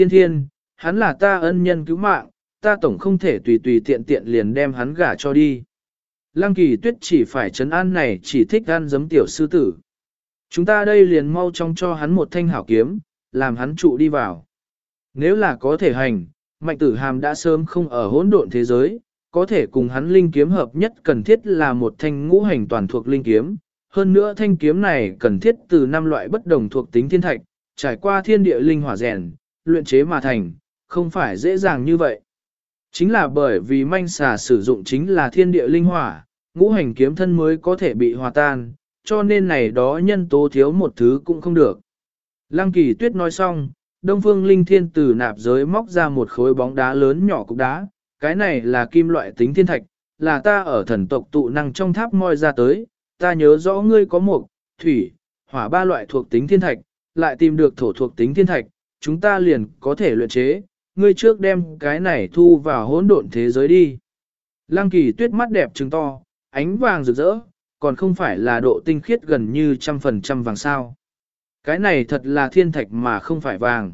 Thiên thiên, hắn là ta ân nhân cứu mạng, ta tổng không thể tùy tùy tiện tiện liền đem hắn gả cho đi. Lăng kỳ tuyết chỉ phải chấn an này chỉ thích ăn giấm tiểu sư tử. Chúng ta đây liền mau trong cho hắn một thanh hảo kiếm, làm hắn trụ đi vào. Nếu là có thể hành, mạnh tử hàm đã sớm không ở hỗn độn thế giới, có thể cùng hắn linh kiếm hợp nhất cần thiết là một thanh ngũ hành toàn thuộc linh kiếm. Hơn nữa thanh kiếm này cần thiết từ năm loại bất đồng thuộc tính thiên thạch, trải qua thiên địa linh hỏa rèn, luyện chế mà thành, không phải dễ dàng như vậy. Chính là bởi vì manh xà sử dụng chính là thiên địa linh hỏa, ngũ hành kiếm thân mới có thể bị hòa tan, cho nên này đó nhân tố thiếu một thứ cũng không được. Lăng kỳ tuyết nói xong, Đông Phương Linh Thiên từ nạp giới móc ra một khối bóng đá lớn nhỏ cục đá, cái này là kim loại tính thiên thạch, là ta ở thần tộc tụ năng trong tháp moi ra tới, ta nhớ rõ ngươi có một, thủy, hỏa ba loại thuộc tính thiên thạch, lại tìm được thổ thuộc tính thiên thạch, chúng ta liền có thể luyện chế, ngươi trước đem cái này thu vào hỗn độn thế giới đi. Lăng kỳ tuyết mắt đẹp trứng to, ánh vàng rực rỡ, còn không phải là độ tinh khiết gần như trăm phần trăm vàng sao. Cái này thật là thiên thạch mà không phải vàng.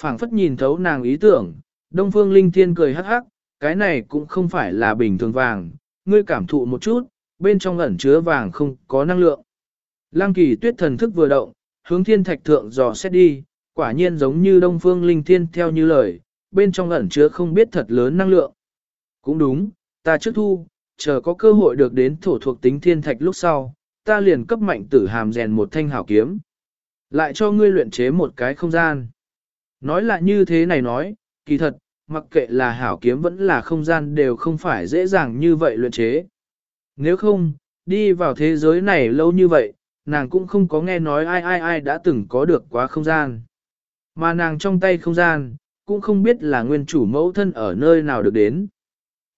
phảng phất nhìn thấu nàng ý tưởng, Đông Phương Linh Thiên cười hắc hắc, cái này cũng không phải là bình thường vàng, ngươi cảm thụ một chút, bên trong ẩn chứa vàng không có năng lượng. Lăng kỳ tuyết thần thức vừa động, hướng thiên thạch thượng dò xét đi, quả nhiên giống như Đông Phương Linh Thiên theo như lời, bên trong ẩn chứa không biết thật lớn năng lượng. Cũng đúng, ta trước thu, chờ có cơ hội được đến thổ thuộc tính thiên thạch lúc sau, ta liền cấp mạnh tử hàm rèn một thanh hảo kiếm. Lại cho ngươi luyện chế một cái không gian. Nói là như thế này nói, kỳ thật, mặc kệ là hảo kiếm vẫn là không gian đều không phải dễ dàng như vậy luyện chế. Nếu không, đi vào thế giới này lâu như vậy, nàng cũng không có nghe nói ai ai ai đã từng có được quá không gian. Mà nàng trong tay không gian, cũng không biết là nguyên chủ mẫu thân ở nơi nào được đến.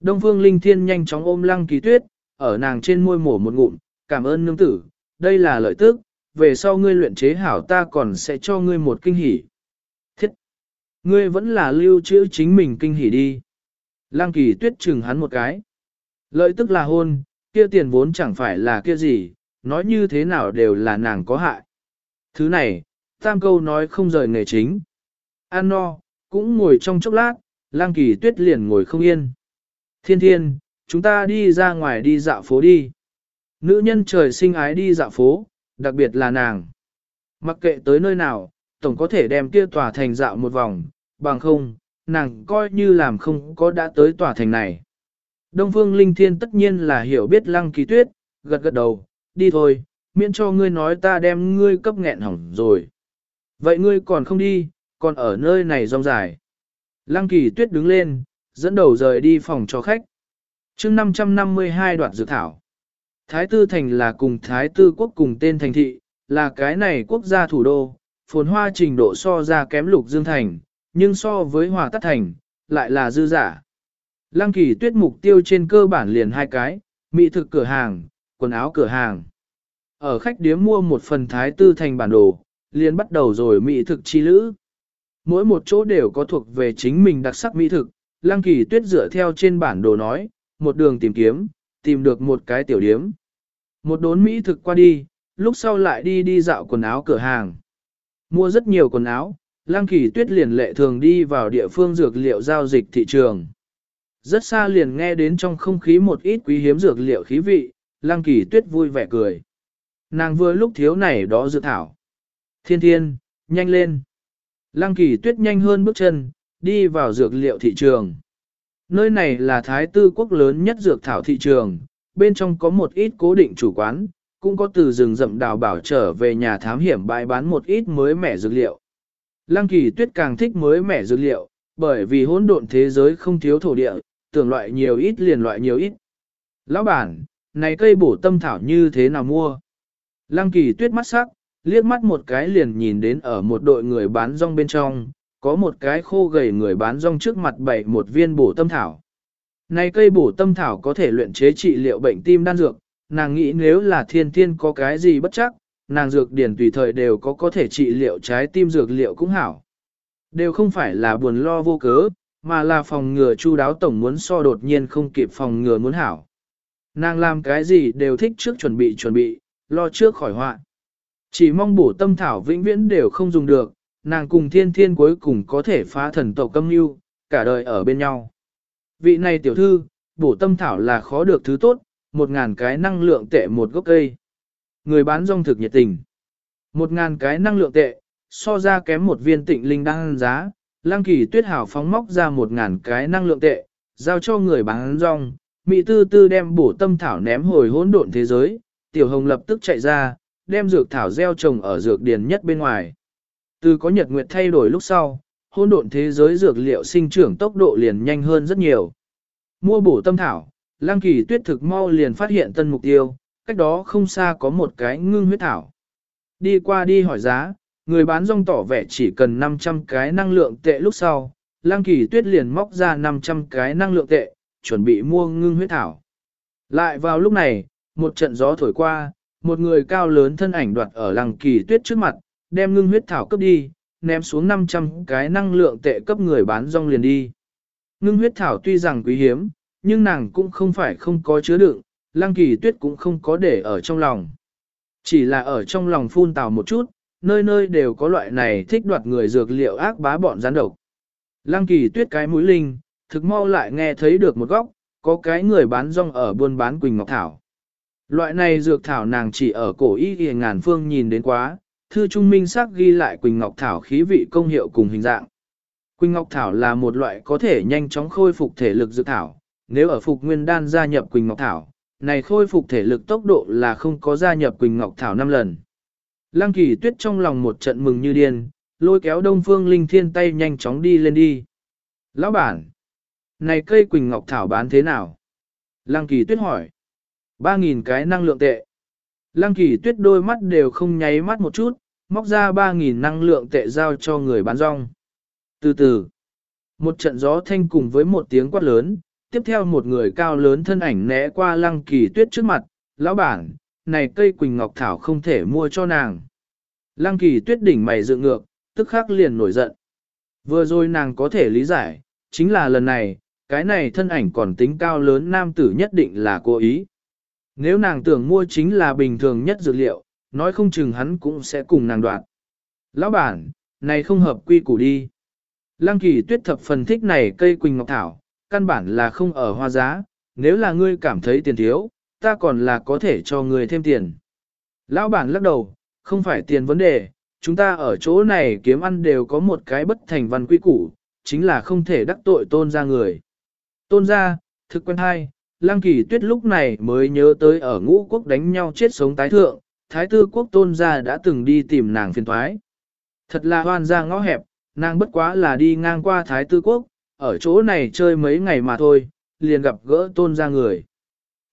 Đông Phương Linh Thiên nhanh chóng ôm lăng kỳ tuyết, ở nàng trên môi mổ một ngụm, cảm ơn nương tử, đây là lợi tức, về sau ngươi luyện chế hảo ta còn sẽ cho ngươi một kinh hỉ. Thiết! Ngươi vẫn là lưu trữ chính mình kinh hỉ đi. Lăng kỳ tuyết chừng hắn một cái. Lợi tức là hôn, kia tiền vốn chẳng phải là kia gì, nói như thế nào đều là nàng có hại. Thứ này, tam câu nói không rời nghề chính. An no, cũng ngồi trong chốc lát, lang kỳ tuyết liền ngồi không yên. Thiên thiên, chúng ta đi ra ngoài đi dạo phố đi. Nữ nhân trời sinh ái đi dạo phố, đặc biệt là nàng. Mặc kệ tới nơi nào, tổng có thể đem kia tòa thành dạo một vòng, bằng không, nàng coi như làm không có đã tới tòa thành này. Đông Phương Linh Thiên tất nhiên là hiểu biết lăng kỳ tuyết, gật gật đầu, đi thôi, miễn cho ngươi nói ta đem ngươi cấp nghẹn hỏng rồi. Vậy ngươi còn không đi, còn ở nơi này rong dài. Lăng kỳ tuyết đứng lên, dẫn đầu rời đi phòng cho khách. chương 552 đoạn dự thảo. Thái Tư Thành là cùng Thái Tư Quốc cùng tên thành thị, là cái này quốc gia thủ đô, phồn hoa trình độ so ra kém lục dương thành, nhưng so với hòa tắt thành, lại là dư giả. Lăng kỳ tuyết mục tiêu trên cơ bản liền hai cái, mỹ thực cửa hàng, quần áo cửa hàng. Ở khách điếm mua một phần Thái Tư Thành bản đồ, liền bắt đầu rồi mỹ thực chi lữ. Mỗi một chỗ đều có thuộc về chính mình đặc sắc mỹ thực, Lăng Kỳ Tuyết dựa theo trên bản đồ nói, một đường tìm kiếm, tìm được một cái tiểu điếm. Một đốn mỹ thực qua đi, lúc sau lại đi đi dạo quần áo cửa hàng. Mua rất nhiều quần áo, Lăng Kỳ Tuyết liền lệ thường đi vào địa phương dược liệu giao dịch thị trường. Rất xa liền nghe đến trong không khí một ít quý hiếm dược liệu khí vị, Lăng Kỳ Tuyết vui vẻ cười. Nàng vừa lúc thiếu này đó dược thảo. Thiên thiên, nhanh lên. Lăng kỳ tuyết nhanh hơn bước chân, đi vào dược liệu thị trường. Nơi này là thái tư quốc lớn nhất dược thảo thị trường, bên trong có một ít cố định chủ quán, cũng có từ rừng rậm đào bảo trở về nhà thám hiểm bãi bán một ít mới mẻ dược liệu. Lăng kỳ tuyết càng thích mới mẻ dược liệu, bởi vì hỗn độn thế giới không thiếu thổ địa, tưởng loại nhiều ít liền loại nhiều ít. Lão bản, này cây bổ tâm thảo như thế nào mua? Lăng kỳ tuyết mắt sắc, liếc mắt một cái liền nhìn đến ở một đội người bán rong bên trong, có một cái khô gầy người bán rong trước mặt bày một viên bổ tâm thảo. Này cây bổ tâm thảo có thể luyện chế trị liệu bệnh tim đan dược, nàng nghĩ nếu là thiên thiên có cái gì bất chắc, nàng dược điển tùy thời đều có có thể trị liệu trái tim dược liệu cũng hảo. Đều không phải là buồn lo vô cớ, mà là phòng ngừa chu đáo tổng muốn so đột nhiên không kịp phòng ngừa muốn hảo. Nàng làm cái gì đều thích trước chuẩn bị chuẩn bị, lo trước khỏi họa. Chỉ mong bổ tâm thảo vĩnh viễn đều không dùng được, nàng cùng thiên thiên cuối cùng có thể phá thần tộc câm mưu, cả đời ở bên nhau. Vị này tiểu thư, bổ tâm thảo là khó được thứ tốt, một ngàn cái năng lượng tệ một gốc cây. Người bán rong thực nhiệt tình. Một ngàn cái năng lượng tệ, so ra kém một viên tịnh linh đang giá, lang kỳ tuyết hảo phóng móc ra một ngàn cái năng lượng tệ, giao cho người bán rong, Mị tư tư đem bổ tâm thảo ném hồi hỗn độn thế giới, tiểu hồng lập tức chạy ra, đem dược thảo gieo trồng ở dược điền nhất bên ngoài. Từ có nhật nguyệt thay đổi lúc sau, hỗn độn thế giới dược liệu sinh trưởng tốc độ liền nhanh hơn rất nhiều. Mua bổ tâm thảo, lang Kỳ Tuyết thực mau liền phát hiện tân mục tiêu, cách đó không xa có một cái ngưng huyết thảo. Đi qua đi hỏi giá, người bán rong tỏ vẻ chỉ cần 500 cái năng lượng tệ lúc sau, lang Kỳ Tuyết liền móc ra 500 cái năng lượng tệ, chuẩn bị mua ngưng huyết thảo. Lại vào lúc này, một trận gió thổi qua, một người cao lớn thân ảnh đoạt ở Lăng Kỳ Tuyết trước mặt, đem ngưng huyết thảo cấp đi, ném xuống 500 cái năng lượng tệ cấp người bán rong liền đi. Ngưng huyết thảo tuy rằng quý hiếm, nhưng nàng cũng không phải không có chứa đựng, lăng kỳ tuyết cũng không có để ở trong lòng. Chỉ là ở trong lòng phun tào một chút, nơi nơi đều có loại này thích đoạt người dược liệu ác bá bọn gián độc. Lăng kỳ tuyết cái mũi linh, thực mau lại nghe thấy được một góc, có cái người bán rong ở buôn bán Quỳnh Ngọc Thảo. Loại này dược thảo nàng chỉ ở cổ y y ngàn phương nhìn đến quá, thư trung minh sắc ghi lại Quỳnh Ngọc Thảo khí vị công hiệu cùng hình dạng. Quỳnh Ngọc Thảo là một loại có thể nhanh chóng khôi phục thể lực dược thảo, nếu ở Phục Nguyên Đan gia nhập Quỳnh Ngọc Thảo, này khôi phục thể lực tốc độ là không có gia nhập Quỳnh Ngọc Thảo 5 lần. Lăng kỳ tuyết trong lòng một trận mừng như điên, lôi kéo Đông Phương Linh Thiên tay nhanh chóng đi lên đi. Lão bản, này cây Quỳnh Ngọc Thảo bán thế nào? Lăng kỳ tuyết hỏi. 3.000 cái năng lượng tệ. Lăng kỳ tuyết đôi mắt đều không nháy mắt một chút, móc ra 3.000 năng lượng tệ giao cho người bán rong. Từ từ, một trận gió thanh cùng với một tiếng quát lớn, tiếp theo một người cao lớn thân ảnh né qua lăng kỳ tuyết trước mặt, lão bản, này cây quỳnh ngọc thảo không thể mua cho nàng. Lăng kỳ tuyết đỉnh mày dựng ngược, tức khắc liền nổi giận. Vừa rồi nàng có thể lý giải, chính là lần này, cái này thân ảnh còn tính cao lớn nam tử nhất định là cố ý. Nếu nàng tưởng mua chính là bình thường nhất dược liệu, nói không chừng hắn cũng sẽ cùng nàng đoạn. Lão bản, này không hợp quy củ đi. Lăng kỳ tuyết thập phần thích này cây quỳnh ngọc thảo, căn bản là không ở hoa giá, nếu là ngươi cảm thấy tiền thiếu, ta còn là có thể cho ngươi thêm tiền. Lão bản lắc đầu, không phải tiền vấn đề, chúng ta ở chỗ này kiếm ăn đều có một cái bất thành văn quy củ, chính là không thể đắc tội tôn ra người. Tôn ra, thực quen hai, Lăng Kỳ Tuyết lúc này mới nhớ tới ở ngũ quốc đánh nhau chết sống tái thượng, Thái tư quốc tôn gia đã từng đi tìm nàng phiền thoái. Thật là hoan ra ngõ hẹp, nàng bất quá là đi ngang qua Thái tư quốc, ở chỗ này chơi mấy ngày mà thôi, liền gặp gỡ tôn gia người.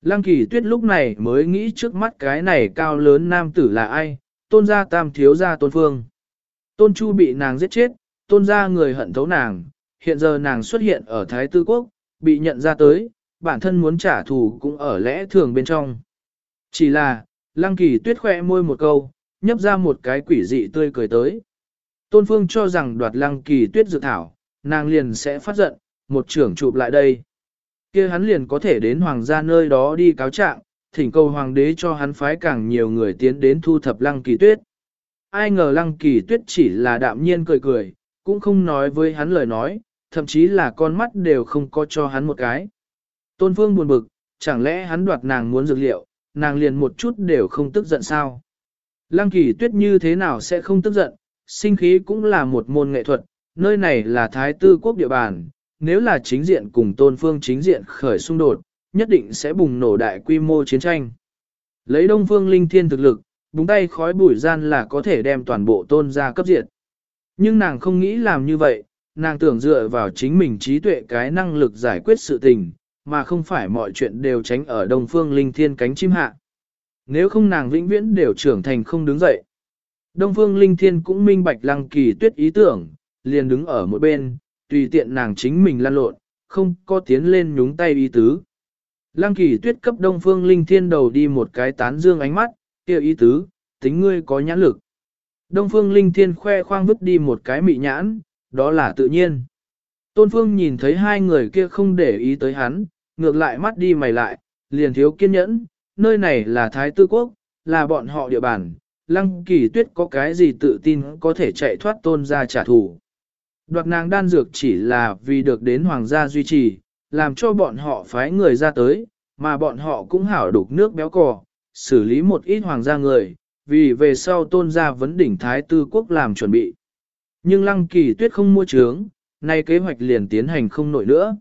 Lăng kỳ tuyết lúc này mới nghĩ trước mắt cái này cao lớn nam tử là ai, tôn gia tam thiếu gia tôn phương. Tôn chu bị nàng giết chết, tôn gia người hận thấu nàng, hiện giờ nàng xuất hiện ở Thái Tư Quốc, bị nhận ra tới, bản thân muốn trả thù cũng ở lẽ thường bên trong. Chỉ là, lăng kỳ tuyết khỏe môi một câu, nhấp ra một cái quỷ dị tươi cười tới. Tôn Phương cho rằng đoạt lăng kỳ tuyết dự thảo, nàng liền sẽ phát giận, một trưởng chụp lại đây. kia hắn liền có thể đến hoàng gia nơi đó đi cáo trạng, thỉnh cầu hoàng đế cho hắn phái càng nhiều người tiến đến thu thập lăng kỳ tuyết. Ai ngờ lăng kỳ tuyết chỉ là đạm nhiên cười cười, cũng không nói với hắn lời nói, thậm chí là con mắt đều không có cho hắn một cái. Tôn Phương buồn bực, chẳng lẽ hắn đoạt nàng muốn dược liệu, nàng liền một chút đều không tức giận sao? Lăng kỳ tuyết như thế nào sẽ không tức giận, sinh khí cũng là một môn nghệ thuật, nơi này là thái tư quốc địa bàn, nếu là chính diện cùng tôn phương chính diện khởi xung đột, nhất định sẽ bùng nổ đại quy mô chiến tranh. Lấy đông phương linh thiên thực lực, búng tay khói bụi gian là có thể đem toàn bộ tôn ra cấp diệt. Nhưng nàng không nghĩ làm như vậy, nàng tưởng dựa vào chính mình trí tuệ cái năng lực giải quyết sự tình, mà không phải mọi chuyện đều tránh ở đông phương linh thiên cánh chim hạ. Nếu không nàng vĩnh viễn đều trưởng thành không đứng dậy. Đông phương linh thiên cũng minh bạch lăng kỳ tuyết ý tưởng, liền đứng ở một bên, tùy tiện nàng chính mình lan lộn, không có tiến lên nhúng tay ý tứ. Lăng kỳ tuyết cấp đông phương linh thiên đầu đi một cái tán dương ánh mắt, kêu ý tứ, tính ngươi có nhãn lực. Đông phương linh thiên khoe khoang vứt đi một cái mị nhãn, đó là tự nhiên. Tôn phương nhìn thấy hai người kia không để ý tới hắn, ngược lại mắt đi mày lại, liền thiếu kiên nhẫn, nơi này là Thái Tư Quốc, là bọn họ địa bàn, lăng kỳ tuyết có cái gì tự tin có thể chạy thoát tôn ra trả thù. Đoạt nàng đan dược chỉ là vì được đến hoàng gia duy trì, làm cho bọn họ phái người ra tới, mà bọn họ cũng hảo đục nước béo cò, xử lý một ít hoàng gia người, vì về sau tôn gia vấn đỉnh thái tư quốc làm chuẩn bị. Nhưng lăng kỳ tuyết không mua trướng, nay kế hoạch liền tiến hành không nổi nữa.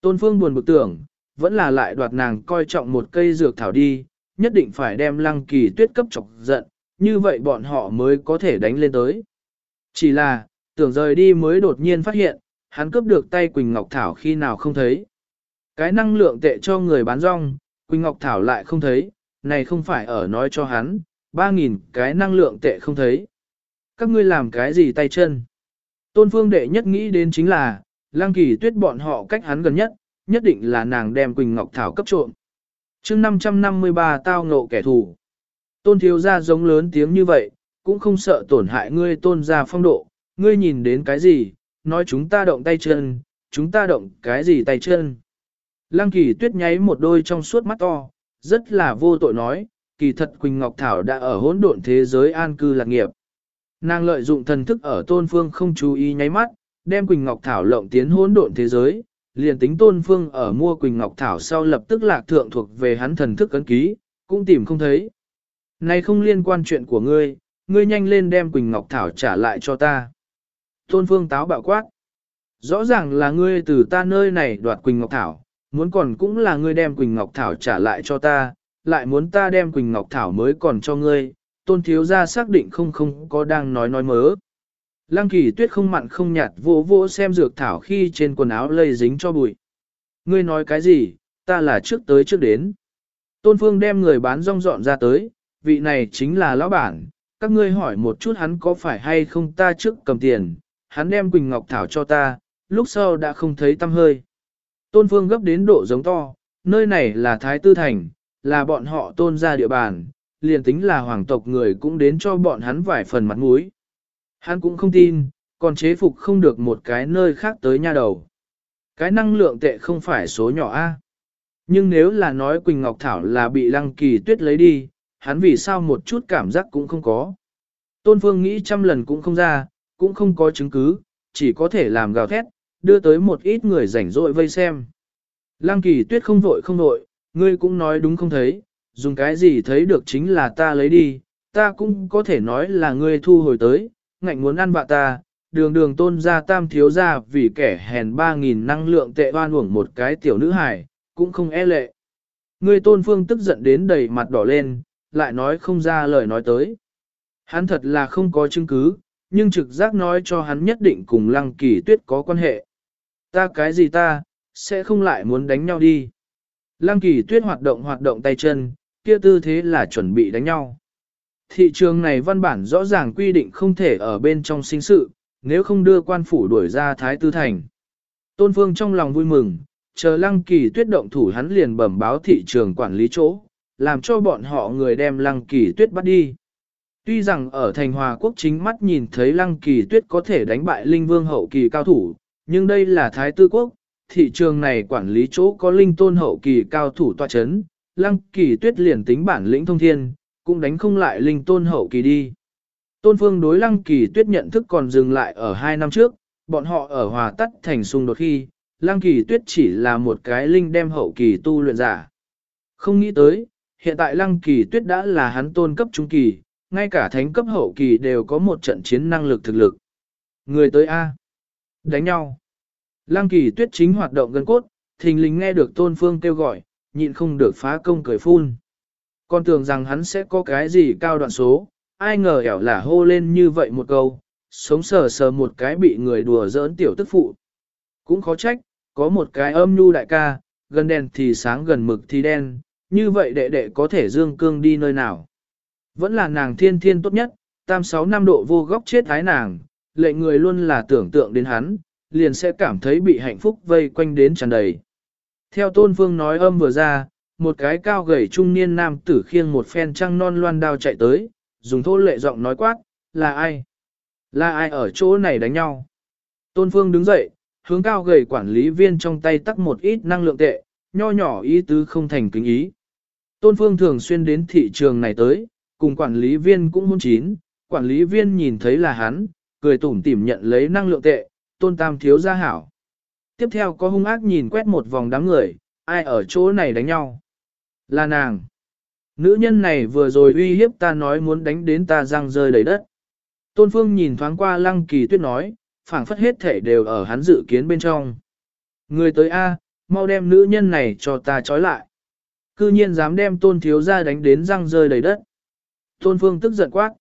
Tôn phương buồn bực tưởng, vẫn là lại đoạt nàng coi trọng một cây dược thảo đi, nhất định phải đem lăng kỳ tuyết cấp chọc giận, như vậy bọn họ mới có thể đánh lên tới. Chỉ là, tưởng rời đi mới đột nhiên phát hiện, hắn cướp được tay Quỳnh Ngọc Thảo khi nào không thấy. Cái năng lượng tệ cho người bán rong, Quỳnh Ngọc Thảo lại không thấy, này không phải ở nói cho hắn, 3.000 cái năng lượng tệ không thấy. Các ngươi làm cái gì tay chân? Tôn phương đệ nhất nghĩ đến chính là, lang kỳ tuyết bọn họ cách hắn gần nhất, nhất định là nàng đem Quỳnh Ngọc Thảo cấp trộm. chương 553 tao ngộ kẻ thù. Tôn thiếu ra giống lớn tiếng như vậy, cũng không sợ tổn hại ngươi tôn ra phong độ, ngươi nhìn đến cái gì, nói chúng ta động tay chân, chúng ta động cái gì tay chân. Lăng kỳ tuyết nháy một đôi trong suốt mắt to, rất là vô tội nói, kỳ thật Quỳnh Ngọc Thảo đã ở hỗn độn thế giới an cư lạc nghiệp. Nàng lợi dụng thần thức ở tôn phương không chú ý nháy mắt, đem Quỳnh Ngọc Thảo lộng tiến hỗn độn thế giới, liền tính tôn phương ở mua Quỳnh Ngọc Thảo sau lập tức lạc thượng thuộc về hắn thần thức ấn ký, cũng tìm không thấy. Này không liên quan chuyện của ngươi, ngươi nhanh lên đem Quỳnh Ngọc Thảo trả lại cho ta. Tôn phương táo bạo quát. Rõ ràng là ngươi từ ta nơi này đoạt Quỳnh Ngọc Thảo, muốn còn cũng là ngươi đem Quỳnh Ngọc Thảo trả lại cho ta, lại muốn ta đem Quỳnh Ngọc Thảo mới còn cho ngươi, tôn thiếu ra xác định không không có đang nói nói mớ. Lăng kỳ tuyết không mặn không nhạt vỗ vỗ xem dược thảo khi trên quần áo lây dính cho bụi. Ngươi nói cái gì, ta là trước tới trước đến. Tôn phương đem người bán rong dọn ra tới, vị này chính là lão bản, các ngươi hỏi một chút hắn có phải hay không ta trước cầm tiền, hắn đem Quỳnh Ngọc Thảo cho ta, lúc sau đã không thấy tâm hơi. Tôn phương gấp đến độ giống to, nơi này là Thái Tư Thành, là bọn họ tôn ra địa bàn, liền tính là hoàng tộc người cũng đến cho bọn hắn vài phần mặt mũi. Hắn cũng không tin, còn chế phục không được một cái nơi khác tới nha đầu. Cái năng lượng tệ không phải số nhỏ A. Nhưng nếu là nói Quỳnh Ngọc Thảo là bị lăng kỳ tuyết lấy đi, hắn vì sao một chút cảm giác cũng không có. Tôn Phương nghĩ trăm lần cũng không ra, cũng không có chứng cứ, chỉ có thể làm gào thét, đưa tới một ít người rảnh rỗi vây xem. Lăng kỳ tuyết không vội không vội, ngươi cũng nói đúng không thấy, dùng cái gì thấy được chính là ta lấy đi, ta cũng có thể nói là ngươi thu hồi tới, ngạnh muốn ăn bạ ta, đường đường tôn ra tam thiếu ra vì kẻ hèn 3.000 năng lượng tệ oan uổng một cái tiểu nữ hài, cũng không e lệ. người tôn phương tức giận đến đầy mặt đỏ lên, lại nói không ra lời nói tới. Hắn thật là không có chứng cứ, nhưng trực giác nói cho hắn nhất định cùng lăng kỳ tuyết có quan hệ. Ta cái gì ta, sẽ không lại muốn đánh nhau đi. Lăng kỳ tuyết hoạt động hoạt động tay chân, kia tư thế là chuẩn bị đánh nhau. Thị trường này văn bản rõ ràng quy định không thể ở bên trong sinh sự, nếu không đưa quan phủ đuổi ra Thái Tư Thành. Tôn Phương trong lòng vui mừng, chờ lăng kỳ tuyết động thủ hắn liền bẩm báo thị trường quản lý chỗ, làm cho bọn họ người đem lăng kỳ tuyết bắt đi. Tuy rằng ở thành hòa quốc chính mắt nhìn thấy lăng kỳ tuyết có thể đánh bại linh vương hậu kỳ cao thủ, nhưng đây là Thái Tư Quốc, thị trường này quản lý chỗ có linh tôn hậu kỳ cao thủ tọa chấn, lăng kỳ tuyết liền tính bản lĩnh thông thiên, cũng đánh không lại linh tôn hậu kỳ đi. Tôn phương đối lăng kỳ tuyết nhận thức còn dừng lại ở hai năm trước, bọn họ ở hòa tắt thành xung đột khi, lăng kỳ tuyết chỉ là một cái linh đem hậu kỳ tu luyện giả. Không nghĩ tới, hiện tại lăng kỳ tuyết đã là hắn tôn cấp trung kỳ, ngay cả thánh cấp hậu kỳ đều có một trận chiến năng lực thực lực. Người tới A. Đánh nhau. Lăng kỳ tuyết chính hoạt động gần cốt, thình lình nghe được tôn phương kêu gọi, nhịn không được phá công cười phun. Con tưởng rằng hắn sẽ có cái gì cao đoạn số, ai ngờ ẻo là hô lên như vậy một câu, sống sờ sờ một cái bị người đùa giỡn tiểu tức phụ. Cũng khó trách, có một cái âm nhu đại ca, gần đèn thì sáng gần mực thì đen, như vậy đệ đệ có thể dương cương đi nơi nào. Vẫn là nàng thiên thiên tốt nhất, tam sáu năm độ vô góc chết ái nàng, lệ người luôn là tưởng tượng đến hắn, liền sẽ cảm thấy bị hạnh phúc vây quanh đến tràn đầy. Theo tôn phương nói âm vừa ra, một cái cao gầy trung niên nam tử khiêng một phen trăng non loan đao chạy tới, dùng thô lệ giọng nói quát, là ai? Là ai ở chỗ này đánh nhau? Tôn phương đứng dậy, hướng cao gầy quản lý viên trong tay tắt một ít năng lượng tệ, nho nhỏ ý tứ không thành kính ý. Tôn phương thường xuyên đến thị trường này tới, Cùng quản lý viên cũng hôn chín, quản lý viên nhìn thấy là hắn, cười tủm tỉm nhận lấy năng lượng tệ, tôn tam thiếu gia hảo. Tiếp theo có hung ác nhìn quét một vòng đám người, ai ở chỗ này đánh nhau. Là nàng. Nữ nhân này vừa rồi uy hiếp ta nói muốn đánh đến ta răng rơi đầy đất. Tôn Phương nhìn thoáng qua lăng kỳ tuyết nói, phảng phất hết thể đều ở hắn dự kiến bên trong. Người tới A, mau đem nữ nhân này cho ta trói lại. Cư nhiên dám đem tôn thiếu ra đánh đến răng rơi đầy đất. Tôn Phương tức giận quát.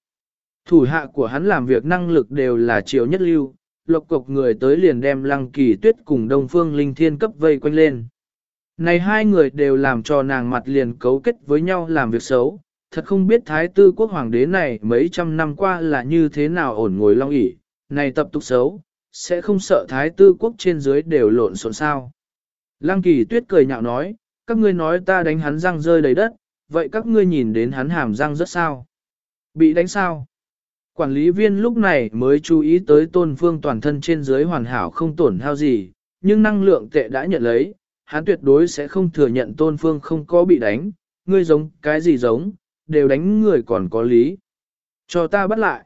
Thủ hạ của hắn làm việc năng lực đều là chiều nhất lưu, lộc cục người tới liền đem lăng kỳ tuyết cùng đông phương linh thiên cấp vây quanh lên. Này hai người đều làm cho nàng mặt liền cấu kết với nhau làm việc xấu, thật không biết thái tư quốc hoàng đế này mấy trăm năm qua là như thế nào ổn ngồi long ỷ này tập tục xấu, sẽ không sợ thái tư quốc trên dưới đều lộn xộn sao. Lăng kỳ tuyết cười nhạo nói, các ngươi nói ta đánh hắn răng rơi đầy đất, vậy các ngươi nhìn đến hắn hàm răng rất sao? Bị đánh sao? Quản lý viên lúc này mới chú ý tới tôn phương toàn thân trên dưới hoàn hảo không tổn hao gì, nhưng năng lượng tệ đã nhận lấy, hắn tuyệt đối sẽ không thừa nhận tôn phương không có bị đánh, ngươi giống cái gì giống, đều đánh người còn có lý. Cho ta bắt lại.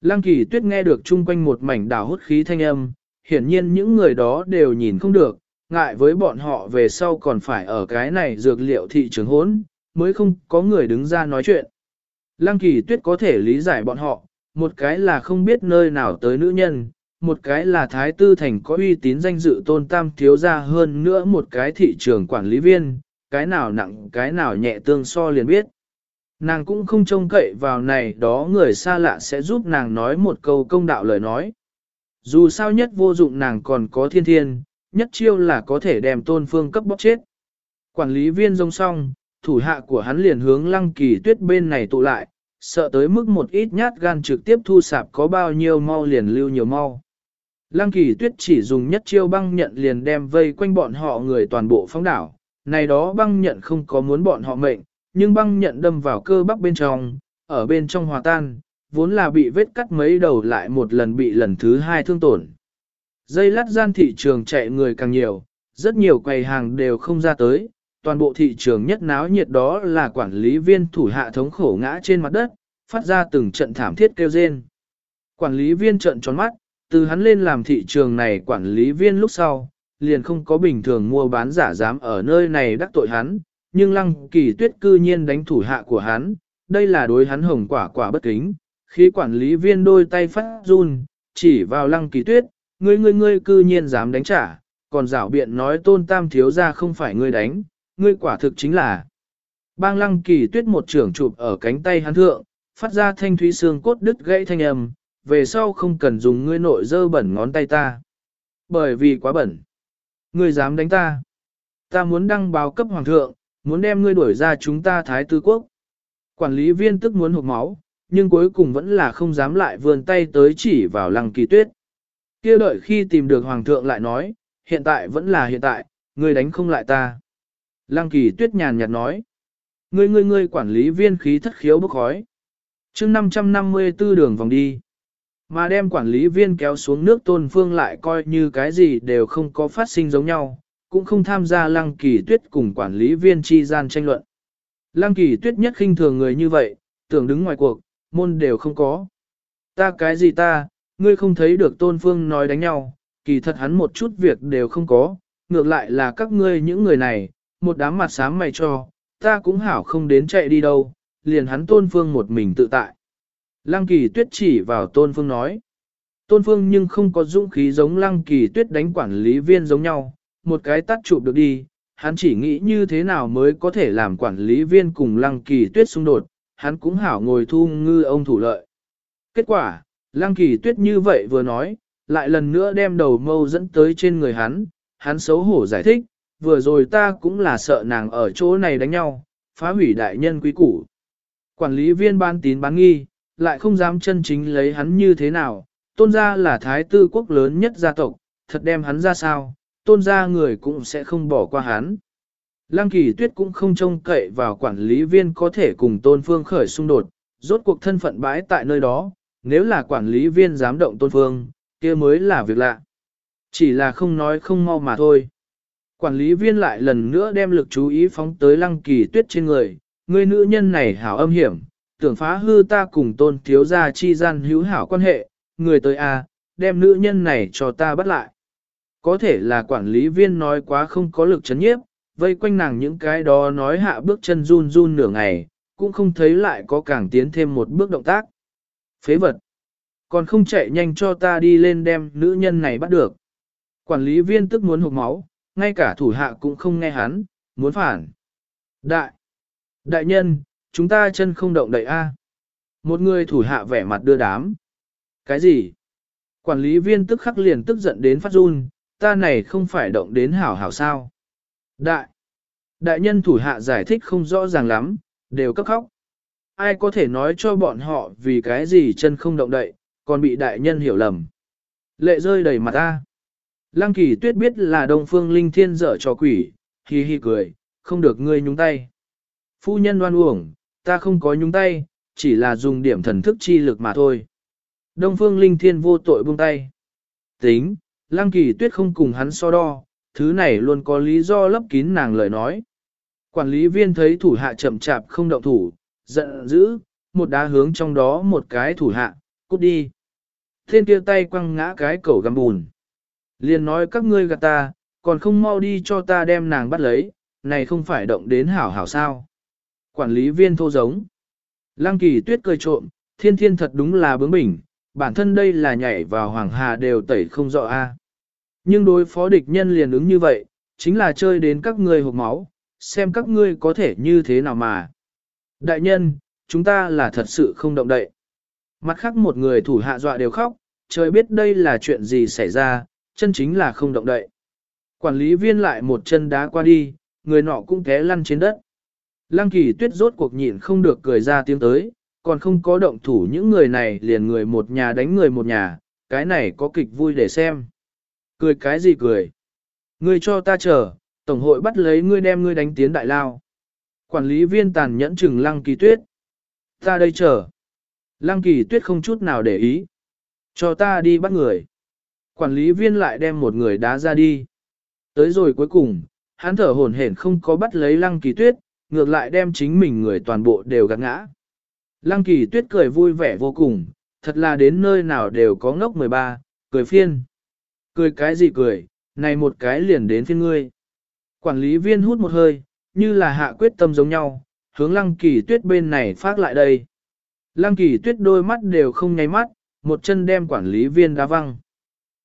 Lăng kỳ tuyết nghe được chung quanh một mảnh đảo hút khí thanh âm, hiển nhiên những người đó đều nhìn không được, ngại với bọn họ về sau còn phải ở cái này dược liệu thị trường hốn, mới không có người đứng ra nói chuyện. Lăng kỳ tuyết có thể lý giải bọn họ, một cái là không biết nơi nào tới nữ nhân, một cái là thái tư thành có uy tín danh dự tôn tam thiếu ra hơn nữa một cái thị trường quản lý viên, cái nào nặng cái nào nhẹ tương so liền biết. Nàng cũng không trông cậy vào này đó người xa lạ sẽ giúp nàng nói một câu công đạo lời nói. Dù sao nhất vô dụng nàng còn có thiên thiên, nhất chiêu là có thể đem tôn phương cấp bóc chết. Quản lý viên rông xong, thủ hạ của hắn liền hướng lăng kỳ tuyết bên này tụ lại, sợ tới mức một ít nhát gan trực tiếp thu sạp có bao nhiêu mau liền lưu nhiều mau. Lăng kỳ tuyết chỉ dùng nhất chiêu băng nhận liền đem vây quanh bọn họ người toàn bộ phóng đảo, này đó băng nhận không có muốn bọn họ mệnh, nhưng băng nhận đâm vào cơ bắp bên trong, ở bên trong hòa tan, vốn là bị vết cắt mấy đầu lại một lần bị lần thứ hai thương tổn. Dây lát gian thị trường chạy người càng nhiều, rất nhiều quầy hàng đều không ra tới, toàn bộ thị trường nhất náo nhiệt đó là quản lý viên thủ hạ thống khổ ngã trên mặt đất, phát ra từng trận thảm thiết kêu rên. Quản lý viên trận tròn mắt, từ hắn lên làm thị trường này quản lý viên lúc sau, liền không có bình thường mua bán giả dám ở nơi này đắc tội hắn, nhưng lăng kỳ tuyết cư nhiên đánh thủ hạ của hắn, đây là đối hắn hồng quả quả bất kính. Khi quản lý viên đôi tay phát run, chỉ vào lăng kỳ tuyết, ngươi ngươi ngươi cư nhiên dám đánh trả, còn rảo biện nói tôn tam thiếu ra không phải ngươi đánh, ngươi quả thực chính là. Bang lăng kỳ tuyết một trưởng chụp ở cánh tay hắn thượng, phát ra thanh thúy xương cốt đứt gãy thanh âm, về sau không cần dùng ngươi nội dơ bẩn ngón tay ta. Bởi vì quá bẩn. Ngươi dám đánh ta. Ta muốn đăng báo cấp hoàng thượng, muốn đem ngươi đuổi ra chúng ta thái tư quốc. Quản lý viên tức muốn hụt máu, nhưng cuối cùng vẫn là không dám lại vươn tay tới chỉ vào lăng kỳ tuyết. kia đợi khi tìm được hoàng thượng lại nói, hiện tại vẫn là hiện tại, ngươi đánh không lại ta. Lăng kỳ tuyết nhàn nhạt nói. Ngươi ngươi ngươi quản lý viên khí thất khiếu bốc khói. chương 554 đường vòng đi. Mà đem quản lý viên kéo xuống nước tôn phương lại coi như cái gì đều không có phát sinh giống nhau, cũng không tham gia lăng kỳ tuyết cùng quản lý viên chi gian tranh luận. Lăng kỳ tuyết nhất khinh thường người như vậy, tưởng đứng ngoài cuộc, môn đều không có. Ta cái gì ta, ngươi không thấy được tôn phương nói đánh nhau, kỳ thật hắn một chút việc đều không có, ngược lại là các ngươi những người này, một đám mặt sám mày cho, ta cũng hảo không đến chạy đi đâu, liền hắn tôn phương một mình tự tại. Lăng kỳ tuyết chỉ vào tôn phương nói. Tôn phương nhưng không có dũng khí giống lăng kỳ tuyết đánh quản lý viên giống nhau, một cái tắt chụp được đi, hắn chỉ nghĩ như thế nào mới có thể làm quản lý viên cùng lăng kỳ tuyết xung đột, hắn cũng hảo ngồi thu ngư ông thủ lợi. Kết quả, lăng kỳ tuyết như vậy vừa nói, lại lần nữa đem đầu mâu dẫn tới trên người hắn, hắn xấu hổ giải thích, vừa rồi ta cũng là sợ nàng ở chỗ này đánh nhau, phá hủy đại nhân quý củ. Quản lý viên ban tín bán nghi, lại không dám chân chính lấy hắn như thế nào, tôn gia là thái tư quốc lớn nhất gia tộc, thật đem hắn ra sao, tôn gia người cũng sẽ không bỏ qua hắn. Lăng kỳ tuyết cũng không trông cậy vào quản lý viên có thể cùng tôn phương khởi xung đột, rốt cuộc thân phận bãi tại nơi đó, nếu là quản lý viên dám động tôn phương, kia mới là việc lạ. Chỉ là không nói không mau mà thôi. Quản lý viên lại lần nữa đem lực chú ý phóng tới lăng kỳ tuyết trên người, người nữ nhân này hảo âm hiểm, tưởng phá hư ta cùng tôn thiếu gia chi gian hữu hảo quan hệ, người tới a, đem nữ nhân này cho ta bắt lại. Có thể là quản lý viên nói quá không có lực chấn nhiếp, vây quanh nàng những cái đó nói hạ bước chân run run nửa ngày, cũng không thấy lại có càng tiến thêm một bước động tác. Phế vật! Còn không chạy nhanh cho ta đi lên đem nữ nhân này bắt được. Quản lý viên tức muốn hụt máu, ngay cả thủ hạ cũng không nghe hắn, muốn phản. Đại! Đại nhân, chúng ta chân không động đậy a. Một người thủ hạ vẻ mặt đưa đám. Cái gì? Quản lý viên tức khắc liền tức giận đến phát run, ta này không phải động đến hảo hảo sao. Đại! Đại nhân thủ hạ giải thích không rõ ràng lắm, đều cấp khóc. Ai có thể nói cho bọn họ vì cái gì chân không động đậy, còn bị đại nhân hiểu lầm. Lệ rơi đầy mặt ta. Lăng kỳ tuyết biết là đông phương linh thiên dở cho quỷ, hi hi cười, không được ngươi nhúng tay. Phu nhân đoan uổng, ta không có nhúng tay, chỉ là dùng điểm thần thức chi lực mà thôi. Đông phương linh thiên vô tội buông tay. Tính, lăng kỳ tuyết không cùng hắn so đo, thứ này luôn có lý do lấp kín nàng lời nói. Quản lý viên thấy thủ hạ chậm chạp không động thủ, giận dữ, một đá hướng trong đó một cái thủ hạ, cút đi. Thiên kia tay quăng ngã cái cẩu găm bùn. Liền nói các ngươi gạt ta, còn không mau đi cho ta đem nàng bắt lấy, này không phải động đến hảo hảo sao. Quản lý viên thô giống. Lăng kỳ tuyết cười trộm, thiên thiên thật đúng là bướng bỉnh, bản thân đây là nhảy vào hoàng hà đều tẩy không rõ a. Nhưng đối phó địch nhân liền ứng như vậy, chính là chơi đến các ngươi hộp máu, xem các ngươi có thể như thế nào mà. Đại nhân, chúng ta là thật sự không động đậy. Mặt khác một người thủ hạ dọa đều khóc, trời biết đây là chuyện gì xảy ra, chân chính là không động đậy. Quản lý viên lại một chân đá qua đi, người nọ cũng té lăn trên đất. Lăng kỳ tuyết rốt cuộc nhịn không được cười ra tiếng tới, còn không có động thủ những người này liền người một nhà đánh người một nhà, cái này có kịch vui để xem. Cười cái gì cười? Ngươi cho ta chờ, tổng hội bắt lấy ngươi đem ngươi đánh tiến đại lao. Quản lý viên tàn nhẫn chừng lăng kỳ tuyết. Ta đây chờ. Lăng kỳ tuyết không chút nào để ý. Cho ta đi bắt người. Quản lý viên lại đem một người đá ra đi. Tới rồi cuối cùng, hắn thở hổn hển không có bắt lấy lăng kỳ tuyết, ngược lại đem chính mình người toàn bộ đều gạt ngã. Lăng kỳ tuyết cười vui vẻ vô cùng, thật là đến nơi nào đều có ngốc 13, cười phiên. Cười cái gì cười, này một cái liền đến phiên ngươi. Quản lý viên hút một hơi, như là hạ quyết tâm giống nhau, hướng lăng kỳ tuyết bên này phát lại đây. Lăng kỳ tuyết đôi mắt đều không nháy mắt, một chân đem quản lý viên đá văng.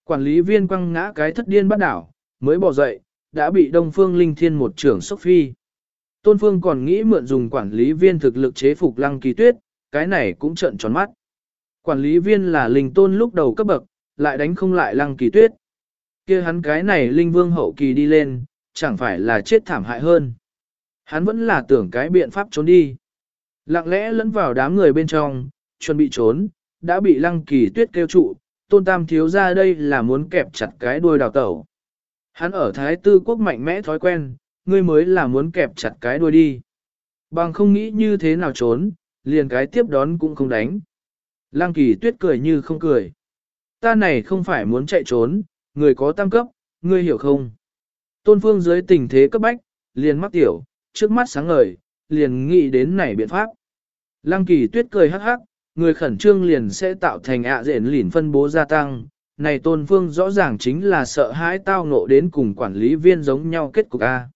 Quản lý viên quăng ngã cái thất điên bắt đảo, mới bỏ dậy, đã bị Đông Phương Linh Thiên một trưởng sốc phi. Tôn Phương còn nghĩ mượn dùng quản lý viên thực lực chế phục lăng kỳ tuyết, cái này cũng trợn tròn mắt. Quản lý viên là linh tôn lúc đầu cấp bậc, lại đánh không lại lăng kỳ tuyết. kia hắn cái này linh vương hậu kỳ đi lên, chẳng phải là chết thảm hại hơn. Hắn vẫn là tưởng cái biện pháp trốn đi. Lặng lẽ lẫn vào đám người bên trong, chuẩn bị trốn, đã bị lăng kỳ tuyết kêu trụ, tôn tam thiếu ra đây là muốn kẹp chặt cái đuôi đào tẩu. Hắn ở thái tư quốc mạnh mẽ thói quen, ngươi mới là muốn kẹp chặt cái đuôi đi. Bằng không nghĩ như thế nào trốn, liền cái tiếp đón cũng không đánh. Lăng kỳ tuyết cười như không cười. Ta này không phải muốn chạy trốn, người có tam cấp, ngươi hiểu không? Tôn phương dưới tình thế cấp bách, liền mắc tiểu, trước mắt sáng ngời, liền nghĩ đến này biện pháp. Lăng kỳ tuyết cười hắc hắc, người khẩn trương liền sẽ tạo thành ạ à rện lỉn phân bố gia tăng. Này tôn phương rõ ràng chính là sợ hãi tao ngộ đến cùng quản lý viên giống nhau kết cục A.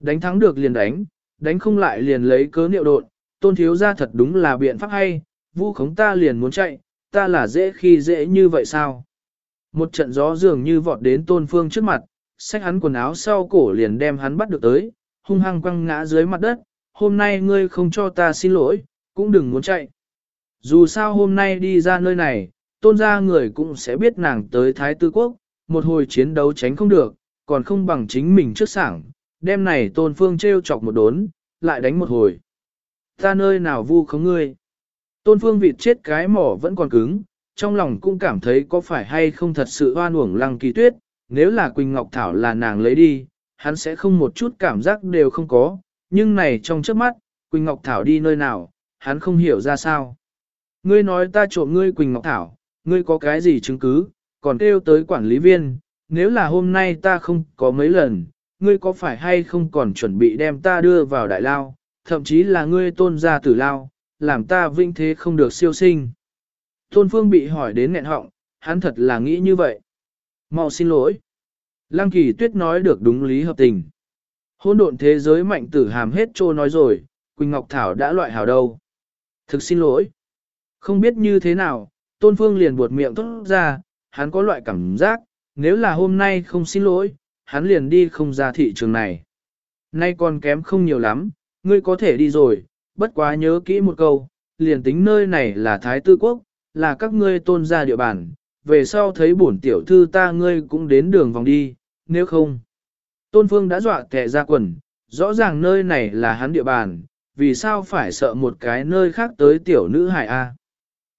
Đánh thắng được liền đánh, đánh không lại liền lấy cớ niệu độn, tôn thiếu ra thật đúng là biện pháp hay, vu khống ta liền muốn chạy, ta là dễ khi dễ như vậy sao? Một trận gió dường như vọt đến tôn phương trước mặt, xách hắn quần áo sau cổ liền đem hắn bắt được tới, hung hăng quăng ngã dưới mặt đất, hôm nay ngươi không cho ta xin lỗi, cũng đừng muốn chạy. Dù sao hôm nay đi ra nơi này, tôn gia người cũng sẽ biết nàng tới Thái Tư Quốc, một hồi chiến đấu tránh không được, còn không bằng chính mình trước sảng, đêm này tôn phương treo chọc một đốn, lại đánh một hồi. Ta nơi nào vu không ngươi. Tôn phương vịt chết cái mỏ vẫn còn cứng, trong lòng cũng cảm thấy có phải hay không thật sự oan uổng lăng kỳ tuyết, nếu là Quỳnh Ngọc Thảo là nàng lấy đi, hắn sẽ không một chút cảm giác đều không có, nhưng này trong trước mắt, Quỳnh Ngọc Thảo đi nơi nào, hắn không hiểu ra sao. Ngươi nói ta trộm ngươi Quỳnh Ngọc Thảo, ngươi có cái gì chứng cứ, còn kêu tới quản lý viên, nếu là hôm nay ta không có mấy lần, ngươi có phải hay không còn chuẩn bị đem ta đưa vào đại lao, thậm chí là ngươi tôn gia tử lao, làm ta vinh thế không được siêu sinh. Tôn Phương bị hỏi đến nghẹn họng, hắn thật là nghĩ như vậy. Mau xin lỗi. Lăng kỳ tuyết nói được đúng lý hợp tình. Hôn độn thế giới mạnh tử hàm hết trô nói rồi, Quỳnh Ngọc Thảo đã loại hảo đâu. Thực xin lỗi. Không biết như thế nào, Tôn Phương liền buột miệng thốt ra, hắn có loại cảm giác, nếu là hôm nay không xin lỗi, hắn liền đi không ra thị trường này. Nay còn kém không nhiều lắm, ngươi có thể đi rồi, bất quá nhớ kỹ một câu, liền tính nơi này là Thái Tư Quốc, là các ngươi tôn gia địa bàn, về sau thấy bổn tiểu thư ta ngươi cũng đến đường vòng đi, nếu không. Tôn Phương đã dọa kẻ ra quần, rõ ràng nơi này là hắn địa bàn, vì sao phải sợ một cái nơi khác tới tiểu nữ hải A.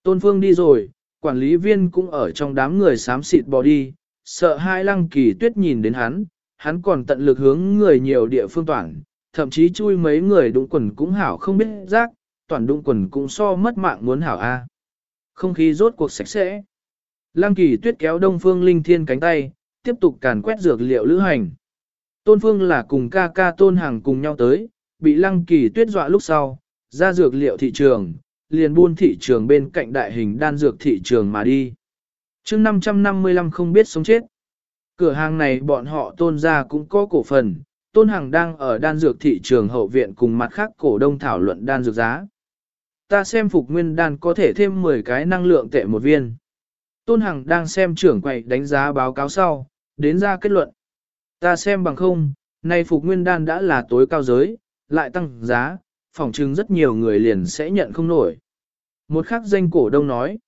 Tôn Phương đi rồi, quản lý viên cũng ở trong đám người xám xịt bỏ đi, sợ hai lăng kỳ tuyết nhìn đến hắn, hắn còn tận lực hướng người nhiều địa phương toàn, thậm chí chui mấy người đụng quần cũng hảo không biết rác, toàn đụng quần cũng so mất mạng muốn hảo A. Không khí rốt cuộc sạch sẽ. Lăng kỳ tuyết kéo đông phương linh thiên cánh tay, tiếp tục càn quét dược liệu lữ hành. Tôn phương là cùng ca ca tôn hàng cùng nhau tới, bị lăng kỳ tuyết dọa lúc sau, ra dược liệu thị trường, liền buôn thị trường bên cạnh đại hình đan dược thị trường mà đi chương 555 không biết sống chết. Cửa hàng này bọn họ tôn ra cũng có cổ phần, tôn hàng đang ở đan dược thị trường hậu viện cùng mặt khác cổ đông thảo luận đan dược giá. Ta xem phục nguyên đan có thể thêm 10 cái năng lượng tệ một viên. Tôn Hằng đang xem trưởng quầy đánh giá báo cáo sau, đến ra kết luận. Ta xem bằng không, nay phục nguyên đan đã là tối cao giới, lại tăng giá, phỏng chừng rất nhiều người liền sẽ nhận không nổi. Một khắc danh cổ đông nói,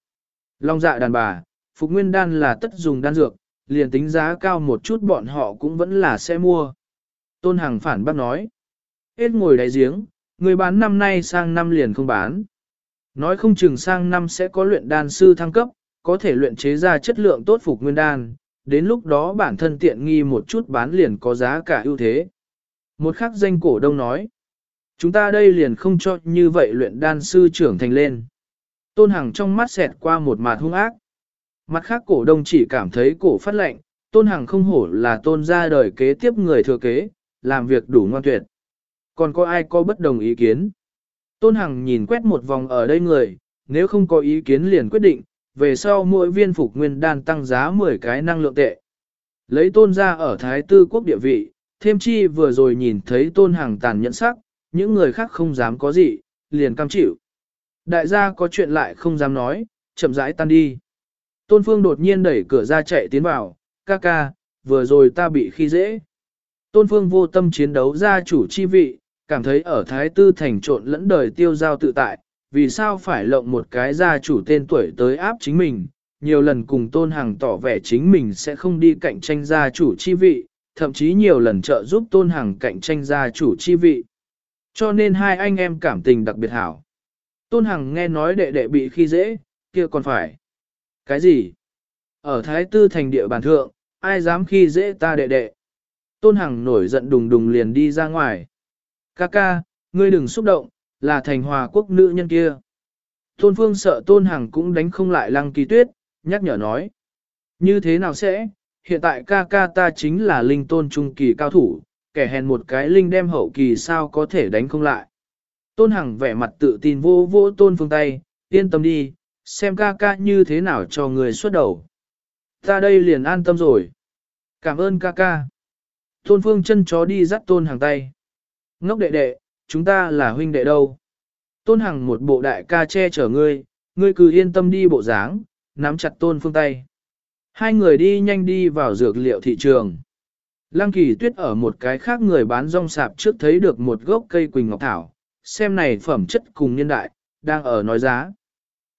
Long dạ đàn bà, phục nguyên đan là tất dùng đan dược, liền tính giá cao một chút bọn họ cũng vẫn là sẽ mua. Tôn Hằng phản bác nói, hết ngồi đáy giếng, người bán năm nay sang năm liền không bán. Nói không chừng sang năm sẽ có luyện đan sư thăng cấp, có thể luyện chế ra chất lượng tốt phục nguyên đan, đến lúc đó bản thân tiện nghi một chút bán liền có giá cả ưu thế. Một khắc danh cổ đông nói, chúng ta đây liền không cho như vậy luyện đan sư trưởng thành lên. Tôn Hằng trong mắt xẹt qua một mặt hung ác. Mặt khác cổ đông chỉ cảm thấy cổ phát lệnh, Tôn Hằng không hổ là tôn ra đời kế tiếp người thừa kế, làm việc đủ ngoan tuyệt. Còn có ai có bất đồng ý kiến? Tôn Hằng nhìn quét một vòng ở đây người, nếu không có ý kiến liền quyết định, về sau mỗi viên phục nguyên đan tăng giá 10 cái năng lượng tệ. Lấy tôn ra ở Thái Tư quốc địa vị, thêm chi vừa rồi nhìn thấy tôn hàng tàn nhẫn sắc, những người khác không dám có gì, liền cam chịu. Đại gia có chuyện lại không dám nói, chậm rãi tan đi. Tôn Phương đột nhiên đẩy cửa ra chạy tiến vào, ca ca, vừa rồi ta bị khi dễ. Tôn Phương vô tâm chiến đấu ra chủ chi vị, cảm thấy ở Thái Tư thành trộn lẫn đời tiêu giao tự tại, vì sao phải lộng một cái gia chủ tên tuổi tới áp chính mình, nhiều lần cùng tôn Hằng tỏ vẻ chính mình sẽ không đi cạnh tranh gia chủ chi vị, thậm chí nhiều lần trợ giúp tôn Hằng cạnh tranh gia chủ chi vị. Cho nên hai anh em cảm tình đặc biệt hảo. Tôn Hằng nghe nói đệ đệ bị khi dễ, kia còn phải. Cái gì? Ở Thái Tư thành địa bàn thượng, ai dám khi dễ ta đệ đệ? Tôn Hằng nổi giận đùng đùng liền đi ra ngoài. Ca ca, ngươi đừng xúc động, là thành hòa quốc nữ nhân kia. Tôn Phương sợ Tôn Hằng cũng đánh không lại lăng kỳ tuyết, nhắc nhở nói. Như thế nào sẽ, hiện tại ca ca ta chính là linh tôn trung kỳ cao thủ, kẻ hèn một cái linh đem hậu kỳ sao có thể đánh không lại. Tôn Hằng vẻ mặt tự tin vô vô Tôn Phương tay, yên tâm đi, xem ca ca như thế nào cho người xuất đầu. Ta đây liền an tâm rồi. Cảm ơn ca ca. Tôn Phương chân chó đi dắt Tôn Hằng tay. Ngốc đệ đệ, chúng ta là huynh đệ đâu. Tôn Hằng một bộ đại ca che chở ngươi, ngươi cứ yên tâm đi bộ dáng, nắm chặt tôn phương tay. Hai người đi nhanh đi vào dược liệu thị trường. Lăng kỳ tuyết ở một cái khác người bán rong sạp trước thấy được một gốc cây quỳnh ngọc thảo, xem này phẩm chất cùng nhân đại, đang ở nói giá.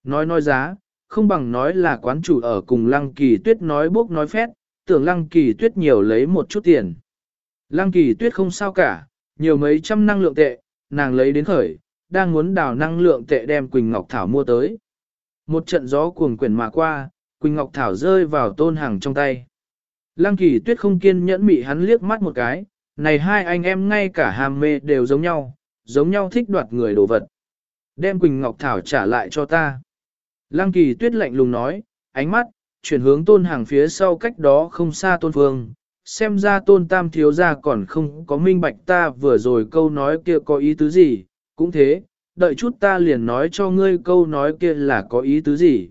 Nói nói giá, không bằng nói là quán chủ ở cùng lăng kỳ tuyết nói bốc nói phét, tưởng lăng kỳ tuyết nhiều lấy một chút tiền. Lăng kỳ tuyết không sao cả, nhiều mấy trăm năng lượng tệ, nàng lấy đến khởi, đang muốn đào năng lượng tệ đem Quỳnh Ngọc Thảo mua tới. Một trận gió cuồng quyển mà qua, Quỳnh Ngọc Thảo rơi vào tôn hàng trong tay. Lăng kỳ tuyết không kiên nhẫn mị hắn liếc mắt một cái, này hai anh em ngay cả hàm mê đều giống nhau, giống nhau thích đoạt người đồ vật. Đem Quỳnh Ngọc Thảo trả lại cho ta. Lăng kỳ tuyết lạnh lùng nói, ánh mắt, chuyển hướng tôn hàng phía sau cách đó không xa tôn phương, xem ra tôn tam thiếu gia còn không có minh bạch ta vừa rồi câu nói kia có ý tứ gì, cũng thế, đợi chút ta liền nói cho ngươi câu nói kia là có ý tứ gì.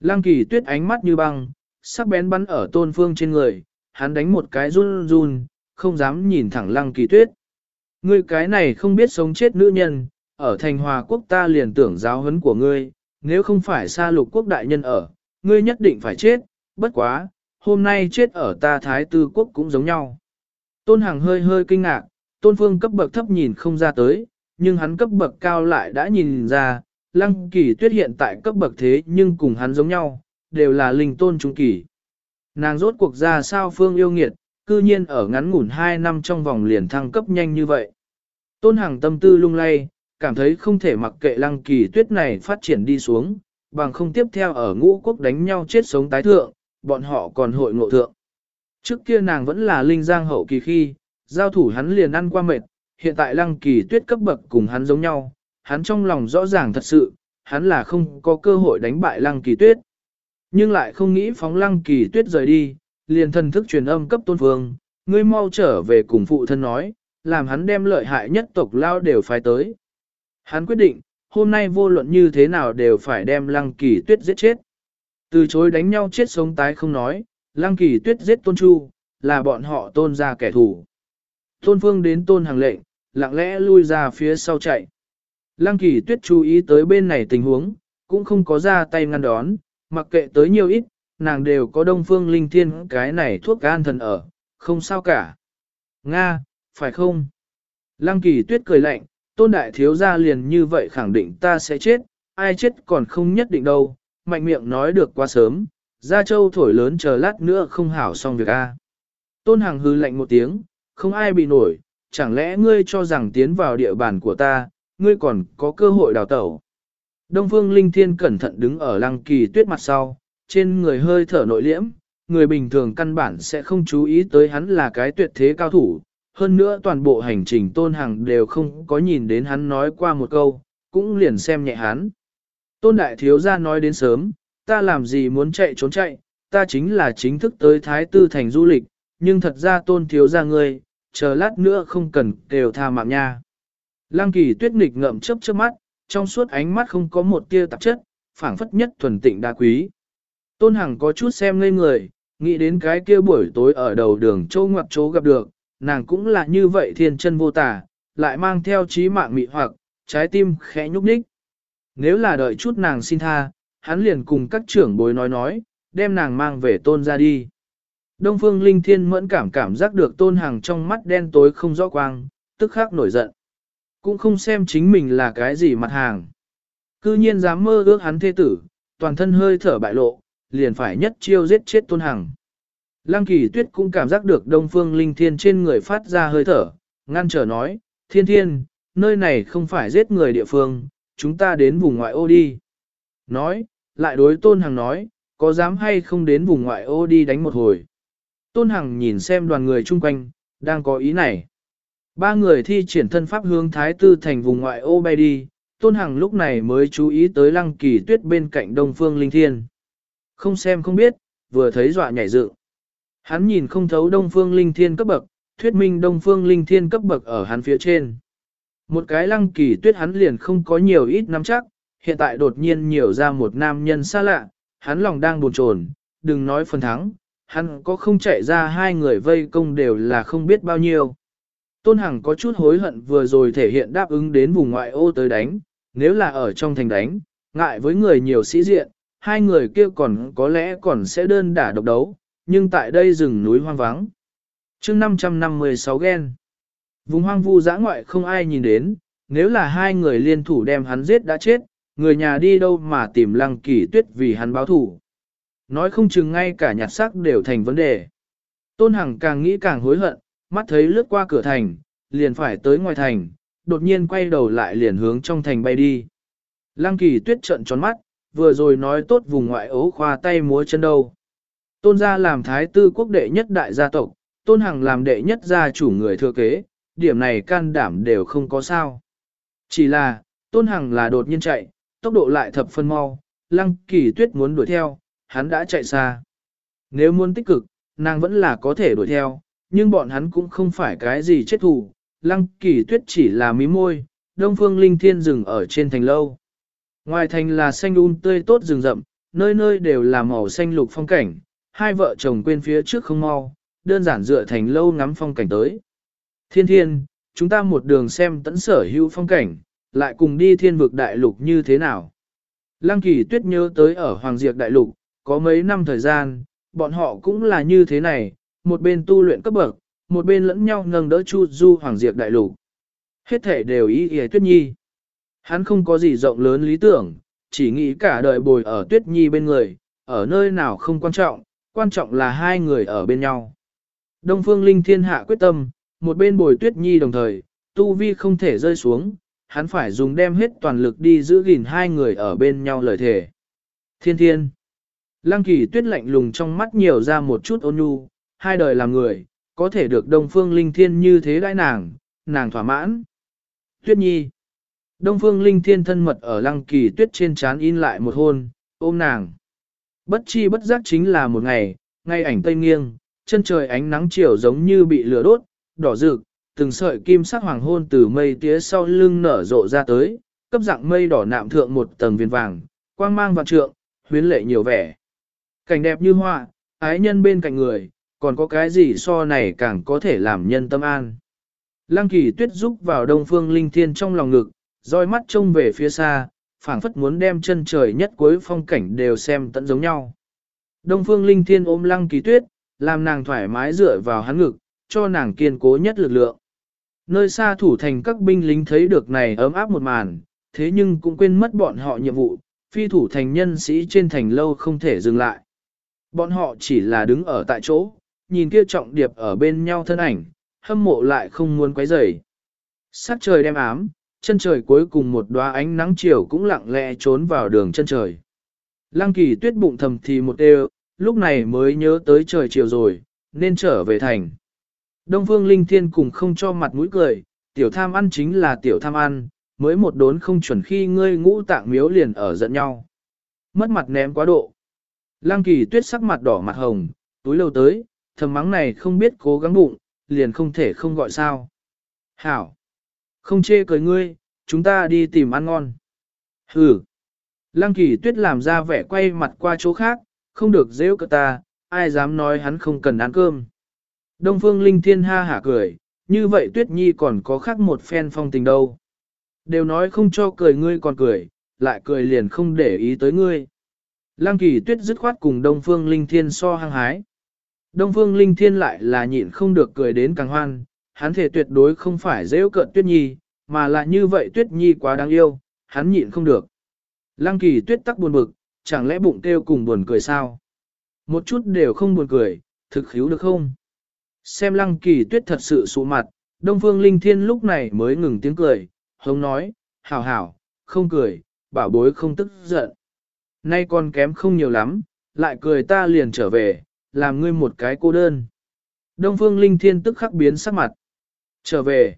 Lăng kỳ tuyết ánh mắt như băng, sắc bén bắn ở tôn phương trên người, hắn đánh một cái run run, không dám nhìn thẳng lăng kỳ tuyết. Ngươi cái này không biết sống chết nữ nhân, ở thành hòa quốc ta liền tưởng giáo huấn của ngươi, nếu không phải xa lục quốc đại nhân ở, ngươi nhất định phải chết, bất quá, hôm nay chết ở ta thái tư quốc cũng giống nhau. Tôn Hằng hơi hơi kinh ngạc, tôn phương cấp bậc thấp nhìn không ra tới, nhưng hắn cấp bậc cao lại đã nhìn ra, lăng kỳ tuyết hiện tại cấp bậc thế nhưng cùng hắn giống nhau, đều là linh tôn trung kỳ. Nàng rốt cuộc ra sao phương yêu nghiệt, cư nhiên ở ngắn ngủn 2 năm trong vòng liền thăng cấp nhanh như vậy. Tôn Hằng tâm tư lung lay, cảm thấy không thể mặc kệ lăng kỳ tuyết này phát triển đi xuống, bằng không tiếp theo ở ngũ quốc đánh nhau chết sống tái thượng, bọn họ còn hội ngộ thượng. Trước kia nàng vẫn là linh giang hậu kỳ khi, giao thủ hắn liền ăn qua mệt, hiện tại lăng kỳ tuyết cấp bậc cùng hắn giống nhau, hắn trong lòng rõ ràng thật sự, hắn là không có cơ hội đánh bại lăng kỳ tuyết. Nhưng lại không nghĩ phóng lăng kỳ tuyết rời đi, liền thần thức truyền âm cấp tôn phương, ngươi mau trở về cùng phụ thân nói, làm hắn đem lợi hại nhất tộc lao đều phải tới. Hắn quyết định, hôm nay vô luận như thế nào đều phải đem lăng kỳ tuyết giết chết. Từ chối đánh nhau chết sống tái không nói, lăng kỳ tuyết giết tôn chu, là bọn họ tôn ra kẻ thù. Tôn phương đến tôn hàng lệnh, lặng lẽ lui ra phía sau chạy. Lăng kỳ tuyết chú ý tới bên này tình huống, cũng không có ra tay ngăn đón, mặc kệ tới nhiều ít, nàng đều có đông phương linh thiên cái này thuốc gan thần ở, không sao cả. Nga, phải không? Lăng kỳ tuyết cười lạnh, tôn đại thiếu gia liền như vậy khẳng định ta sẽ chết, ai chết còn không nhất định đâu, mạnh miệng nói được quá sớm, gia châu thổi lớn chờ lát nữa không hảo xong việc a. Tôn hàng hư lạnh một tiếng, không ai bị nổi, chẳng lẽ ngươi cho rằng tiến vào địa bàn của ta, ngươi còn có cơ hội đào tẩu. Đông Phương Linh Thiên cẩn thận đứng ở lăng kỳ tuyết mặt sau, trên người hơi thở nội liễm, người bình thường căn bản sẽ không chú ý tới hắn là cái tuyệt thế cao thủ. Hơn nữa toàn bộ hành trình tôn hằng đều không có nhìn đến hắn nói qua một câu, cũng liền xem nhẹ hắn. Tôn đại thiếu gia nói đến sớm, ta làm gì muốn chạy trốn chạy, ta chính là chính thức tới Thái Tư thành du lịch, nhưng thật ra tôn thiếu gia ngươi, chờ lát nữa không cần đều tha mạng nha. Lăng kỳ tuyết nghịch ngậm chớp chớp mắt, trong suốt ánh mắt không có một tia tạp chất, phảng phất nhất thuần tịnh đa quý. Tôn Hằng có chút xem ngây người, nghĩ đến cái kia buổi tối ở đầu đường châu ngoặc chỗ gặp được, nàng cũng là như vậy thiên chân vô tả, lại mang theo trí mạng mị hoặc, trái tim khẽ nhúc nhích. Nếu là đợi chút nàng xin tha, hắn liền cùng các trưởng bối nói nói, đem nàng mang về tôn ra đi. Đông phương linh thiên mẫn cảm cảm giác được tôn Hằng trong mắt đen tối không rõ quang, tức khắc nổi giận. Cũng không xem chính mình là cái gì mặt hàng. Cư nhiên dám mơ ước hắn thế tử, toàn thân hơi thở bại lộ, liền phải nhất chiêu giết chết tôn hằng. Lăng kỳ tuyết cũng cảm giác được đông phương linh thiên trên người phát ra hơi thở, ngăn trở nói, thiên thiên, nơi này không phải giết người địa phương, chúng ta đến vùng ngoại ô đi. Nói, lại đối tôn hằng nói, có dám hay không đến vùng ngoại ô đi đánh một hồi. Tôn hằng nhìn xem đoàn người chung quanh, đang có ý này. Ba người thi triển thân pháp hướng thái tư thành vùng ngoại ô bay đi, tôn hằng lúc này mới chú ý tới lăng kỳ tuyết bên cạnh đông phương linh thiên. Không xem không biết, vừa thấy dọa nhảy dựng. Hắn nhìn không thấu đông phương linh thiên cấp bậc, thuyết minh đông phương linh thiên cấp bậc ở hắn phía trên. Một cái lăng kỳ tuyết hắn liền không có nhiều ít nắm chắc, hiện tại đột nhiên nhiều ra một nam nhân xa lạ, hắn lòng đang buồn chồn, đừng nói phần thắng, hắn có không chạy ra hai người vây công đều là không biết bao nhiêu. Tôn Hằng có chút hối hận vừa rồi thể hiện đáp ứng đến vùng ngoại ô tới đánh, nếu là ở trong thành đánh, ngại với người nhiều sĩ diện, hai người kia còn có lẽ còn sẽ đơn đả độc đấu, nhưng tại đây rừng núi hoang vắng. chương 556 gen, vùng hoang vu dã ngoại không ai nhìn đến, nếu là hai người liên thủ đem hắn giết đã chết, người nhà đi đâu mà tìm lăng kỳ tuyết vì hắn báo thủ. Nói không chừng ngay cả nhặt sắc đều thành vấn đề. Tôn Hằng càng nghĩ càng hối hận, mắt thấy lướt qua cửa thành, liền phải tới ngoài thành, đột nhiên quay đầu lại liền hướng trong thành bay đi. Lăng kỳ tuyết trận tròn mắt, vừa rồi nói tốt vùng ngoại ố khoa tay múa chân đâu. Tôn gia làm thái tư quốc đệ nhất đại gia tộc, tôn hằng làm đệ nhất gia chủ người thừa kế, điểm này can đảm đều không có sao. Chỉ là, tôn hằng là đột nhiên chạy, tốc độ lại thập phân mau, lăng kỳ tuyết muốn đuổi theo, hắn đã chạy xa. Nếu muốn tích cực, nàng vẫn là có thể đuổi theo, nhưng bọn hắn cũng không phải cái gì chết thù, lăng kỳ tuyết chỉ là mí môi, Đông Phương Linh Thiên rừng ở trên thành lâu. Ngoài thành là xanh un tươi tốt rừng rậm, nơi nơi đều là màu xanh lục phong cảnh, hai vợ chồng quên phía trước không mau, đơn giản dựa thành lâu ngắm phong cảnh tới. Thiên thiên, chúng ta một đường xem tẫn sở hữu phong cảnh, lại cùng đi thiên vực đại lục như thế nào. Lăng kỳ tuyết nhớ tới ở Hoàng Diệp đại lục, có mấy năm thời gian, bọn họ cũng là như thế này, một bên tu luyện cấp bậc, một bên lẫn nhau nâng đỡ chu du Hoàng Diệp đại lục. Hết thể đều ý ý tuyết nhi. Hắn không có gì rộng lớn lý tưởng, chỉ nghĩ cả đời bồi ở tuyết nhi bên người, ở nơi nào không quan trọng, quan trọng là hai người ở bên nhau. Đông phương linh thiên hạ quyết tâm, một bên bồi tuyết nhi đồng thời, tu vi không thể rơi xuống, hắn phải dùng đem hết toàn lực đi giữ gìn hai người ở bên nhau lời thề. Thiên thiên. Lăng kỳ tuyết lạnh lùng trong mắt nhiều ra một chút ôn nhu, hai đời làm người, có thể được đông phương linh thiên như thế đãi nàng, nàng thỏa mãn. Tuyết nhi. Đông phương linh thiên thân mật ở lăng kỳ tuyết trên trán in lại một hôn, ôm nàng. Bất chi bất giác chính là một ngày, ngay ảnh tây nghiêng, chân trời ánh nắng chiều giống như bị lửa đốt, đỏ rực, từng sợi kim sắc hoàng hôn từ mây tía sau lưng nở rộ ra tới, cấp dạng mây đỏ nạm thượng một tầng viên vàng, quang mang vạn trượng, huyến lệ nhiều vẻ. Cảnh đẹp như hoa, ái nhân bên cạnh người, còn có cái gì so này càng có thể làm nhân tâm an. Lăng kỳ tuyết rúc vào đông phương linh thiên trong lòng ngực, roi mắt trông về phía xa, phảng phất muốn đem chân trời nhất cuối phong cảnh đều xem tận giống nhau. Đông phương linh thiên ôm lăng kỳ tuyết, làm nàng thoải mái dựa vào hắn ngực, cho nàng kiên cố nhất lực lượng. Nơi xa thủ thành các binh lính thấy được này ấm áp một màn, thế nhưng cũng quên mất bọn họ nhiệm vụ, phi thủ thành nhân sĩ trên thành lâu không thể dừng lại. Bọn họ chỉ là đứng ở tại chỗ, nhìn kia trọng điệp ở bên nhau thân ảnh, hâm mộ lại không muốn quấy rầy. Sắc trời đem ám, chân trời cuối cùng một đóa ánh nắng chiều cũng lặng lẽ trốn vào đường chân trời. Lăng kỳ tuyết bụng thầm thì một đều, lúc này mới nhớ tới trời chiều rồi, nên trở về thành. Đông Phương Linh Thiên cùng không cho mặt mũi cười, tiểu tham ăn chính là tiểu tham ăn, mới một đốn không chuẩn khi ngươi ngũ tạng miếu liền ở giận nhau. Mất mặt ném quá độ. Lăng kỳ tuyết sắc mặt đỏ mặt hồng, túi lâu tới, thầm mắng này không biết cố gắng bụng, liền không thể không gọi sao. Hảo! Không chê cười ngươi, chúng ta đi tìm ăn ngon. Hừ! Lăng kỳ tuyết làm ra vẻ quay mặt qua chỗ khác, không được dễ cơ ta, ai dám nói hắn không cần ăn cơm. Đông phương linh thiên ha hả cười, như vậy tuyết nhi còn có khác một phen phong tình đâu. Đều nói không cho cười ngươi còn cười, lại cười liền không để ý tới ngươi. Lăng kỳ tuyết dứt khoát cùng Đông Phương Linh Thiên so hăng hái. Đông Phương Linh Thiên lại là nhịn không được cười đến càng hoan, hắn thể tuyệt đối không phải dễ cận tuyết nhi, mà là như vậy tuyết nhi quá đáng yêu, hắn nhịn không được. Lăng kỳ tuyết tắc buồn bực, chẳng lẽ bụng kêu cùng buồn cười sao? Một chút đều không buồn cười, thực khíu được không? Xem lăng kỳ tuyết thật sự sụ mặt, Đông Phương Linh Thiên lúc này mới ngừng tiếng cười, hống nói, hảo hảo, không cười, bảo bối không tức giận. Nay còn kém không nhiều lắm, lại cười ta liền trở về, làm ngươi một cái cô đơn. Đông Phương Linh Thiên tức khắc biến sắc mặt. Trở về.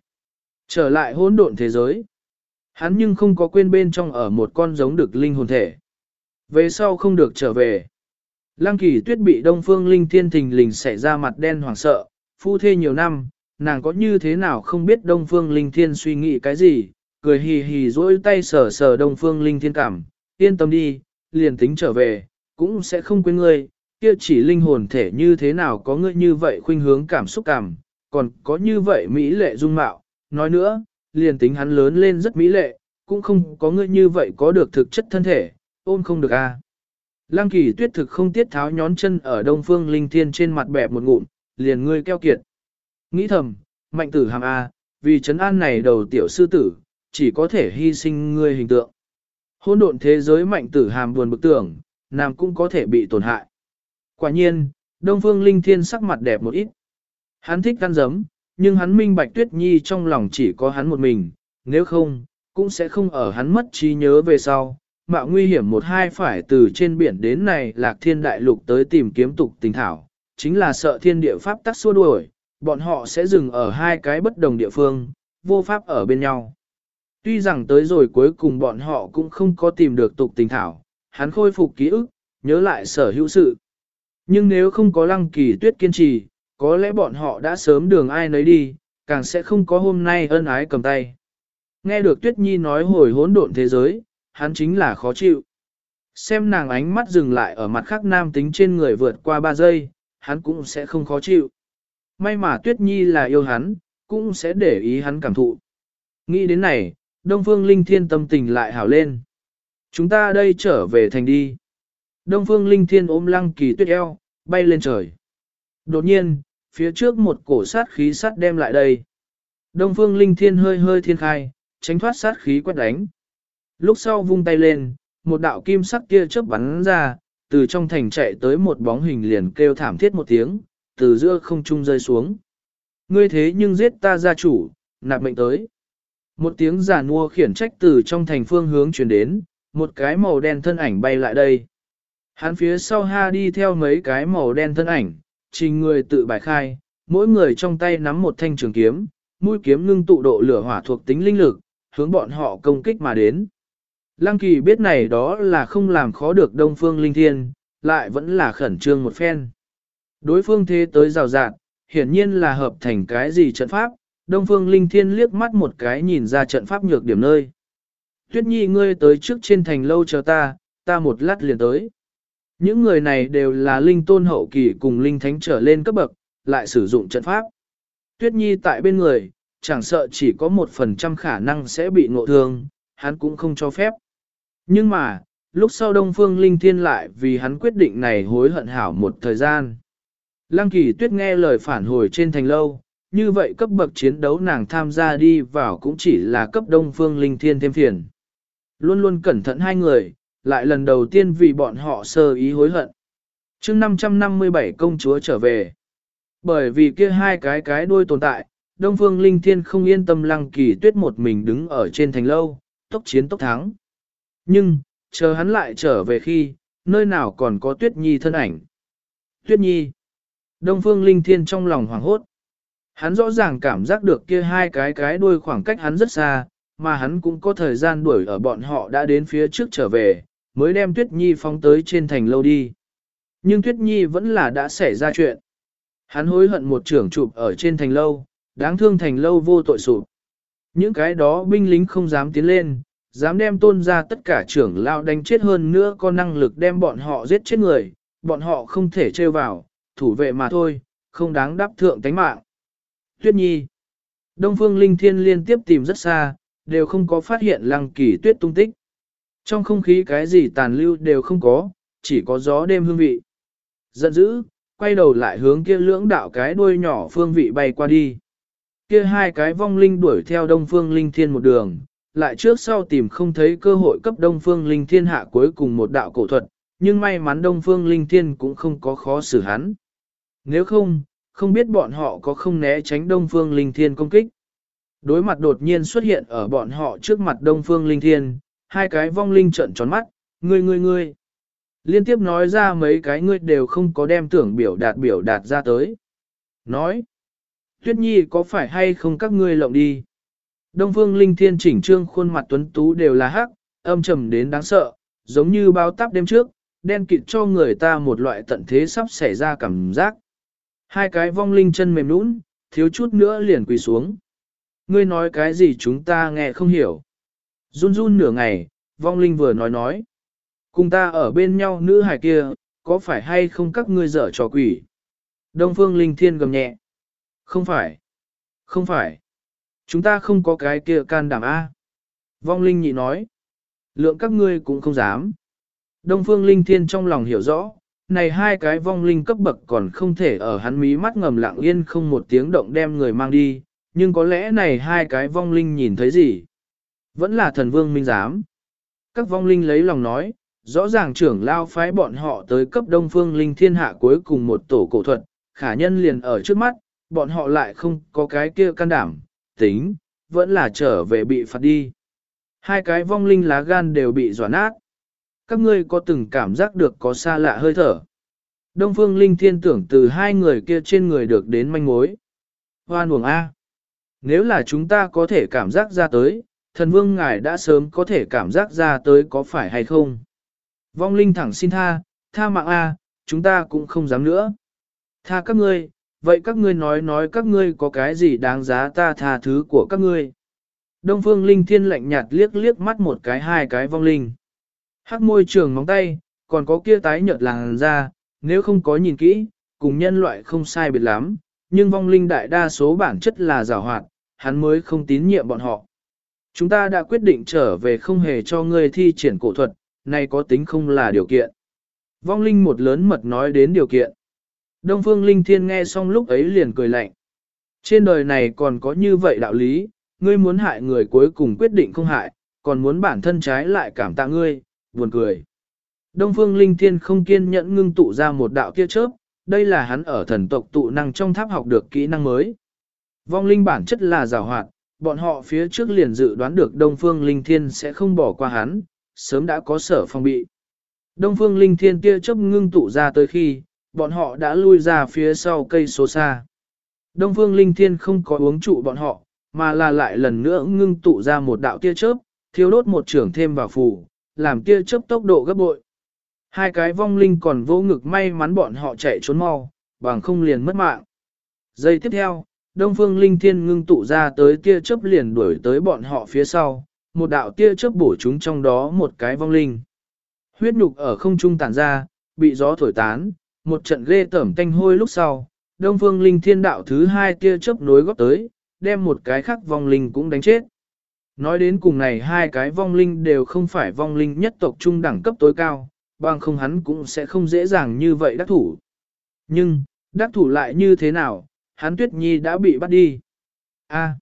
Trở lại hỗn độn thế giới. Hắn nhưng không có quên bên trong ở một con giống được linh hồn thể. Về sau không được trở về. Lăng kỳ tuyết bị Đông Phương Linh Thiên thình lình xảy ra mặt đen hoảng sợ, phu thê nhiều năm, nàng có như thế nào không biết Đông Phương Linh Thiên suy nghĩ cái gì, cười hì hì dỗi tay sờ sờ Đông Phương Linh Thiên cảm, yên tâm đi, liền tính trở về, cũng sẽ không quên ngươi, kia chỉ linh hồn thể như thế nào có ngươi như vậy khuynh hướng cảm xúc cảm, còn có như vậy mỹ lệ dung mạo, nói nữa, liền tính hắn lớn lên rất mỹ lệ, cũng không có ngươi như vậy có được thực chất thân thể, ôm không được a. À. Lăng kỳ tuyết thực không tiết tháo nhón chân ở đông phương linh thiên trên mặt bẹp một ngụm, liền ngươi keo kiệt. Nghĩ thầm, mạnh tử hàm a, vì chấn an này đầu tiểu sư tử, chỉ có thể hy sinh ngươi hình tượng. Hôn độn thế giới mạnh tử hàm buồn bực tưởng, nam cũng có thể bị tổn hại. Quả nhiên, Đông Phương Linh Thiên sắc mặt đẹp một ít. Hắn thích ăn giấm, nhưng hắn minh bạch tuyết nhi trong lòng chỉ có hắn một mình, nếu không, cũng sẽ không ở hắn mất trí nhớ về sau. Mạo nguy hiểm một hai phải từ trên biển đến này lạc thiên đại lục tới tìm kiếm tục tình thảo, chính là sợ thiên địa pháp tắc xua đuổi, bọn họ sẽ dừng ở hai cái bất đồng địa phương, vô pháp ở bên nhau. Tuy rằng tới rồi cuối cùng bọn họ cũng không có tìm được tục tình thảo, hắn khôi phục ký ức, nhớ lại sở hữu sự. Nhưng nếu không có lăng kỳ tuyết kiên trì, có lẽ bọn họ đã sớm đường ai nấy đi, càng sẽ không có hôm nay ân ái cầm tay. Nghe được Tuyết Nhi nói hồi hỗn độn thế giới, hắn chính là khó chịu. Xem nàng ánh mắt dừng lại ở mặt khác nam tính trên người vượt qua 3 giây, hắn cũng sẽ không khó chịu. May mà Tuyết Nhi là yêu hắn, cũng sẽ để ý hắn cảm thụ. Nghĩ đến này, Đông Phương Linh Thiên tâm tình lại hảo lên. Chúng ta đây trở về thành đi. Đông Phương Linh Thiên ôm lăng kỳ tuyết eo, bay lên trời. Đột nhiên, phía trước một cổ sát khí sắt đem lại đây. Đông Phương Linh Thiên hơi hơi thiên khai, tránh thoát sát khí quét đánh. Lúc sau vung tay lên, một đạo kim sắc kia chớp bắn ra, từ trong thành chạy tới một bóng hình liền kêu thảm thiết một tiếng, từ giữa không trung rơi xuống. Ngươi thế nhưng giết ta gia chủ, nạp mệnh tới. Một tiếng giả nua khiển trách từ trong thành phương hướng truyền đến, một cái màu đen thân ảnh bay lại đây. Hắn phía sau ha đi theo mấy cái màu đen thân ảnh, trình người tự bài khai, mỗi người trong tay nắm một thanh trường kiếm, mũi kiếm ngưng tụ độ lửa hỏa thuộc tính linh lực, hướng bọn họ công kích mà đến. Lăng kỳ biết này đó là không làm khó được đông phương linh thiên, lại vẫn là khẩn trương một phen. Đối phương thế tới rào rạt, hiển nhiên là hợp thành cái gì trận pháp, đông phương linh thiên liếc mắt một cái nhìn ra trận pháp nhược điểm nơi. Tuyết nhi ngươi tới trước trên thành lâu chờ ta, ta một lát liền tới. Những người này đều là linh tôn hậu kỳ cùng linh thánh trở lên cấp bậc, lại sử dụng trận pháp. Tuyết nhi tại bên người, chẳng sợ chỉ có một phần trăm khả năng sẽ bị ngộ thương, hắn cũng không cho phép. Nhưng mà, lúc sau Đông Phương Linh Thiên lại vì hắn quyết định này hối hận hảo một thời gian. Lăng kỳ tuyết nghe lời phản hồi trên thành lâu, như vậy cấp bậc chiến đấu nàng tham gia đi vào cũng chỉ là cấp Đông Phương Linh Thiên thêm phiền. Luôn luôn cẩn thận hai người, lại lần đầu tiên vì bọn họ sơ ý hối hận. chương 557 công chúa trở về. Bởi vì kia hai cái cái đuôi tồn tại, Đông Phương Linh Thiên không yên tâm lăng kỳ tuyết một mình đứng ở trên thành lâu, tốc chiến tốc thắng. Nhưng, chờ hắn lại trở về khi, nơi nào còn có Tuyết Nhi thân ảnh. Tuyết Nhi. Đông Phương Linh Thiên trong lòng hoảng hốt. Hắn rõ ràng cảm giác được kia hai cái cái đuôi khoảng cách hắn rất xa, mà hắn cũng có thời gian đuổi ở bọn họ đã đến phía trước trở về, mới đem Tuyết Nhi phóng tới trên thành lâu đi. Nhưng Tuyết Nhi vẫn là đã xảy ra chuyện. Hắn hối hận một trưởng chụp ở trên thành lâu, đáng thương thành lâu vô tội sụp. Những cái đó binh lính không dám tiến lên, dám đem tôn ra tất cả trưởng lao đánh chết hơn nữa có năng lực đem bọn họ giết chết người, bọn họ không thể trêu vào, thủ vệ mà thôi, không đáng đáp thượng tánh mạng. Tuyết Nhi Đông Phương Linh Thiên liên tiếp tìm rất xa, đều không có phát hiện lăng kỳ tuyết tung tích. Trong không khí cái gì tàn lưu đều không có, chỉ có gió đêm hương vị. Giận dữ, quay đầu lại hướng kia lưỡng đạo cái đuôi nhỏ phương vị bay qua đi. Kia hai cái vong linh đuổi theo Đông Phương Linh Thiên một đường, lại trước sau tìm không thấy cơ hội cấp Đông Phương Linh Thiên hạ cuối cùng một đạo cổ thuật, nhưng may mắn Đông Phương Linh Thiên cũng không có khó xử hắn. Nếu không, không biết bọn họ có không né tránh Đông Phương Linh Thiên công kích. Đối mặt đột nhiên xuất hiện ở bọn họ trước mặt Đông Phương Linh Thiên, hai cái vong linh trợn tròn mắt, ngươi ngươi ngươi. Liên tiếp nói ra mấy cái ngươi đều không có đem tưởng biểu đạt biểu đạt ra tới. Nói, Tuyết Nhi có phải hay không các ngươi lộng đi? Đông Phương Linh Thiên chỉnh trương khuôn mặt tuấn tú đều là hắc, âm trầm đến đáng sợ, giống như bao táp đêm trước, đen kịt cho người ta một loại tận thế sắp xảy ra cảm giác. Hai cái vong linh chân mềm nũng, thiếu chút nữa liền quỳ xuống. Ngươi nói cái gì chúng ta nghe không hiểu. Run run nửa ngày, vong linh vừa nói nói. Cùng ta ở bên nhau nữ hài kia, có phải hay không các ngươi dở trò quỷ? Đông Phương Linh Thiên gầm nhẹ. Không phải. Không phải. Chúng ta không có cái kia can đảm A. Vong Linh nhị nói. Lượng các ngươi cũng không dám. Đông Phương Linh Thiên trong lòng hiểu rõ, này hai cái vong linh cấp bậc còn không thể ở hắn mí mắt ngầm lặng yên không một tiếng động đem người mang đi, nhưng có lẽ này hai cái vong linh nhìn thấy gì? Vẫn là thần vương minh giám. Các vong linh lấy lòng nói, rõ ràng trưởng lao phái bọn họ tới cấp đông phương linh thiên hạ cuối cùng một tổ cổ thuật, khả nhân liền ở trước mắt, bọn họ lại không có cái kia can đảm, tính, vẫn là trở về bị phạt đi. Hai cái vong linh lá gan đều bị dọa nát. Các ngươi có từng cảm giác được có xa lạ hơi thở. Đông phương linh thiên tưởng từ hai người kia trên người được đến manh mối. Hoan buồng A. Nếu là chúng ta có thể cảm giác ra tới, thần vương ngài đã sớm có thể cảm giác ra tới có phải hay không. Vong linh thẳng xin tha, tha mạng A, chúng ta cũng không dám nữa. Tha các ngươi, vậy các ngươi nói nói các ngươi có cái gì đáng giá ta tha thứ của các ngươi. Đông Phương Linh Thiên lạnh nhạt liếc liếc mắt một cái hai cái vong linh. Hắc môi trường móng tay, còn có kia tái nhợt làn da, nếu không có nhìn kỹ, cùng nhân loại không sai biệt lắm, nhưng vong linh đại đa số bản chất là giảo hoạt, hắn mới không tín nhiệm bọn họ. Chúng ta đã quyết định trở về không hề cho ngươi thi triển cổ thuật, này có tính không là điều kiện. Vong linh một lớn mật nói đến điều kiện. Đông Phương Linh Thiên nghe xong lúc ấy liền cười lạnh. Trên đời này còn có như vậy đạo lý, ngươi muốn hại người cuối cùng quyết định không hại, còn muốn bản thân trái lại cảm tạ ngươi, buồn cười. Đông Phương Linh Thiên không kiên nhẫn ngưng tụ ra một đạo tia chớp, đây là hắn ở thần tộc tụ năng trong tháp học được kỹ năng mới. Vong linh bản chất là giảo hoạt, bọn họ phía trước liền dự đoán được Đông Phương Linh Thiên sẽ không bỏ qua hắn, sớm đã có sở phòng bị. Đông Phương Linh Thiên tia chớp ngưng tụ ra tới khi, bọn họ đã lui ra phía sau cây số xa. Đông Phương Linh Thiên không có uống trụ bọn họ, mà là lại lần nữa ngưng tụ ra một đạo tia chớp, thiếu đốt một trưởng thêm vào phù, làm tia chớp tốc độ gấp bội. Hai cái vong linh còn vô ngực may mắn bọn họ chạy trốn mau, bằng không liền mất mạng. Giây tiếp theo, Đông Phương Linh Thiên ngưng tụ ra tới tia chớp liền đuổi tới bọn họ phía sau, một đạo tia chớp bổ chúng trong đó một cái vong linh. Huyết nhục ở không trung tản ra, bị gió thổi tán, một trận ghê tởm tanh hôi lúc sau, Đông Phương Linh Thiên đạo thứ hai tia chớp nối góp tới, đem một cái khác vong linh cũng đánh chết. Nói đến cùng này hai cái vong linh đều không phải vong linh nhất tộc trung đẳng cấp tối cao, bằng không hắn cũng sẽ không dễ dàng như vậy đắc thủ. Nhưng, đắc thủ lại như thế nào, hắn tuyết nhi đã bị bắt đi. A.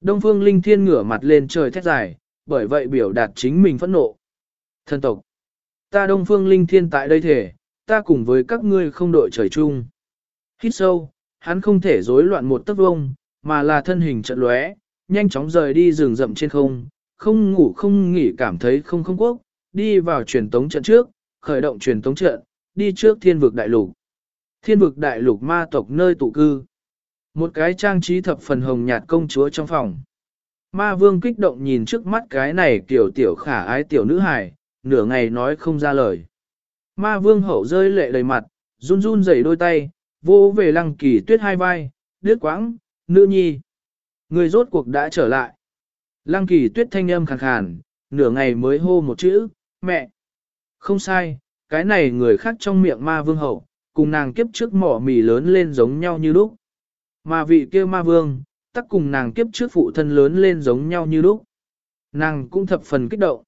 Đông Phương Linh Thiên ngửa mặt lên trời thét dài, bởi vậy biểu đạt chính mình phẫn nộ. Thần tộc. Ta Đông Phương Linh Thiên tại đây thể, ta cùng với các ngươi không đội trời chung. Hít sâu, hắn không thể rối loạn một tấc vông, mà là thân hình trận lóe, nhanh chóng rời đi rừng rậm trên không, không ngủ không nghỉ cảm thấy không không quốc, đi vào truyền tống trận trước, khởi động truyền tống trận, đi trước thiên vực đại lục. Thiên vực đại lục ma tộc nơi tụ cư. Một cái trang trí thập phần hồng nhạt công chúa trong phòng. Ma vương kích động nhìn trước mắt cái này tiểu tiểu khả ái tiểu nữ hài, nửa ngày nói không ra lời. Ma vương hậu rơi lệ đầy mặt, run run rẩy đôi tay, vô về lăng kỳ tuyết hai vai, đứt quãng, nữ nhi. Người rốt cuộc đã trở lại. Lăng kỳ tuyết thanh âm khàn khàn, nửa ngày mới hô một chữ, mẹ. Không sai, cái này người khác trong miệng ma vương hậu, cùng nàng kiếp trước mỏ mì lớn lên giống nhau như lúc. Mà vị kia ma vương, tắc cùng nàng kiếp trước phụ thân lớn lên giống nhau như lúc. Nàng cũng thập phần kích động.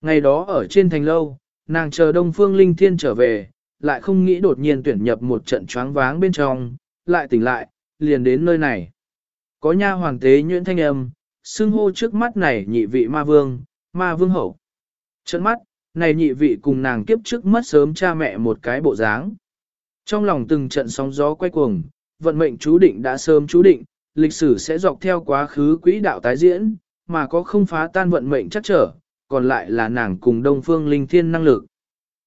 Ngày đó ở trên thành lâu, nàng chờ Đông Phương Linh Thiên trở về, lại không nghĩ đột nhiên tuyển nhập một trận choáng váng bên trong, lại tỉnh lại, liền đến nơi này. Có nha hoàng tế nhuyễn thanh âm, xưng hô trước mắt này nhị vị ma vương, ma vương hậu. Trận mắt, này nhị vị cùng nàng kiếp trước mất sớm cha mẹ một cái bộ dáng. Trong lòng từng trận sóng gió quay cuồng, vận mệnh chú định đã sớm chú định, lịch sử sẽ dọc theo quá khứ quỹ đạo tái diễn, mà có không phá tan vận mệnh chắc trở, còn lại là nàng cùng Đông Phương Linh Thiên năng lực.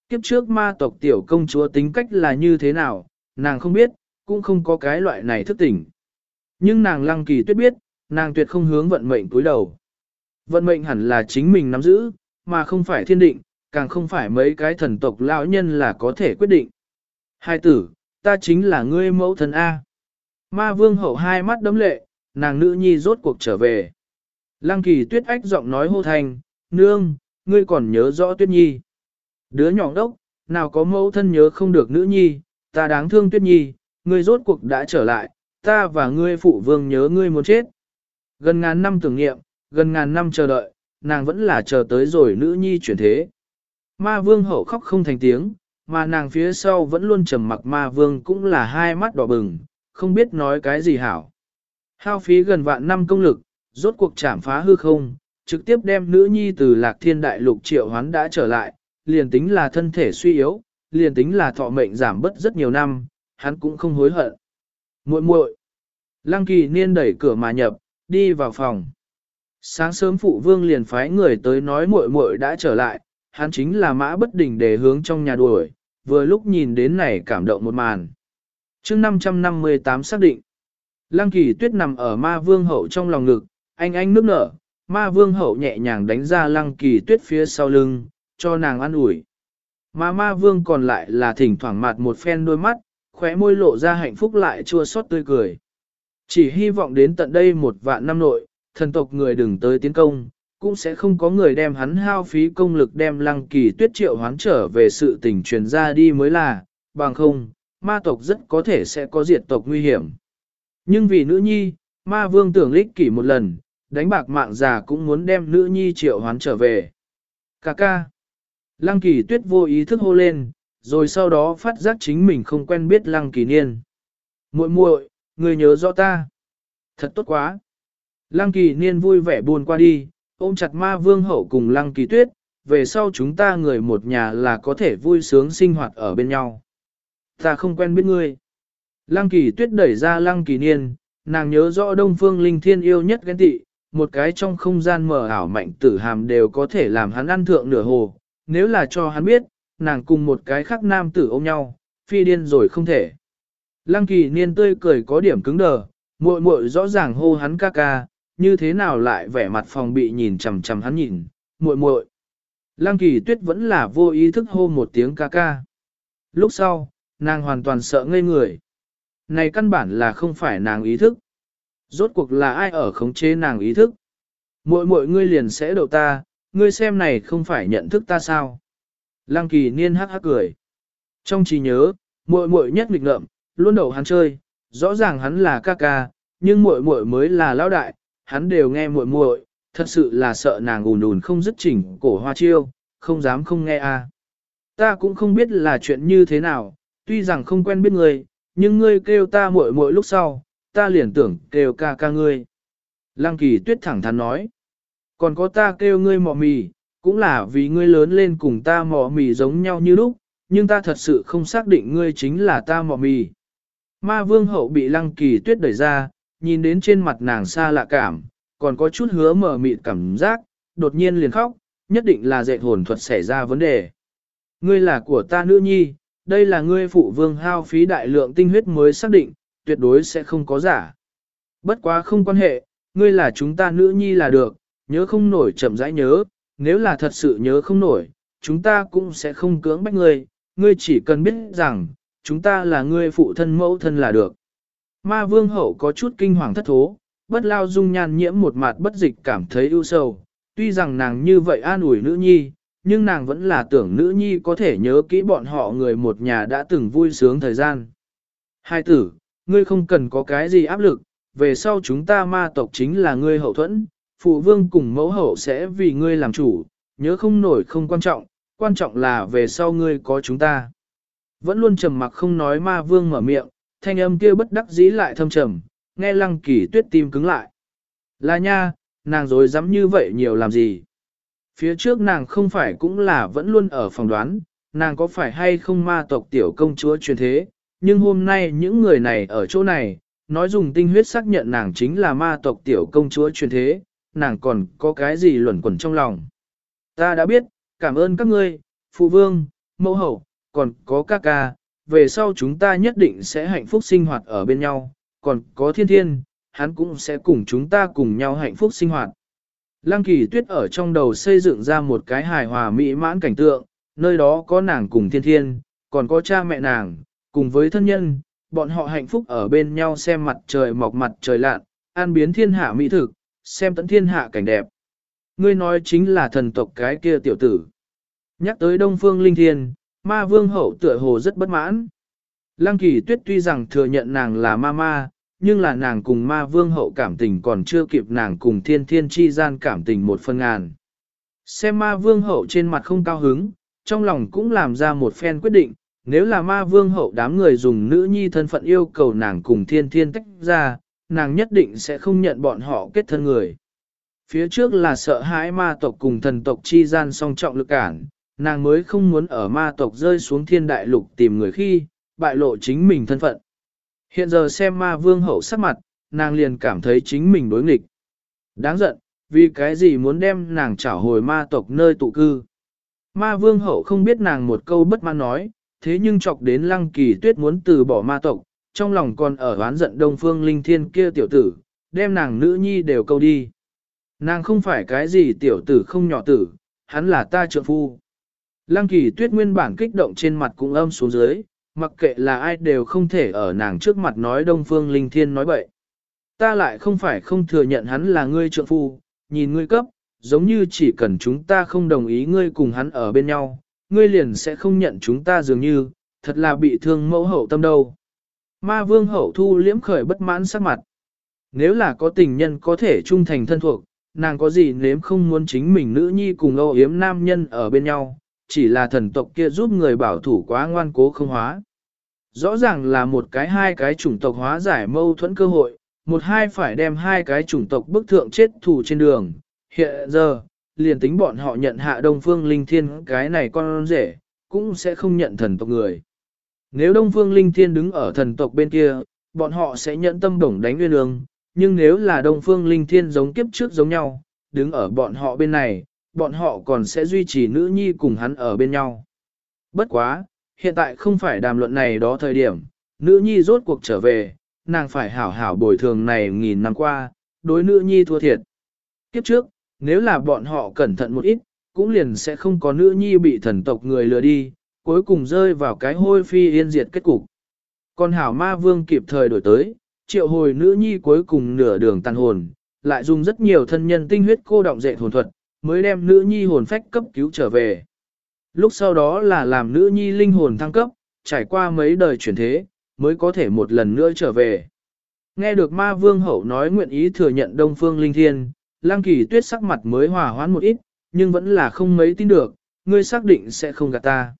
Kiếp trước ma tộc tiểu công chúa tính cách là như thế nào, nàng không biết, cũng không có cái loại này thức tỉnh. Nhưng nàng lăng kỳ tuyết biết, nàng tuyệt không hướng vận mệnh cúi đầu. Vận mệnh hẳn là chính mình nắm giữ, mà không phải thiên định, càng không phải mấy cái thần tộc lão nhân là có thể quyết định. Hai tử, ta chính là ngươi mẫu thần A. Ma vương hậu hai mắt đấm lệ, nàng nữ nhi rốt cuộc trở về. Lăng kỳ tuyết ách giọng nói hô thành, nương, ngươi còn nhớ rõ tuyết nhi. Đứa nhỏ đốc, nào có mẫu thân nhớ không được nữ nhi, ta đáng thương tuyết nhi, ngươi rốt cuộc đã trở lại, ta và ngươi phụ vương nhớ ngươi muốn chết. Gần ngàn năm tưởng nghiệm, gần ngàn năm chờ đợi, nàng vẫn là chờ tới rồi nữ nhi chuyển thế. Ma vương hậu khóc không thành tiếng, mà nàng phía sau vẫn luôn trầm mặc ma vương cũng là hai mắt đỏ bừng, không biết nói cái gì hảo. Hao phí gần vạn năm công lực, rốt cuộc chảm phá hư không, trực tiếp đem nữ nhi từ lạc thiên đại lục triệu hoán đã trở lại, liền tính là thân thể suy yếu, liền tính là thọ mệnh giảm bớt rất nhiều năm, hắn cũng không hối hận. muội muội Lăng kỳ niên đẩy cửa mà nhập, đi vào phòng. Sáng sớm phụ vương liền phái người tới nói muội muội đã trở lại, hắn chính là mã bất đình để hướng trong nhà đuổi, vừa lúc nhìn đến này cảm động một màn. chương 558 xác định, Lăng kỳ tuyết nằm ở ma vương hậu trong lòng ngực, anh anh nước nở, ma vương hậu nhẹ nhàng đánh ra lăng kỳ tuyết phía sau lưng, cho nàng ăn ủi. Mà ma vương còn lại là thỉnh thoảng mặt một phen đôi mắt, khóe môi lộ ra hạnh phúc lại chua xót tươi cười. Chỉ hy vọng đến tận đây một vạn năm nội, thần tộc người đừng tới tiến công, cũng sẽ không có người đem hắn hao phí công lực đem lăng kỳ tuyết triệu hoán trở về sự tình truyền ra đi mới là, bằng không, ma tộc rất có thể sẽ có diệt tộc nguy hiểm. Nhưng vì nữ nhi, ma vương tưởng lích kỷ một lần, đánh bạc mạng già cũng muốn đem nữ nhi triệu hoán trở về. Cà ca. Lăng kỳ tuyết vô ý thức hô lên, rồi sau đó phát giác chính mình không quen biết lăng kỳ niên. muội muội, người nhớ rõ ta. Thật tốt quá. Lăng kỳ niên vui vẻ buồn qua đi, ôm chặt ma vương hậu cùng lăng kỳ tuyết, về sau chúng ta người một nhà là có thể vui sướng sinh hoạt ở bên nhau. Ta không quen biết ngươi. Lăng kỳ tuyết đẩy ra lăng kỳ niên, nàng nhớ rõ đông phương linh thiên yêu nhất ghen tị, một cái trong không gian mở ảo mạnh tử hàm đều có thể làm hắn ăn thượng nửa hồ, nếu là cho hắn biết, nàng cùng một cái khác nam tử ôm nhau, phi điên rồi không thể. Lăng kỳ niên tươi cười có điểm cứng đờ, muội muội rõ ràng hô hắn ca ca, như thế nào lại vẻ mặt phòng bị nhìn chằm chằm hắn nhìn, muội muội. Lăng kỳ tuyết vẫn là vô ý thức hô một tiếng ca ca. Lúc sau, nàng hoàn toàn sợ ngây người. Này căn bản là không phải nàng ý thức. Rốt cuộc là ai ở khống chế nàng ý thức. Muội muội ngươi liền sẽ đậu ta, ngươi xem này không phải nhận thức ta sao. Lăng kỳ niên hắc hắc cười. Trong trí nhớ, muội muội nhất nghịch ngợm, luôn đậu hắn chơi, rõ ràng hắn là ca ca, nhưng muội muội mới là lão đại, hắn đều nghe muội muội, thật sự là sợ nàng ùn ùn không dứt chỉnh cổ hoa chiêu, không dám không nghe a. Ta cũng không biết là chuyện như thế nào, tuy rằng không quen biết ngươi, nhưng ngươi kêu ta muội muội lúc sau, ta liền tưởng kêu ca ca ngươi. Lăng kỳ tuyết thẳng thắn nói, còn có ta kêu ngươi mọ mì, cũng là vì ngươi lớn lên cùng ta mọ mì giống nhau như lúc, nhưng ta thật sự không xác định ngươi chính là ta mọ mì. Ma vương hậu bị lăng kỳ tuyết đẩy ra, nhìn đến trên mặt nàng xa lạ cảm, còn có chút hứa mở mịt cảm giác, đột nhiên liền khóc, nhất định là dạy hồn thuật xảy ra vấn đề. Ngươi là của ta nữ nhi, đây là ngươi phụ vương hao phí đại lượng tinh huyết mới xác định, tuyệt đối sẽ không có giả. Bất quá không quan hệ, ngươi là chúng ta nữ nhi là được, nhớ không nổi chậm rãi nhớ, nếu là thật sự nhớ không nổi, chúng ta cũng sẽ không cưỡng bách ngươi, ngươi chỉ cần biết rằng, chúng ta là ngươi phụ thân mẫu thân là được. Ma vương hậu có chút kinh hoàng thất thố, bất lao dung nhan nhiễm một mặt bất dịch cảm thấy ưu sầu, tuy rằng nàng như vậy an ủi nữ nhi, nhưng nàng vẫn là tưởng nữ nhi có thể nhớ kỹ bọn họ người một nhà đã từng vui sướng thời gian. Hai tử, ngươi không cần có cái gì áp lực, về sau chúng ta ma tộc chính là ngươi hậu thuẫn, phụ vương cùng mẫu hậu sẽ vì ngươi làm chủ, nhớ không nổi không quan trọng, quan trọng là về sau ngươi có chúng ta. Vẫn luôn trầm mặc không nói ma vương mở miệng, thanh âm kia bất đắc dĩ lại thâm trầm, nghe lăng kỳ tuyết tim cứng lại. Là nha, nàng dối dám như vậy nhiều làm gì? Phía trước nàng không phải cũng là vẫn luôn ở phòng đoán, nàng có phải hay không ma tộc tiểu công chúa truyền thế, nhưng hôm nay những người này ở chỗ này, nói dùng tinh huyết xác nhận nàng chính là ma tộc tiểu công chúa truyền thế, nàng còn có cái gì luẩn quẩn trong lòng. Ta đã biết, cảm ơn các ngươi, phụ vương, mẫu hậu, còn có ca ca, về sau chúng ta nhất định sẽ hạnh phúc sinh hoạt ở bên nhau, còn có thiên thiên, hắn cũng sẽ cùng chúng ta cùng nhau hạnh phúc sinh hoạt. Lăng kỳ tuyết ở trong đầu xây dựng ra một cái hài hòa mỹ mãn cảnh tượng, nơi đó có nàng cùng thiên thiên, còn có cha mẹ nàng, cùng với thân nhân, bọn họ hạnh phúc ở bên nhau xem mặt trời mọc mặt trời lạn, an biến thiên hạ mỹ thực, xem tận thiên hạ cảnh đẹp. Ngươi nói chính là thần tộc cái kia tiểu tử. Nhắc tới Đông Phương Linh Thiên, ma vương hậu tựa hồ rất bất mãn. Lăng kỳ tuyết tuy rằng thừa nhận nàng là ma ma, nhưng là nàng cùng ma vương hậu cảm tình còn chưa kịp nàng cùng thiên thiên chi gian cảm tình một phần ngàn. Xem ma vương hậu trên mặt không cao hứng, trong lòng cũng làm ra một phen quyết định, nếu là ma vương hậu đám người dùng nữ nhi thân phận yêu cầu nàng cùng thiên thiên tách ra, nàng nhất định sẽ không nhận bọn họ kết thân người. Phía trước là sợ hãi ma tộc cùng thần tộc chi gian song trọng lực cản, nàng mới không muốn ở ma tộc rơi xuống thiên đại lục tìm người khi, bại lộ chính mình thân phận. Hiện giờ xem ma vương hậu sắc mặt, nàng liền cảm thấy chính mình đối nghịch. Đáng giận, vì cái gì muốn đem nàng trả hồi ma tộc nơi tụ cư. Ma vương hậu không biết nàng một câu bất mãn nói, thế nhưng chọc đến lăng kỳ tuyết muốn từ bỏ ma tộc, trong lòng còn ở oán giận đông phương linh thiên kia tiểu tử, đem nàng nữ nhi đều câu đi. Nàng không phải cái gì tiểu tử không nhỏ tử, hắn là ta trượng phu. Lăng kỳ tuyết nguyên bản kích động trên mặt cũng âm xuống dưới, mặc kệ là ai đều không thể ở nàng trước mặt nói đông phương linh thiên nói bậy. Ta lại không phải không thừa nhận hắn là ngươi trượng phu, nhìn ngươi cấp, giống như chỉ cần chúng ta không đồng ý ngươi cùng hắn ở bên nhau, ngươi liền sẽ không nhận chúng ta dường như, thật là bị thương mẫu hậu tâm đâu. Ma vương hậu thu liễm khởi bất mãn sắc mặt. Nếu là có tình nhân có thể trung thành thân thuộc, nàng có gì nếm không muốn chính mình nữ nhi cùng âu yếm nam nhân ở bên nhau, chỉ là thần tộc kia giúp người bảo thủ quá ngoan cố không hóa. Rõ ràng là một cái hai cái chủng tộc hóa giải mâu thuẫn cơ hội, một hai phải đem hai cái chủng tộc bức thượng chết thù trên đường. Hiện giờ, liền tính bọn họ nhận hạ Đông Phương Linh Thiên cái này con rể, cũng sẽ không nhận thần tộc người. Nếu Đông Phương Linh Thiên đứng ở thần tộc bên kia, bọn họ sẽ nhận tâm đồng đánh nguyên ương, nhưng nếu là Đông Phương Linh Thiên giống kiếp trước giống nhau, đứng ở bọn họ bên này, bọn họ còn sẽ duy trì nữ nhi cùng hắn ở bên nhau. Bất quá, hiện tại không phải đàm luận này đó thời điểm, nữ nhi rốt cuộc trở về, nàng phải hảo hảo bồi thường này nghìn năm qua, đối nữ nhi thua thiệt. Kiếp trước, nếu là bọn họ cẩn thận một ít, cũng liền sẽ không có nữ nhi bị thần tộc người lừa đi, cuối cùng rơi vào cái hôi phi yên diệt kết cục. Còn hảo ma vương kịp thời đổi tới, triệu hồi nữ nhi cuối cùng nửa đường tàn hồn, lại dùng rất nhiều thân nhân tinh huyết cô động dệ hồn thuật, mới đem nữ nhi hồn phách cấp cứu trở về. Lúc sau đó là làm nữ nhi linh hồn thăng cấp, trải qua mấy đời chuyển thế, mới có thể một lần nữa trở về. Nghe được ma vương hậu nói nguyện ý thừa nhận đông phương linh thiên, lang kỳ tuyết sắc mặt mới hòa hoãn một ít, nhưng vẫn là không mấy tin được, ngươi xác định sẽ không gạt ta.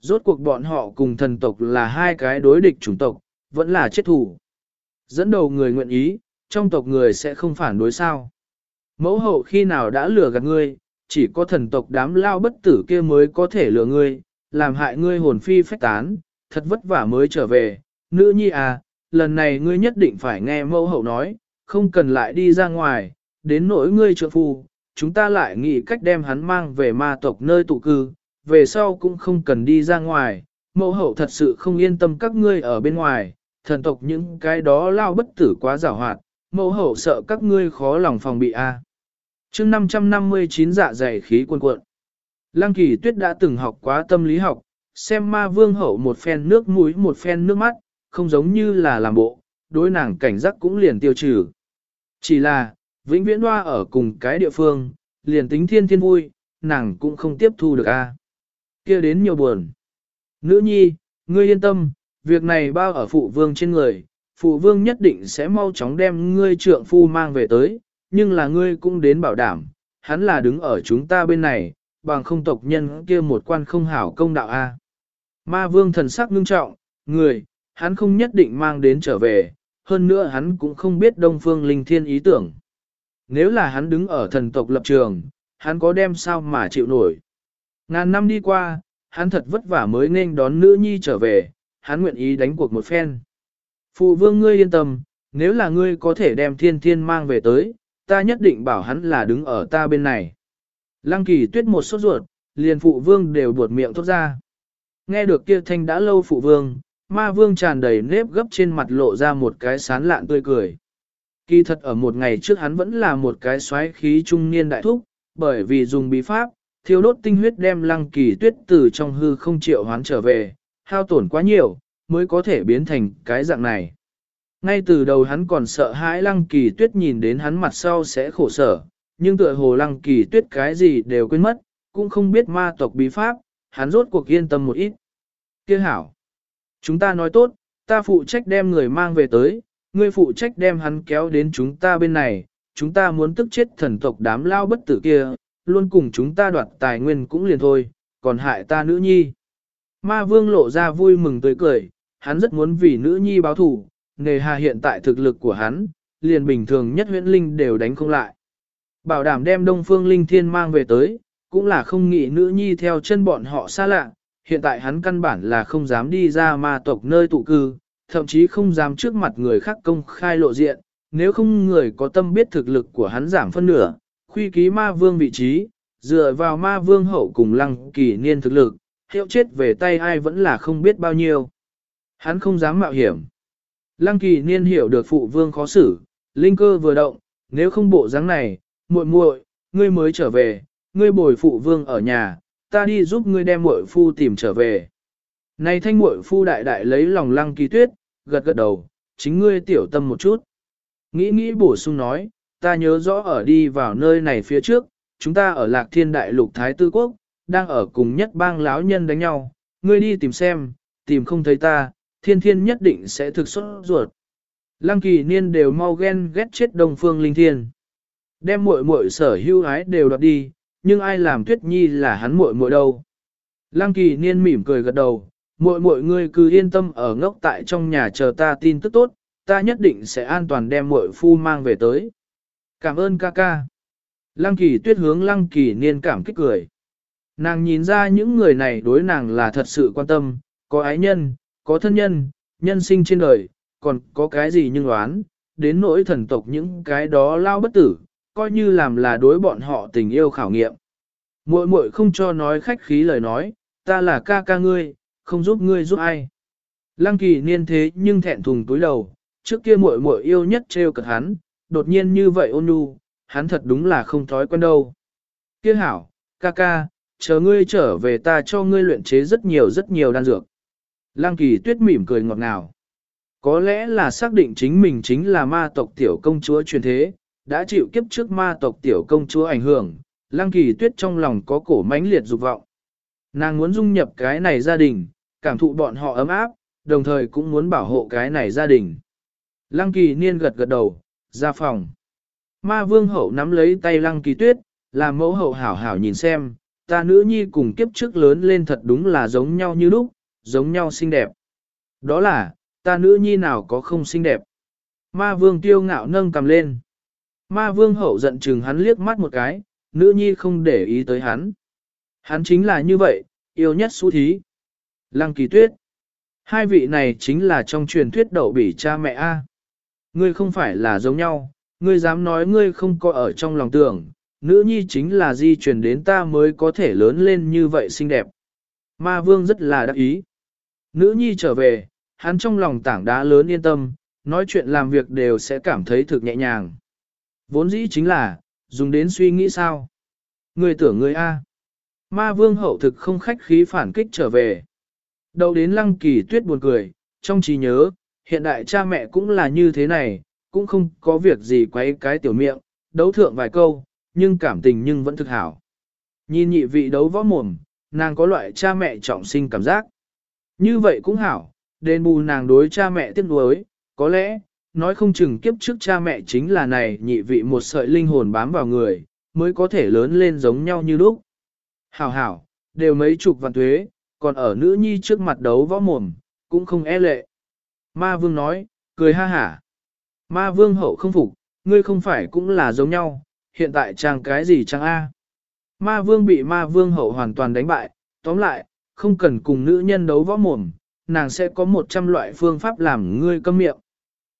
Rốt cuộc bọn họ cùng thần tộc là hai cái đối địch chủng tộc, vẫn là chết thủ. Dẫn đầu người nguyện ý, trong tộc người sẽ không phản đối sao. Mẫu hậu khi nào đã lừa gạt ngươi, chỉ có thần tộc đám lao bất tử kia mới có thể lừa ngươi, làm hại ngươi hồn phi phách tán, thật vất vả mới trở về. Nữ nhi à, lần này ngươi nhất định phải nghe mẫu hậu nói, không cần lại đi ra ngoài, đến nỗi ngươi trợ phu, chúng ta lại nghĩ cách đem hắn mang về ma tộc nơi tụ cư, về sau cũng không cần đi ra ngoài, mẫu hậu thật sự không yên tâm các ngươi ở bên ngoài, thần tộc những cái đó lao bất tử quá giảo hoạt, mẫu hậu sợ các ngươi khó lòng phòng bị a. À. Chương 559 dạ dày khí cuồn cuộn. Lăng Kỳ Tuyết đã từng học quá tâm lý học, xem ma vương hậu một phen nước mũi một phen nước mắt, không giống như là làm bộ, đối nàng cảnh giác cũng liền tiêu trừ. Chỉ là, vĩnh viễn hoa ở cùng cái địa phương, liền tính thiên thiên vui, nàng cũng không tiếp thu được a. Kia đến nhiều buồn. Nữ nhi, ngươi yên tâm, việc này bao ở phụ vương trên người, phụ vương nhất định sẽ mau chóng đem ngươi trượng phu mang về tới, nhưng là ngươi cũng đến bảo đảm, hắn là đứng ở chúng ta bên này, bằng không tộc nhân kia một quan không hảo công đạo a. Ma vương thần sắc ngưng trọng, người, hắn không nhất định mang đến trở về, hơn nữa hắn cũng không biết Đông Phương Linh Thiên ý tưởng. Nếu là hắn đứng ở thần tộc lập trường, hắn có đem sao mà chịu nổi. Ngàn năm đi qua, hắn thật vất vả mới nên đón nữ nhi trở về, hắn nguyện ý đánh cuộc một phen. Phụ vương ngươi yên tâm, nếu là ngươi có thể đem thiên thiên mang về tới, ta nhất định bảo hắn là đứng ở ta bên này. Lăng kỳ tuyết một sốt ruột, liền phụ vương đều buột miệng thốt ra. Nghe được kia thanh đã lâu phụ vương, ma vương tràn đầy nếp gấp trên mặt lộ ra một cái sán lạn tươi cười. Kỳ thật ở một ngày trước hắn vẫn là một cái xoáy khí trung niên đại thúc, bởi vì dùng bí pháp, thiêu đốt tinh huyết đem lăng kỳ tuyết từ trong hư không triệu hoán trở về, hao tổn quá nhiều, mới có thể biến thành cái dạng này. Ngay từ đầu hắn còn sợ hãi lăng kỳ tuyết nhìn đến hắn mặt sau sẽ khổ sở, nhưng tựa hồ lăng kỳ tuyết cái gì đều quên mất, cũng không biết ma tộc bí pháp, hắn rốt cuộc yên tâm một ít. Kia hảo, chúng ta nói tốt, ta phụ trách đem người mang về tới, ngươi phụ trách đem hắn kéo đến chúng ta bên này, chúng ta muốn tức chết thần tộc đám lao bất tử kia, luôn cùng chúng ta đoạt tài nguyên cũng liền thôi, còn hại ta nữ nhi. Ma vương lộ ra vui mừng tươi cười, hắn rất muốn vì nữ nhi báo thù, nề hà hiện tại thực lực của hắn, liền bình thường nhất huyễn linh đều đánh không lại. Bảo đảm đem đông phương linh thiên mang về tới, cũng là không nghĩ nữ nhi theo chân bọn họ xa lạ, hiện tại hắn căn bản là không dám đi ra ma tộc nơi tụ cư, thậm chí không dám trước mặt người khác công khai lộ diện, nếu không người có tâm biết thực lực của hắn giảm phân nửa, khuy ký ma vương vị trí, dựa vào ma vương hậu cùng lăng kỳ niên thực lực, hiệu chết về tay ai vẫn là không biết bao nhiêu. Hắn không dám mạo hiểm. Lăng kỳ niên hiểu được phụ vương khó xử, linh cơ vừa động, nếu không bộ dáng này, muội muội, ngươi mới trở về, ngươi bồi phụ vương ở nhà, ta đi giúp ngươi đem muội phu tìm trở về. Này thanh muội phu đại đại lấy lòng lăng kỳ tuyết, gật gật đầu, chính ngươi tiểu tâm một chút. Nghĩ nghĩ bổ sung nói, ta nhớ rõ ở đi vào nơi này phía trước, chúng ta ở lạc thiên đại lục Thái Tư Quốc, đang ở cùng nhất bang lão nhân đánh nhau, ngươi đi tìm xem, tìm không thấy ta, thiên thiên nhất định sẽ thực xuất ruột. Lăng kỳ niên đều mau ghen ghét chết đông phương linh thiên. Đem muội muội sở hưu ái đều đoạt đi, nhưng ai làm tuyết nhi là hắn muội muội đâu. Lăng kỳ niên mỉm cười gật đầu, muội muội ngươi cứ yên tâm ở ngốc tại trong nhà chờ ta tin tức tốt, ta nhất định sẽ an toàn đem muội phu mang về tới. Cảm ơn ca ca. Lăng kỳ tuyết hướng lăng kỳ niên cảm kích cười. Nàng nhìn ra những người này đối nàng là thật sự quan tâm, có ái nhân, có thân nhân, nhân sinh trên đời, còn có cái gì nhưng oán, đến nỗi thần tộc những cái đó lao bất tử, coi như làm là đối bọn họ tình yêu khảo nghiệm. Muội muội không cho nói khách khí lời nói, ta là ca ca ngươi, không giúp ngươi giúp ai. Lăng kỳ niên thế nhưng thẹn thùng túi đầu, trước kia muội muội yêu nhất trêu cợt hắn, đột nhiên như vậy ôn nhu, hắn thật đúng là không thói quen đâu. Kia hảo, ca ca, chờ ngươi trở về ta cho ngươi luyện chế rất nhiều rất nhiều đan dược. Lăng kỳ tuyết mỉm cười ngọt ngào. Có lẽ là xác định chính mình chính là ma tộc tiểu công chúa truyền thế, đã chịu kiếp trước ma tộc tiểu công chúa ảnh hưởng, lăng kỳ tuyết trong lòng có cổ mãnh liệt dục vọng. Nàng muốn dung nhập cái này gia đình, cảm thụ bọn họ ấm áp, đồng thời cũng muốn bảo hộ cái này gia đình. Lăng kỳ niên gật gật đầu, ra phòng. Ma vương hậu nắm lấy tay lăng kỳ tuyết, làm mẫu hậu hảo hảo nhìn xem, ta nữ nhi cùng kiếp trước lớn lên thật đúng là giống nhau như lúc, giống nhau xinh đẹp. Đó là, ta nữ nhi nào có không xinh đẹp. Ma vương tiêu ngạo nâng cầm lên. Ma vương hậu giận chừng hắn liếc mắt một cái, nữ nhi không để ý tới hắn. Hắn chính là như vậy, yêu nhất xú thí. Lăng kỳ tuyết. Hai vị này chính là trong truyền thuyết đậu bỉ cha mẹ A. Ngươi không phải là giống nhau, ngươi dám nói ngươi không có ở trong lòng tưởng, nữ nhi chính là di truyền đến ta mới có thể lớn lên như vậy xinh đẹp. Ma vương rất là đắc ý. Nữ nhi trở về, hắn trong lòng tảng đá lớn yên tâm, nói chuyện làm việc đều sẽ cảm thấy thực nhẹ nhàng. Vốn dĩ chính là, dùng đến suy nghĩ sao. Người tưởng người A. Ma vương hậu thực không khách khí phản kích trở về. Đầu đến lăng kỳ tuyết buồn cười, trong trí nhớ, hiện đại cha mẹ cũng là như thế này, cũng không có việc gì quấy cái tiểu miệng, đấu thượng vài câu, nhưng cảm tình nhưng vẫn thực hảo. Nhìn nhị vị đấu võ mồm, nàng có loại cha mẹ trọng sinh cảm giác. Như vậy cũng hảo, đền bù nàng đối cha mẹ tiếc nuối, có lẽ, nói không chừng kiếp trước cha mẹ chính là này nhị vị một sợi linh hồn bám vào người, mới có thể lớn lên giống nhau như lúc. Hảo hảo, đều mấy chục vạn thuế, còn ở nữ nhi trước mặt đấu võ mồm, cũng không e lệ. Ma vương nói, cười ha hả. Ma vương hậu không phục, ngươi không phải cũng là giống nhau, hiện tại chàng cái gì chàng A. Ma vương bị ma vương hậu hoàn toàn đánh bại, tóm lại, không cần cùng nữ nhân đấu võ mồm, nàng sẽ có một trăm loại phương pháp làm ngươi câm miệng.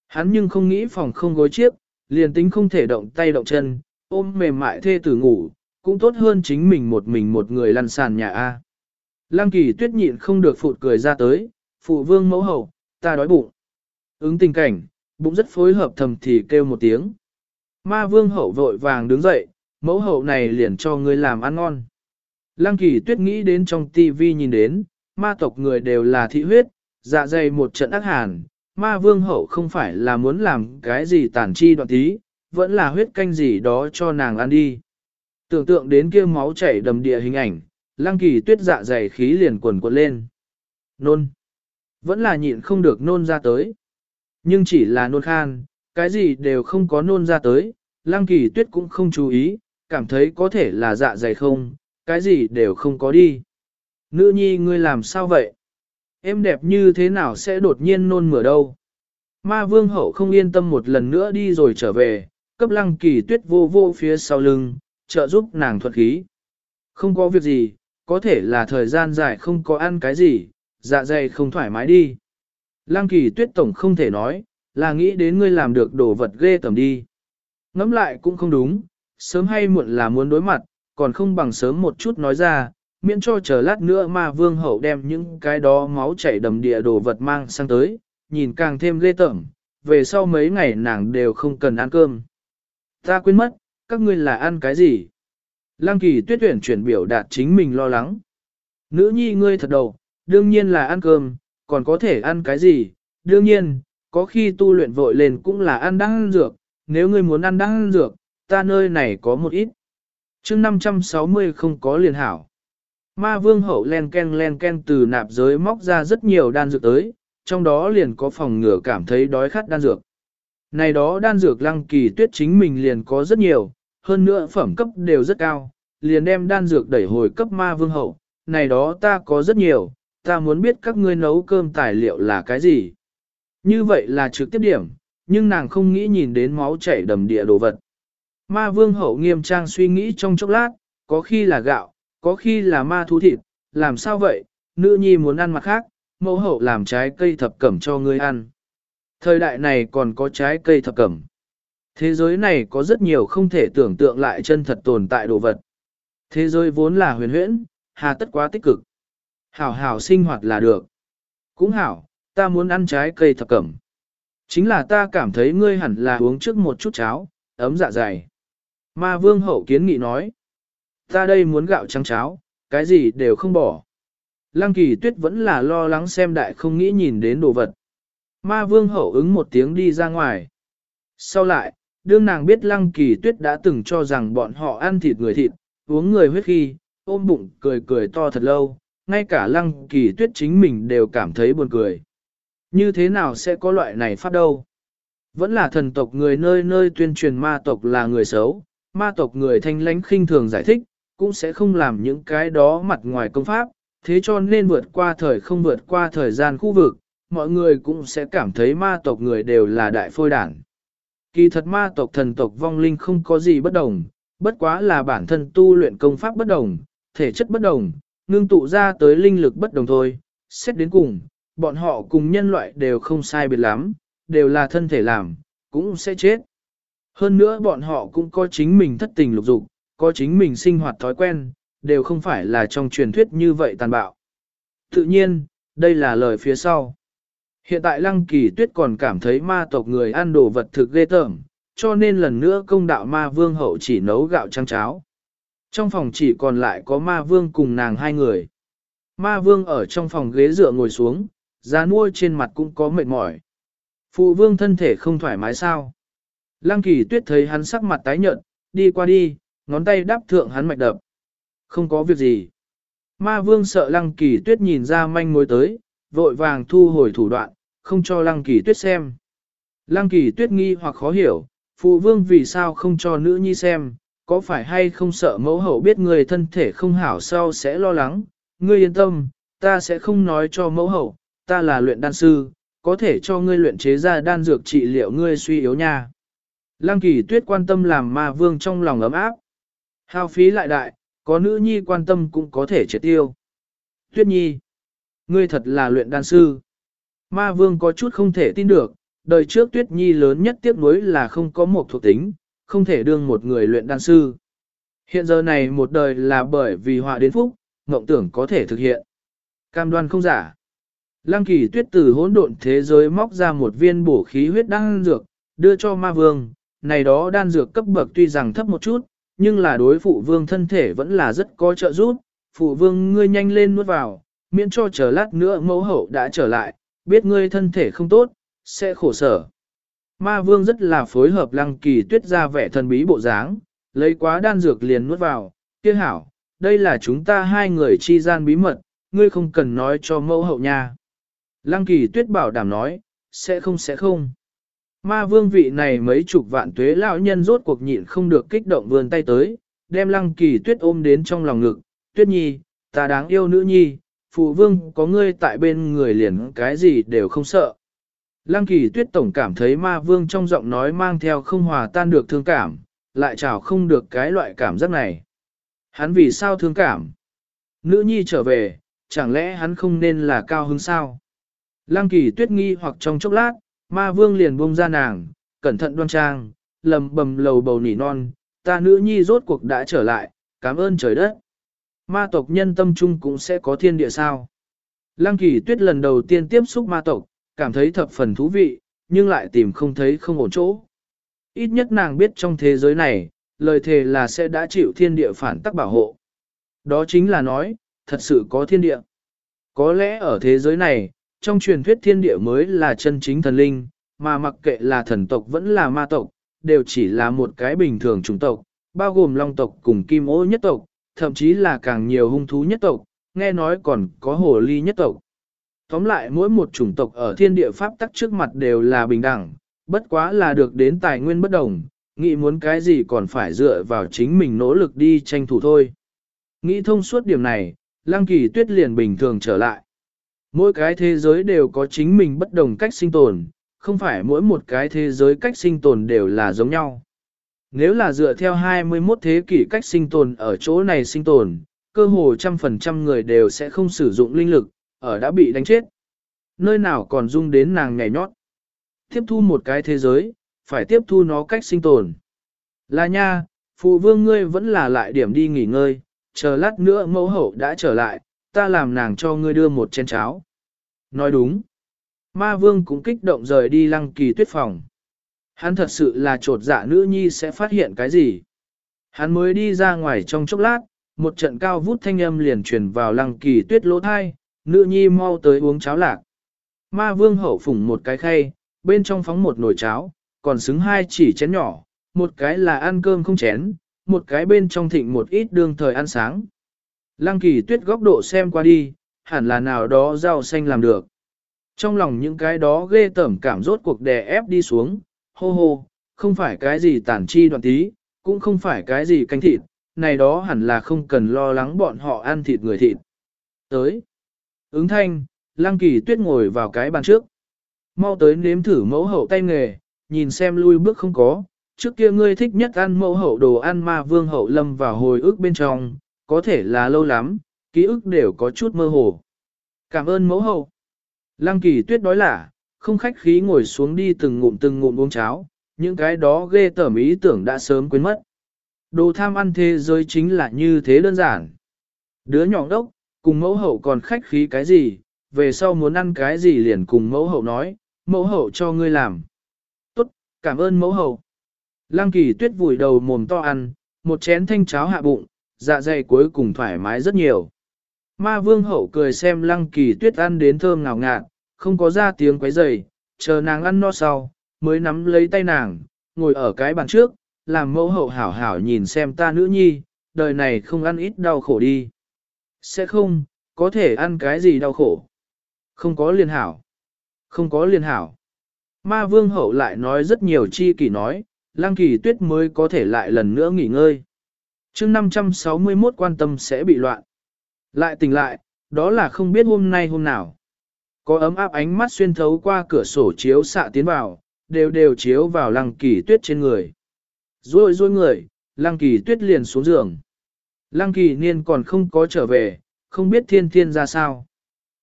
Hắn nhưng không nghĩ phòng không gối chiếc, liền tính không thể động tay động chân, ôm mềm mại thê tử ngủ, cũng tốt hơn chính mình một mình một người lăn sàn nhà A. Lăng kỳ tuyết nhịn không được phụt cười ra tới, phụ vương mẫu hậu, ta đói bụng. Ứng tình cảnh, bụng rất phối hợp thầm thì kêu một tiếng. Ma vương hậu vội vàng đứng dậy, mẫu hậu này liền cho ngươi làm ăn ngon. Lăng kỳ tuyết nghĩ đến trong tivi nhìn đến, ma tộc người đều là thị huyết, dạ dày một trận ác hàn, ma vương hậu không phải là muốn làm cái gì tàn chi đoạn tí, vẫn là huyết canh gì đó cho nàng ăn đi. Tưởng tượng đến kia máu chảy đầm địa hình ảnh, lăng kỳ tuyết dạ dày khí liền quần quật lên. Nôn. Vẫn là nhịn không được nôn ra tới. Nhưng chỉ là nôn khan, cái gì đều không có nôn ra tới, lăng kỳ tuyết cũng không chú ý, cảm thấy có thể là dạ dày không, cái gì đều không có đi. Nữ nhi ngươi làm sao vậy? Em đẹp như thế nào sẽ đột nhiên nôn mửa đâu? Ma vương hậu không yên tâm một lần nữa đi rồi trở về, cấp lăng kỳ tuyết vô vô phía sau lưng, trợ giúp nàng thuật khí. Không có việc gì, có thể là thời gian dài không có ăn cái gì, dạ dày không thoải mái đi. Lăng kỳ tuyết tổng không thể nói, là nghĩ đến ngươi làm được đồ vật ghê tầm đi. Ngắm lại cũng không đúng, sớm hay muộn là muốn đối mặt, còn không bằng sớm một chút nói ra, miễn cho chờ lát nữa mà vương hậu đem những cái đó máu chảy đầm địa đồ vật mang sang tới, nhìn càng thêm ghê tởm, về sau mấy ngày nàng đều không cần ăn cơm. Ta quên mất, các ngươi là ăn cái gì? Lăng kỳ tuyết tuyển chuyển biểu đạt chính mình lo lắng. Nữ nhi ngươi thật đầu, đương nhiên là ăn cơm, còn có thể ăn cái gì? Đương nhiên, có khi tu luyện vội lên cũng là ăn đăng dược, nếu ngươi muốn ăn đăng dược, ta nơi này có một ít chương 560 không có liền hảo. Ma vương hậu len ken len ken từ nạp giới móc ra rất nhiều đan dược tới, trong đó liền có phòng ngừa cảm thấy đói khát đan dược. Này đó đan dược lăng kỳ tuyết chính mình liền có rất nhiều, hơn nữa phẩm cấp đều rất cao, liền đem đan dược đẩy hồi cấp ma vương hậu, này đó ta có rất nhiều, ta muốn biết các ngươi nấu cơm tài liệu là cái gì. Như vậy là trực tiếp điểm, nhưng nàng không nghĩ nhìn đến máu chảy đầm địa đồ vật. Ma vương hậu nghiêm trang suy nghĩ trong chốc lát, có khi là gạo, có khi là ma thú thịt, làm sao vậy, nữ nhi muốn ăn mặt khác, mẫu hậu làm trái cây thập cẩm cho ngươi ăn. Thời đại này còn có trái cây thập cẩm. Thế giới này có rất nhiều không thể tưởng tượng lại chân thật tồn tại đồ vật. Thế giới vốn là huyền huyễn, hà tất quá tích cực. Hảo hảo sinh hoạt là được. Cũng hảo, ta muốn ăn trái cây thập cẩm. Chính là ta cảm thấy ngươi hẳn là uống trước một chút cháo, ấm dạ dày. Ma vương hậu kiến nghị nói. Ta đây muốn gạo trắng cháo, cái gì đều không bỏ. Lăng kỳ tuyết vẫn là lo lắng xem đại không nghĩ nhìn đến đồ vật. Ma vương hậu ứng một tiếng đi ra ngoài. Sau lại, đương nàng biết lăng kỳ tuyết đã từng cho rằng bọn họ ăn thịt người thịt, uống người huyết khi, ôm bụng cười cười to thật lâu, ngay cả lăng kỳ tuyết chính mình đều cảm thấy buồn cười. Như thế nào sẽ có loại này phát đâu? Vẫn là thần tộc người nơi nơi tuyên truyền ma tộc là người xấu, ma tộc người thanh lãnh khinh thường giải thích, cũng sẽ không làm những cái đó mặt ngoài công pháp, thế cho nên vượt qua thời không vượt qua thời gian khu vực, mọi người cũng sẽ cảm thấy ma tộc người đều là đại phôi đản. Kỳ thật ma tộc thần tộc vong linh không có gì bất đồng, bất quá là bản thân tu luyện công pháp bất đồng, thể chất bất đồng, ngưng tụ ra tới linh lực bất đồng thôi. Xét đến cùng, bọn họ cùng nhân loại đều không sai biệt lắm, đều là thân thể làm, cũng sẽ chết. Hơn nữa bọn họ cũng có chính mình thất tình lục dục, có chính mình sinh hoạt thói quen, đều không phải là trong truyền thuyết như vậy tàn bạo. Tự nhiên, đây là lời phía sau. Hiện tại Lăng Kỳ Tuyết còn cảm thấy ma tộc người ăn đồ vật thực ghê tởm, cho nên lần nữa công đạo ma vương hậu chỉ nấu gạo trăng cháo. Trong phòng chỉ còn lại có ma vương cùng nàng hai người. Ma vương ở trong phòng ghế dựa ngồi xuống, giá nuôi trên mặt cũng có mệt mỏi. Phụ vương thân thể không thoải mái sao. Lăng kỳ tuyết thấy hắn sắc mặt tái nhợt, đi qua đi, ngón tay đáp thượng hắn mạch đập. Không có việc gì. Ma vương sợ lăng kỳ tuyết nhìn ra manh mối tới, vội vàng thu hồi thủ đoạn, không cho lăng kỳ tuyết xem. Lăng kỳ tuyết nghi hoặc khó hiểu, phụ vương vì sao không cho nữ nhi xem, có phải hay không sợ mẫu hậu biết người thân thể không hảo sau sẽ lo lắng, ngươi yên tâm, ta sẽ không nói cho mẫu hậu, ta là luyện đan sư, có thể cho ngươi luyện chế ra đan dược trị liệu ngươi suy yếu nha. Lăng kỳ tuyết quan tâm làm ma vương trong lòng ấm áp. Hao phí lại đại, có nữ nhi quan tâm cũng có thể triệt tiêu. Tuyết nhi, ngươi thật là luyện đan sư. Ma vương có chút không thể tin được, đời trước tuyết nhi lớn nhất tiếc nuối là không có một thuộc tính, không thể đương một người luyện đan sư. Hiện giờ này một đời là bởi vì họa đến phúc, mộng tưởng có thể thực hiện. Cam đoan không giả. Lăng kỳ tuyết từ hỗn độn thế giới móc ra một viên bổ khí huyết đan dược, đưa cho ma vương. Này đó đan dược cấp bậc tuy rằng thấp một chút, nhưng là đối phụ vương thân thể vẫn là rất có trợ giúp. Phụ vương ngươi nhanh lên nuốt vào, miễn cho chờ lát nữa mẫu hậu đã trở lại, biết ngươi thân thể không tốt, sẽ khổ sở. Ma vương rất là phối hợp lăng kỳ tuyết ra vẻ thần bí bộ dáng, lấy quá đan dược liền nuốt vào, kia hảo, đây là chúng ta hai người chi gian bí mật, ngươi không cần nói cho mẫu hậu nha. Lăng kỳ tuyết bảo đảm nói, sẽ không sẽ không. Ma vương vị này mấy chục vạn tuế lão nhân rốt cuộc nhịn không được kích động vươn tay tới, đem lăng kỳ tuyết ôm đến trong lòng ngực, tuyết nhi, ta đáng yêu nữ nhi, phụ vương có ngươi tại bên người liền cái gì đều không sợ. Lăng kỳ tuyết tổng cảm thấy ma vương trong giọng nói mang theo không hòa tan được thương cảm, lại chào không được cái loại cảm giác này. Hắn vì sao thương cảm? Nữ nhi trở về, chẳng lẽ hắn không nên là cao hứng sao? Lăng kỳ tuyết nghi hoặc trong chốc lát, ma vương liền buông ra nàng, cẩn thận đoan trang, lầm bầm lầu bầu nỉ non, ta nữ nhi rốt cuộc đã trở lại, cảm ơn trời đất. Ma tộc nhân tâm trung cũng sẽ có thiên địa sao. Lăng kỳ tuyết lần đầu tiên tiếp xúc ma tộc, cảm thấy thập phần thú vị, nhưng lại tìm không thấy không ổn chỗ. Ít nhất nàng biết trong thế giới này, lời thề là sẽ đã chịu thiên địa phản tắc bảo hộ. Đó chính là nói, thật sự có thiên địa. Có lẽ ở thế giới này, trong truyền thuyết thiên địa mới là chân chính thần linh, mà mặc kệ là thần tộc vẫn là ma tộc, đều chỉ là một cái bình thường chủng tộc, bao gồm long tộc cùng kim ô nhất tộc, thậm chí là càng nhiều hung thú nhất tộc, nghe nói còn có hồ ly nhất tộc. Tóm lại mỗi một chủng tộc ở thiên địa pháp tắc trước mặt đều là bình đẳng, bất quá là được đến tài nguyên bất đồng, nghĩ muốn cái gì còn phải dựa vào chính mình nỗ lực đi tranh thủ thôi. Nghĩ thông suốt điểm này, Lăng Kỳ Tuyết liền bình thường trở lại. Mỗi cái thế giới đều có chính mình bất đồng cách sinh tồn, không phải mỗi một cái thế giới cách sinh tồn đều là giống nhau. Nếu là dựa theo 21 thế kỷ cách sinh tồn ở chỗ này sinh tồn, cơ hồ trăm phần trăm người đều sẽ không sử dụng linh lực, ở đã bị đánh chết. Nơi nào còn dung đến nàng nhảy nhót. Tiếp thu một cái thế giới, phải tiếp thu nó cách sinh tồn. Là nha, phụ vương ngươi vẫn là lại điểm đi nghỉ ngơi, chờ lát nữa mẫu hậu đã trở lại, ta làm nàng cho ngươi đưa một chén cháo. Nói đúng. Ma vương cũng kích động rời đi lăng kỳ tuyết phòng. Hắn thật sự là trột dạ nữ nhi sẽ phát hiện cái gì. Hắn mới đi ra ngoài trong chốc lát, một trận cao vút thanh âm liền truyền vào lăng kỳ tuyết lỗ thai, nữ nhi mau tới uống cháo lạc. Ma vương hậu phủng một cái khay, bên trong phóng một nồi cháo, còn xứng hai chỉ chén nhỏ, một cái là ăn cơm không chén, một cái bên trong thịnh một ít đương thời ăn sáng. Lăng kỳ tuyết góc độ xem qua đi, hẳn là nào đó rau xanh làm được. Trong lòng những cái đó ghê tởm cảm rốt cuộc đè ép đi xuống, hô hô, không phải cái gì tản chi đoạn tí, cũng không phải cái gì canh thịt, này đó hẳn là không cần lo lắng bọn họ ăn thịt người thịt. Tới. Ứng thanh, lăng kỳ tuyết ngồi vào cái bàn trước. Mau tới nếm thử mẫu hậu tay nghề, nhìn xem lui bước không có. Trước kia ngươi thích nhất ăn mẫu hậu đồ ăn mà vương hậu lâm vào hồi ức bên trong, có thể là lâu lắm, ký ức đều có chút mơ hồ. Cảm ơn mẫu hậu. Lăng kỳ tuyết đói lả, không khách khí ngồi xuống đi từng ngụm từng ngụm uống cháo, những cái đó ghê tởm ý tưởng đã sớm quên mất. Đồ tham ăn thế giới chính là như thế đơn giản. Đứa nhỏ đốc, cùng mẫu hậu còn khách khí cái gì, về sau muốn ăn cái gì liền cùng mẫu hậu nói, mẫu hậu cho ngươi làm. Tốt, cảm ơn mẫu hậu. Lăng kỳ tuyết vùi đầu mồm to ăn, một chén thanh cháo hạ bụng, dạ dày cuối cùng thoải mái rất nhiều. Ma vương hậu cười xem lăng kỳ tuyết ăn đến thơm ngào ngạt, không có ra tiếng quấy rầy, chờ nàng ăn no sau, mới nắm lấy tay nàng, ngồi ở cái bàn trước, làm mẫu hậu hảo hảo nhìn xem ta nữ nhi, đời này không ăn ít đau khổ đi. Sẽ không, có thể ăn cái gì đau khổ. Không có liên hảo. Không có liên hảo. Ma vương hậu lại nói rất nhiều chi kỷ nói, lang kỳ tuyết mới có thể lại lần nữa nghỉ ngơi. chương 561 quan tâm sẽ bị loạn. Lại tỉnh lại, đó là không biết hôm nay hôm nào. Có ấm áp ánh mắt xuyên thấu qua cửa sổ chiếu xạ tiến vào, đều đều chiếu vào lăng kỳ tuyết trên người. Rồi rồi người, lăng kỳ tuyết liền xuống giường. Lăng kỳ niên còn không có trở về, không biết thiên thiên ra sao.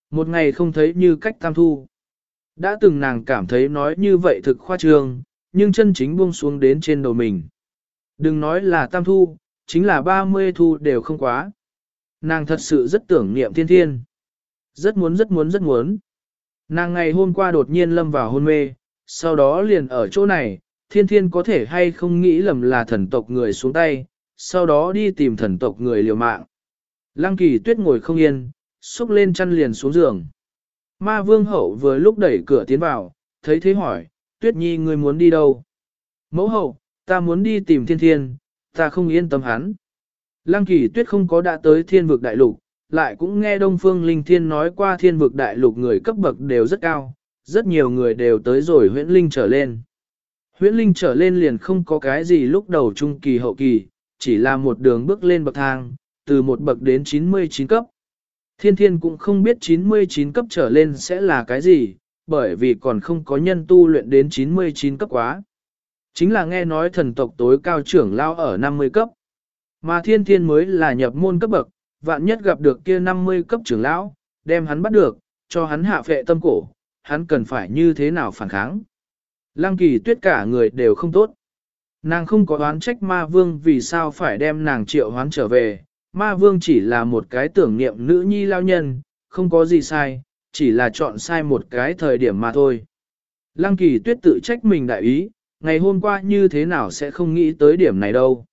Một ngày không thấy như cách tam thu. Đã từng nàng cảm thấy nói như vậy thực khoa trương, nhưng chân chính buông xuống đến trên đầu mình. Đừng nói là tam thu, chính là 30 thu đều không quá. Nàng thật sự rất tưởng niệm thiên thiên. Rất muốn rất muốn rất muốn. Nàng ngày hôm qua đột nhiên lâm vào hôn mê, sau đó liền ở chỗ này, thiên thiên có thể hay không nghĩ lầm là thần tộc người xuống tay, sau đó đi tìm thần tộc người liều mạng. Lăng kỳ tuyết ngồi không yên, xúc lên chăn liền xuống giường. Ma vương hậu vừa lúc đẩy cửa tiến vào, thấy thế hỏi, tuyết nhi ngươi muốn đi đâu? Mẫu hậu, ta muốn đi tìm thiên thiên, ta không yên tâm hắn. Lăng kỳ tuyết không có đã tới thiên vực đại lục, lại cũng nghe Đông Phương Linh Thiên nói qua thiên vực đại lục người cấp bậc đều rất cao, rất nhiều người đều tới rồi huyễn linh trở lên. Huyễn linh trở lên liền không có cái gì lúc đầu trung kỳ hậu kỳ, chỉ là một đường bước lên bậc thang, từ một bậc đến 99 cấp. Thiên thiên cũng không biết 99 cấp trở lên sẽ là cái gì, bởi vì còn không có nhân tu luyện đến 99 cấp quá. Chính là nghe nói thần tộc tối cao trưởng lao ở 50 cấp. Mà thiên thiên mới là nhập môn cấp bậc, vạn nhất gặp được kia 50 cấp trưởng lão, đem hắn bắt được, cho hắn hạ phệ tâm cổ, hắn cần phải như thế nào phản kháng. Lăng kỳ tuyết cả người đều không tốt. Nàng không có đoán trách ma vương vì sao phải đem nàng triệu hoán trở về, ma vương chỉ là một cái tưởng niệm nữ nhi lao nhân, không có gì sai, chỉ là chọn sai một cái thời điểm mà thôi. Lăng kỳ tuyết tự trách mình đại ý, ngày hôm qua như thế nào sẽ không nghĩ tới điểm này đâu.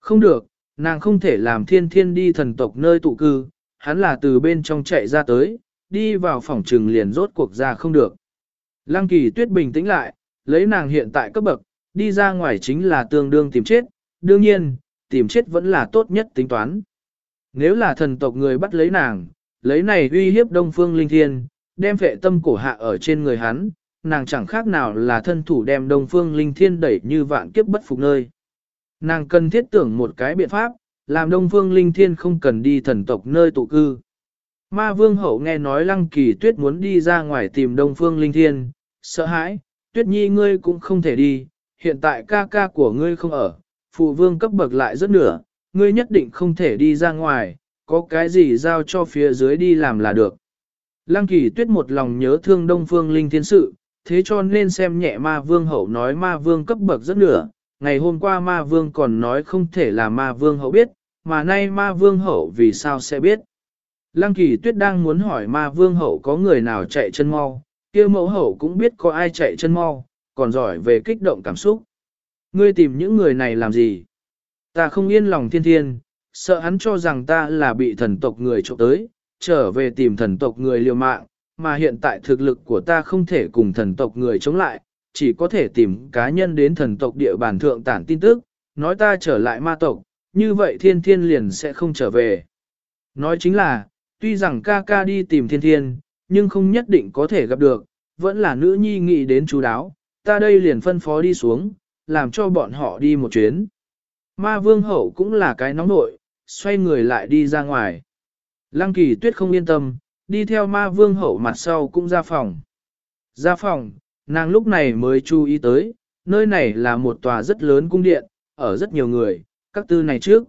Không được, nàng không thể làm thiên thiên đi thần tộc nơi tụ cư, hắn là từ bên trong chạy ra tới, đi vào phòng trừng liền rốt cuộc ra không được. Lăng kỳ tuyết bình tĩnh lại, lấy nàng hiện tại cấp bậc, đi ra ngoài chính là tương đương tìm chết, đương nhiên, tìm chết vẫn là tốt nhất tính toán. Nếu là thần tộc người bắt lấy nàng, lấy này uy hiếp đông phương linh thiên, đem vệ tâm cổ hạ ở trên người hắn, nàng chẳng khác nào là thân thủ đem đông phương linh thiên đẩy như vạn kiếp bất phục nơi. Nàng cần thiết tưởng một cái biện pháp, làm đông phương linh thiên không cần đi thần tộc nơi tụ cư. Ma vương hậu nghe nói lăng kỳ tuyết muốn đi ra ngoài tìm đông phương linh thiên, sợ hãi, tuyết nhi ngươi cũng không thể đi, hiện tại ca ca của ngươi không ở, phụ vương cấp bậc lại rất nửa, ngươi nhất định không thể đi ra ngoài, có cái gì giao cho phía dưới đi làm là được. Lăng kỳ tuyết một lòng nhớ thương đông phương linh thiên sự, thế cho nên xem nhẹ ma vương hậu nói ma vương cấp bậc rất nửa, ngày hôm qua ma vương còn nói không thể là ma vương hậu biết, mà nay ma vương hậu vì sao sẽ biết. Lăng kỳ tuyết đang muốn hỏi ma vương hậu có người nào chạy chân mau, kia mẫu hậu cũng biết có ai chạy chân mau, còn giỏi về kích động cảm xúc. Ngươi tìm những người này làm gì? Ta không yên lòng thiên thiên, sợ hắn cho rằng ta là bị thần tộc người trộm tới, trở về tìm thần tộc người liều mạng, mà hiện tại thực lực của ta không thể cùng thần tộc người chống lại, chỉ có thể tìm cá nhân đến thần tộc địa bàn thượng tản tin tức, nói ta trở lại ma tộc, như vậy thiên thiên liền sẽ không trở về. Nói chính là, tuy rằng ca ca đi tìm thiên thiên, nhưng không nhất định có thể gặp được, vẫn là nữ nhi nghĩ đến chú đáo, ta đây liền phân phó đi xuống, làm cho bọn họ đi một chuyến. Ma vương hậu cũng là cái nóng nội, xoay người lại đi ra ngoài. Lăng kỳ tuyết không yên tâm, đi theo ma vương hậu mặt sau cũng ra phòng. Ra phòng, nàng lúc này mới chú ý tới, nơi này là một tòa rất lớn cung điện, ở rất nhiều người, các tư này trước.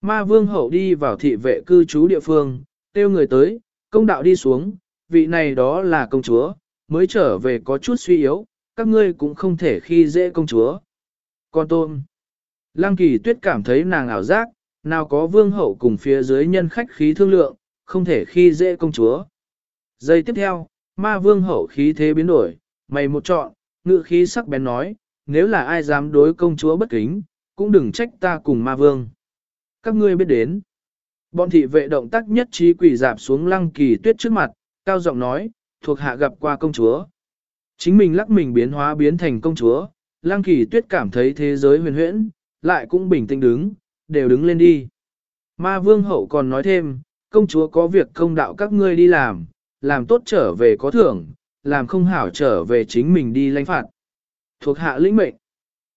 Ma vương hậu đi vào thị vệ cư trú địa phương, tiêu người tới, công đạo đi xuống, vị này đó là công chúa, mới trở về có chút suy yếu, các ngươi cũng không thể khi dễ công chúa. Con tôm. Lăng kỳ tuyết cảm thấy nàng ảo giác, nào có vương hậu cùng phía dưới nhân khách khí thương lượng, không thể khi dễ công chúa. Giây tiếp theo, ma vương hậu khí thế biến đổi, mày một chọn, ngự khí sắc bén nói, nếu là ai dám đối công chúa bất kính, cũng đừng trách ta cùng ma vương. Các ngươi biết đến. Bọn thị vệ động tác nhất trí quỷ dạp xuống lăng kỳ tuyết trước mặt, cao giọng nói, thuộc hạ gặp qua công chúa. Chính mình lắc mình biến hóa biến thành công chúa, lăng kỳ tuyết cảm thấy thế giới huyền huyễn, lại cũng bình tĩnh đứng, đều đứng lên đi. Ma vương hậu còn nói thêm, công chúa có việc công đạo các ngươi đi làm, làm tốt trở về có thưởng, làm không hảo trở về chính mình đi lãnh phạt. Thuộc hạ lĩnh mệnh.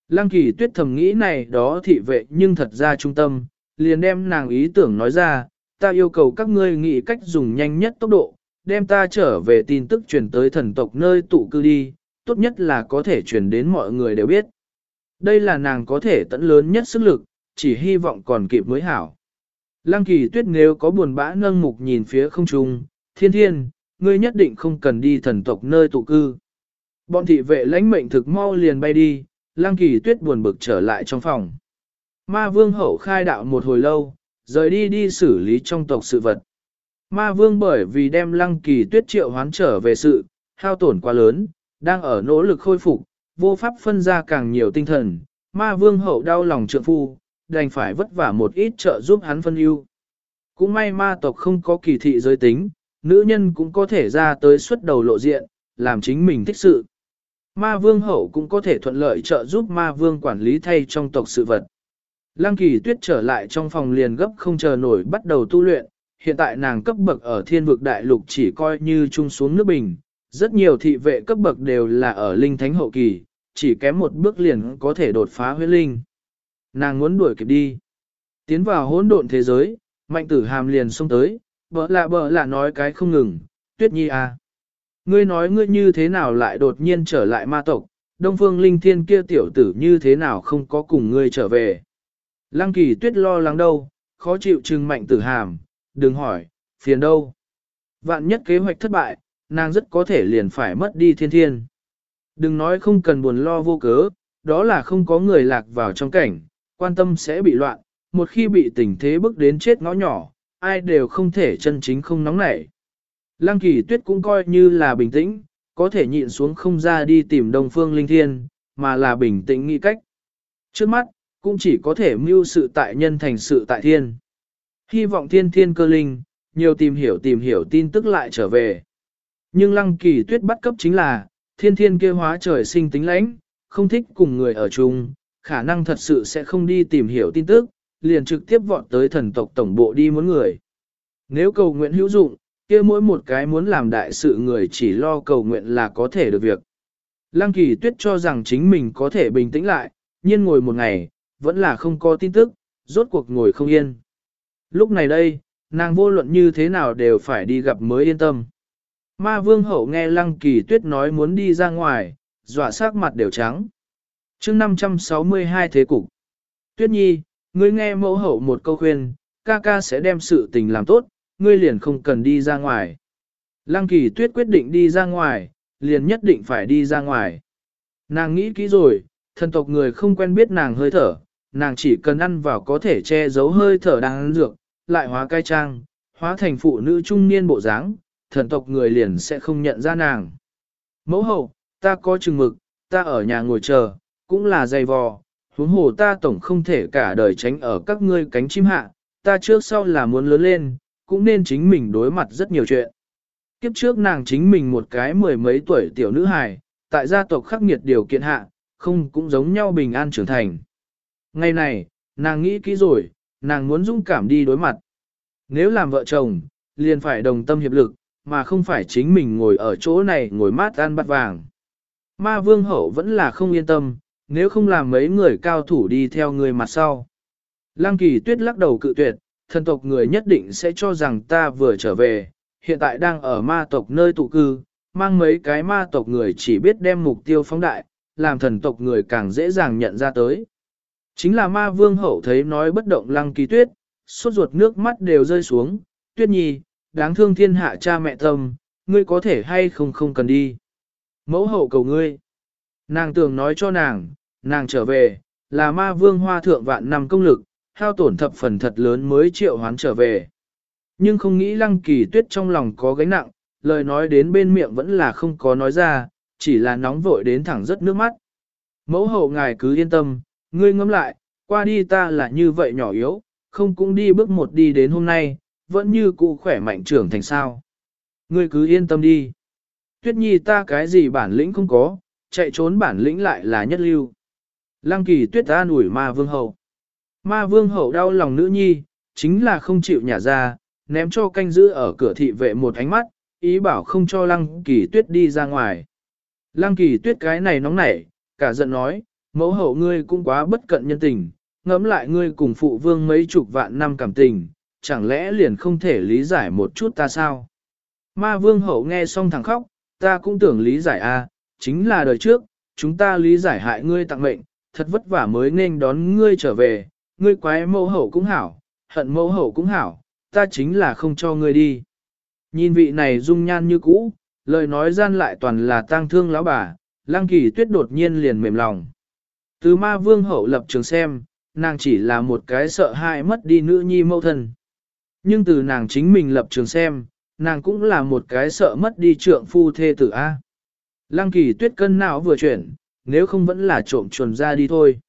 Lăng kỳ tuyết thầm nghĩ này đó thị vệ nhưng thật ra trung tâm, liền đem nàng ý tưởng nói ra, ta yêu cầu các ngươi nghĩ cách dùng nhanh nhất tốc độ, đem ta trở về tin tức truyền tới thần tộc nơi tụ cư đi, tốt nhất là có thể truyền đến mọi người đều biết. Đây là nàng có thể tận lớn nhất sức lực, chỉ hy vọng còn kịp mới hảo. Lăng kỳ tuyết nếu có buồn bã nâng mục nhìn phía không trung, thiên thiên, ngươi nhất định không cần đi thần tộc nơi tụ cư. Bọn thị vệ lãnh mệnh thực mau liền bay đi, Lang kỳ tuyết buồn bực trở lại trong phòng. Ma vương hậu khai đạo một hồi lâu, rời đi đi xử lý trong tộc sự vật. Ma vương bởi vì đem lăng kỳ tuyết triệu hoán trở về sự, hao tổn quá lớn, đang ở nỗ lực khôi phục, vô pháp phân ra càng nhiều tinh thần. Ma vương hậu đau lòng trượng phu, đành phải vất vả một ít trợ giúp hắn phân ưu. Cũng may ma tộc không có kỳ thị giới tính, nữ nhân cũng có thể ra tới xuất đầu lộ diện, làm chính mình thích sự. Ma vương hậu cũng có thể thuận lợi trợ giúp ma vương quản lý thay trong tộc sự vật. Lăng kỳ tuyết trở lại trong phòng liền gấp không chờ nổi bắt đầu tu luyện, hiện tại nàng cấp bậc ở thiên vực đại lục chỉ coi như trung xuống nước bình, rất nhiều thị vệ cấp bậc đều là ở linh thánh hậu kỳ, chỉ kém một bước liền có thể đột phá huyết linh. Nàng muốn đuổi kịp đi. Tiến vào hỗn độn thế giới, mạnh tử hàm liền xông tới, bỡ lạ bỡ lạ nói cái không ngừng, tuyết nhi à. Ngươi nói ngươi như thế nào lại đột nhiên trở lại ma tộc, đông phương linh thiên kia tiểu tử như thế nào không có cùng ngươi trở về. Lăng kỳ tuyết lo lắng đâu, khó chịu trừng mạnh tử hàm, đừng hỏi, phiền đâu. Vạn nhất kế hoạch thất bại, nàng rất có thể liền phải mất đi thiên thiên. Đừng nói không cần buồn lo vô cớ, đó là không có người lạc vào trong cảnh, quan tâm sẽ bị loạn, một khi bị tình thế bước đến chết ngõ nhỏ, ai đều không thể chân chính không nóng nảy. Lăng kỳ tuyết cũng coi như là bình tĩnh, có thể nhịn xuống không ra đi tìm đông phương linh thiên, mà là bình tĩnh nghĩ cách. Trước mắt, cũng chỉ có thể mưu sự tại nhân thành sự tại thiên. Hy vọng thiên thiên cơ linh, nhiều tìm hiểu tìm hiểu tin tức lại trở về. Nhưng lăng kỳ tuyết bắt cấp chính là, thiên thiên kia hóa trời sinh tính lãnh, không thích cùng người ở chung, khả năng thật sự sẽ không đi tìm hiểu tin tức, liền trực tiếp vọt tới thần tộc tổng bộ đi muốn người. Nếu cầu nguyện hữu dụng, kia mỗi một cái muốn làm đại sự người chỉ lo cầu nguyện là có thể được việc. Lăng kỳ tuyết cho rằng chính mình có thể bình tĩnh lại, nhiên ngồi một ngày, vẫn là không có tin tức, rốt cuộc ngồi không yên. Lúc này đây, nàng vô luận như thế nào đều phải đi gặp mới yên tâm. Ma vương hậu nghe lăng kỳ tuyết nói muốn đi ra ngoài, dọa sắc mặt đều trắng. chương 562 thế cục. Tuyết nhi, ngươi nghe mẫu hậu một câu khuyên, ca ca sẽ đem sự tình làm tốt, ngươi liền không cần đi ra ngoài. Lăng kỳ tuyết quyết định đi ra ngoài, liền nhất định phải đi ra ngoài. Nàng nghĩ kỹ rồi, thần tộc người không quen biết nàng hơi thở, nàng chỉ cần ăn vào có thể che giấu hơi thở đang ăn dược, lại hóa cai trang, hóa thành phụ nữ trung niên bộ dáng, thần tộc người liền sẽ không nhận ra nàng. Mẫu hậu, ta có chừng mực, ta ở nhà ngồi chờ, cũng là dày vò, huống hồ ta tổng không thể cả đời tránh ở các ngươi cánh chim hạ, ta trước sau là muốn lớn lên, cũng nên chính mình đối mặt rất nhiều chuyện. Kiếp trước nàng chính mình một cái mười mấy tuổi tiểu nữ hài, tại gia tộc khắc nghiệt điều kiện hạ, không cũng giống nhau bình an trưởng thành. Ngày này, nàng nghĩ kỹ rồi, nàng muốn dũng cảm đi đối mặt. Nếu làm vợ chồng, liền phải đồng tâm hiệp lực, mà không phải chính mình ngồi ở chỗ này ngồi mát ăn bắt vàng. Ma vương hậu vẫn là không yên tâm, nếu không làm mấy người cao thủ đi theo người mặt sau. Lăng kỳ tuyết lắc đầu cự tuyệt, thần tộc người nhất định sẽ cho rằng ta vừa trở về, hiện tại đang ở ma tộc nơi tụ cư, mang mấy cái ma tộc người chỉ biết đem mục tiêu phóng đại, làm thần tộc người càng dễ dàng nhận ra tới. Chính là ma vương hậu thấy nói bất động lăng kỳ tuyết, suốt ruột nước mắt đều rơi xuống, tuyết nhi, đáng thương thiên hạ cha mẹ tâm, ngươi có thể hay không không cần đi. Mẫu hậu cầu ngươi. Nàng tưởng nói cho nàng, nàng trở về, là ma vương hoa thượng vạn năm công lực, hao tổn thập phần thật lớn mới triệu hoán trở về. Nhưng không nghĩ lăng kỳ tuyết trong lòng có gánh nặng, lời nói đến bên miệng vẫn là không có nói ra, chỉ là nóng vội đến thẳng rất nước mắt. Mẫu hậu ngài cứ yên tâm, ngươi ngẫm lại, qua đi ta là như vậy nhỏ yếu, không cũng đi bước một đi đến hôm nay, vẫn như cụ khỏe mạnh trưởng thành sao. Ngươi cứ yên tâm đi. Tuyết nhi ta cái gì bản lĩnh không có, chạy trốn bản lĩnh lại là nhất lưu. Lăng kỳ tuyết ta ủi ma vương hậu. Ma vương hậu đau lòng nữ nhi, chính là không chịu nhả ra, ném cho canh giữ ở cửa thị vệ một ánh mắt, ý bảo không cho lăng kỳ tuyết đi ra ngoài. Lăng kỳ tuyết cái này nóng nảy, cả giận nói, mẫu hậu ngươi cũng quá bất cận nhân tình, ngẫm lại ngươi cùng phụ vương mấy chục vạn năm cảm tình, chẳng lẽ liền không thể lý giải một chút ta sao? Ma vương hậu nghe xong thẳng khóc, ta cũng tưởng lý giải a, chính là đời trước, chúng ta lý giải hại ngươi tặng mệnh, thật vất vả mới nên đón ngươi trở về, ngươi quái mẫu hậu cũng hảo, hận mẫu hậu cũng hảo, ta chính là không cho ngươi đi. Nhìn vị này dung nhan như cũ, lời nói gian lại toàn là tang thương lão bà, lăng kỳ tuyết đột nhiên liền mềm lòng. Từ ma vương hậu lập trường xem, nàng chỉ là một cái sợ hãi mất đi nữ nhi mâu thân. Nhưng từ nàng chính mình lập trường xem, nàng cũng là một cái sợ mất đi trượng phu thê tử A. Lăng kỳ tuyết cân não vừa chuyển, nếu không vẫn là trộm chuồn ra đi thôi.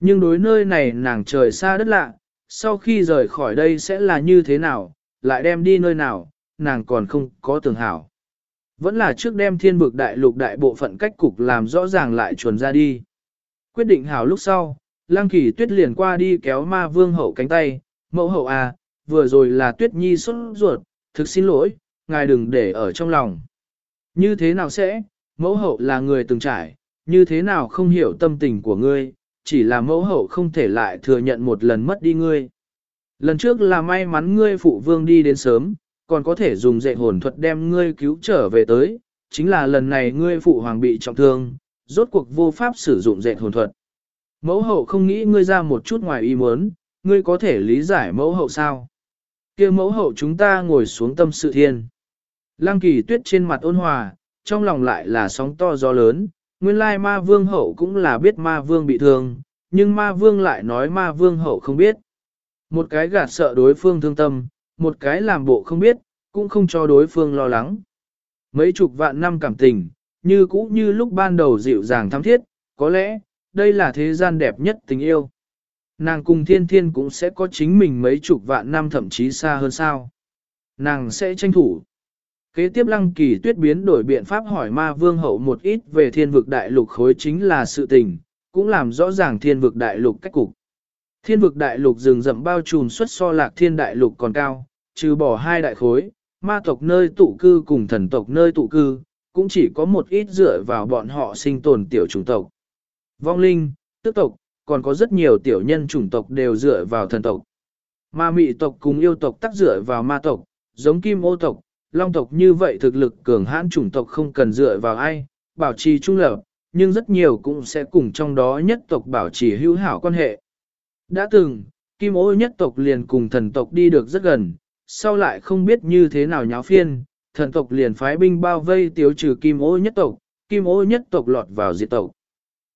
Nhưng đối nơi này nàng trời xa đất lạ, sau khi rời khỏi đây sẽ là như thế nào, lại đem đi nơi nào, nàng còn không có tưởng hảo. Vẫn là trước đem thiên bực đại lục đại bộ phận cách cục làm rõ ràng lại chuồn ra đi. Quyết định hảo lúc sau, lang Kỳ Tuyết liền qua đi kéo ma vương hậu cánh tay, mẫu hậu à, vừa rồi là Tuyết Nhi xuất ruột, thực xin lỗi, ngài đừng để ở trong lòng. Như thế nào sẽ, mẫu hậu là người từng trải, như thế nào không hiểu tâm tình của ngươi, chỉ là mẫu hậu không thể lại thừa nhận một lần mất đi ngươi. Lần trước là may mắn ngươi phụ vương đi đến sớm, còn có thể dùng dạy hồn thuật đem ngươi cứu trở về tới, chính là lần này ngươi phụ hoàng bị trọng thương, rốt cuộc vô pháp sử dụng dạy hồn thuật. Mẫu hậu không nghĩ ngươi ra một chút ngoài ý muốn, ngươi có thể lý giải mẫu hậu sao? kia mẫu hậu chúng ta ngồi xuống tâm sự thiên. Lăng kỳ tuyết trên mặt ôn hòa, trong lòng lại là sóng to gió lớn, nguyên lai ma vương hậu cũng là biết ma vương bị thương, nhưng ma vương lại nói ma vương hậu không biết. Một cái gạt sợ đối phương thương tâm, một cái làm bộ không biết, cũng không cho đối phương lo lắng. Mấy chục vạn năm cảm tình, như cũ như lúc ban đầu dịu dàng thắm thiết, có lẽ, đây là thế gian đẹp nhất tình yêu. Nàng cùng thiên thiên cũng sẽ có chính mình mấy chục vạn năm thậm chí xa hơn sao. Nàng sẽ tranh thủ. Kế tiếp lăng kỳ tuyết biến đổi biện pháp hỏi ma vương hậu một ít về thiên vực đại lục khối chính là sự tình, cũng làm rõ ràng thiên vực đại lục cách cục. Thiên vực đại lục rừng rậm bao trùm xuất so lạc thiên đại lục còn cao, trừ bỏ hai đại khối, ma tộc nơi tụ cư cùng thần tộc nơi tụ cư, cũng chỉ có một ít dựa vào bọn họ sinh tồn tiểu chủng tộc. Vong linh, tức tộc, còn có rất nhiều tiểu nhân chủng tộc đều dựa vào thần tộc. Ma mị tộc cùng yêu tộc tác dựa vào ma tộc, giống kim ô tộc, long tộc như vậy thực lực cường hãn chủng tộc không cần dựa vào ai, bảo trì trung lập, nhưng rất nhiều cũng sẽ cùng trong đó nhất tộc bảo trì hữu hảo quan hệ. Đã từng, kim ô nhất tộc liền cùng thần tộc đi được rất gần, sau lại không biết như thế nào nháo phiên, thần tộc liền phái binh bao vây tiêu trừ kim ô nhất tộc, kim ô nhất tộc lọt vào diệt tộc.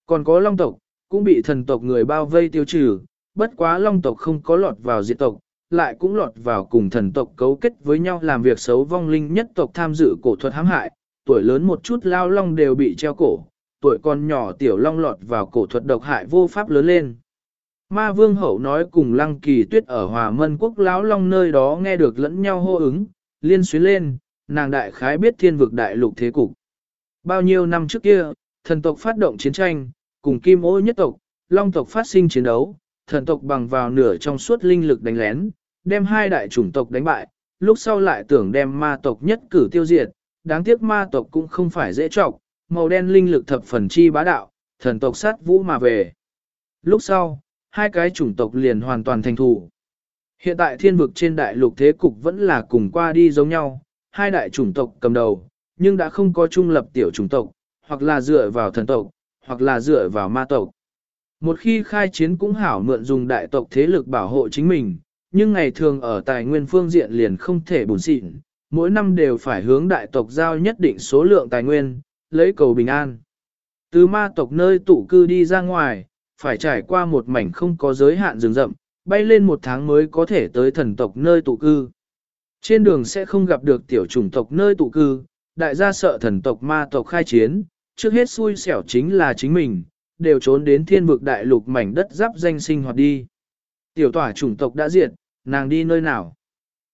Còn có long tộc, cũng bị thần tộc người bao vây tiêu trừ, bất quá long tộc không có lọt vào diệt tộc, lại cũng lọt vào cùng thần tộc cấu kết với nhau làm việc xấu vong linh nhất tộc tham dự cổ thuật hãm hại, tuổi lớn một chút lao long đều bị treo cổ, tuổi còn nhỏ tiểu long lọt vào cổ thuật độc hại vô pháp lớn lên. Ma vương hậu nói cùng lăng kỳ tuyết ở hòa mân quốc lão long nơi đó nghe được lẫn nhau hô ứng, liên xuyến lên, nàng đại khái biết thiên vực đại lục thế cục. Bao nhiêu năm trước kia, thần tộc phát động chiến tranh, cùng kim ô nhất tộc, long tộc phát sinh chiến đấu, thần tộc bằng vào nửa trong suốt linh lực đánh lén, đem hai đại chủng tộc đánh bại, lúc sau lại tưởng đem ma tộc nhất cử tiêu diệt, đáng tiếc ma tộc cũng không phải dễ trọc, màu đen linh lực thập phần chi bá đạo, thần tộc sát vũ mà về. Lúc sau, hai cái chủng tộc liền hoàn toàn thành thủ. Hiện tại thiên vực trên đại lục thế cục vẫn là cùng qua đi giống nhau, hai đại chủng tộc cầm đầu, nhưng đã không có trung lập tiểu chủng tộc, hoặc là dựa vào thần tộc, hoặc là dựa vào ma tộc. Một khi khai chiến cũng hảo mượn dùng đại tộc thế lực bảo hộ chính mình, nhưng ngày thường ở tài nguyên phương diện liền không thể bùn xịn, mỗi năm đều phải hướng đại tộc giao nhất định số lượng tài nguyên, lấy cầu bình an. Từ ma tộc nơi tụ cư đi ra ngoài, phải trải qua một mảnh không có giới hạn rừng rậm, bay lên một tháng mới có thể tới thần tộc nơi tụ cư. Trên đường sẽ không gặp được tiểu chủng tộc nơi tụ cư, đại gia sợ thần tộc ma tộc khai chiến, trước hết xui xẻo chính là chính mình, đều trốn đến thiên vực đại lục mảnh đất giáp danh sinh hoạt đi. Tiểu tỏa chủng tộc đã diệt, nàng đi nơi nào?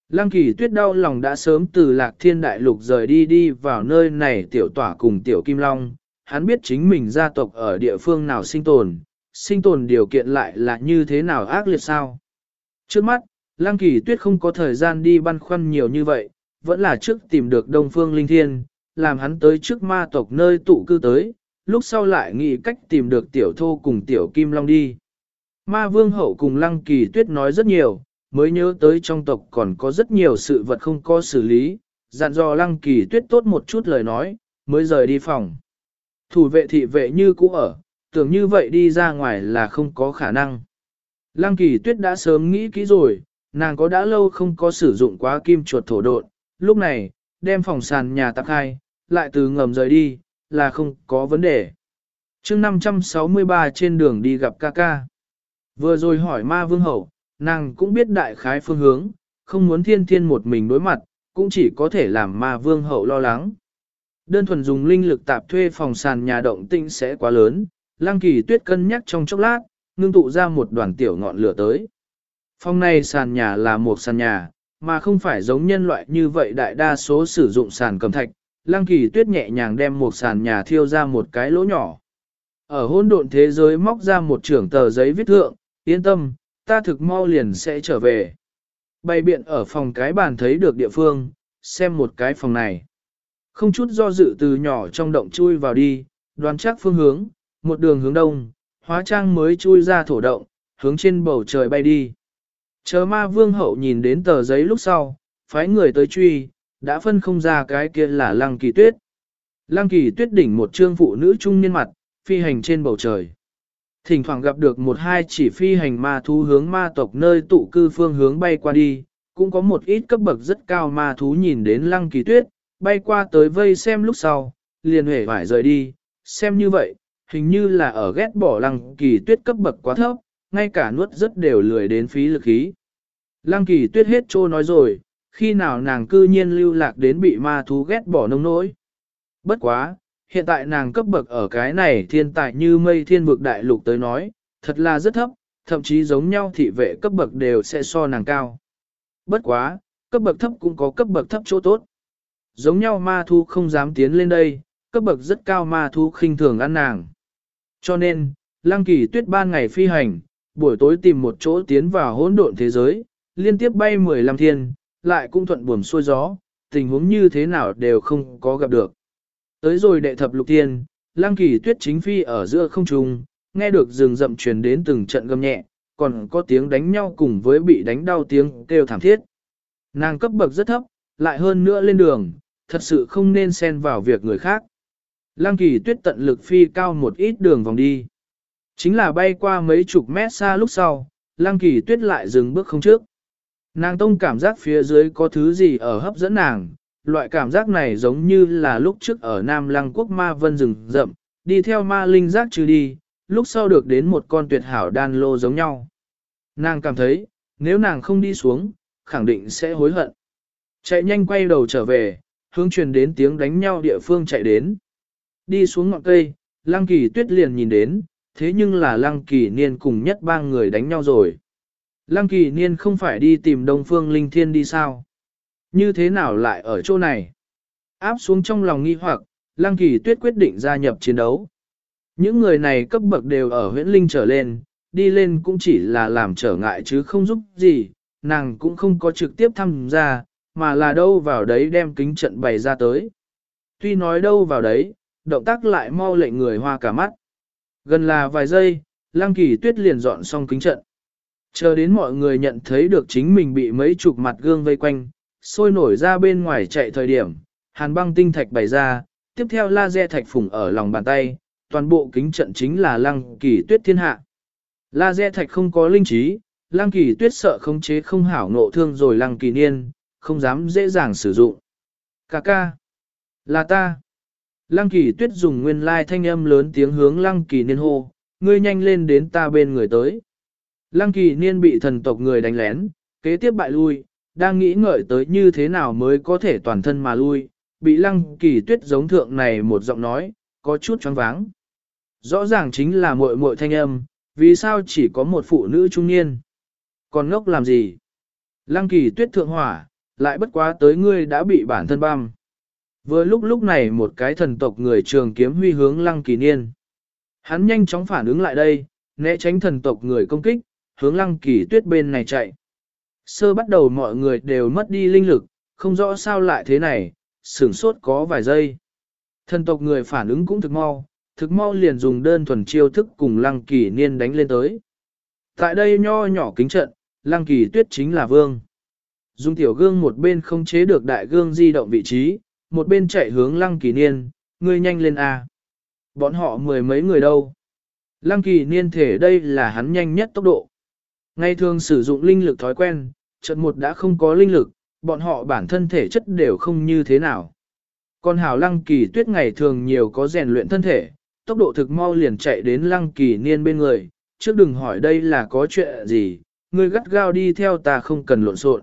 Lăng kỳ tuyết đau lòng đã sớm từ lạc thiên đại lục rời đi đi vào nơi này tiểu tỏa cùng tiểu kim long, hắn biết chính mình gia tộc ở địa phương nào sinh tồn, sinh tồn điều kiện lại là như thế nào ác liệt sao. Trước mắt, Lăng kỳ tuyết không có thời gian đi băn khoăn nhiều như vậy, vẫn là trước tìm được Đông Phương Linh Thiên, làm hắn tới trước ma tộc nơi tụ cư tới, lúc sau lại nghĩ cách tìm được tiểu thô cùng tiểu kim long đi. Ma vương hậu cùng lăng kỳ tuyết nói rất nhiều, mới nhớ tới trong tộc còn có rất nhiều sự vật không có xử lý, dặn dò lăng kỳ tuyết tốt một chút lời nói, mới rời đi phòng. Thủ vệ thị vệ như cũ ở, tưởng như vậy đi ra ngoài là không có khả năng. Lăng kỳ tuyết đã sớm nghĩ kỹ rồi, nàng có đã lâu không có sử dụng quá kim chuột thổ độn, lúc này, đem phòng sàn nhà tặng hai, lại từ ngầm rời đi, là không có vấn đề. chương 563 trên đường đi gặp ca ca. Vừa rồi hỏi ma vương hậu, nàng cũng biết đại khái phương hướng, không muốn thiên thiên một mình đối mặt, cũng chỉ có thể làm ma vương hậu lo lắng. Đơn thuần dùng linh lực tạp thuê phòng sàn nhà động tinh sẽ quá lớn, lăng kỳ tuyết cân nhắc trong chốc lát, ngưng tụ ra một đoàn tiểu ngọn lửa tới. Phòng này sàn nhà là một sàn nhà, mà không phải giống nhân loại như vậy đại đa số sử dụng sàn cầm thạch, Lăng kỳ tuyết nhẹ nhàng đem một sàn nhà thiêu ra một cái lỗ nhỏ. Ở hôn độn thế giới móc ra một trưởng tờ giấy viết thượng, yên tâm, ta thực mau liền sẽ trở về. Bày biện ở phòng cái bàn thấy được địa phương, xem một cái phòng này. Không chút do dự từ nhỏ trong động chui vào đi, đoán chắc phương hướng, một đường hướng đông, hóa trang mới chui ra thổ động, hướng trên bầu trời bay đi. Chờ ma vương hậu nhìn đến tờ giấy lúc sau, phái người tới truy, đã phân không ra cái kia là lăng kỳ tuyết. Lăng kỳ tuyết đỉnh một trương phụ nữ trung niên mặt, phi hành trên bầu trời. Thỉnh thoảng gặp được một hai chỉ phi hành ma thú hướng ma tộc nơi tụ cư phương hướng bay qua đi, cũng có một ít cấp bậc rất cao ma thú nhìn đến lăng kỳ tuyết, bay qua tới vây xem lúc sau, liền hề phải rời đi, xem như vậy, hình như là ở ghét bỏ lăng kỳ tuyết cấp bậc quá thấp, ngay cả nuốt rất đều lười đến phí lực khí. Lăng kỳ tuyết hết trô nói rồi, khi nào nàng cư nhiên lưu lạc đến bị ma thú ghét bỏ nông nỗi. Bất quá, hiện tại nàng cấp bậc ở cái này thiên tài như mây thiên vực đại lục tới nói, thật là rất thấp, thậm chí giống nhau thị vệ cấp bậc đều sẽ so nàng cao. Bất quá, cấp bậc thấp cũng có cấp bậc thấp chỗ tốt. giống nhau ma thu không dám tiến lên đây, cấp bậc rất cao ma thu khinh thường ăn nàng. Cho nên, lăng kỳ tuyết ban ngày phi hành, buổi tối tìm một chỗ tiến vào hỗn độn thế giới, liên tiếp bay 15 thiên, lại cũng thuận buồm xuôi gió, tình huống như thế nào đều không có gặp được. Tới rồi đệ thập lục tiên, lăng kỳ tuyết chính phi ở giữa không trung, nghe được rừng rậm truyền đến từng trận gầm nhẹ, còn có tiếng đánh nhau cùng với bị đánh đau tiếng kêu thảm thiết. Nàng cấp bậc rất thấp, lại hơn nữa lên đường, thật sự không nên xen vào việc người khác. Lăng kỳ tuyết tận lực phi cao một ít đường vòng đi. Chính là bay qua mấy chục mét xa lúc sau, lăng kỳ tuyết lại dừng bước không trước. Nàng tông cảm giác phía dưới có thứ gì ở hấp dẫn nàng, loại cảm giác này giống như là lúc trước ở Nam Lăng quốc ma vân rừng rậm, đi theo ma linh giác trừ đi, lúc sau được đến một con tuyệt hảo đan lô giống nhau. Nàng cảm thấy, nếu nàng không đi xuống, khẳng định sẽ hối hận. Chạy nhanh quay đầu trở về, hướng truyền đến tiếng đánh nhau địa phương chạy đến. Đi xuống ngọn cây, Lăng Kỳ Tuyết liền nhìn đến, thế nhưng là Lăng Kỳ Niên cùng nhất ba người đánh nhau rồi. Lăng Kỳ Niên không phải đi tìm Đông Phương Linh Thiên đi sao? Như thế nào lại ở chỗ này? Áp xuống trong lòng nghi hoặc, Lăng Kỳ Tuyết quyết định gia nhập chiến đấu. Những người này cấp bậc đều ở huyễn linh trở lên, đi lên cũng chỉ là làm trở ngại chứ không giúp gì, nàng cũng không có trực tiếp tham gia, mà là đâu vào đấy đem kính trận bày ra tới. Tuy nói đâu vào đấy, động tác lại mau lệnh người hoa cả mắt. Gần là vài giây, Lăng Kỳ Tuyết liền dọn xong kính trận. Chờ đến mọi người nhận thấy được chính mình bị mấy chục mặt gương vây quanh, sôi nổi ra bên ngoài chạy thời điểm, hàn băng tinh thạch bày ra, tiếp theo laser thạch phùng ở lòng bàn tay, toàn bộ kính trận chính là Lăng Kỳ Tuyết thiên hạ. Laser thạch không có linh trí, Lăng Kỳ Tuyết sợ không chế không hảo nộ thương rồi Lăng Kỳ Niên, không dám dễ dàng sử dụng. Cà ca, là ta. Lăng kỳ tuyết dùng nguyên lai thanh âm lớn tiếng hướng lăng kỳ niên hô, ngươi nhanh lên đến ta bên người tới. Lăng kỳ niên bị thần tộc người đánh lén, kế tiếp bại lui, đang nghĩ ngợi tới như thế nào mới có thể toàn thân mà lui, bị lăng kỳ tuyết giống thượng này một giọng nói, có chút choáng váng. Rõ ràng chính là muội muội thanh âm, vì sao chỉ có một phụ nữ trung niên? Còn ngốc làm gì? Lăng kỳ tuyết thượng hỏa, lại bất quá tới ngươi đã bị bản thân băm. Vừa lúc lúc này một cái thần tộc người trường kiếm huy hướng lăng kỳ niên. Hắn nhanh chóng phản ứng lại đây, né tránh thần tộc người công kích, hướng lăng kỳ tuyết bên này chạy. Sơ bắt đầu mọi người đều mất đi linh lực, không rõ sao lại thế này, sửng sốt có vài giây. Thần tộc người phản ứng cũng thực mau, thực mau liền dùng đơn thuần chiêu thức cùng lăng kỳ niên đánh lên tới. Tại đây nho nhỏ kính trận, lăng kỳ tuyết chính là vương. Dùng tiểu gương một bên không chế được đại gương di động vị trí, một bên chạy hướng lăng kỳ niên, ngươi nhanh lên A. Bọn họ mười mấy người đâu. Lăng kỳ niên thể đây là hắn nhanh nhất tốc độ. Ngày thường sử dụng linh lực thói quen, trận một đã không có linh lực, bọn họ bản thân thể chất đều không như thế nào. Còn hảo lăng kỳ tuyết ngày thường nhiều có rèn luyện thân thể, tốc độ thực mau liền chạy đến lăng kỳ niên bên người, trước đừng hỏi đây là có chuyện gì, ngươi gắt gao đi theo ta không cần lộn xộn.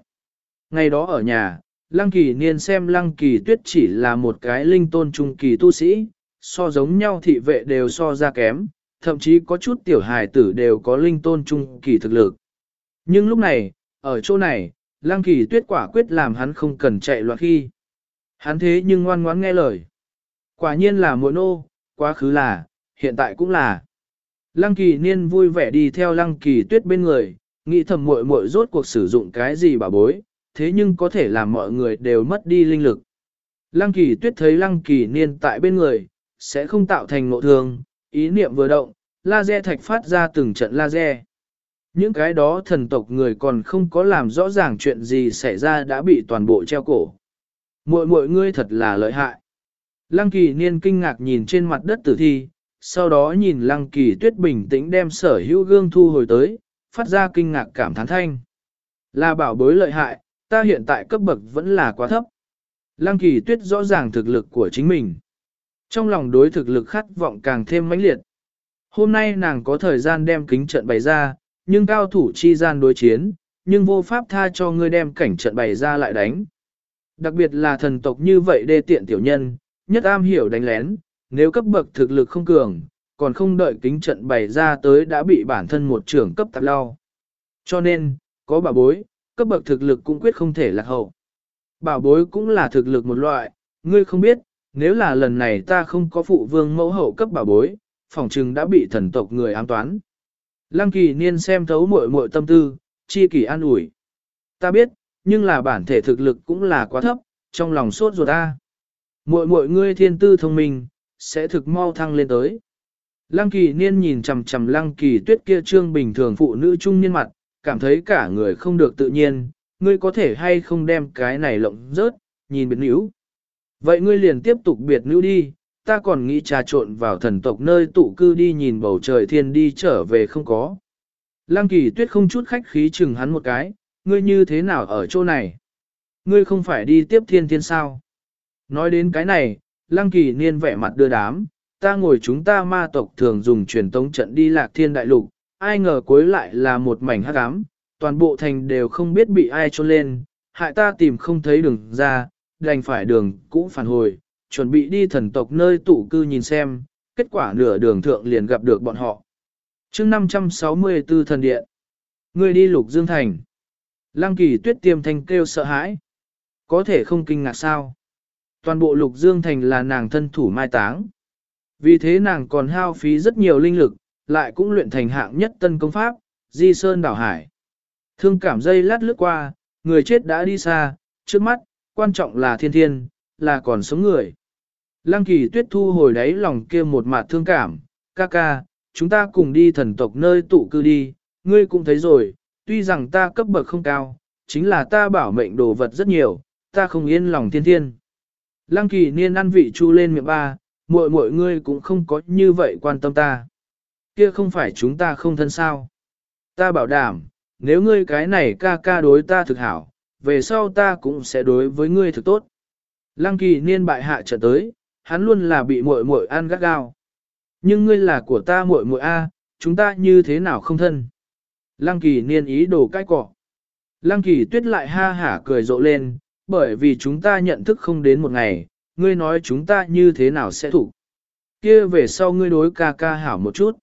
Ngày đó ở nhà, Lăng kỳ niên xem lăng kỳ tuyết chỉ là một cái linh tôn trung kỳ tu sĩ, so giống nhau thị vệ đều so ra kém, thậm chí có chút tiểu hài tử đều có linh tôn trung kỳ thực lực. Nhưng lúc này, ở chỗ này, lăng kỳ tuyết quả quyết làm hắn không cần chạy loạn khi. Hắn thế nhưng ngoan ngoãn nghe lời. Quả nhiên là muội nô, quá khứ là, hiện tại cũng là. Lăng kỳ niên vui vẻ đi theo lăng kỳ tuyết bên người, nghĩ thầm muội muội rốt cuộc sử dụng cái gì bà bối, thế nhưng có thể làm mọi người đều mất đi linh lực. Lăng kỳ tuyết thấy lăng kỳ niên tại bên người, sẽ không tạo thành ngộ thương, ý niệm vừa động, laser thạch phát ra từng trận laser. Những cái đó thần tộc người còn không có làm rõ ràng chuyện gì xảy ra đã bị toàn bộ treo cổ. Muội muội ngươi thật là lợi hại. Lăng kỳ niên kinh ngạc nhìn trên mặt đất tử thi, sau đó nhìn lăng kỳ tuyết bình tĩnh đem sở hữu gương thu hồi tới, phát ra kinh ngạc cảm thán thanh. Là bảo bối lợi hại, ta hiện tại cấp bậc vẫn là quá thấp. Lăng kỳ tuyết rõ ràng thực lực của chính mình. Trong lòng đối thực lực khát vọng càng thêm mãnh liệt. Hôm nay nàng có thời gian đem kính trận bày ra, nhưng cao thủ chi gian đối chiến, nhưng vô pháp tha cho ngươi đem cảnh trận bày ra lại đánh. Đặc biệt là thần tộc như vậy đê tiện tiểu nhân, nhất am hiểu đánh lén, nếu cấp bậc thực lực không cường, còn không đợi kính trận bày ra tới đã bị bản thân một trưởng cấp tạp lao. Cho nên, có bà bối, cấp bậc thực lực cũng quyết không thể lạc hậu. Bảo bối cũng là thực lực một loại, Ngươi không biết, nếu là lần này ta không có phụ vương mẫu hậu cấp bảo bối, phòng trừng đã bị thần tộc người ám toán. Lăng kỳ niên xem thấu muội muội tâm tư, chi kỳ an ủi. Ta biết, nhưng là bản thể thực lực cũng là quá thấp, trong lòng sốt ruột ta. Muội muội ngươi thiên tư thông minh, sẽ thực mau thăng lên tới. Lăng kỳ niên nhìn chằm chằm lăng kỳ tuyết kia trương bình thường phụ nữ trung niên mặt, cảm thấy cả người không được tự nhiên, ngươi có thể hay không đem cái này lộng rớt, nhìn biệt nữ. Vậy ngươi liền tiếp tục biệt nữ đi, ta còn nghĩ trà trộn vào thần tộc nơi tụ cư đi nhìn bầu trời thiên đi trở về không có. Lăng kỳ tuyết không chút khách khí chừng hắn một cái, ngươi như thế nào ở chỗ này? Ngươi không phải đi tiếp thiên thiên sao? Nói đến cái này, lăng kỳ niên vẻ mặt đưa đám, ta ngồi chúng ta ma tộc thường dùng truyền tống trận đi lạc thiên đại lục, ai ngờ cuối lại là một mảnh hắc ám, toàn bộ thành đều không biết bị ai trôn lên, hại ta tìm không thấy đường ra, đành phải đường cũ phản hồi, chuẩn bị đi thần tộc nơi tụ cư nhìn xem, kết quả nửa đường thượng liền gặp được bọn họ. chương 564 thần điện, người đi lục dương thành. Lăng kỳ tuyết tiêm thanh kêu sợ hãi. Có thể không kinh ngạc sao. Toàn bộ lục dương thành là nàng thân thủ mai táng. Vì thế nàng còn hao phí rất nhiều linh lực, lại cũng luyện thành hạng nhất tân công pháp, di sơn đảo hải. Thương cảm dây lát lướt qua, người chết đã đi xa, trước mắt, quan trọng là thiên thiên, là còn sống người. Lăng kỳ tuyết thu hồi đáy lòng kia một mặt thương cảm, ca ca, chúng ta cùng đi thần tộc nơi tụ cư đi, ngươi cũng thấy rồi, tuy rằng ta cấp bậc không cao, chính là ta bảo mệnh đồ vật rất nhiều, ta không yên lòng thiên thiên. Lăng kỳ niên ăn vị chu lên miệng ba, muội muội ngươi cũng không có như vậy quan tâm ta. Kia không phải chúng ta không thân sao. Ta bảo đảm, nếu ngươi cái này ca ca đối ta thực hảo, về sau ta cũng sẽ đối với ngươi thực tốt. Lăng kỳ niên bại hạ trở tới, hắn luôn là bị muội muội ăn gắt gao. Nhưng ngươi là của ta muội muội a, chúng ta như thế nào không thân? Lăng kỳ niên ý đồ cái cọ. Lăng kỳ tuyết lại ha hả cười rộ lên, bởi vì chúng ta nhận thức không đến một ngày, ngươi nói chúng ta như thế nào sẽ thủ. kia về sau ngươi đối ca ca hảo một chút.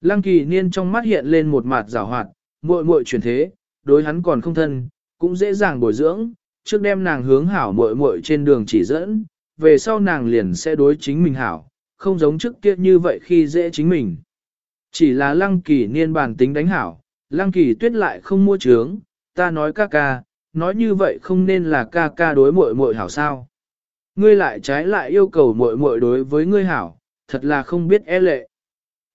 Lăng kỳ niên trong mắt hiện lên một mặt rào hoạt, muội muội chuyển thế, đối hắn còn không thân, cũng dễ dàng bồi dưỡng, trước đem nàng hướng hảo muội muội trên đường chỉ dẫn, về sau nàng liền sẽ đối chính mình hảo, không giống trước kia như vậy khi dễ chính mình. Chỉ là lăng kỳ niên bản tính đánh hảo, lăng kỳ tuyết lại không mua trướng, ta nói ca ca, nói như vậy không nên là ca ca đối muội muội hảo sao. Ngươi lại trái lại yêu cầu muội muội đối với ngươi hảo, thật là không biết e lệ.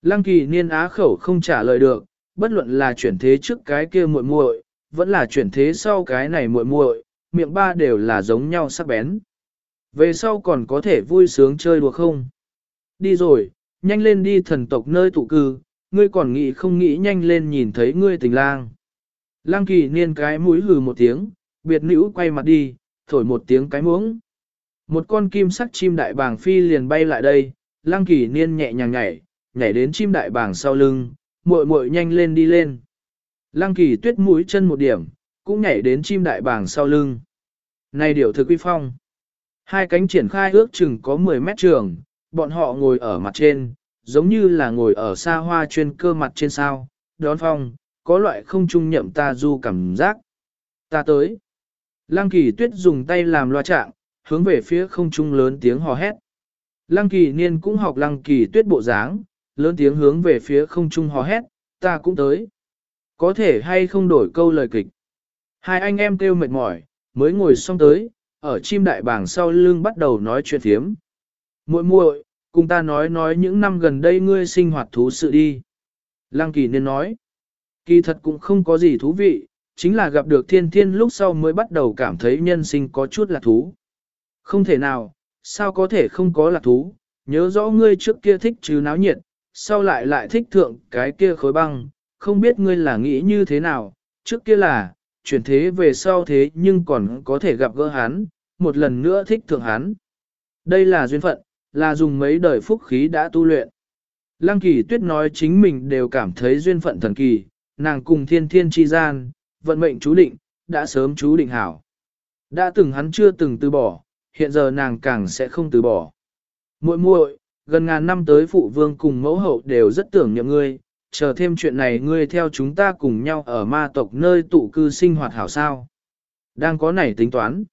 Lăng kỳ niên á khẩu không trả lời được, bất luận là chuyển thế trước cái kia muội muội, vẫn là chuyển thế sau cái này muội muội, miệng ba đều là giống nhau sắc bén. Về sau còn có thể vui sướng chơi đùa không? Đi rồi, nhanh lên đi thần tộc nơi tụ cư, ngươi còn nghĩ không nghĩ nhanh lên nhìn thấy ngươi tình lang. lang kỳ niên cái mũi hừ một tiếng, biệt nữ quay mặt đi, thổi một tiếng cái muống. Một con kim sắc chim đại bàng phi liền bay lại đây, lang kỳ niên nhẹ nhàng nhảy, nhảy đến chim đại bàng sau lưng, muội muội nhanh lên đi lên. Lăng kỳ tuyết mũi chân một điểm, cũng nhảy đến chim đại bàng sau lưng. Này điều thực quy phong. Hai cánh triển khai ước chừng có 10 mét trường, bọn họ ngồi ở mặt trên, giống như là ngồi ở xa hoa chuyên cơ mặt trên sao, đón phong, có loại không trung nhậm ta du cảm giác. Ta tới. Lăng kỳ tuyết dùng tay làm loa trạng, hướng về phía không trung lớn tiếng hò hét. Lăng kỳ niên cũng học lăng kỳ tuyết bộ dáng, lớn tiếng hướng về phía không trung hò hét, ta cũng tới. Có thể hay không đổi câu lời kịch. Hai anh em kêu mệt mỏi, mới ngồi xong tới, ở chim đại bảng sau lưng bắt đầu nói chuyện thiếm. muội muội, cùng ta nói nói những năm gần đây ngươi sinh hoạt thú sự đi. Lăng kỳ nên nói, kỳ thật cũng không có gì thú vị, chính là gặp được thiên thiên lúc sau mới bắt đầu cảm thấy nhân sinh có chút là thú. Không thể nào, sao có thể không có lạc thú, nhớ rõ ngươi trước kia thích chứ náo nhiệt, sau lại lại thích thượng cái kia khối băng, không biết ngươi là nghĩ như thế nào, trước kia là, chuyển thế về sau thế nhưng còn có thể gặp gỡ hắn, một lần nữa thích thượng hắn. Đây là duyên phận, là dùng mấy đời phúc khí đã tu luyện. Lăng kỳ tuyết nói chính mình đều cảm thấy duyên phận thần kỳ, nàng cùng thiên thiên chi gian, vận mệnh chú định, đã sớm chú định hảo. Đã từng hắn chưa từng từ bỏ, hiện giờ nàng càng sẽ không từ bỏ. muội muội gần ngàn năm tới phụ vương cùng mẫu hậu đều rất tưởng niệm ngươi, chờ thêm chuyện này ngươi theo chúng ta cùng nhau ở ma tộc nơi tụ cư sinh hoạt hảo sao. Đang có này tính toán.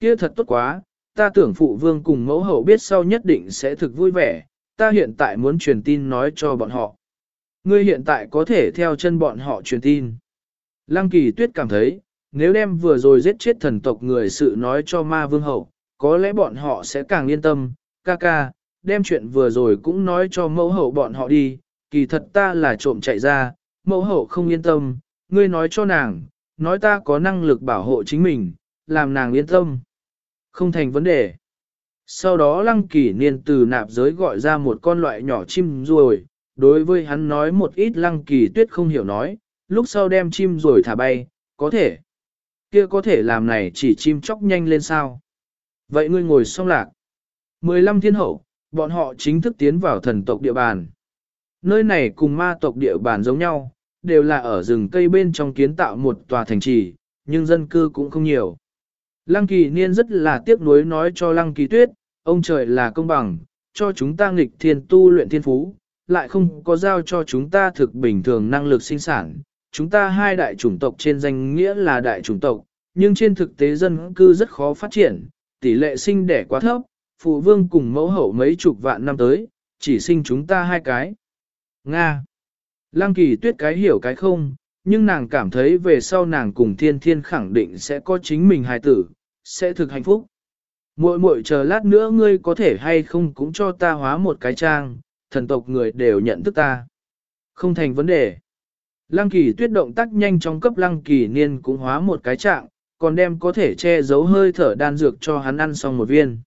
Kia thật tốt quá, ta tưởng phụ vương cùng mẫu hậu biết sau nhất định sẽ thực vui vẻ, ta hiện tại muốn truyền tin nói cho bọn họ. Ngươi hiện tại có thể theo chân bọn họ truyền tin. Lăng kỳ tuyết cảm thấy, nếu đem vừa rồi giết chết thần tộc người sự nói cho ma vương hậu, có lẽ bọn họ sẽ càng yên tâm, ca ca, đem chuyện vừa rồi cũng nói cho mẫu hậu bọn họ đi, kỳ thật ta là trộm chạy ra, mẫu hậu không yên tâm, ngươi nói cho nàng, nói ta có năng lực bảo hộ chính mình, làm nàng yên tâm. Không thành vấn đề. Sau đó lăng kỳ niên từ nạp giới gọi ra một con loại nhỏ chim ruồi, đối với hắn nói một ít lăng kỳ tuyết không hiểu nói, lúc sau đem chim rồi thả bay, có thể. Kia có thể làm này chỉ chim chóc nhanh lên sao. Vậy ngươi ngồi xong lạc. 15 thiên hậu, bọn họ chính thức tiến vào thần tộc địa bàn. Nơi này cùng ma tộc địa bàn giống nhau, đều là ở rừng cây bên trong kiến tạo một tòa thành trì, nhưng dân cư cũng không nhiều. Lăng kỳ niên rất là tiếc nuối nói cho lăng kỳ tuyết, ông trời là công bằng, cho chúng ta nghịch thiên tu luyện thiên phú, lại không có giao cho chúng ta thực bình thường năng lực sinh sản. Chúng ta hai đại chủng tộc trên danh nghĩa là đại chủng tộc, nhưng trên thực tế dân cư rất khó phát triển, tỷ lệ sinh đẻ quá thấp, phụ vương cùng mẫu hậu mấy chục vạn năm tới, chỉ sinh chúng ta hai cái. Nga. Lăng kỳ tuyết cái hiểu cái không, nhưng nàng cảm thấy về sau nàng cùng thiên thiên khẳng định sẽ có chính mình hài tử, sẽ thực hạnh phúc. Muội muội chờ lát nữa ngươi có thể hay không cũng cho ta hóa một cái trang, thần tộc người đều nhận thức ta. Không thành vấn đề. Lăng kỳ tuyết động tác nhanh trong cấp lăng kỳ niên cũng hóa một cái trạng, còn đem có thể che giấu hơi thở đan dược cho hắn ăn xong một viên.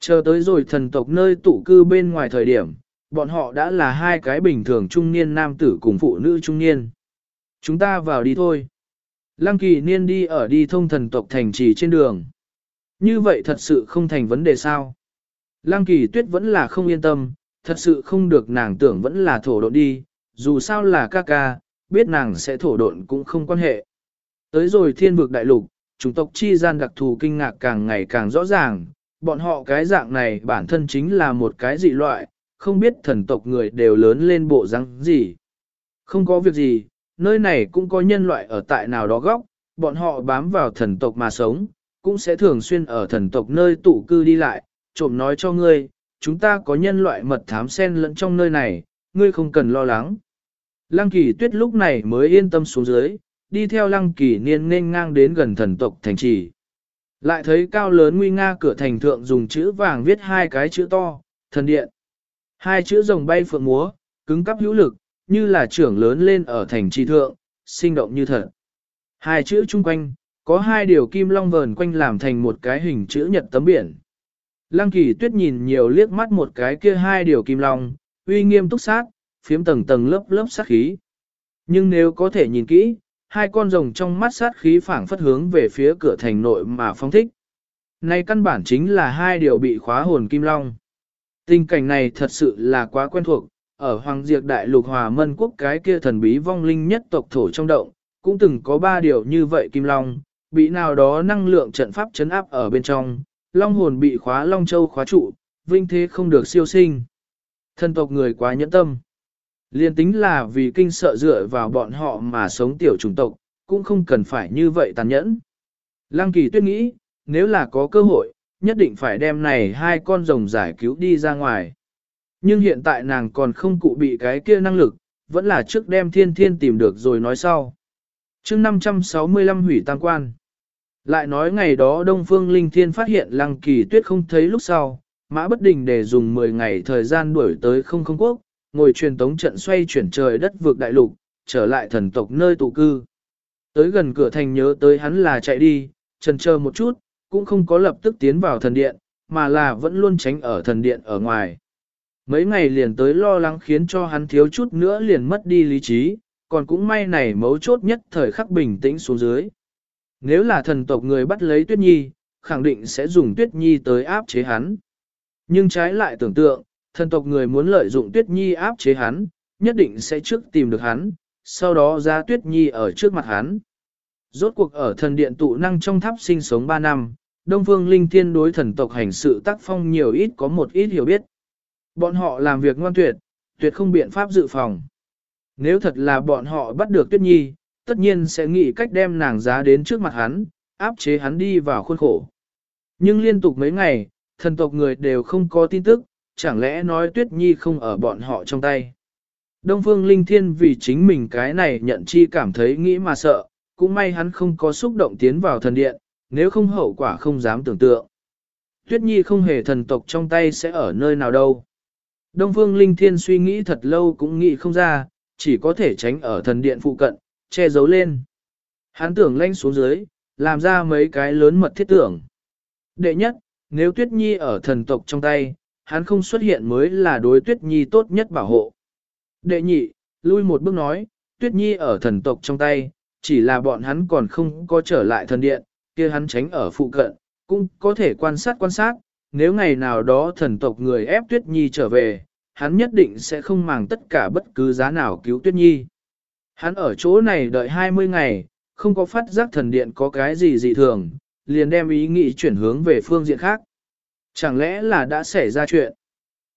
Chờ tới rồi thần tộc nơi tụ cư bên ngoài thời điểm, bọn họ đã là hai cái bình thường trung niên nam tử cùng phụ nữ trung niên. Chúng ta vào đi thôi. Lăng kỳ niên đi ở đi thông thần tộc thành trì trên đường. Như vậy thật sự không thành vấn đề sao. Lăng kỳ tuyết vẫn là không yên tâm, thật sự không được nàng tưởng vẫn là thổ độn đi, dù sao là ca ca, biết nàng sẽ thổ độn cũng không quan hệ. Tới rồi thiên vực đại lục, chủng tộc chi gian đặc thù kinh ngạc càng ngày càng rõ ràng, bọn họ cái dạng này bản thân chính là một cái dị loại, không biết thần tộc người đều lớn lên bộ răng gì. Không có việc gì, nơi này cũng có nhân loại ở tại nào đó góc, bọn họ bám vào thần tộc mà sống, cũng sẽ thường xuyên ở thần tộc nơi tụ cư đi lại, trộm nói cho ngươi, chúng ta có nhân loại mật thám sen lẫn trong nơi này, ngươi không cần lo lắng. Lăng kỳ tuyết lúc này mới yên tâm xuống dưới, đi theo lăng kỳ niên nên ngang đến gần thần tộc thành trì. Lại thấy cao lớn nguy nga cửa thành thượng dùng chữ vàng viết hai cái chữ to, thần điện. Hai chữ rồng bay phượng múa, cứng cắp hữu lực, như là trưởng lớn lên ở thành trì thượng, sinh động như thật. Hai chữ chung quanh, có hai điều kim long vờn quanh làm thành một cái hình chữ nhật tấm biển. Lăng kỳ tuyết nhìn nhiều liếc mắt một cái kia hai điều kim long, uy nghiêm túc sát, phiếm tầng tầng lớp lớp sát khí. Nhưng nếu có thể nhìn kỹ, hai con rồng trong mắt sát khí phảng phất hướng về phía cửa thành nội mà phong thích. Này căn bản chính là hai điều bị khóa hồn kim long. Tình cảnh này thật sự là quá quen thuộc, ở Hoàng Diệp Đại Lục Hòa Mân Quốc cái kia thần bí vong linh nhất tộc thổ trong động, cũng từng có ba điều như vậy kim long, bị nào đó năng lượng trận pháp chấn áp ở bên trong, long hồn bị khóa long châu khóa trụ, vinh thế không được siêu sinh. Thân tộc người quá nhẫn tâm. Liên tính là vì kinh sợ dựa vào bọn họ mà sống tiểu chủng tộc, cũng không cần phải như vậy tàn nhẫn. Lăng kỳ tuyết nghĩ, nếu là có cơ hội, nhất định phải đem này hai con rồng giải cứu đi ra ngoài. Nhưng hiện tại nàng còn không cụ bị cái kia năng lực, vẫn là trước đem thiên thiên tìm được rồi nói sau. chương 565 hủy tam quan. Lại nói ngày đó Đông Phương Linh Thiên phát hiện lăng kỳ tuyết không thấy lúc sau, mã bất đình để dùng 10 ngày thời gian đuổi tới không không quốc, ngồi truyền tống trận xoay chuyển trời đất vượt đại lục, trở lại thần tộc nơi tụ cư. Tới gần cửa thành nhớ tới hắn là chạy đi, chần chờ một chút, cũng không có lập tức tiến vào thần điện, mà là vẫn luôn tránh ở thần điện ở ngoài. Mấy ngày liền tới lo lắng khiến cho hắn thiếu chút nữa liền mất đi lý trí, còn cũng may này mấu chốt nhất thời khắc bình tĩnh xuống dưới. Nếu là thần tộc người bắt lấy Tuyết Nhi, khẳng định sẽ dùng Tuyết Nhi tới áp chế hắn. Nhưng trái lại tưởng tượng, thần tộc người muốn lợi dụng Tuyết Nhi áp chế hắn, nhất định sẽ trước tìm được hắn, sau đó ra Tuyết Nhi ở trước mặt hắn. Rốt cuộc ở thần điện tụ năng trong tháp sinh sống 3 năm, Đông Phương Linh Thiên đối thần tộc hành sự tác phong nhiều ít có một ít hiểu biết. Bọn họ làm việc ngoan tuyệt, tuyệt không biện pháp dự phòng. Nếu thật là bọn họ bắt được Tuyết Nhi, tất nhiên sẽ nghĩ cách đem nàng giá đến trước mặt hắn, áp chế hắn đi vào khuôn khổ. Nhưng liên tục mấy ngày, thần tộc người đều không có tin tức, chẳng lẽ nói Tuyết Nhi không ở bọn họ trong tay. Đông Phương Linh Thiên vì chính mình cái này nhận chi cảm thấy nghĩ mà sợ, cũng may hắn không có xúc động tiến vào thần điện, nếu không hậu quả không dám tưởng tượng. Tuyết Nhi không hề thần tộc trong tay sẽ ở nơi nào đâu. Đông Phương Linh Thiên suy nghĩ thật lâu cũng nghĩ không ra, chỉ có thể tránh ở thần điện phụ cận, che giấu lên. Hắn tưởng lanh xuống dưới, làm ra mấy cái lớn mật thiết tưởng. Đệ nhất, nếu Tuyết Nhi ở thần tộc trong tay, hắn không xuất hiện mới là đối Tuyết Nhi tốt nhất bảo hộ. Đệ nhị, lui một bước nói, Tuyết Nhi ở thần tộc trong tay, chỉ là bọn hắn còn không có trở lại thần điện, kia hắn tránh ở phụ cận, cũng có thể quan sát quan sát, nếu ngày nào đó thần tộc người ép Tuyết Nhi trở về, hắn nhất định sẽ không màng tất cả bất cứ giá nào cứu Tuyết Nhi. Hắn ở chỗ này đợi 20 ngày, không có phát giác thần điện có cái gì dị thường, liền đem ý nghĩ chuyển hướng về phương diện khác. Chẳng lẽ là đã xảy ra chuyện?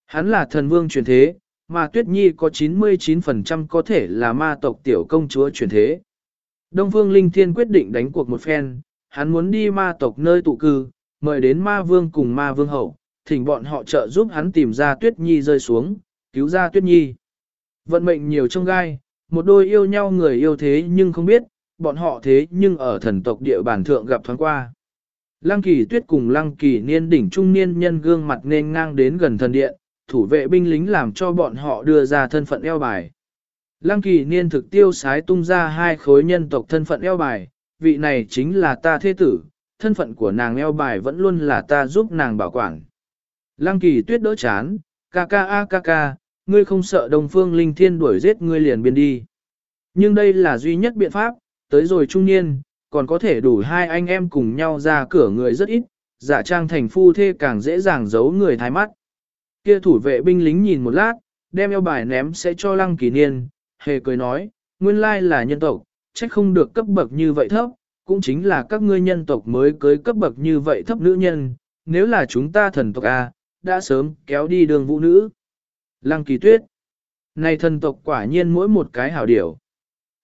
Hắn là thần vương truyền thế, mà Tuyết Nhi có 99% có thể là ma tộc tiểu công chúa truyền thế. Đông Phương Linh Thiên quyết định đánh cuộc một phen, hắn muốn đi ma tộc nơi tụ cư, mời đến ma vương cùng ma vương hậu, thỉnh bọn họ trợ giúp hắn tìm ra Tuyết Nhi rơi xuống, cứu ra Tuyết Nhi. Vận mệnh nhiều trong gai, một đôi yêu nhau người yêu thế nhưng không biết, bọn họ thế nhưng ở thần tộc địa bàn thượng gặp thoáng qua. Lăng kỳ tuyết cùng lăng kỳ niên đỉnh trung niên nhân gương mặt nên ngang đến gần thần điện, thủ vệ binh lính làm cho bọn họ đưa ra thân phận eo bài. Lăng kỳ niên thực tiêu sái tung ra hai khối nhân tộc thân phận eo bài, vị này chính là ta thế tử, thân phận của nàng eo bài vẫn luôn là ta giúp nàng bảo quản. Lăng kỳ tuyết đỡ chán, ca ca a ca ca, ngươi không sợ đồng phương linh thiên đuổi giết ngươi liền biên đi. Nhưng đây là duy nhất biện pháp, tới rồi trung niên, còn có thể đủ hai anh em cùng nhau ra cửa người rất ít, giả trang thành phu thê càng dễ dàng giấu người thái mắt. Kia thủ vệ binh lính nhìn một lát, đem eo bài ném sẽ cho lăng kỳ niên, hề cười nói, nguyên lai là nhân tộc, trách không được cấp bậc như vậy thấp, cũng chính là các ngươi nhân tộc mới cưới cấp bậc như vậy thấp nữ nhân, nếu là chúng ta thần tộc A, đã sớm kéo đi đường vũ nữ. Lăng kỳ tuyết, này thần tộc quả nhiên mỗi một cái hảo điểu.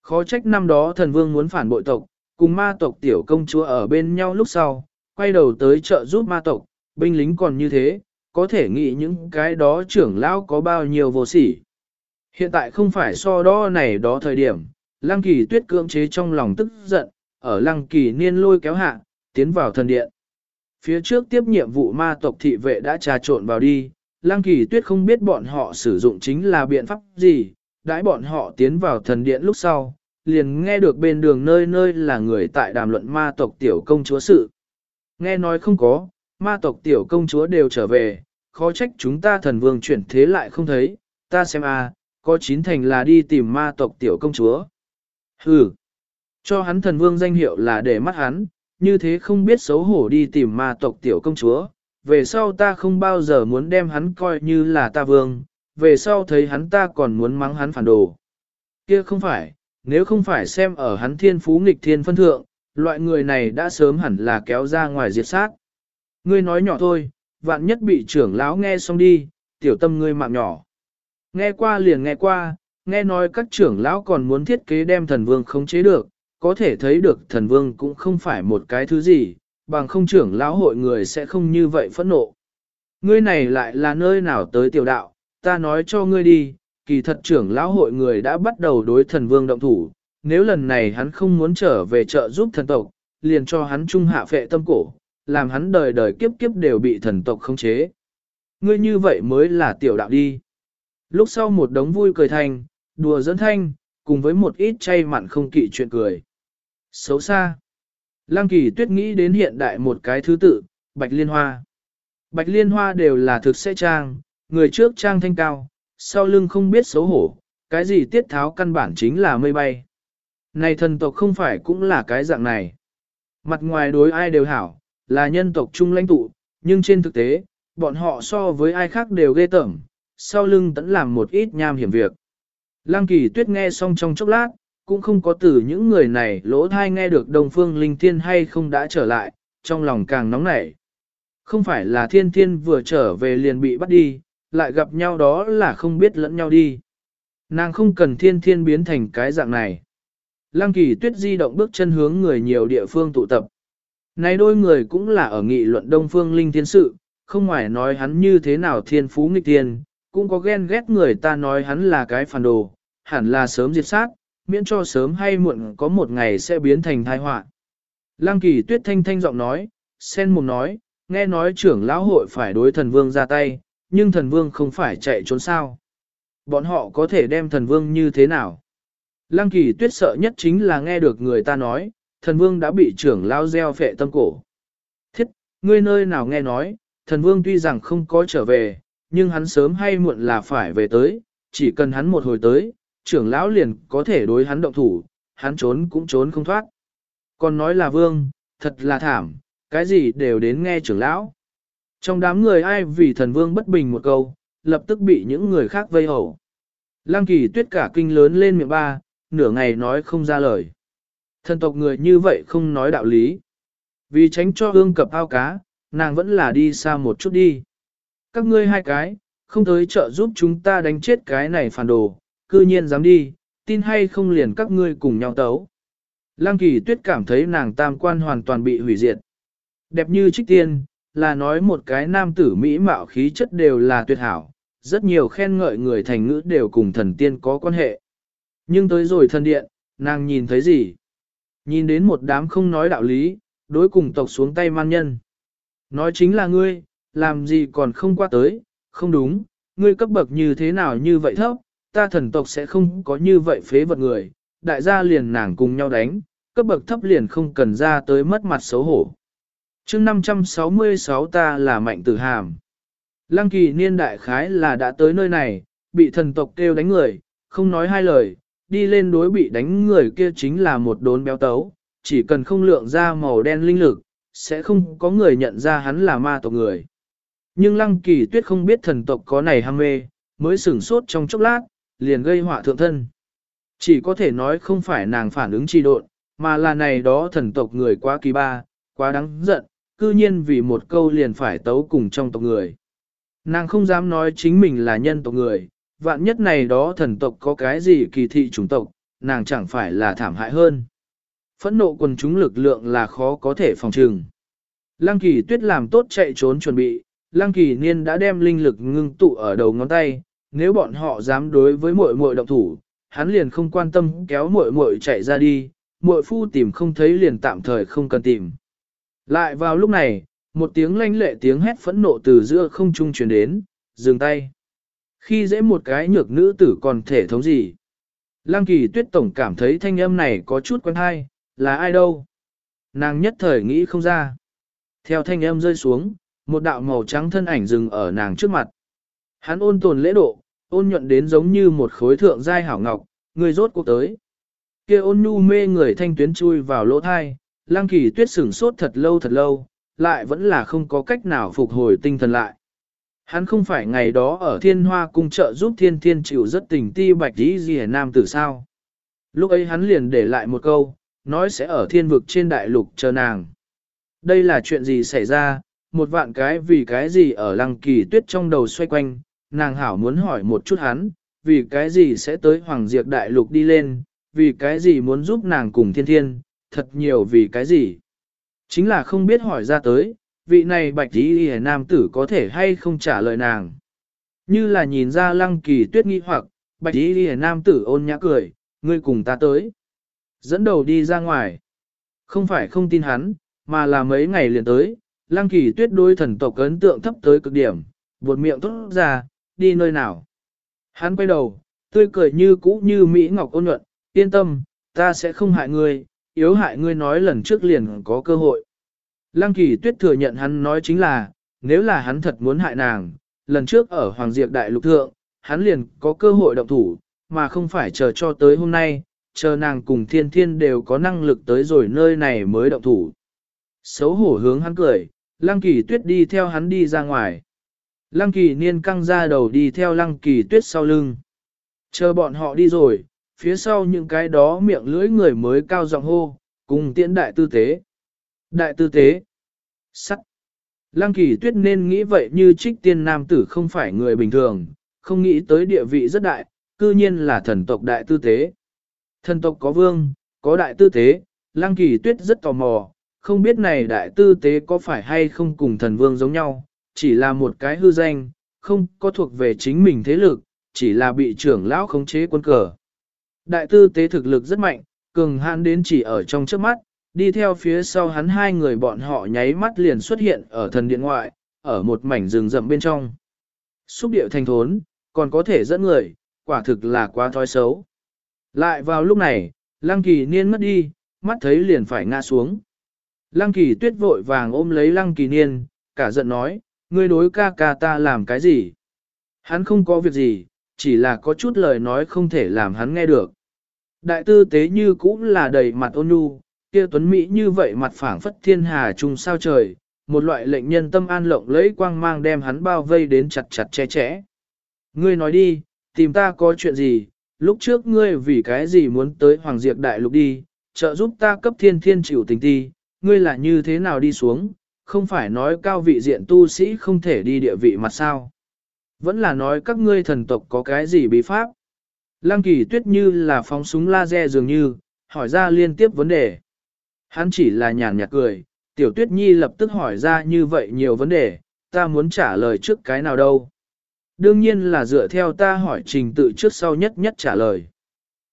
Khó trách năm đó thần vương muốn phản bội tộc, cùng ma tộc tiểu công chúa ở bên nhau lúc sau, quay đầu tới trợ giúp ma tộc, binh lính còn như thế, có thể nghĩ những cái đó trưởng lão có bao nhiêu vô sỉ. Hiện tại không phải so đo này đó thời điểm, lăng kỳ tuyết cưỡng chế trong lòng tức giận, ở lăng kỳ niên lôi kéo hạ, tiến vào thần điện. Phía trước tiếp nhiệm vụ ma tộc thị vệ đã trà trộn vào đi, lăng kỳ tuyết không biết bọn họ sử dụng chính là biện pháp gì, đãi bọn họ tiến vào thần điện lúc sau, liền nghe được bên đường nơi nơi là người tại đàm luận ma tộc tiểu công chúa sự. Nghe nói không có, ma tộc tiểu công chúa đều trở về, khó trách chúng ta thần vương chuyển thế lại không thấy, ta xem a, có chín thành là đi tìm ma tộc tiểu công chúa. Hừ, cho hắn thần vương danh hiệu là để mắt hắn, như thế không biết xấu hổ đi tìm ma tộc tiểu công chúa, về sau ta không bao giờ muốn đem hắn coi như là ta vương, về sau thấy hắn ta còn muốn mắng hắn phản đồ. Kia không phải, nếu không phải xem ở hắn thiên phú nghịch thiên phân thượng, loại người này đã sớm hẳn là kéo ra ngoài diệt sát. Ngươi nói nhỏ thôi, vạn nhất bị trưởng lão nghe xong đi, tiểu tâm ngươi mạng nhỏ. Nghe qua liền nghe qua, nghe nói các trưởng lão còn muốn thiết kế đem thần vương khống chế được, có thể thấy được thần vương cũng không phải một cái thứ gì, bằng không trưởng lão hội người sẽ không như vậy phẫn nộ. Ngươi này lại là nơi nào tới tiểu đạo, ta nói cho ngươi đi, kỳ thật trưởng lão hội người đã bắt đầu đối thần vương động thủ, nếu lần này hắn không muốn trở về trợ giúp thần tộc, liền cho hắn trung hạ phệ tâm cổ, làm hắn đời đời kiếp kiếp đều bị thần tộc khống chế. Ngươi như vậy mới là tiểu đạo đi. Lúc sau một đống vui cười thành, đùa dẫn thanh, cùng với một ít chay mặn không kỵ chuyện cười. Xấu xa. Lăng kỳ tuyết nghĩ đến hiện đại một cái thứ tự, bạch liên hoa. Bạch liên hoa đều là thực sẽ trang, người trước trang thanh cao, sau lưng không biết xấu hổ, cái gì tiết tháo căn bản chính là mây bay. Này thần tộc không phải cũng là cái dạng này. Mặt ngoài đối ai đều hảo, là nhân tộc trung lãnh tụ, nhưng trên thực tế, bọn họ so với ai khác đều ghê tởm, sau lưng tẫn làm một ít nham hiểm việc. Lăng kỳ tuyết nghe xong trong chốc lát, cũng không có từ những người này lỗ thai nghe được đồng phương linh thiên hay không đã trở lại, trong lòng càng nóng nảy. Không phải là thiên thiên vừa trở về liền bị bắt đi, lại gặp nhau đó là không biết lẫn nhau đi. Nàng không cần thiên thiên biến thành cái dạng này. Lăng kỳ tuyết di động bước chân hướng người nhiều địa phương tụ tập. Này đôi người cũng là ở nghị luận Đông Phương Linh Thiên sự, không ngoài nói hắn như thế nào thiên phú nghịch Thiên cũng có ghen ghét người ta nói hắn là cái phản đồ, hẳn là sớm diệt sát, miễn cho sớm hay muộn có một ngày sẽ biến thành tai họa. Lăng kỳ tuyết thanh thanh giọng nói, sen mồm nói, nghe nói trưởng lão hội phải đối thần vương ra tay, nhưng thần vương không phải chạy trốn sao. Bọn họ có thể đem thần vương như thế nào? Lăng kỳ tuyết sợ nhất chính là nghe được người ta nói, thần vương đã bị trưởng lão gieo phệ tâm cổ. Thiết, ngươi nơi nào nghe nói, thần vương tuy rằng không có trở về, nhưng hắn sớm hay muộn là phải về tới, chỉ cần hắn một hồi tới, trưởng lão liền có thể đối hắn động thủ, hắn trốn cũng trốn không thoát. Còn nói là vương, thật là thảm, cái gì đều đến nghe trưởng lão. Trong đám người ai vì thần vương bất bình một câu, lập tức bị những người khác vây hổ. Lăng kỳ tuyết cả kinh lớn lên miệng ba, nửa ngày nói không ra lời. Thần tộc người như vậy không nói đạo lý. Vì tránh cho hương cập ao cá, nàng vẫn là đi xa một chút đi. Các ngươi hai cái, không tới trợ giúp chúng ta đánh chết cái này phản đồ, cư nhiên dám đi, tin hay không liền các ngươi cùng nhau tấu. Lăng kỳ tuyết cảm thấy nàng tam quan hoàn toàn bị hủy diệt. Đẹp như trích tiên, là nói một cái nam tử mỹ mạo khí chất đều là tuyệt hảo, rất nhiều khen ngợi người thành ngữ đều cùng thần tiên có quan hệ. Nhưng tới rồi thần điện, nàng nhìn thấy gì? Nhìn đến một đám không nói đạo lý, đối cùng tộc xuống tay man nhân. Nói chính là ngươi, làm gì còn không qua tới, không đúng, ngươi cấp bậc như thế nào như vậy thấp, ta thần tộc sẽ không có như vậy phế vật người, đại gia liền nàng cùng nhau đánh, cấp bậc thấp liền không cần ra tới mất mặt xấu hổ. chương 566 ta là mạnh tử hàm. Lăng kỳ niên đại khái là đã tới nơi này, bị thần tộc kêu đánh người, không nói hai lời, đi lên đối bị đánh người kia chính là một đốn béo tấu, chỉ cần không lượng ra màu đen linh lực, sẽ không có người nhận ra hắn là ma tộc người. Nhưng lăng kỳ tuyết không biết thần tộc có này ham mê, mới sửng sốt trong chốc lát, liền gây họa thượng thân. Chỉ có thể nói không phải nàng phản ứng trì độn, mà là này đó thần tộc người quá kỳ ba, quá đáng giận, cư nhiên vì một câu liền phải tấu cùng trong tộc người. Nàng không dám nói chính mình là nhân tộc người, vạn nhất này đó thần tộc có cái gì kỳ thị chủng tộc, nàng chẳng phải là thảm hại hơn. Phẫn nộ quần chúng lực lượng là khó có thể phòng trừng. Lăng kỳ tuyết làm tốt chạy trốn chuẩn bị, lăng kỳ niên đã đem linh lực ngưng tụ ở đầu ngón tay, nếu bọn họ dám đối với muội muội động thủ, hắn liền không quan tâm kéo muội muội chạy ra đi, muội phu tìm không thấy liền tạm thời không cần tìm. Lại vào lúc này, một tiếng lanh lệ tiếng hét phẫn nộ từ giữa không trung truyền đến, dừng tay. Khi dễ một cái nhược nữ tử còn thể thống gì? Lăng kỳ tuyết tổng cảm thấy thanh âm này có chút quen hay, là ai đâu? Nàng nhất thời nghĩ không ra. Theo thanh âm rơi xuống, một đạo màu trắng thân ảnh dừng ở nàng trước mặt. Hắn ôn tồn lễ độ, ôn nhuận đến giống như một khối thượng giai hảo ngọc, người rốt cuộc tới. kia ôn nhu mê người thanh tuyến chui vào lỗ thai, lang kỳ tuyết sửng sốt thật lâu thật lâu, lại vẫn là không có cách nào phục hồi tinh thần lại. Hắn không phải ngày đó ở thiên hoa cung trợ giúp thiên thiên chịu rất tình ti bạch dĩ gì nam tử sao. Lúc ấy hắn liền để lại một câu, nói sẽ ở thiên vực trên đại lục chờ nàng. Đây là chuyện gì xảy ra, một vạn cái vì cái gì ở lăng kỳ tuyết trong đầu xoay quanh, nàng hảo muốn hỏi một chút hắn, vì cái gì sẽ tới Hoàng Diệp Đại Lục đi lên, vì cái gì muốn giúp nàng cùng thiên thiên, thật nhiều vì cái gì. Chính là không biết hỏi ra tới, vị này bạch tí hề nam tử có thể hay không trả lời nàng. Như là nhìn ra lăng kỳ tuyết nghi hoặc, bạch tí hề nam tử ôn nhã cười, ngươi cùng ta tới. Dẫn đầu đi ra ngoài. Không phải không tin hắn, mà là mấy ngày liền tới, lăng kỳ tuyết đôi thần tộc ấn tượng thấp tới cực điểm, buột miệng tốt ra, đi nơi nào. Hắn quay đầu, tươi cười như cũ như Mỹ Ngọc ôn nhuận, yên tâm, ta sẽ không hại ngươi, yếu hại ngươi nói lần trước liền có cơ hội. Lăng kỳ tuyết thừa nhận hắn nói chính là, nếu là hắn thật muốn hại nàng, lần trước ở Hoàng Diệp Đại Lục Thượng, hắn liền có cơ hội động thủ, mà không phải chờ cho tới hôm nay, chờ nàng cùng thiên thiên đều có năng lực tới rồi nơi này mới động thủ. Xấu hổ hướng hắn cười, lăng kỳ tuyết đi theo hắn đi ra ngoài. Lăng kỳ niên căng ra đầu đi theo lăng kỳ tuyết sau lưng. Chờ bọn họ đi rồi, phía sau những cái đó miệng lưỡi người mới cao giọng hô, cùng tiễn đại tư tế. Đại tư tế. Sắt. Lăng kỳ tuyết nên nghĩ vậy như trích tiên nam tử không phải người bình thường, không nghĩ tới địa vị rất đại, cư nhiên là thần tộc đại tư tế. Thần tộc có vương, có đại tư tế, lăng kỳ tuyết rất tò mò, không biết này đại tư tế có phải hay không cùng thần vương giống nhau, chỉ là một cái hư danh, không có thuộc về chính mình thế lực, chỉ là bị trưởng lão khống chế quân cờ. Đại tư tế thực lực rất mạnh, cường hãn đến chỉ ở trong trước mắt, đi theo phía sau hắn hai người bọn họ nháy mắt liền xuất hiện ở thần điện ngoại, ở một mảnh rừng rậm bên trong. Xúc điệu thành thốn, còn có thể dẫn người, quả thực là quá thói xấu. Lại vào lúc này, lăng kỳ niên mất đi, mắt thấy liền phải ngã xuống. Lăng kỳ tuyết vội vàng ôm lấy lăng kỳ niên, cả giận nói, ngươi đối ca ca ta làm cái gì? Hắn không có việc gì, chỉ là có chút lời nói không thể làm hắn nghe được. Đại tư tế như cũng là đầy mặt ôn nhu, kia tuấn Mỹ như vậy mặt phảng phất thiên hà trùng sao trời, một loại lệnh nhân tâm an lộng lẫy quang mang đem hắn bao vây đến chặt chặt che chẽ. Ngươi nói đi, tìm ta có chuyện gì, lúc trước ngươi vì cái gì muốn tới Hoàng Diệp Đại Lục đi, trợ giúp ta cấp thiên thiên chịu tình ti, ngươi là như thế nào đi xuống, không phải nói cao vị diện tu sĩ không thể đi địa vị mặt sao. Vẫn là nói các ngươi thần tộc có cái gì bí pháp. Lăng kỳ tuyết như là phóng súng laser dường như, hỏi ra liên tiếp vấn đề. Hắn chỉ là nhàn nhạt cười, tiểu tuyết nhi lập tức hỏi ra như vậy nhiều vấn đề, ta muốn trả lời trước cái nào đâu. Đương nhiên là dựa theo ta hỏi trình tự trước sau nhất nhất trả lời.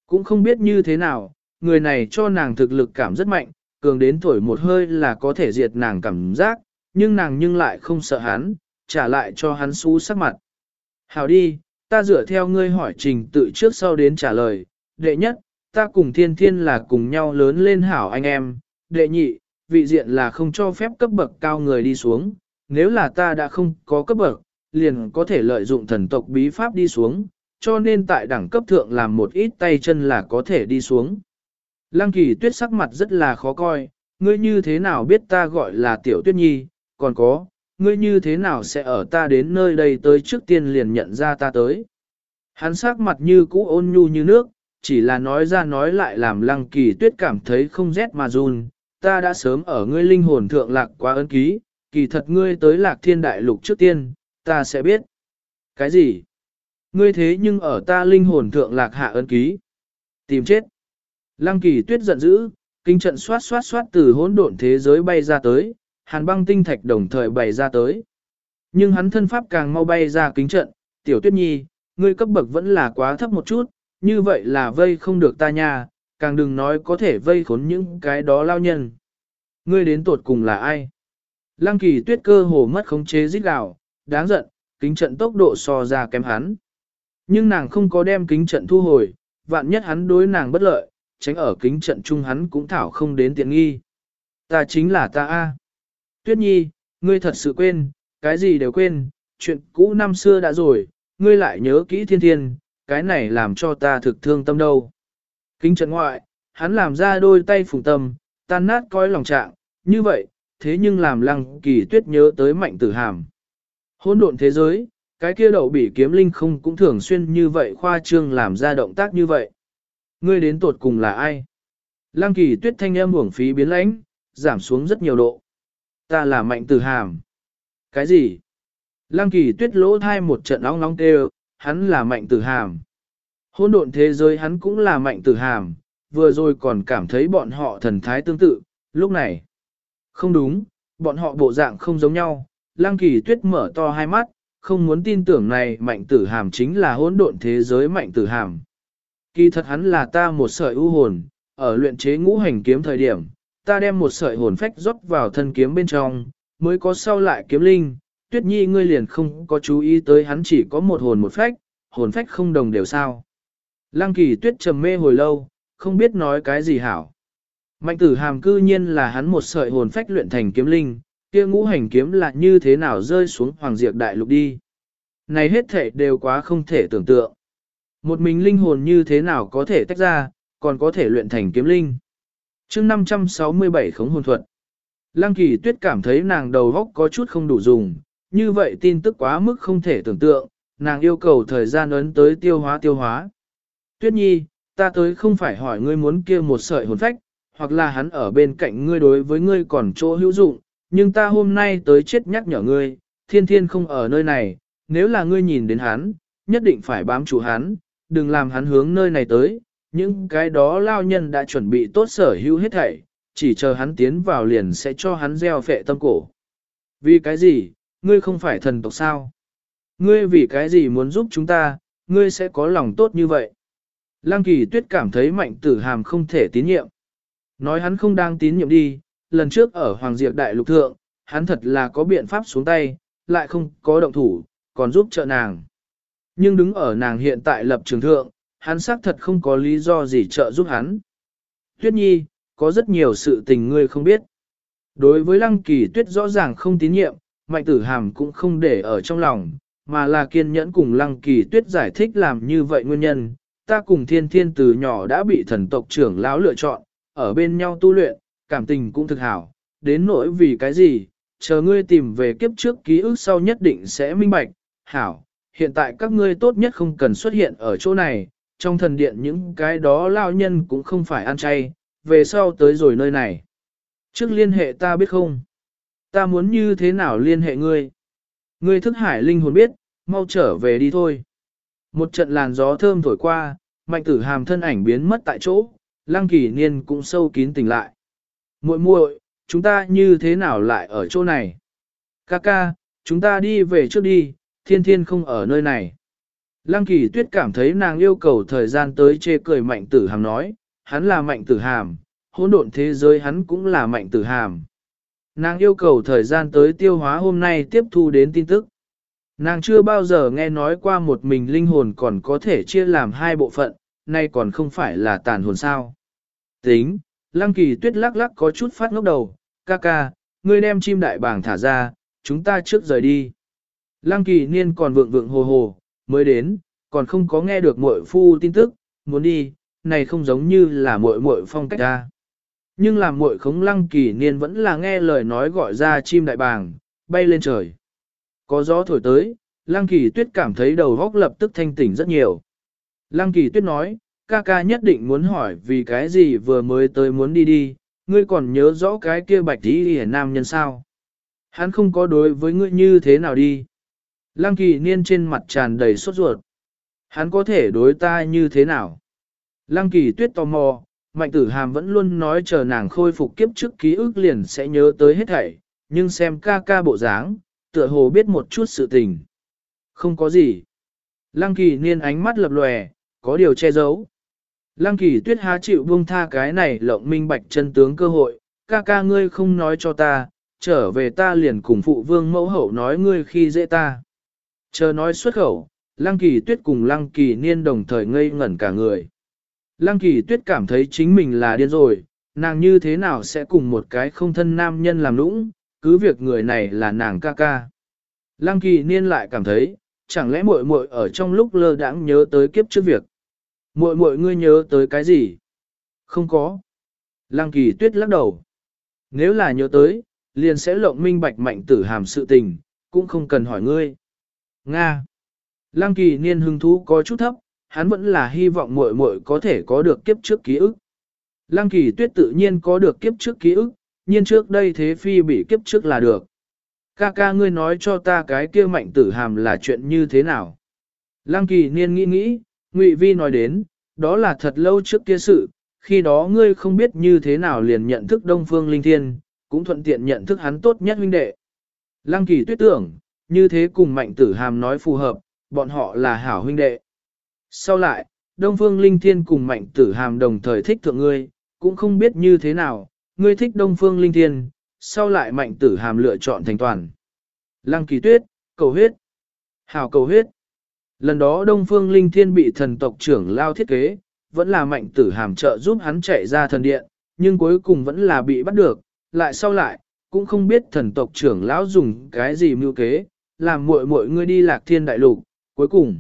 Cũng không biết như thế nào, người này cho nàng thực lực cảm rất mạnh, cường đến thổi một hơi là có thể diệt nàng cảm giác, nhưng nàng nhưng lại không sợ hắn, trả lại cho hắn xú sắc mặt. Hảo đi, ta dựa theo ngươi hỏi trình tự trước sau đến trả lời, đệ nhất, ta cùng thiên thiên là cùng nhau lớn lên hảo anh em, đệ nhị, vị diện là không cho phép cấp bậc cao người đi xuống, nếu là ta đã không có cấp bậc, liền có thể lợi dụng thần tộc bí pháp đi xuống, cho nên tại đẳng cấp thượng làm một ít tay chân là có thể đi xuống. Lăng kỳ tuyết sắc mặt rất là khó coi, ngươi như thế nào biết ta gọi là tiểu tuyết nhi, còn có, ngươi như thế nào sẽ ở ta đến nơi đây tới trước tiên liền nhận ra ta tới. Hắn sắc mặt như cũ ôn nhu như nước, chỉ là nói ra nói lại làm lăng kỳ tuyết cảm thấy không rét mà run, ta đã sớm ở ngươi linh hồn thượng lạc quá ấn ký, kỳ thật ngươi tới lạc thiên đại lục trước tiên, ta sẽ biết. Cái gì? Ngươi thế nhưng ở ta linh hồn thượng lạc hạ ấn ký. Tìm chết. Lăng kỳ tuyết giận dữ, kinh trận xoát xoát xoát từ hỗn độn thế giới bay ra tới, hàn băng tinh thạch đồng thời bay ra tới. Nhưng hắn thân pháp càng mau bay ra kính trận, tiểu tuyết nhi, ngươi cấp bậc vẫn là quá thấp một chút, như vậy là vây không được ta nha, càng đừng nói có thể vây khốn những cái đó lao nhân. Ngươi đến tuột cùng là ai? Lăng kỳ tuyết cơ hồ mất khống chế rít gào, đáng giận, kính trận tốc độ so ra kém hắn. Nhưng nàng không có đem kính trận thu hồi, vạn nhất hắn đối nàng bất lợi, tránh ở kính trận chung hắn cũng thảo không đến tiện nghi. Ta chính là ta A. Tuyết nhi, ngươi thật sự quên, cái gì đều quên, chuyện cũ năm xưa đã rồi, ngươi lại nhớ kỹ thiên thiên, cái này làm cho ta thực thương tâm đâu. Kính trận ngoại, hắn làm ra đôi tay phùng tâm, tan nát coi lòng trạng, như vậy, thế nhưng làm lăng kỳ tuyết nhớ tới mạnh tử hàm. Hôn độn thế giới, cái kia đậu bỉ kiếm linh không cũng thường xuyên như vậy khoa trương làm ra động tác như vậy. Ngươi đến tột cùng là ai? Lăng kỳ tuyết thanh âm uổng phí biến lãnh, giảm xuống rất nhiều độ. Ta là mạnh tử hàm. Cái gì? Lăng kỳ tuyết lỗ thai một trận ong long kêu, hắn là mạnh tử hàm. Hôn độn thế giới hắn cũng là mạnh tử hàm, vừa rồi còn cảm thấy bọn họ thần thái tương tự, lúc này. Không đúng, bọn họ bộ dạng không giống nhau, Lăng kỳ tuyết mở to hai mắt, không muốn tin tưởng này mạnh tử hàm chính là hỗn độn thế giới mạnh tử hàm. Kỳ thật hắn là ta một sợi ưu hồn, ở luyện chế ngũ hành kiếm thời điểm, ta đem một sợi hồn phách rót vào thân kiếm bên trong, mới có sau lại kiếm linh, tuyết nhi ngươi liền không có chú ý tới hắn chỉ có một hồn một phách, hồn phách không đồng đều sao. Lăng kỳ tuyết trầm mê hồi lâu, không biết nói cái gì hảo. Mạnh tử hàm cư nhiên là hắn một sợi hồn phách luyện thành kiếm linh, kia ngũ hành kiếm là như thế nào rơi xuống hoàng diệt đại lục đi. Này hết thể đều quá không thể tưởng tượng. Một mình linh hồn như thế nào có thể tách ra, còn có thể luyện thành kiếm linh. chương 567 khống hồn thuật. Lăng kỳ tuyết cảm thấy nàng đầu góc có chút không đủ dùng, như vậy tin tức quá mức không thể tưởng tượng, nàng yêu cầu thời gian ấn tới tiêu hóa tiêu hóa. Tuyết nhi, ta tới không phải hỏi ngươi muốn kia một sợi hồn phách, hoặc là hắn ở bên cạnh ngươi đối với ngươi còn chỗ hữu dụng, nhưng ta hôm nay tới chết nhắc nhở ngươi, thiên thiên không ở nơi này, nếu là ngươi nhìn đến hắn, nhất định phải bám chủ hắn, đừng làm hắn hướng nơi này tới, những cái đó lao nhân đã chuẩn bị tốt sở hữu hết thảy, chỉ chờ hắn tiến vào liền sẽ cho hắn gieo phệ tâm cổ. Vì cái gì, ngươi không phải thần tộc sao? Ngươi vì cái gì muốn giúp chúng ta, ngươi sẽ có lòng tốt như vậy? Lăng kỳ tuyết cảm thấy mạnh tử hàm không thể tín nhiệm. Nói hắn không đang tín nhiệm đi, lần trước ở Hoàng Diệp Đại Lục Thượng, hắn thật là có biện pháp xuống tay, lại không có động thủ, còn giúp trợ nàng. Nhưng đứng ở nàng hiện tại lập trường thượng, hắn xác thật không có lý do gì trợ giúp hắn. Tuyết nhi, có rất nhiều sự tình ngươi không biết. Đối với lăng kỳ tuyết rõ ràng không tín nhiệm, mạnh tử hàm cũng không để ở trong lòng, mà là kiên nhẫn cùng lăng kỳ tuyết giải thích làm như vậy nguyên nhân. Ta cùng thiên thiên từ nhỏ đã bị thần tộc trưởng lão lựa chọn, ở bên nhau tu luyện, cảm tình cũng thực hảo, đến nỗi vì cái gì, chờ ngươi tìm về kiếp trước ký ức sau nhất định sẽ minh bạch, hảo, hiện tại các ngươi tốt nhất không cần xuất hiện ở chỗ này, trong thần điện những cái đó lao nhân cũng không phải ăn chay, về sau tới rồi nơi này. Trước liên hệ ta biết không? Ta muốn như thế nào liên hệ ngươi? Ngươi thức hải linh hồn biết, mau trở về đi thôi. Một trận làn gió thơm thổi qua, mạnh tử hàm thân ảnh biến mất tại chỗ, lăng kỳ niên cũng sâu kín tỉnh lại. muội muội, chúng ta như thế nào lại ở chỗ này? Ca ca, chúng ta đi về trước đi, thiên thiên không ở nơi này. Lăng kỳ tuyết cảm thấy nàng yêu cầu thời gian tới chê cười mạnh tử hàm nói, hắn là mạnh tử hàm, hỗn độn thế giới hắn cũng là mạnh tử hàm. Nàng yêu cầu thời gian tới tiêu hóa hôm nay tiếp thu đến tin tức. Nàng chưa bao giờ nghe nói qua một mình linh hồn còn có thể chia làm hai bộ phận, nay còn không phải là tàn hồn sao. Tính, lăng kỳ tuyết lắc lắc có chút phát ngốc đầu, ca ca, ngươi đem chim đại bàng thả ra, chúng ta trước rời đi. Lăng kỳ niên còn vượng vượng hồ hồ, mới đến, còn không có nghe được muội phu tin tức, muốn đi, này không giống như là muội muội phong cách ra. Nhưng làm muội khống lăng kỳ niên vẫn là nghe lời nói gọi ra chim đại bàng, bay lên trời. Có gió thổi tới, lăng kỳ tuyết cảm thấy đầu góc lập tức thanh tỉnh rất nhiều. Lăng kỳ tuyết nói, ca ca nhất định muốn hỏi vì cái gì vừa mới tới muốn đi đi, ngươi còn nhớ rõ cái kia bạch tí hề nam nhân sao. Hắn không có đối với ngươi như thế nào đi. Lăng kỳ niên trên mặt tràn đầy sốt ruột. Hắn có thể đối ta như thế nào? Lăng kỳ tuyết tò mò, mạnh tử hàm vẫn luôn nói chờ nàng khôi phục kiếp trước ký ức liền sẽ nhớ tới hết thảy, nhưng xem ca ca bộ dáng, tựa hồ biết một chút sự tình. Không có gì. Lăng kỳ niên ánh mắt lập lòe, có điều che giấu. Lăng kỳ tuyết há chịu buông tha cái này lộng minh bạch chân tướng cơ hội, ca ca ngươi không nói cho ta, trở về ta liền cùng phụ vương mẫu hậu nói ngươi khi dễ ta. Chờ nói xuất khẩu, lăng kỳ tuyết cùng lăng kỳ niên đồng thời ngây ngẩn cả người. Lăng kỳ tuyết cảm thấy chính mình là điên rồi, nàng như thế nào sẽ cùng một cái không thân nam nhân làm lũng, cứ việc người này là nàng ca ca. Lăng kỳ niên lại cảm thấy, chẳng lẽ muội muội ở trong lúc lơ đãng nhớ tới kiếp trước việc. Muội muội ngươi nhớ tới cái gì? Không có. Lăng kỳ tuyết lắc đầu. Nếu là nhớ tới, liền sẽ lộng minh bạch mạnh tử hàm sự tình, cũng không cần hỏi ngươi. Nga. Lăng kỳ niên hứng thú có chút thấp, hắn vẫn là hy vọng muội muội có thể có được kiếp trước ký ức. Lăng kỳ tuyết tự nhiên có được kiếp trước ký ức, nhiên trước đây thế phi bị kiếp trước là được. Ca ca ngươi nói cho ta cái kia mạnh tử hàm là chuyện như thế nào. Lăng kỳ niên nghĩ nghĩ, Ngụy Vi nói đến, đó là thật lâu trước kia sự, khi đó ngươi không biết như thế nào liền nhận thức Đông Phương Linh Thiên, cũng thuận tiện nhận thức hắn tốt nhất huynh đệ. Lăng kỳ tuyết tưởng, như thế cùng mạnh tử hàm nói phù hợp, bọn họ là hảo huynh đệ. Sau lại, Đông Phương Linh Thiên cùng mạnh tử hàm đồng thời thích thượng ngươi, cũng không biết như thế nào, ngươi thích Đông Phương Linh Thiên, sau lại mạnh tử hàm lựa chọn thành toàn. Lăng kỳ tuyết, cầu huyết. Hảo cầu huyết. Lần đó Đông Phương Linh Thiên bị thần tộc trưởng lao thiết kế, vẫn là mạnh tử hàm trợ giúp hắn chạy ra thần điện, nhưng cuối cùng vẫn là bị bắt được, lại sau lại, cũng không biết thần tộc trưởng lão dùng cái gì mưu kế, làm muội muội ngươi đi lạc thiên đại lục, cuối cùng,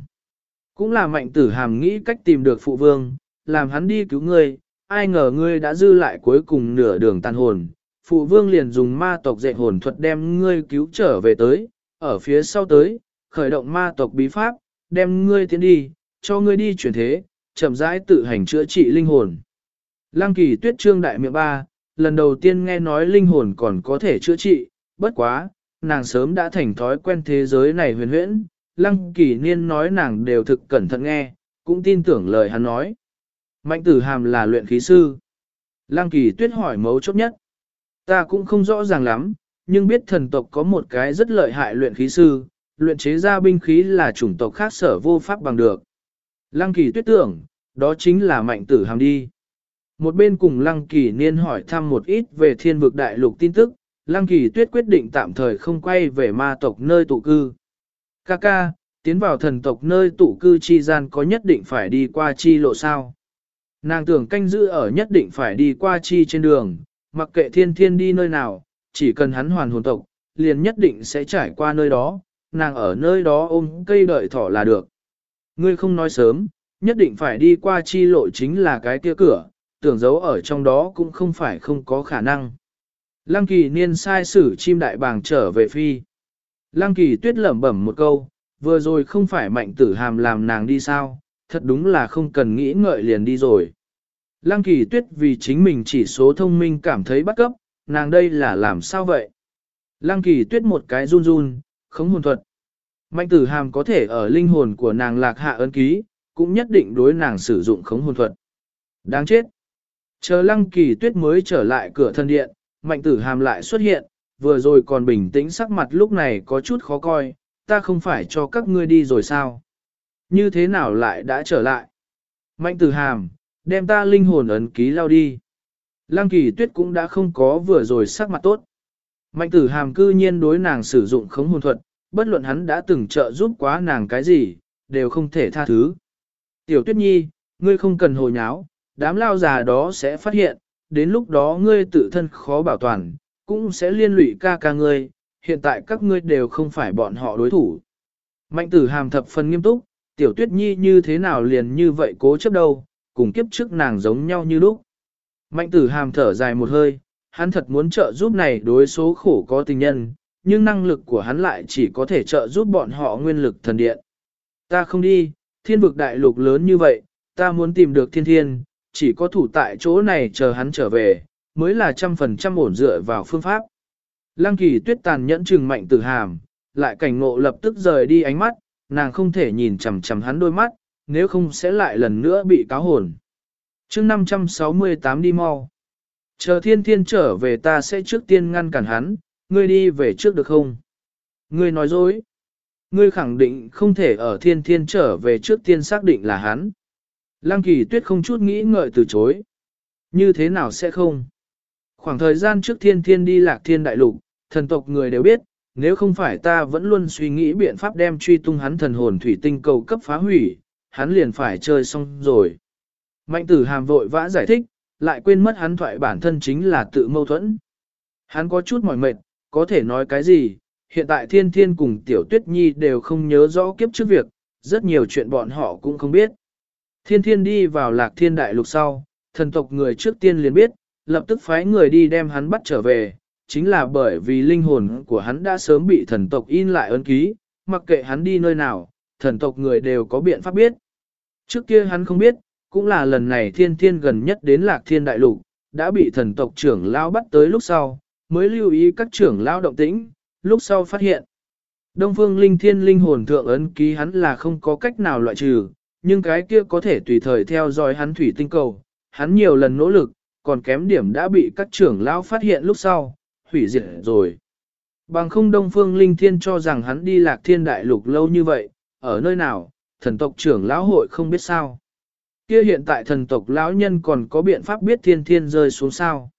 cũng là mạnh tử hàm nghĩ cách tìm được phụ vương, làm hắn đi cứu ngươi, ai ngờ ngươi đã dư lại cuối cùng nửa đường tan hồn, phụ vương liền dùng ma tộc dạy hồn thuật đem ngươi cứu trở về tới, ở phía sau tới, khởi động ma tộc bí pháp, đem ngươi tiến đi, cho ngươi đi chuyển thế, chậm rãi tự hành chữa trị linh hồn. Lăng kỳ tuyết trương đại miệng ba, lần đầu tiên nghe nói linh hồn còn có thể chữa trị, bất quá, nàng sớm đã thành thói quen thế giới này huyền huyễn, lăng kỳ niên nói nàng đều thực cẩn thận nghe, cũng tin tưởng lời hắn nói. Mạnh tử hàm là luyện khí sư. Lăng kỳ tuyết hỏi mấu chốt nhất. Ta cũng không rõ ràng lắm, nhưng biết thần tộc có một cái rất lợi hại luyện khí sư, luyện chế ra binh khí là chủng tộc khác sở vô pháp bằng được. Lăng kỳ tuyết tưởng, đó chính là mạnh tử hàm đi. Một bên cùng Lăng kỳ niên hỏi thăm một ít về thiên vực đại lục tin tức, Lăng kỳ tuyết quyết định tạm thời không quay về ma tộc nơi tụ cư. Kaka, tiến vào thần tộc nơi tụ cư chi gian có nhất định phải đi qua chi lộ sao. Nàng tưởng canh giữ ở nhất định phải đi qua chi trên đường, mặc kệ thiên thiên đi nơi nào, chỉ cần hắn hoàn hồn tộc, liền nhất định sẽ trải qua nơi đó, nàng ở nơi đó ôm cây đợi thỏ là được. Ngươi không nói sớm, nhất định phải đi qua chi lộ chính là cái kia cửa, tưởng giấu ở trong đó cũng không phải không có khả năng. Lăng kỳ niên sai sử chim đại bàng trở về phi. Lăng kỳ tuyết lẩm bẩm một câu, vừa rồi không phải mạnh tử hàm làm nàng đi sao, thật đúng là không cần nghĩ ngợi liền đi rồi. Lăng kỳ tuyết vì chính mình chỉ số thông minh cảm thấy bắt cấp, nàng đây là làm sao vậy? Lăng kỳ tuyết một cái run run, không hồn thuật. Mạnh tử hàm có thể ở linh hồn của nàng lạc hạ ấn ký, cũng nhất định đối nàng sử dụng khống hồn thuật. Đáng chết! Chờ lăng kỳ tuyết mới trở lại cửa thân điện, mạnh tử hàm lại xuất hiện, vừa rồi còn bình tĩnh sắc mặt lúc này có chút khó coi, ta không phải cho các ngươi đi rồi sao? Như thế nào lại đã trở lại? Mạnh tử hàm, đem ta linh hồn ấn ký lao đi. Lăng kỳ tuyết cũng đã không có vừa rồi sắc mặt tốt. Mạnh tử hàm cư nhiên đối nàng sử dụng khống hồn thuật, bất luận hắn đã từng trợ giúp quá nàng cái gì, đều không thể tha thứ. Tiểu tuyết nhi, ngươi không cần hồ nháo, đám lao già đó sẽ phát hiện, đến lúc đó ngươi tự thân khó bảo toàn, cũng sẽ liên lụy ca ca ngươi, hiện tại các ngươi đều không phải bọn họ đối thủ. Mạnh tử hàm thập phần nghiêm túc, tiểu tuyết nhi như thế nào liền như vậy cố chấp đâu, cùng kiếp trước nàng giống nhau như lúc. Mạnh tử hàm thở dài một hơi, hắn thật muốn trợ giúp này đối số khổ có tình nhân, nhưng năng lực của hắn lại chỉ có thể trợ giúp bọn họ nguyên lực thần điện. Ta không đi, thiên vực đại lục lớn như vậy, ta muốn tìm được thiên thiên, chỉ có thủ tại chỗ này chờ hắn trở về, mới là trăm phần trăm ổn dựa vào phương pháp. Lăng kỳ tuyết tàn nhẫn trừng mạnh tử hàm, lại cảnh ngộ lập tức rời đi ánh mắt, nàng không thể nhìn chằm chằm hắn đôi mắt, nếu không sẽ lại lần nữa bị cáo hồn. chương 568 đi mau. Chờ thiên thiên trở về ta sẽ trước tiên ngăn cản hắn, ngươi đi về trước được không? Ngươi nói dối. Ngươi khẳng định không thể ở thiên thiên trở về trước tiên xác định là hắn. Lăng kỳ tuyết không chút nghĩ ngợi từ chối. Như thế nào sẽ không? Khoảng thời gian trước thiên thiên đi lạc thiên đại lục, thần tộc người đều biết, nếu không phải ta vẫn luôn suy nghĩ biện pháp đem truy tung hắn thần hồn thủy tinh cầu cấp phá hủy, hắn liền phải chơi xong rồi. Mạnh tử hàm vội vã giải thích, lại quên mất hắn thoại bản thân chính là tự mâu thuẫn. Hắn có chút mỏi mệt, có thể nói cái gì, hiện tại thiên thiên cùng tiểu tuyết nhi đều không nhớ rõ kiếp trước việc, rất nhiều chuyện bọn họ cũng không biết. Thiên thiên đi vào lạc thiên đại lục sau, thần tộc người trước tiên liền biết, lập tức phái người đi đem hắn bắt trở về, chính là bởi vì linh hồn của hắn đã sớm bị thần tộc in lại ấn ký, mặc kệ hắn đi nơi nào, thần tộc người đều có biện pháp biết. Trước kia hắn không biết, cũng là lần này thiên thiên gần nhất đến lạc thiên đại lục, đã bị thần tộc trưởng lao bắt tới lúc sau, mới lưu ý các trưởng lao động tĩnh, lúc sau phát hiện. Đông phương linh thiên linh hồn thượng ấn ký hắn là không có cách nào loại trừ, nhưng cái kia có thể tùy thời theo dõi hắn thủy tinh cầu, hắn nhiều lần nỗ lực, còn kém điểm đã bị các trưởng lão phát hiện lúc sau, hủy diệt rồi. Bằng không Đông Phương Linh Thiên cho rằng hắn đi lạc thiên đại lục lâu như vậy, ở nơi nào, thần tộc trưởng lão hội không biết sao. Kia hiện tại thần tộc lão nhân còn có biện pháp biết thiên thiên rơi xuống sao.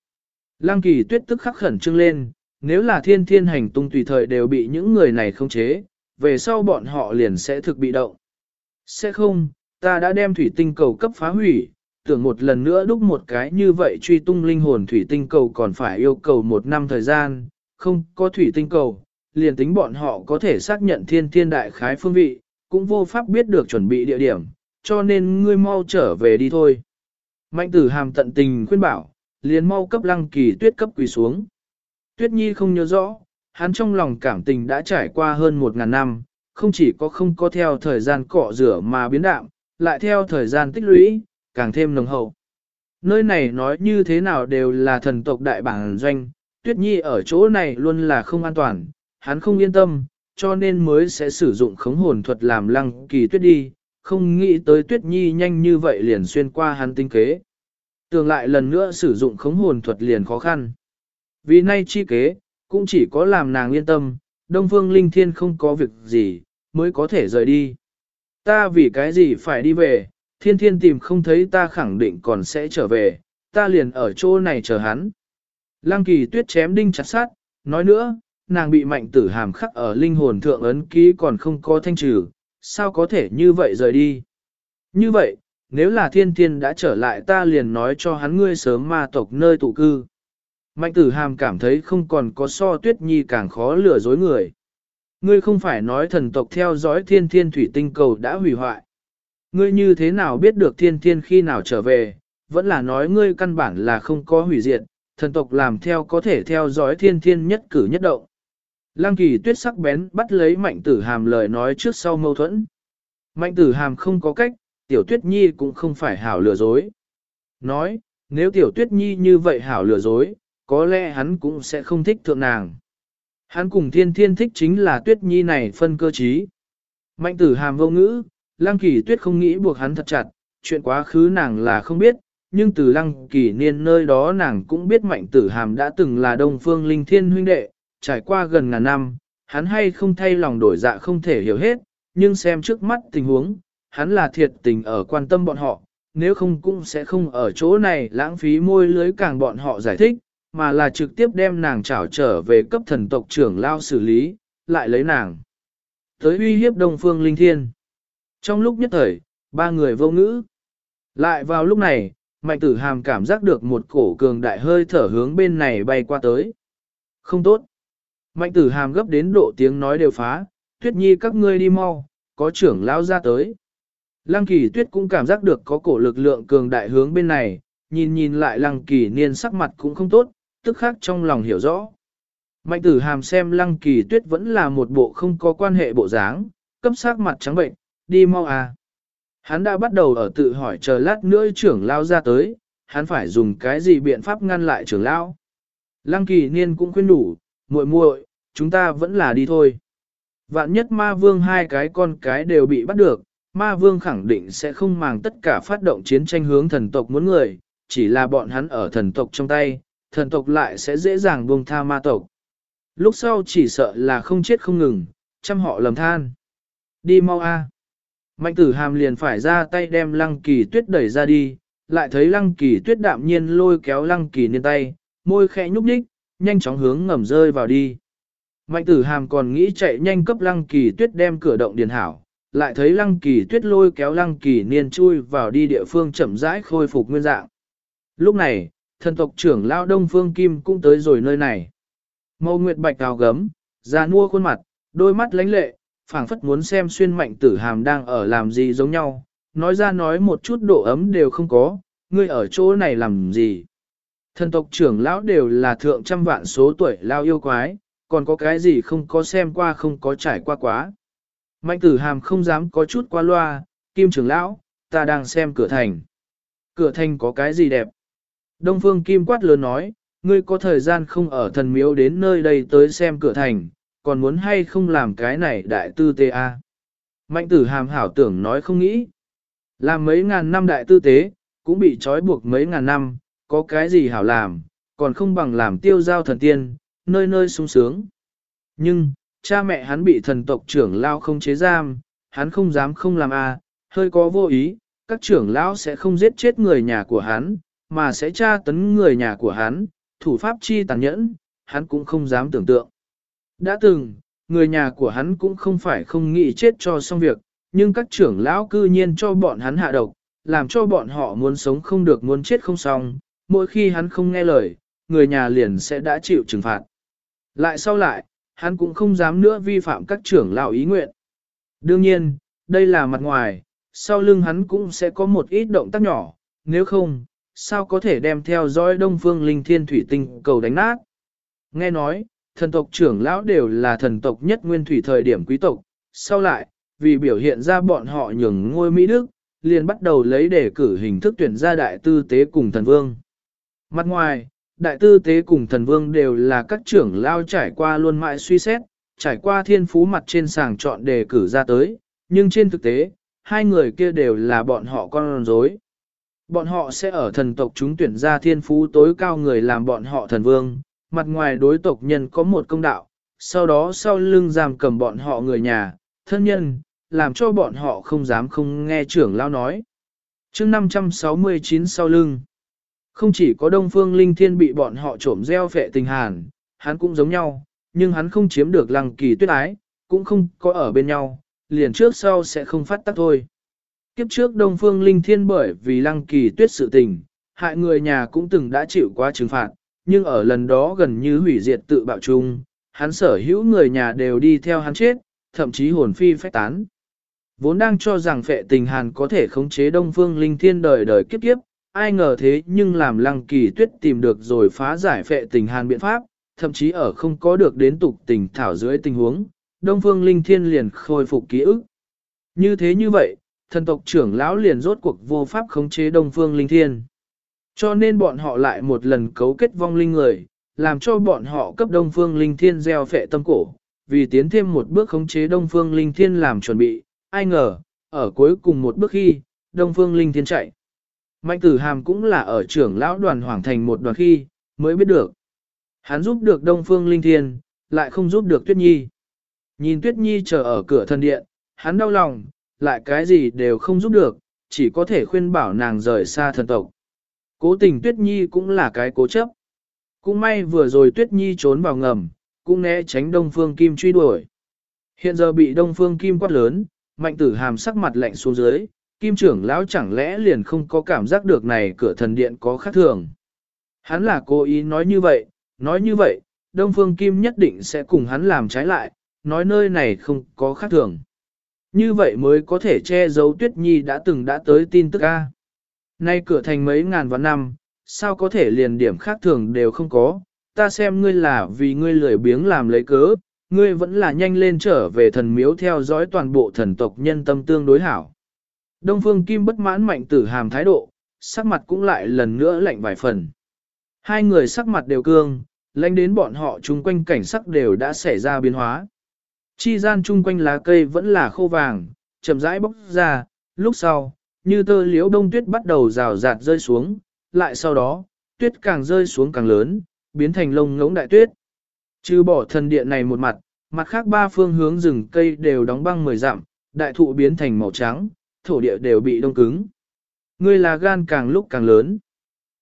Lăng kỳ tuyết tức khắc khẩn trương lên, nếu là thiên thiên hành tung tùy thời đều bị những người này không chế, về sau bọn họ liền sẽ thực bị động. Sẽ không, ta đã đem thủy tinh cầu cấp phá hủy, tưởng một lần nữa đúc một cái như vậy truy tung linh hồn thủy tinh cầu còn phải yêu cầu một năm thời gian, không có thủy tinh cầu, liền tính bọn họ có thể xác nhận thiên thiên đại khái phương vị, cũng vô pháp biết được chuẩn bị địa điểm, cho nên ngươi mau trở về đi thôi. Mạnh tử hàm tận tình khuyên bảo, liền mau cấp lăng kỳ tuyết cấp quỳ xuống. Tuyết nhi không nhớ rõ, hắn trong lòng cảm tình đã trải qua hơn một ngàn năm, không chỉ có không có theo thời gian cọ rửa mà biến đạm, lại theo thời gian tích lũy, càng thêm nồng hậu. Nơi này nói như thế nào đều là thần tộc đại bản doanh, tuyết nhi ở chỗ này luôn là không an toàn, hắn không yên tâm, cho nên mới sẽ sử dụng khống hồn thuật làm lăng kỳ tuyết đi, không nghĩ tới tuyết nhi nhanh như vậy liền xuyên qua hắn tinh kế. Tương lại lần nữa sử dụng khống hồn thuật liền khó khăn. Vì nay chi kế, cũng chỉ có làm nàng yên tâm, Đông Phương Linh Thiên không có việc gì, mới có thể rời đi. Ta vì cái gì phải đi về, thiên thiên tìm không thấy ta khẳng định còn sẽ trở về, ta liền ở chỗ này chờ hắn. Lăng kỳ tuyết chém đinh chặt sát, nói nữa, nàng bị mạnh tử hàm khắc ở linh hồn thượng ấn ký còn không có thanh trừ, sao có thể như vậy rời đi. Như vậy, nếu là thiên thiên đã trở lại ta liền nói cho hắn ngươi sớm ma tộc nơi tụ cư. Mạnh tử hàm cảm thấy không còn có so tuyết nhi càng khó lừa dối người. Ngươi không phải nói thần tộc theo dõi thiên thiên thủy tinh cầu đã hủy hoại. Ngươi như thế nào biết được thiên thiên khi nào trở về, vẫn là nói ngươi căn bản là không có hủy diệt, thần tộc làm theo có thể theo dõi thiên thiên nhất cử nhất động. Lăng kỳ tuyết sắc bén bắt lấy mạnh tử hàm lời nói trước sau mâu thuẫn. Mạnh tử hàm không có cách, tiểu tuyết nhi cũng không phải hảo lừa dối. Nói, nếu tiểu tuyết nhi như vậy hảo lừa dối, có lẽ hắn cũng sẽ không thích thượng nàng. Hắn cùng thiên thiên thích chính là tuyết nhi này phân cơ trí. Mạnh tử hàm vô ngữ, lăng kỳ tuyết không nghĩ buộc hắn thật chặt, chuyện quá khứ nàng là không biết, nhưng từ lăng kỳ niên nơi đó nàng cũng biết mạnh tử hàm đã từng là đông phương linh thiên huynh đệ, trải qua gần ngàn năm, hắn hay không thay lòng đổi dạ không thể hiểu hết, nhưng xem trước mắt tình huống, hắn là thiệt tình ở quan tâm bọn họ, nếu không cũng sẽ không ở chỗ này lãng phí môi lưới càng bọn họ giải thích, mà là trực tiếp đem nàng trảo trở về cấp thần tộc trưởng lao xử lý, lại lấy nàng. Tới uy hiếp Đông Phương Linh Thiên. Trong lúc nhất thời, ba người vô ngữ. Lại vào lúc này, Mạnh tử hàm cảm giác được một cổ cường đại hơi thở hướng bên này bay qua tới. Không tốt. Mạnh tử hàm gấp đến độ tiếng nói đều phá, tuyết nhi các ngươi đi mau, có trưởng lão ra tới. Lăng kỳ tuyết cũng cảm giác được có cổ lực lượng cường đại hướng bên này, nhìn nhìn lại lăng kỳ niên sắc mặt cũng không tốt, tức khác trong lòng hiểu rõ. Mạnh tử hàm xem lăng kỳ tuyết vẫn là một bộ không có quan hệ bộ dáng, cấp sắc mặt trắng bệnh, đi mau à. Hắn đã bắt đầu ở tự hỏi chờ lát nữa trưởng lao ra tới, hắn phải dùng cái gì biện pháp ngăn lại trưởng lao. Lăng kỳ niên cũng khuyên đủ, muội muội, chúng ta vẫn là đi thôi. Vạn nhất ma vương hai cái con cái đều bị bắt được, ma vương khẳng định sẽ không màng tất cả phát động chiến tranh hướng thần tộc muốn người, chỉ là bọn hắn ở thần tộc trong tay, thần tộc lại sẽ dễ dàng buông tha ma tộc. Lúc sau chỉ sợ là không chết không ngừng, chăm họ lầm than. Đi mau a. Mạnh tử hàm liền phải ra tay đem lăng kỳ tuyết đẩy ra đi, lại thấy lăng kỳ tuyết đạm nhiên lôi kéo lăng kỳ lên tay, môi khẽ nhúc nhích, nhanh chóng hướng ngầm rơi vào đi. Mạnh tử hàm còn nghĩ chạy nhanh cấp lăng kỳ tuyết đem cửa động điền hảo, lại thấy lăng kỳ tuyết lôi kéo lăng kỳ niên chui vào đi địa phương chậm rãi khôi phục nguyên dạng. Lúc này, thần tộc trưởng lao đông phương kim cũng tới rồi nơi này. Mâu nguyệt bạch áo gấm, da nua khuôn mặt, đôi mắt lánh lệ, phảng phất muốn xem xuyên mạnh tử hàm đang ở làm gì giống nhau, nói ra nói một chút độ ấm đều không có, ngươi ở chỗ này làm gì. Thần tộc trưởng lão đều là thượng trăm vạn số tuổi lao yêu quái, còn có cái gì không có xem qua không có trải qua quá. Mạnh tử hàm không dám có chút qua loa, kim trưởng lão, ta đang xem cửa thành. Cửa thành có cái gì đẹp? Đông phương kim quát lớn nói, ngươi có thời gian không ở thần miếu đến nơi đây tới xem cửa thành, còn muốn hay không làm cái này đại tư tế a? Mạnh tử hàm hảo tưởng nói không nghĩ. Làm mấy ngàn năm đại tư tế, cũng bị trói buộc mấy ngàn năm, có cái gì hảo làm, còn không bằng làm tiêu giao thần tiên, nơi nơi sung sướng. Nhưng, cha mẹ hắn bị thần tộc trưởng lao không chế giam, hắn không dám không làm a, hơi có vô ý, các trưởng lão sẽ không giết chết người nhà của hắn, mà sẽ tra tấn người nhà của hắn, thủ pháp chi tàn nhẫn, hắn cũng không dám tưởng tượng. Đã từng, người nhà của hắn cũng không phải không nghĩ chết cho xong việc, nhưng các trưởng lão cư nhiên cho bọn hắn hạ độc, làm cho bọn họ muốn sống không được muốn chết không xong, mỗi khi hắn không nghe lời, người nhà liền sẽ đã chịu trừng phạt. Lại sau lại, hắn cũng không dám nữa vi phạm các trưởng lão ý nguyện. Đương nhiên, đây là mặt ngoài, sau lưng hắn cũng sẽ có một ít động tác nhỏ, nếu không, sao có thể đem theo dõi đông phương linh thiên thủy tinh cầu đánh nát. Nghe nói, thần tộc trưởng lão đều là thần tộc nhất nguyên thủy thời điểm quý tộc, sau lại, vì biểu hiện ra bọn họ nhường ngôi Mỹ Đức, liền bắt đầu lấy để cử hình thức tuyển ra đại tư tế cùng thần vương. Mặt ngoài, đại tư tế cùng thần vương đều là các trưởng lao trải qua luôn mãi suy xét, trải qua thiên phú mặt trên sàng chọn đề cử ra tới, nhưng trên thực tế, hai người kia đều là bọn họ con rối. Bọn họ sẽ ở thần tộc chúng tuyển ra thiên phú tối cao người làm bọn họ thần vương, mặt ngoài đối tộc nhân có một công đạo, sau đó sau lưng giam cầm bọn họ người nhà, thân nhân, làm cho bọn họ không dám không nghe trưởng lao nói. chương 569 sau lưng, không chỉ có Đông Phương Linh Thiên bị bọn họ trộm gieo phệ tình hàn, hắn cũng giống nhau, nhưng hắn không chiếm được lăng kỳ tuyết ái, cũng không có ở bên nhau, liền trước sau sẽ không phát tác thôi. Kiếp trước Đông Phương Linh Thiên bởi vì lăng kỳ tuyết sự tình, hại người nhà cũng từng đã chịu quá trừng phạt, nhưng ở lần đó gần như hủy diệt tự bạo chung, hắn sở hữu người nhà đều đi theo hắn chết, thậm chí hồn phi phách tán. Vốn đang cho rằng phệ tình hàn có thể khống chế Đông Phương Linh Thiên đời đời kiếp kiếp, ai ngờ thế nhưng làm lăng kỳ tuyết tìm được rồi phá giải phệ tình hàn biện pháp, thậm chí ở không có được đến tục tình thảo dưới tình huống, Đông Phương Linh Thiên liền khôi phục ký ức. Như thế như vậy, thần tộc trưởng lão liền rốt cuộc vô pháp khống chế Đông Phương Linh Thiên. Cho nên bọn họ lại một lần cấu kết vong linh người, làm cho bọn họ cấp Đông Phương Linh Thiên gieo phệ tâm cổ, vì tiến thêm một bước khống chế Đông Phương Linh Thiên làm chuẩn bị, ai ngờ, ở cuối cùng một bước khi, Đông Phương Linh Thiên chạy. Mạnh tử hàm cũng là ở trưởng lão đoàn hoàng thành một đoàn khi, mới biết được. Hắn giúp được Đông Phương Linh Thiên, lại không giúp được Tuyết Nhi. Nhìn Tuyết Nhi chờ ở cửa thần điện, hắn đau lòng, lại cái gì đều không giúp được, chỉ có thể khuyên bảo nàng rời xa thần tộc. Cố tình Tuyết Nhi cũng là cái cố chấp. Cũng may vừa rồi Tuyết Nhi trốn vào ngầm, cũng né tránh Đông Phương Kim truy đuổi. Hiện giờ bị Đông Phương Kim quát lớn, mạnh tử hàm sắc mặt lạnh xuống dưới, Kim trưởng lão chẳng lẽ liền không có cảm giác được này cửa thần điện có khác thường. Hắn là cố ý nói như vậy, nói như vậy, Đông Phương Kim nhất định sẽ cùng hắn làm trái lại, nói nơi này không có khác thường. Như vậy mới có thể che giấu Tuyết Nhi đã từng đã tới tin tức A. Nay cửa thành mấy ngàn vạn năm, sao có thể liền điểm khác thường đều không có, ta xem ngươi là vì ngươi lười biếng làm lấy cớ, ngươi vẫn là nhanh lên trở về thần miếu theo dõi toàn bộ thần tộc nhân tâm tương đối hảo. Đông Phương Kim bất mãn mạnh tử hàm thái độ, sắc mặt cũng lại lần nữa lạnh vài phần. Hai người sắc mặt đều cương, lãnh đến bọn họ chung quanh cảnh sắc đều đã xảy ra biến hóa. Chi gian chung quanh lá cây vẫn là khô vàng, chậm rãi bốc ra, lúc sau, như tơ liễu đông tuyết bắt đầu rào rạt rơi xuống, lại sau đó, tuyết càng rơi xuống càng lớn, biến thành lông ngỗng đại tuyết. Trừ bỏ thần điện này một mặt, mặt khác ba phương hướng rừng cây đều đóng băng mười dặm, đại thụ biến thành màu trắng, thổ địa đều bị đông cứng. Ngươi là gan càng lúc càng lớn.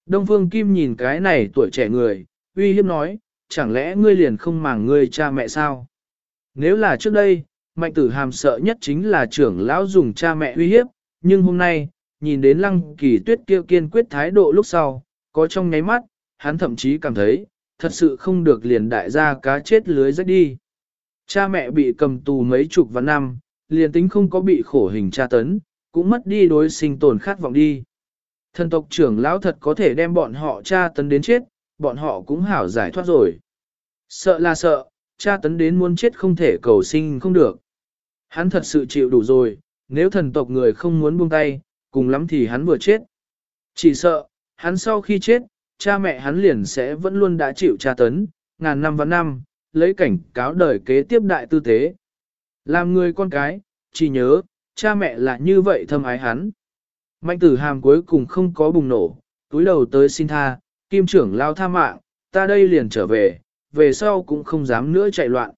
Đông Phương Kim nhìn cái này tuổi trẻ người, uy hiếp nói, chẳng lẽ ngươi liền không màng ngươi cha mẹ sao? Nếu là trước đây, mạnh tử hàm sợ nhất chính là trưởng lão dùng cha mẹ uy hiếp, nhưng hôm nay, nhìn đến lăng kỳ tuyết kia kiên quyết thái độ lúc sau, có trong nháy mắt, hắn thậm chí cảm thấy, thật sự không được liền đại gia cá chết lưới rách đi. Cha mẹ bị cầm tù mấy chục vạn năm, liền tính không có bị khổ hình tra tấn, cũng mất đi đối sinh tồn khát vọng đi. Thần tộc trưởng lão thật có thể đem bọn họ tra tấn đến chết, bọn họ cũng hảo giải thoát rồi. Sợ là sợ, Cha tấn đến muốn chết không thể cầu sinh không được. Hắn thật sự chịu đủ rồi, nếu thần tộc người không muốn buông tay, cùng lắm thì hắn vừa chết. Chỉ sợ, hắn sau khi chết, cha mẹ hắn liền sẽ vẫn luôn đã chịu tra tấn, ngàn năm và năm, lấy cảnh cáo đời kế tiếp đại tư tế. Làm người con cái, chỉ nhớ, cha mẹ là như vậy thâm ái hắn. Mạnh tử hàm cuối cùng không có bùng nổ, túi đầu tới xin tha, kim trưởng lao tha mạng, ta đây liền trở về, về sau cũng không dám nữa chạy loạn.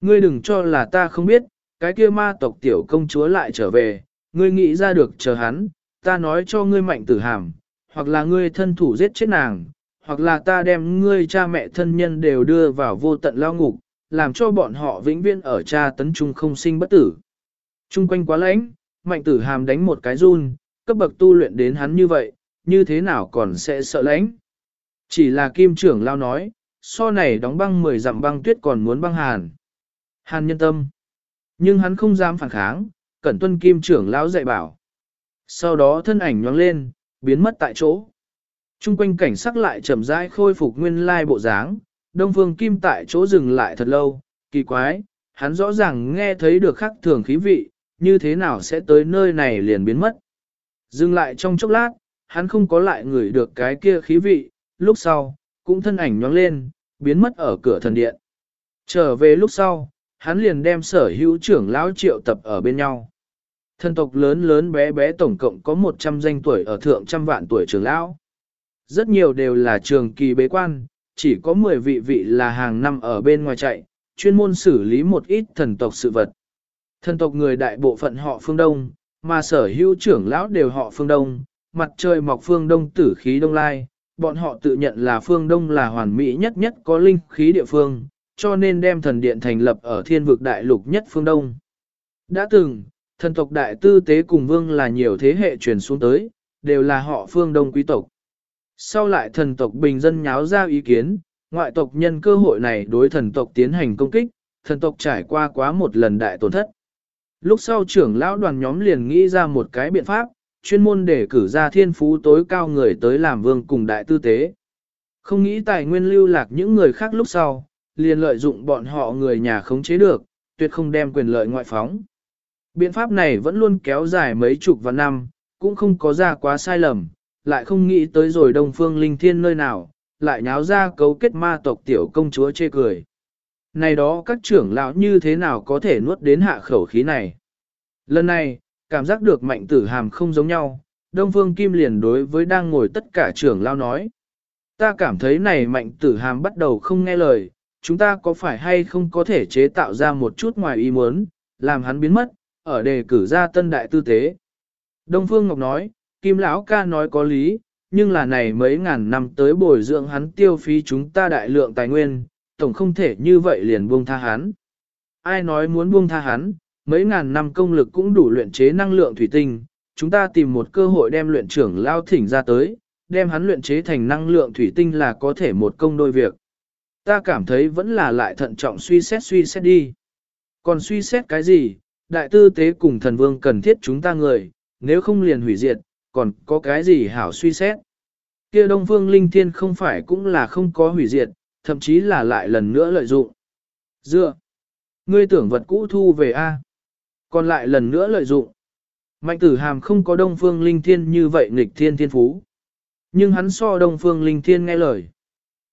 Ngươi đừng cho là ta không biết, cái kia ma tộc tiểu công chúa lại trở về, ngươi nghĩ ra được chờ hắn, ta nói cho ngươi mạnh tử hàm, hoặc là ngươi thân thủ giết chết nàng, hoặc là ta đem ngươi cha mẹ thân nhân đều đưa vào vô tận lao ngục, làm cho bọn họ vĩnh viễn ở cha tấn trung không sinh bất tử. Trung quanh quá lãnh, mạnh tử hàm đánh một cái run, cấp bậc tu luyện đến hắn như vậy, như thế nào còn sẽ sợ lãnh. Chỉ là kim trưởng lao nói, so này đóng băng 10 dặm băng tuyết còn muốn băng hàn. Hàn nhân tâm. Nhưng hắn không dám phản kháng, cẩn tuân kim trưởng lão dạy bảo. Sau đó thân ảnh nhoáng lên, biến mất tại chỗ. Trung quanh cảnh sắc lại chậm rãi khôi phục nguyên lai bộ dáng, Đông Phương Kim tại chỗ dừng lại thật lâu, kỳ quái, hắn rõ ràng nghe thấy được khắc thường khí vị, như thế nào sẽ tới nơi này liền biến mất. Dừng lại trong chốc lát, hắn không có lại ngửi được cái kia khí vị, lúc sau, cũng thân ảnh nhóng lên, biến mất ở cửa thần điện. Trở về lúc sau, hắn liền đem sở hữu trưởng lão triệu tập ở bên nhau. Thần tộc lớn lớn bé bé tổng cộng có 100 danh tuổi ở thượng trăm vạn tuổi trưởng lão. Rất nhiều đều là trường kỳ bế quan, chỉ có 10 vị vị là hàng năm ở bên ngoài chạy, chuyên môn xử lý một ít thần tộc sự vật. Thần tộc người đại bộ phận họ phương Đông, mà sở hữu trưởng lão đều họ phương Đông, mặt trời mọc phương Đông tử khí Đông Lai, bọn họ tự nhận là phương Đông là hoàn mỹ nhất nhất có linh khí địa phương, cho nên đem thần điện thành lập ở thiên vực đại lục nhất phương Đông. Đã từng, thần tộc đại tư tế cùng vương là nhiều thế hệ truyền xuống tới, đều là họ phương Đông quý tộc. Sau lại thần tộc bình dân nháo ra ý kiến, ngoại tộc nhân cơ hội này đối thần tộc tiến hành công kích, thần tộc trải qua quá một lần đại tổn thất. Lúc sau trưởng lão đoàn nhóm liền nghĩ ra một cái biện pháp, chuyên môn để cử ra thiên phú tối cao người tới làm vương cùng đại tư tế. Không nghĩ tài nguyên lưu lạc những người khác lúc sau, liền lợi dụng bọn họ người nhà khống chế được, tuyệt không đem quyền lợi ngoại phóng. Biện pháp này vẫn luôn kéo dài mấy chục vạn năm, cũng không có ra quá sai lầm, lại không nghĩ tới rồi Đông Phương Linh Thiên nơi nào, lại nháo ra cấu kết ma tộc tiểu công chúa chê cười. Này đó các trưởng lão như thế nào có thể nuốt đến hạ khẩu khí này? Lần này, cảm giác được mạnh tử hàm không giống nhau, Đông Phương Kim liền đối với đang ngồi tất cả trưởng lao nói. Ta cảm thấy này mạnh tử hàm bắt đầu không nghe lời, chúng ta có phải hay không có thể chế tạo ra một chút ngoài ý muốn, làm hắn biến mất, ở đề cử ra tân đại tư tế. Đông Phương Ngọc nói, Kim Lão ca nói có lý, nhưng là này mấy ngàn năm tới bồi dưỡng hắn tiêu phí chúng ta đại lượng tài nguyên, tổng không thể như vậy liền buông tha hắn. Ai nói muốn buông tha hắn, mấy ngàn năm công lực cũng đủ luyện chế năng lượng thủy tinh, chúng ta tìm một cơ hội đem luyện trưởng lao thỉnh ra tới, đem hắn luyện chế thành năng lượng thủy tinh là có thể một công đôi việc. Ta cảm thấy vẫn là lại thận trọng suy xét suy xét đi. Còn suy xét cái gì, đại tư tế cùng thần vương cần thiết chúng ta người, nếu không liền hủy diệt, còn có cái gì hảo suy xét. Kia Đông Phương Linh Thiên không phải cũng là không có hủy diệt, thậm chí là lại lần nữa lợi dụng. Dựa, ngươi tưởng vật cũ thu về A, còn lại lần nữa lợi dụng. Mạnh tử hàm không có Đông Phương Linh Thiên như vậy nghịch thiên thiên phú. Nhưng hắn so Đông Phương Linh Thiên nghe lời.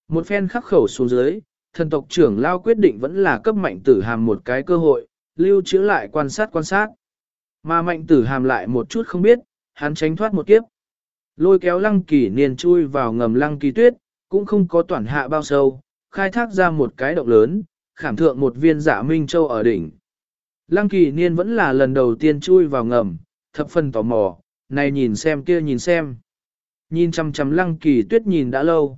Một phen khắc khẩu xuống dưới, thần tộc trưởng lao quyết định vẫn là cấp mạnh tử hàm một cái cơ hội, lưu trữ lại quan sát quan sát. Mà mạnh tử hàm lại một chút không biết, hắn tránh thoát một kiếp. Lôi kéo lăng kỳ niên chui vào ngầm lăng kỳ tuyết, cũng không có toàn hạ bao sâu, khai thác ra một cái động lớn, khảm thượng một viên dạ minh châu ở đỉnh. Lăng kỳ niên vẫn là lần đầu tiên chui vào ngầm, thập phần tò mò, này nhìn xem kia nhìn xem. Nhìn chăm chăm lăng kỳ tuyết nhìn đã lâu.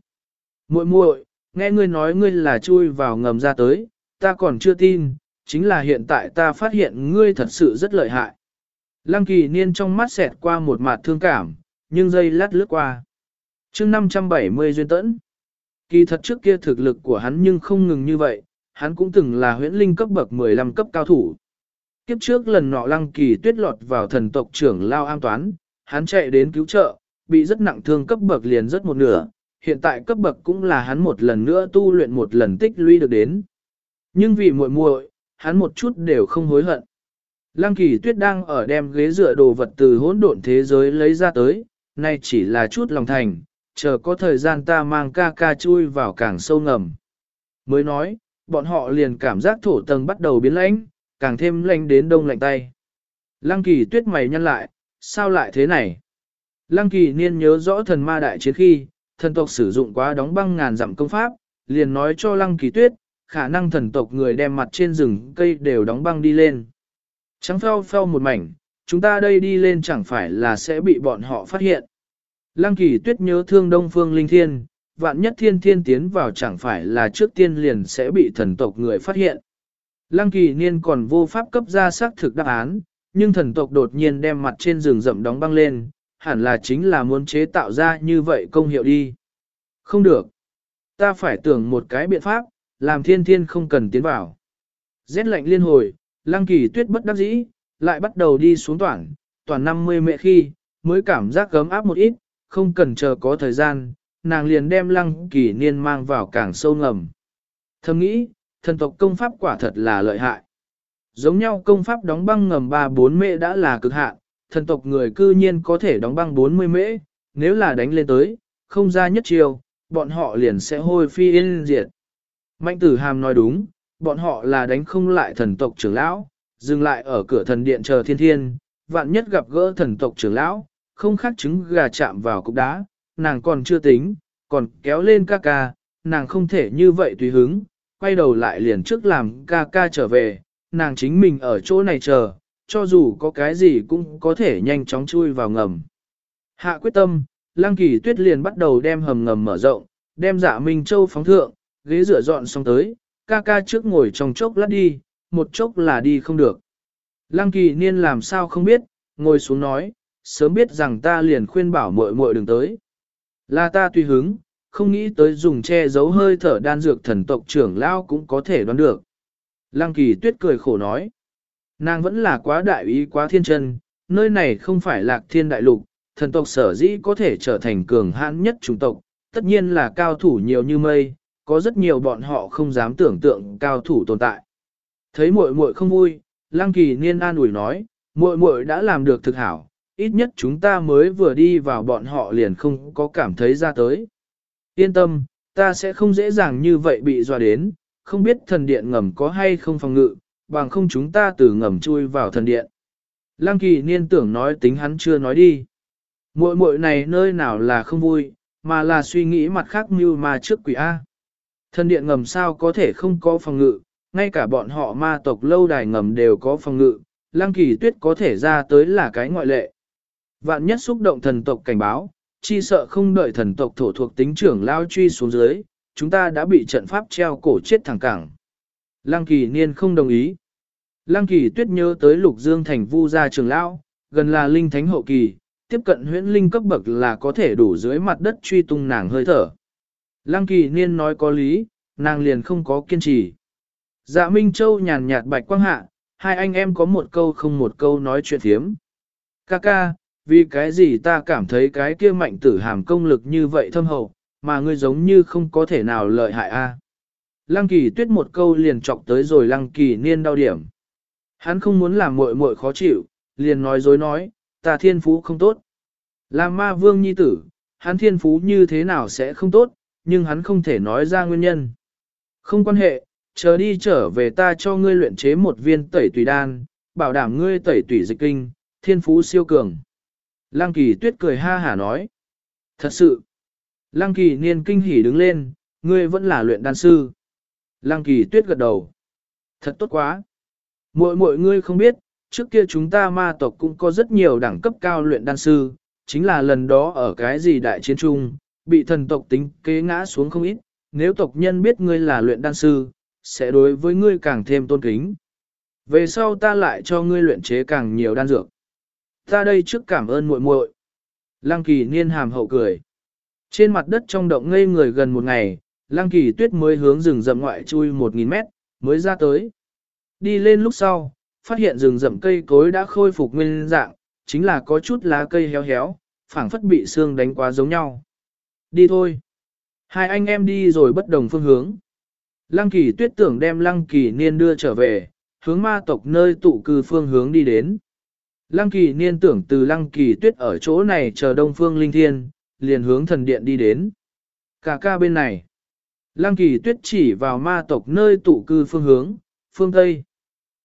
muội muội, nghe ngươi nói ngươi là chui vào ngầm ra tới, ta còn chưa tin, chính là hiện tại ta phát hiện ngươi thật sự rất lợi hại. Lăng kỳ niên trong mắt xẹt qua một mặt thương cảm, nhưng dây lát lướt qua. chương 570 duyên tẫn. Kỳ thật trước kia thực lực của hắn nhưng không ngừng như vậy, hắn cũng từng là huyễn linh cấp bậc 15 cấp cao thủ. Kiếp trước lần nọ lăng kỳ tuyết lọt vào thần tộc trưởng Lao An Toán, hắn chạy đến cứu trợ, bị rất nặng thương cấp bậc liền rất một nửa, hiện tại cấp bậc cũng là hắn một lần nữa tu luyện một lần tích lũy được đến. Nhưng vì muội muội, hắn một chút đều không hối hận. Lăng kỳ tuyết đang ở đem ghế dựa đồ vật từ hỗn độn thế giới lấy ra tới, nay chỉ là chút lòng thành, chờ có thời gian ta mang ca ca chui vào càng sâu ngầm. Mới nói, bọn họ liền cảm giác thổ tầng bắt đầu biến lãnh, càng thêm lạnh đến đông lạnh tay. Lăng kỳ tuyết mày nhăn lại, sao lại thế này? Lăng kỳ niên nhớ rõ thần ma đại chiến khi, thần tộc sử dụng quá đóng băng ngàn dặm công pháp, liền nói cho lăng kỳ tuyết, khả năng thần tộc người đem mặt trên rừng cây đều đóng băng đi lên. Trắng pheo pheo một mảnh, chúng ta đây đi lên chẳng phải là sẽ bị bọn họ phát hiện. Lăng kỳ tuyết nhớ thương Đông Phương Linh Thiên, vạn nhất thiên thiên tiến vào chẳng phải là trước tiên liền sẽ bị thần tộc người phát hiện. Lăng kỳ niên còn vô pháp cấp ra xác thực đáp án, nhưng thần tộc đột nhiên đem mặt trên rừng rậm đóng băng lên, hẳn là chính là muốn chế tạo ra như vậy công hiệu đi. Không được. Ta phải tưởng một cái biện pháp, làm thiên thiên không cần tiến vào. Rét lạnh liên hồi, lăng kỳ tuyết bất đắc dĩ, lại bắt đầu đi xuống toàn, toàn 50 mẹ khi, mới cảm giác gấm áp một ít, không cần chờ có thời gian, nàng liền đem lăng kỳ niên mang vào càng sâu ngầm. Thầm nghĩ, thần tộc công pháp quả thật là lợi hại. Giống nhau công pháp đóng băng ngầm 3-4 mễ đã là cực hạn, thần tộc người cư nhiên có thể đóng băng 40 mễ, nếu là đánh lên tới, không ra nhất chiều, bọn họ liền sẽ hôi phi yên diệt. Mạnh tử hàm nói đúng, bọn họ là đánh không lại thần tộc trưởng lão, dừng lại ở cửa thần điện chờ thiên thiên, vạn nhất gặp gỡ thần tộc trưởng lão, không khác trứng gà chạm vào cục đá, nàng còn chưa tính, còn kéo lên ca ca, nàng không thể như vậy tùy hứng, quay đầu lại liền trước làm ca ca trở về, nàng chính mình ở chỗ này chờ, cho dù có cái gì cũng có thể nhanh chóng chui vào ngầm. Hạ quyết tâm, Lăng Kỳ Tuyết liền bắt đầu đem hầm ngầm mở rộng, đem dạ Minh Châu phóng thượng, ghế rửa dọn xong tới, ca ca trước ngồi trong chốc lát đi, một chốc là đi không được. Lăng Kỳ Niên làm sao không biết, ngồi xuống nói, sớm biết rằng ta liền khuyên bảo muội muội đừng tới. Là ta tùy hứng, không nghĩ tới dùng che giấu hơi thở đan dược thần tộc trưởng lao cũng có thể đoán được. Lăng Kỳ Tuyết cười khổ nói, nàng vẫn là quá đại ý quá thiên chân, nơi này không phải lạc thiên đại lục, thần tộc sở dĩ có thể trở thành cường hãn nhất chủng tộc, tất nhiên là cao thủ nhiều như mây, có rất nhiều bọn họ không dám tưởng tượng cao thủ tồn tại. Thấy muội muội không vui, Lăng Kỳ Niên an ủi nói, muội muội đã làm được thực hảo, ít nhất chúng ta mới vừa đi vào bọn họ liền không có cảm thấy ra tới. Yên tâm, ta sẽ không dễ dàng như vậy bị dọa đến, không biết thần điện ngầm có hay không phòng ngự, bằng không chúng ta từ ngầm chui vào thần điện. Lăng kỳ niên tưởng nói tính hắn chưa nói đi. Muội muội này nơi nào là không vui, mà là suy nghĩ mặt khác mưu mà trước quỷ A. Thần điện ngầm sao có thể không có phòng ngự, ngay cả bọn họ ma tộc lâu đài ngầm đều có phòng ngự, lăng kỳ tuyết có thể ra tới là cái ngoại lệ. Vạn nhất xúc động thần tộc cảnh báo, chi sợ không đợi thần tộc thổ thuộc tính trưởng lao truy xuống dưới, chúng ta đã bị trận pháp treo cổ chết thẳng cẳng. Lăng kỳ niên không đồng ý. Lăng kỳ tuyết nhớ tới lục dương thành vu gia trường lao, gần là linh thánh hậu kỳ, tiếp cận huyễn linh cấp bậc là có thể đủ dưới mặt đất truy tung nàng hơi thở. Lăng kỳ niên nói có lý, nàng liền không có kiên trì. Dạ Minh Châu nhàn nhạt bạch quang hạ, hai anh em có một câu không một câu nói chuyện thiếm. Ca ca, vì cái gì ta cảm thấy cái kia mạnh tử hàm công lực như vậy thâm hậu, mà ngươi giống như không có thể nào lợi hại a. Lăng kỳ tuyết một câu liền chọc tới rồi lăng kỳ niên đau điểm. Hắn không muốn làm muội muội khó chịu, liền nói dối nói, ta thiên phú không tốt. Làm ma vương nhi tử, hắn thiên phú như thế nào sẽ không tốt, nhưng hắn không thể nói ra nguyên nhân. Không quan hệ, chờ đi trở về ta cho ngươi luyện chế một viên tẩy tùy đan, bảo đảm ngươi tẩy tùy dịch kinh, thiên phú siêu cường. Lăng kỳ tuyết cười ha hả nói. Thật sự. Lăng kỳ niên kinh hỉ đứng lên, ngươi vẫn là luyện đan sư. Lăng kỳ tuyết gật đầu. Thật tốt quá. Mỗi mỗi ngươi không biết, trước kia chúng ta ma tộc cũng có rất nhiều đẳng cấp cao luyện đan sư, chính là lần đó ở cái gì đại chiến trung, bị thần tộc tính kế ngã xuống không ít, nếu tộc nhân biết ngươi là luyện đan sư, sẽ đối với ngươi càng thêm tôn kính. Về sau ta lại cho ngươi luyện chế càng nhiều đan dược. Ta đây trước cảm ơn muội muội. Lăng kỳ niên hàm hậu cười. Trên mặt đất trong động ngây người gần một ngày, lăng kỳ tuyết mới hướng rừng rậm ngoại chui một nghìn mét, mới ra tới. Đi lên lúc sau, phát hiện rừng rậm cây cối đã khôi phục nguyên dạng, chính là có chút lá cây héo héo, phảng phất bị xương đánh quá giống nhau. Đi thôi. Hai anh em đi rồi bất đồng phương hướng. Lăng kỳ tuyết tưởng đem lăng kỳ niên đưa trở về, hướng ma tộc nơi tụ cư phương hướng đi đến. Lăng kỳ niên tưởng từ lăng kỳ tuyết ở chỗ này chờ đông phương linh thiên, liền hướng thần điện đi đến. Cả ca bên này. Lăng kỳ tuyết chỉ vào ma tộc nơi tụ cư phương hướng, phương Tây.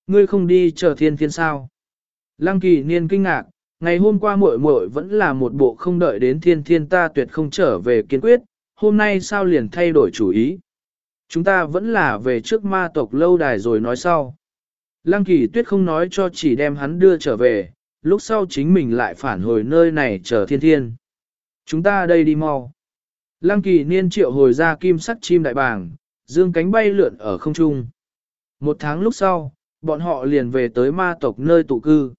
Ngươi không đi chờ thiên thiên sao. Lăng kỳ niên kinh ngạc, ngày hôm qua muội muội vẫn là một bộ không đợi đến thiên thiên ta tuyệt không trở về kiên quyết, hôm nay sao liền thay đổi chủ ý. Chúng ta vẫn là về trước ma tộc lâu đài rồi nói sau. Lăng kỳ tuyết không nói cho chỉ đem hắn đưa trở về, lúc sau chính mình lại phản hồi nơi này chờ thiên thiên. Chúng ta đây đi mau. Lăng kỳ niên triệu hồi ra kim sắc chim đại bàng, dương cánh bay lượn ở không trung. Một tháng lúc sau, bọn họ liền về tới ma tộc nơi tụ cư.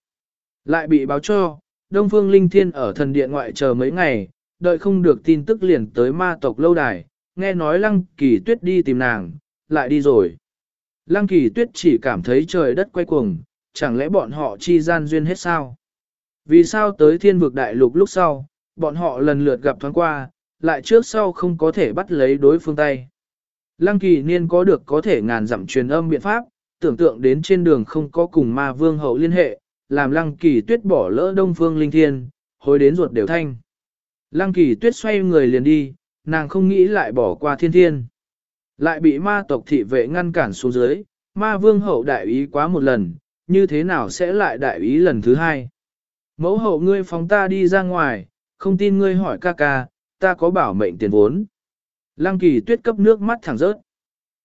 Lại bị báo cho, Đông Phương Linh Thiên ở thần điện ngoại chờ mấy ngày, đợi không được tin tức liền tới ma tộc lâu đài, nghe nói Lăng Kỳ Tuyết đi tìm nàng, lại đi rồi. Lăng Kỳ Tuyết chỉ cảm thấy trời đất quay cuồng, chẳng lẽ bọn họ chi gian duyên hết sao? Vì sao tới thiên vực đại lục lúc sau, bọn họ lần lượt gặp thoáng qua, lại trước sau không có thể bắt lấy đối phương tay. Lăng kỳ niên có được có thể ngàn dặm truyền âm biện pháp, tưởng tượng đến trên đường không có cùng ma vương hậu liên hệ, làm lăng kỳ tuyết bỏ lỡ đông phương linh thiên, hối đến ruột đều thanh. Lăng kỳ tuyết xoay người liền đi, nàng không nghĩ lại bỏ qua thiên thiên. Lại bị ma tộc thị vệ ngăn cản xuống dưới, ma vương hậu đại ý quá một lần, như thế nào sẽ lại đại ý lần thứ hai. Mẫu hậu ngươi phóng ta đi ra ngoài, không tin ngươi hỏi ca ca, ta có bảo mệnh tiền vốn. Lăng kỳ tuyết cấp nước mắt thẳng rớt.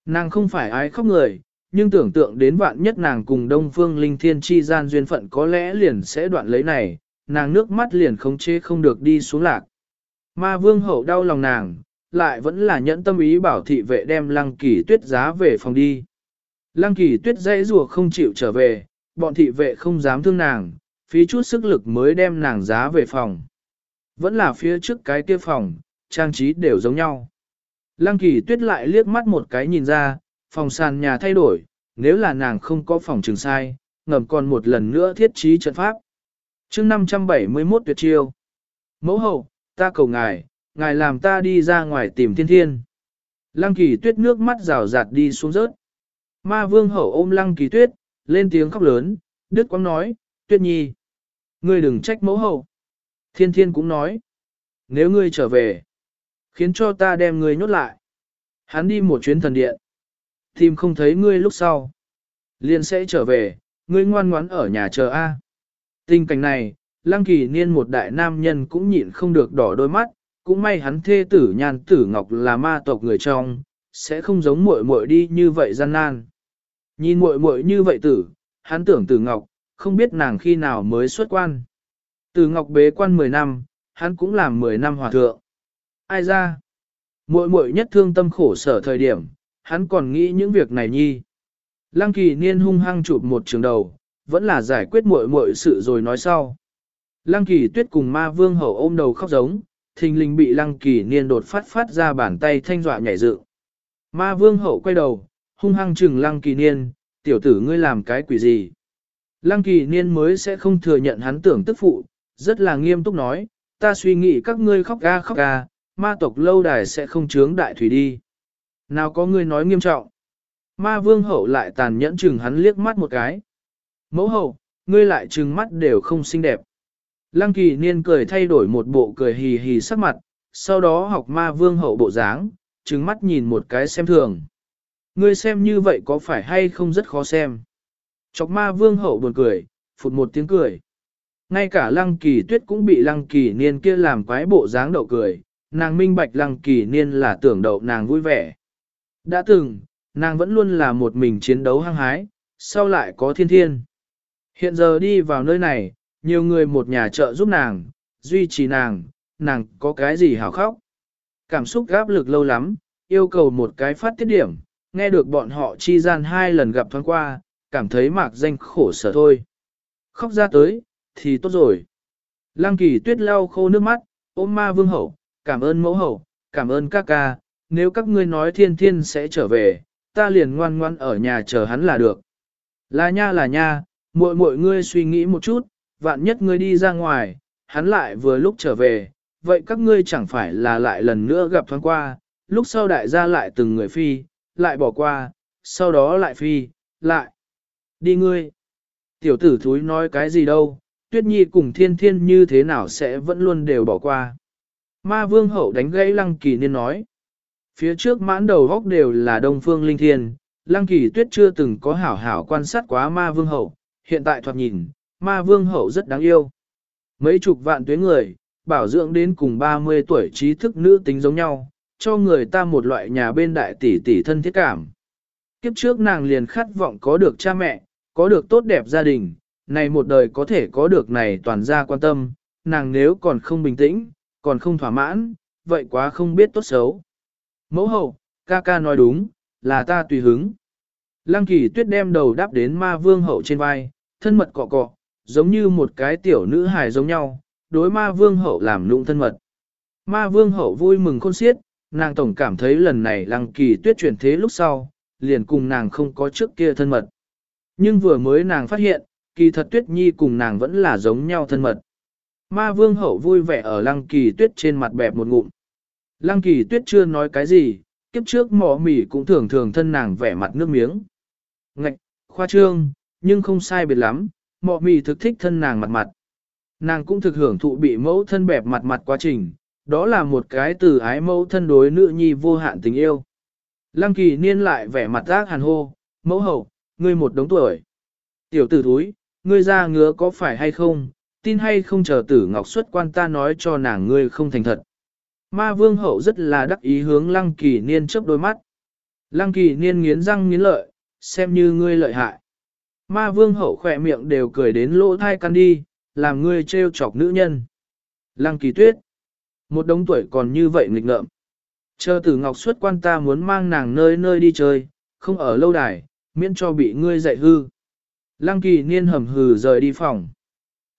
Nàng không phải ai khóc người, nhưng tưởng tượng đến vạn nhất nàng cùng Đông Phương Linh Thiên chi gian duyên phận có lẽ liền sẽ đoạn lấy này, nàng nước mắt liền không chế không được đi xuống lạc. Ma vương hậu đau lòng nàng, lại vẫn là nhẫn tâm ý bảo thị vệ đem lăng kỳ tuyết giá về phòng đi. Lăng kỳ tuyết dãy rùa không chịu trở về, bọn thị vệ không dám thương nàng, phí chút sức lực mới đem nàng giá về phòng. Vẫn là phía trước cái kia phòng, trang trí đều giống nhau. Lăng kỳ tuyết lại liếc mắt một cái nhìn ra, phòng sàn nhà thay đổi, nếu là nàng không có phòng trường sai, ngầm còn một lần nữa thiết trí trận pháp. chương 571 tuyệt chiêu. Mẫu hậu, ta cầu ngài, ngài làm ta đi ra ngoài tìm thiên thiên. Lăng kỳ tuyết nước mắt rào rạt đi xuống rớt. Ma vương hậu ôm lăng kỳ tuyết, lên tiếng khóc lớn, đứt Quang nói, tuyết nhi. Ngươi đừng trách mẫu hậu. Thiên thiên cũng nói, nếu ngươi trở về, khiến cho ta đem ngươi nhốt lại. Hắn đi một chuyến thần điện. Tìm không thấy ngươi lúc sau. Liền sẽ trở về, ngươi ngoan ngoãn ở nhà chờ A. Tình cảnh này, lăng kỳ niên một đại nam nhân cũng nhịn không được đỏ đôi mắt, cũng may hắn thê tử nhan tử ngọc là ma tộc người trong, sẽ không giống muội muội đi như vậy gian nan. Nhìn muội muội như vậy tử, hắn tưởng tử ngọc, không biết nàng khi nào mới xuất quan. Tử ngọc bế quan 10 năm, hắn cũng làm 10 năm hòa thượng. Ai ra? Muội muội nhất thương tâm khổ sở thời điểm, hắn còn nghĩ những việc này nhi. Lăng kỳ niên hung hăng chụp một trường đầu, vẫn là giải quyết muội muội sự rồi nói sau. Lăng kỳ tuyết cùng ma vương hậu ôm đầu khóc giống, thình lình bị lăng kỳ niên đột phát phát ra bàn tay thanh dọa nhảy dựng. Ma vương hậu quay đầu, hung hăng chừng lăng kỳ niên, tiểu tử ngươi làm cái quỷ gì. Lăng kỳ niên mới sẽ không thừa nhận hắn tưởng tức phụ, rất là nghiêm túc nói, ta suy nghĩ các ngươi khóc ga khóc ga, ma tộc lâu đài sẽ không chướng đại thủy đi. Nào có ngươi nói nghiêm trọng. Ma vương hậu lại tàn nhẫn chừng hắn liếc mắt một cái. Mẫu hậu, ngươi lại trừng mắt đều không xinh đẹp. Lăng kỳ niên cười thay đổi một bộ cười hì hì sắc mặt, sau đó học ma vương hậu bộ dáng, trừng mắt nhìn một cái xem thường. Ngươi xem như vậy có phải hay không rất khó xem. Chọc ma vương hậu buồn cười, phụt một tiếng cười. Ngay cả lăng kỳ tuyết cũng bị lăng kỳ niên kia làm quái bộ dáng đậu cười, nàng minh bạch lăng kỳ niên là tưởng đậu nàng vui vẻ. Đã từng, nàng vẫn luôn là một mình chiến đấu hăng hái, sau lại có thiên thiên. Hiện giờ đi vào nơi này, nhiều người một nhà trợ giúp nàng, duy trì nàng, nàng có cái gì hảo khóc. Cảm xúc gáp lực lâu lắm, yêu cầu một cái phát tiết điểm, nghe được bọn họ chi gian hai lần gặp thoáng qua, cảm thấy mạc danh khổ sở thôi. Khóc ra tới, thì tốt rồi. Lăng kỳ tuyết lau khô nước mắt, ôm ma vương hậu, cảm ơn mẫu hậu, cảm ơn các ca, nếu các ngươi nói thiên thiên sẽ trở về, ta liền ngoan ngoan ở nhà chờ hắn là được. Là nha là nha, muội muội ngươi suy nghĩ một chút, vạn nhất ngươi đi ra ngoài, hắn lại vừa lúc trở về, vậy các ngươi chẳng phải là lại lần nữa gặp thoáng qua, lúc sau đại gia lại từng người phi, lại bỏ qua, sau đó lại phi, lại. Đi ngươi. Tiểu tử thúi nói cái gì đâu, tuyết nhi cùng thiên thiên như thế nào sẽ vẫn luôn đều bỏ qua. Ma vương hậu đánh gãy lăng kỳ nên nói. Phía trước mãn đầu góc đều là đông phương linh thiên, lăng kỳ tuyết chưa từng có hảo hảo quan sát quá ma vương hậu, hiện tại thoạt nhìn, ma vương hậu rất đáng yêu. Mấy chục vạn tuyến người, bảo dưỡng đến cùng 30 tuổi trí thức nữ tính giống nhau, cho người ta một loại nhà bên đại tỷ tỷ thân thiết cảm. Kiếp trước nàng liền khát vọng có được cha mẹ, có được tốt đẹp gia đình, này một đời có thể có được này toàn gia quan tâm, nàng nếu còn không bình tĩnh, còn không thỏa mãn, vậy quá không biết tốt xấu. Mẫu hậu, ca ca nói đúng, là ta tùy hứng. Lăng kỳ tuyết đem đầu đáp đến ma vương hậu trên vai, thân mật cọ cọ, giống như một cái tiểu nữ hài giống nhau, đối ma vương hậu làm lụng thân mật. Ma vương hậu vui mừng khôn xiết, nàng tổng cảm thấy lần này lăng kỳ tuyết chuyển thế lúc sau, liền cùng nàng không có trước kia thân mật. Nhưng vừa mới nàng phát hiện, kỳ thật tuyết nhi cùng nàng vẫn là giống nhau thân mật. Ma vương hậu vui vẻ ở lăng kỳ tuyết trên mặt bẹp một ngụm. Lăng kỳ tuyết chưa nói cái gì, kiếp trước mỏ mỉ cũng thường thường thân nàng vẻ mặt nước miếng. Ngạch, khoa trương, nhưng không sai biệt lắm, mọ mì thực thích thân nàng mặt mặt. Nàng cũng thực hưởng thụ bị mẫu thân bẹp mặt mặt quá trình, đó là một cái từ ái mẫu thân đối nữ nhi vô hạn tình yêu. Lăng kỳ niên lại vẻ mặt giác hàn hô, mẫu hậu, ngươi một đống tuổi. Tiểu tử thúi, ngươi ra ngứa có phải hay không, tin hay không chờ tử ngọc xuất quan ta nói cho nàng ngươi không thành thật. Ma vương hậu rất là đắc ý hướng lăng kỳ niên chớp đôi mắt. Lăng kỳ niên nghiến răng nghiến lợi, xem như ngươi lợi hại. Ma vương hậu khỏe miệng đều cười đến lỗ thai căn đi, làm ngươi trêu chọc nữ nhân. Lăng kỳ tuyết. Một đống tuổi còn như vậy nghịch ngợm. Chờ tử ngọc xuất quan ta muốn mang nàng nơi nơi đi chơi, không ở lâu đài, miễn cho bị ngươi dạy hư. Lăng kỳ niên hầm hừ rời đi phòng.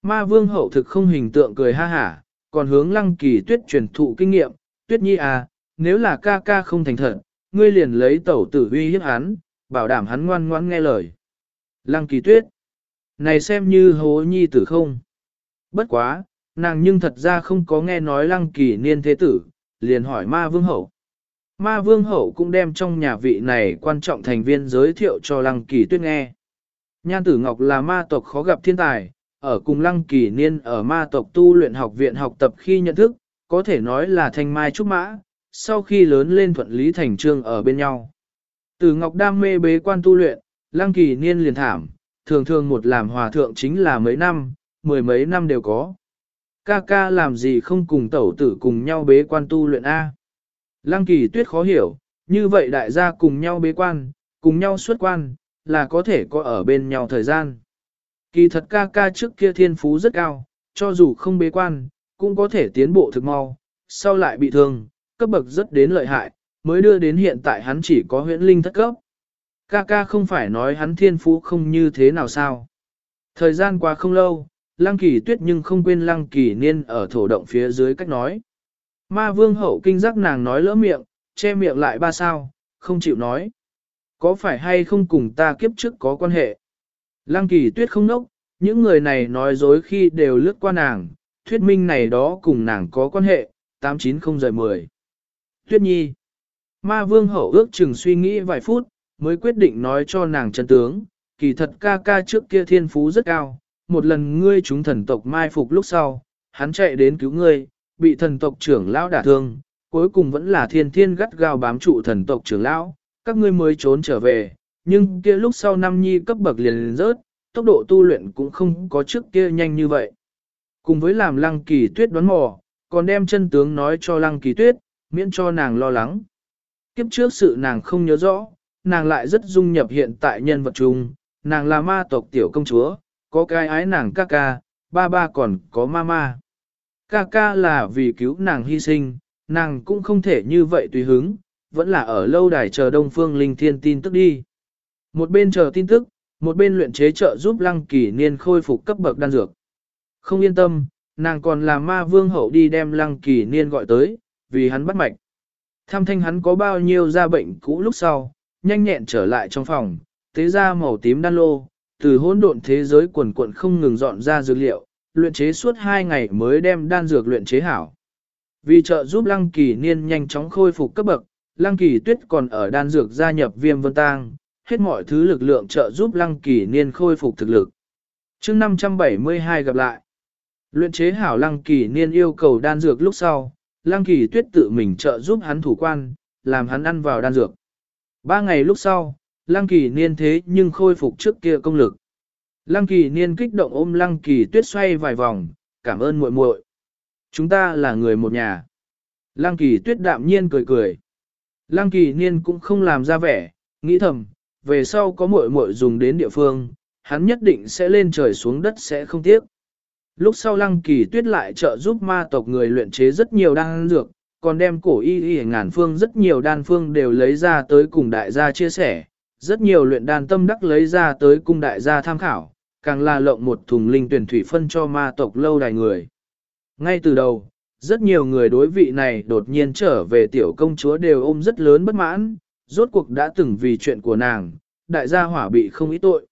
Ma vương hậu thực không hình tượng cười ha hả, còn hướng lăng kỳ tuyết truyền thụ kinh nghiệm, tuyết nhi à, nếu là ca ca không thành thật, ngươi liền lấy tẩu tử uy hiếp hắn, bảo đảm hắn ngoan ngoãn nghe lời. Lăng kỳ tuyết, này xem như hố nhi tử không? Bất quá, nàng nhưng thật ra không có nghe nói lăng kỳ niên thế tử, liền hỏi ma vương hậu. Ma vương hậu cũng đem trong nhà vị này quan trọng thành viên giới thiệu cho lăng kỳ tuyết nghe. Nhan tử ngọc là ma tộc khó gặp thiên tài, ở cùng lăng kỳ niên ở ma tộc tu luyện học viện học tập khi nhận thức, có thể nói là thanh mai trúc mã, sau khi lớn lên thuận lý thành trương ở bên nhau. Tử ngọc đam mê bế quan tu luyện, lăng kỳ niên liền thảm, thường thường một làm hòa thượng chính là mấy năm, mười mấy năm đều có. Ca ca làm gì không cùng tẩu tử cùng nhau bế quan tu luyện A. Lăng kỳ tuyết khó hiểu, như vậy đại gia cùng nhau bế quan, cùng nhau xuất quan, là có thể có ở bên nhau thời gian. Kỳ thật ca ca trước kia thiên phú rất cao, cho dù không bế quan, cũng có thể tiến bộ thực mau, sau lại bị thương, cấp bậc rất đến lợi hại, mới đưa đến hiện tại hắn chỉ có huyễn linh thất cấp. Ca ca không phải nói hắn thiên phú không như thế nào sao. Thời gian qua không lâu, lăng kỳ tuyết nhưng không quên lăng kỳ niên ở thổ động phía dưới cách nói. Ma vương hậu kinh giác nàng nói lỡ miệng, che miệng lại ba sao, không chịu nói. Có phải hay không cùng ta kiếp trước có quan hệ? Lăng kỳ tuyết không nốc, những người này nói dối khi đều lướt qua nàng, thuyết minh này đó cùng nàng có quan hệ, 890 rời 10. Tuyết nhi. Ma vương hậu ước chừng suy nghĩ vài phút, mới quyết định nói cho nàng chân tướng, kỳ thật ca ca trước kia thiên phú rất cao, một lần ngươi chúng thần tộc mai phục lúc sau, hắn chạy đến cứu ngươi, bị thần tộc trưởng lão đả thương, cuối cùng vẫn là thiên thiên gắt gao bám trụ thần tộc trưởng lão, các ngươi mới trốn trở về, nhưng kia lúc sau năm nhi cấp bậc liền liền rớt, tốc độ tu luyện cũng không có trước kia nhanh như vậy. Cùng với làm lăng kỳ tuyết đoán mò, còn đem chân tướng nói cho lăng kỳ tuyết, miễn cho nàng lo lắng. Kiếp trước sự nàng không nhớ rõ, nàng lại rất dung nhập hiện tại nhân vật chung, nàng là ma tộc tiểu công chúa, có cái ái nàng ca ca, ba ba còn có ma ma. Ca ca là vì cứu nàng hy sinh, nàng cũng không thể như vậy tùy hứng, vẫn là ở lâu đài chờ Đông Phương Linh Thiên tin tức đi. Một bên chờ tin tức, một bên luyện chế trợ giúp Lăng Kỳ Niên khôi phục cấp bậc đan dược. Không yên tâm, nàng còn là ma vương hậu đi đem Lăng Kỳ Niên gọi tới, vì hắn bắt mạch. Tham thanh hắn có bao nhiêu gia bệnh cũ lúc sau, nhanh nhẹn trở lại trong phòng, tế ra màu tím đan lô, từ hỗn độn thế giới quần quận không ngừng dọn ra dược liệu, luyện chế suốt 2 ngày mới đem đan dược luyện chế hảo. Vì trợ giúp Lăng Kỳ Niên nhanh chóng khôi phục cấp bậc, Lăng Kỳ Tuyết còn ở đan dược gia nhập Viêm Vân Tang, hết mọi thứ lực lượng trợ giúp Lăng Kỳ Niên khôi phục thực lực. Chương 572 gặp lại. Luyện chế hảo Lăng Kỳ Niên yêu cầu đan dược lúc sau, Lăng Kỳ Tuyết tự mình trợ giúp hắn thủ quan, làm hắn ăn vào đan dược. Ba ngày lúc sau, Lăng Kỳ Niên thế nhưng khôi phục trước kia công lực. Lăng Kỳ Niên kích động ôm Lăng Kỳ Tuyết xoay vài vòng, cảm ơn muội muội. Chúng ta là người một nhà. Lăng Kỳ Tuyết đạm nhiên cười cười. Lăng Kỳ Niên cũng không làm ra vẻ, nghĩ thầm, về sau có muội muội dùng đến địa phương, hắn nhất định sẽ lên trời xuống đất sẽ không tiếc. Lúc sau Lăng Kỳ Tuyết lại trợ giúp ma tộc người luyện chế rất nhiều đan dược, còn đem cổ y y ngàn phương rất nhiều đan phương đều lấy ra tới cùng đại gia chia sẻ, rất nhiều luyện đan tâm đắc lấy ra tới cung đại gia tham khảo, càng là lộng một thùng linh tuyển thủy phân cho ma tộc lâu đài người. Ngay từ đầu, rất nhiều người đối vị này đột nhiên trở về tiểu công chúa đều ôm rất lớn bất mãn, rốt cuộc đã từng vì chuyện của nàng, đại gia hỏa bị không ý tội.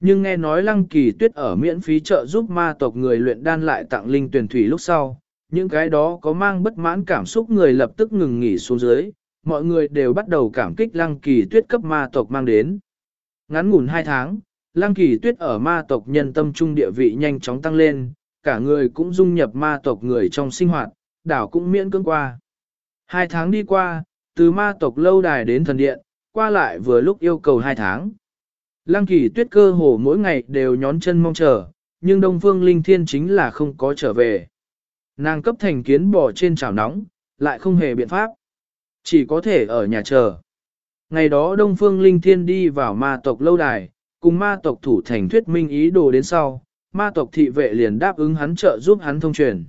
Nhưng nghe nói lăng kỳ tuyết ở miễn phí trợ giúp ma tộc người luyện đan lại tặng linh tuyển thủy lúc sau, những cái đó có mang bất mãn cảm xúc người lập tức ngừng nghỉ xuống dưới, mọi người đều bắt đầu cảm kích lăng kỳ tuyết cấp ma tộc mang đến. Ngắn ngủn hai tháng, lăng kỳ tuyết ở ma tộc nhân tâm trung địa vị nhanh chóng tăng lên, cả người cũng dung nhập ma tộc người trong sinh hoạt, đảo cũng miễn cưỡng qua. Hai tháng đi qua, từ ma tộc lâu đài đến thần điện, qua lại vừa lúc yêu cầu hai tháng. Lăng kỳ tuyết cơ hồ mỗi ngày đều nhón chân mong chờ, nhưng Đông Phương Linh Thiên chính là không có trở về. Nàng cấp thành kiến bỏ trên chảo nóng, lại không hề biện pháp. Chỉ có thể ở nhà chờ. Ngày đó Đông Phương Linh Thiên đi vào ma tộc lâu đài, cùng ma tộc thủ thành thuyết minh ý đồ đến sau, ma tộc thị vệ liền đáp ứng hắn trợ giúp hắn thông truyền.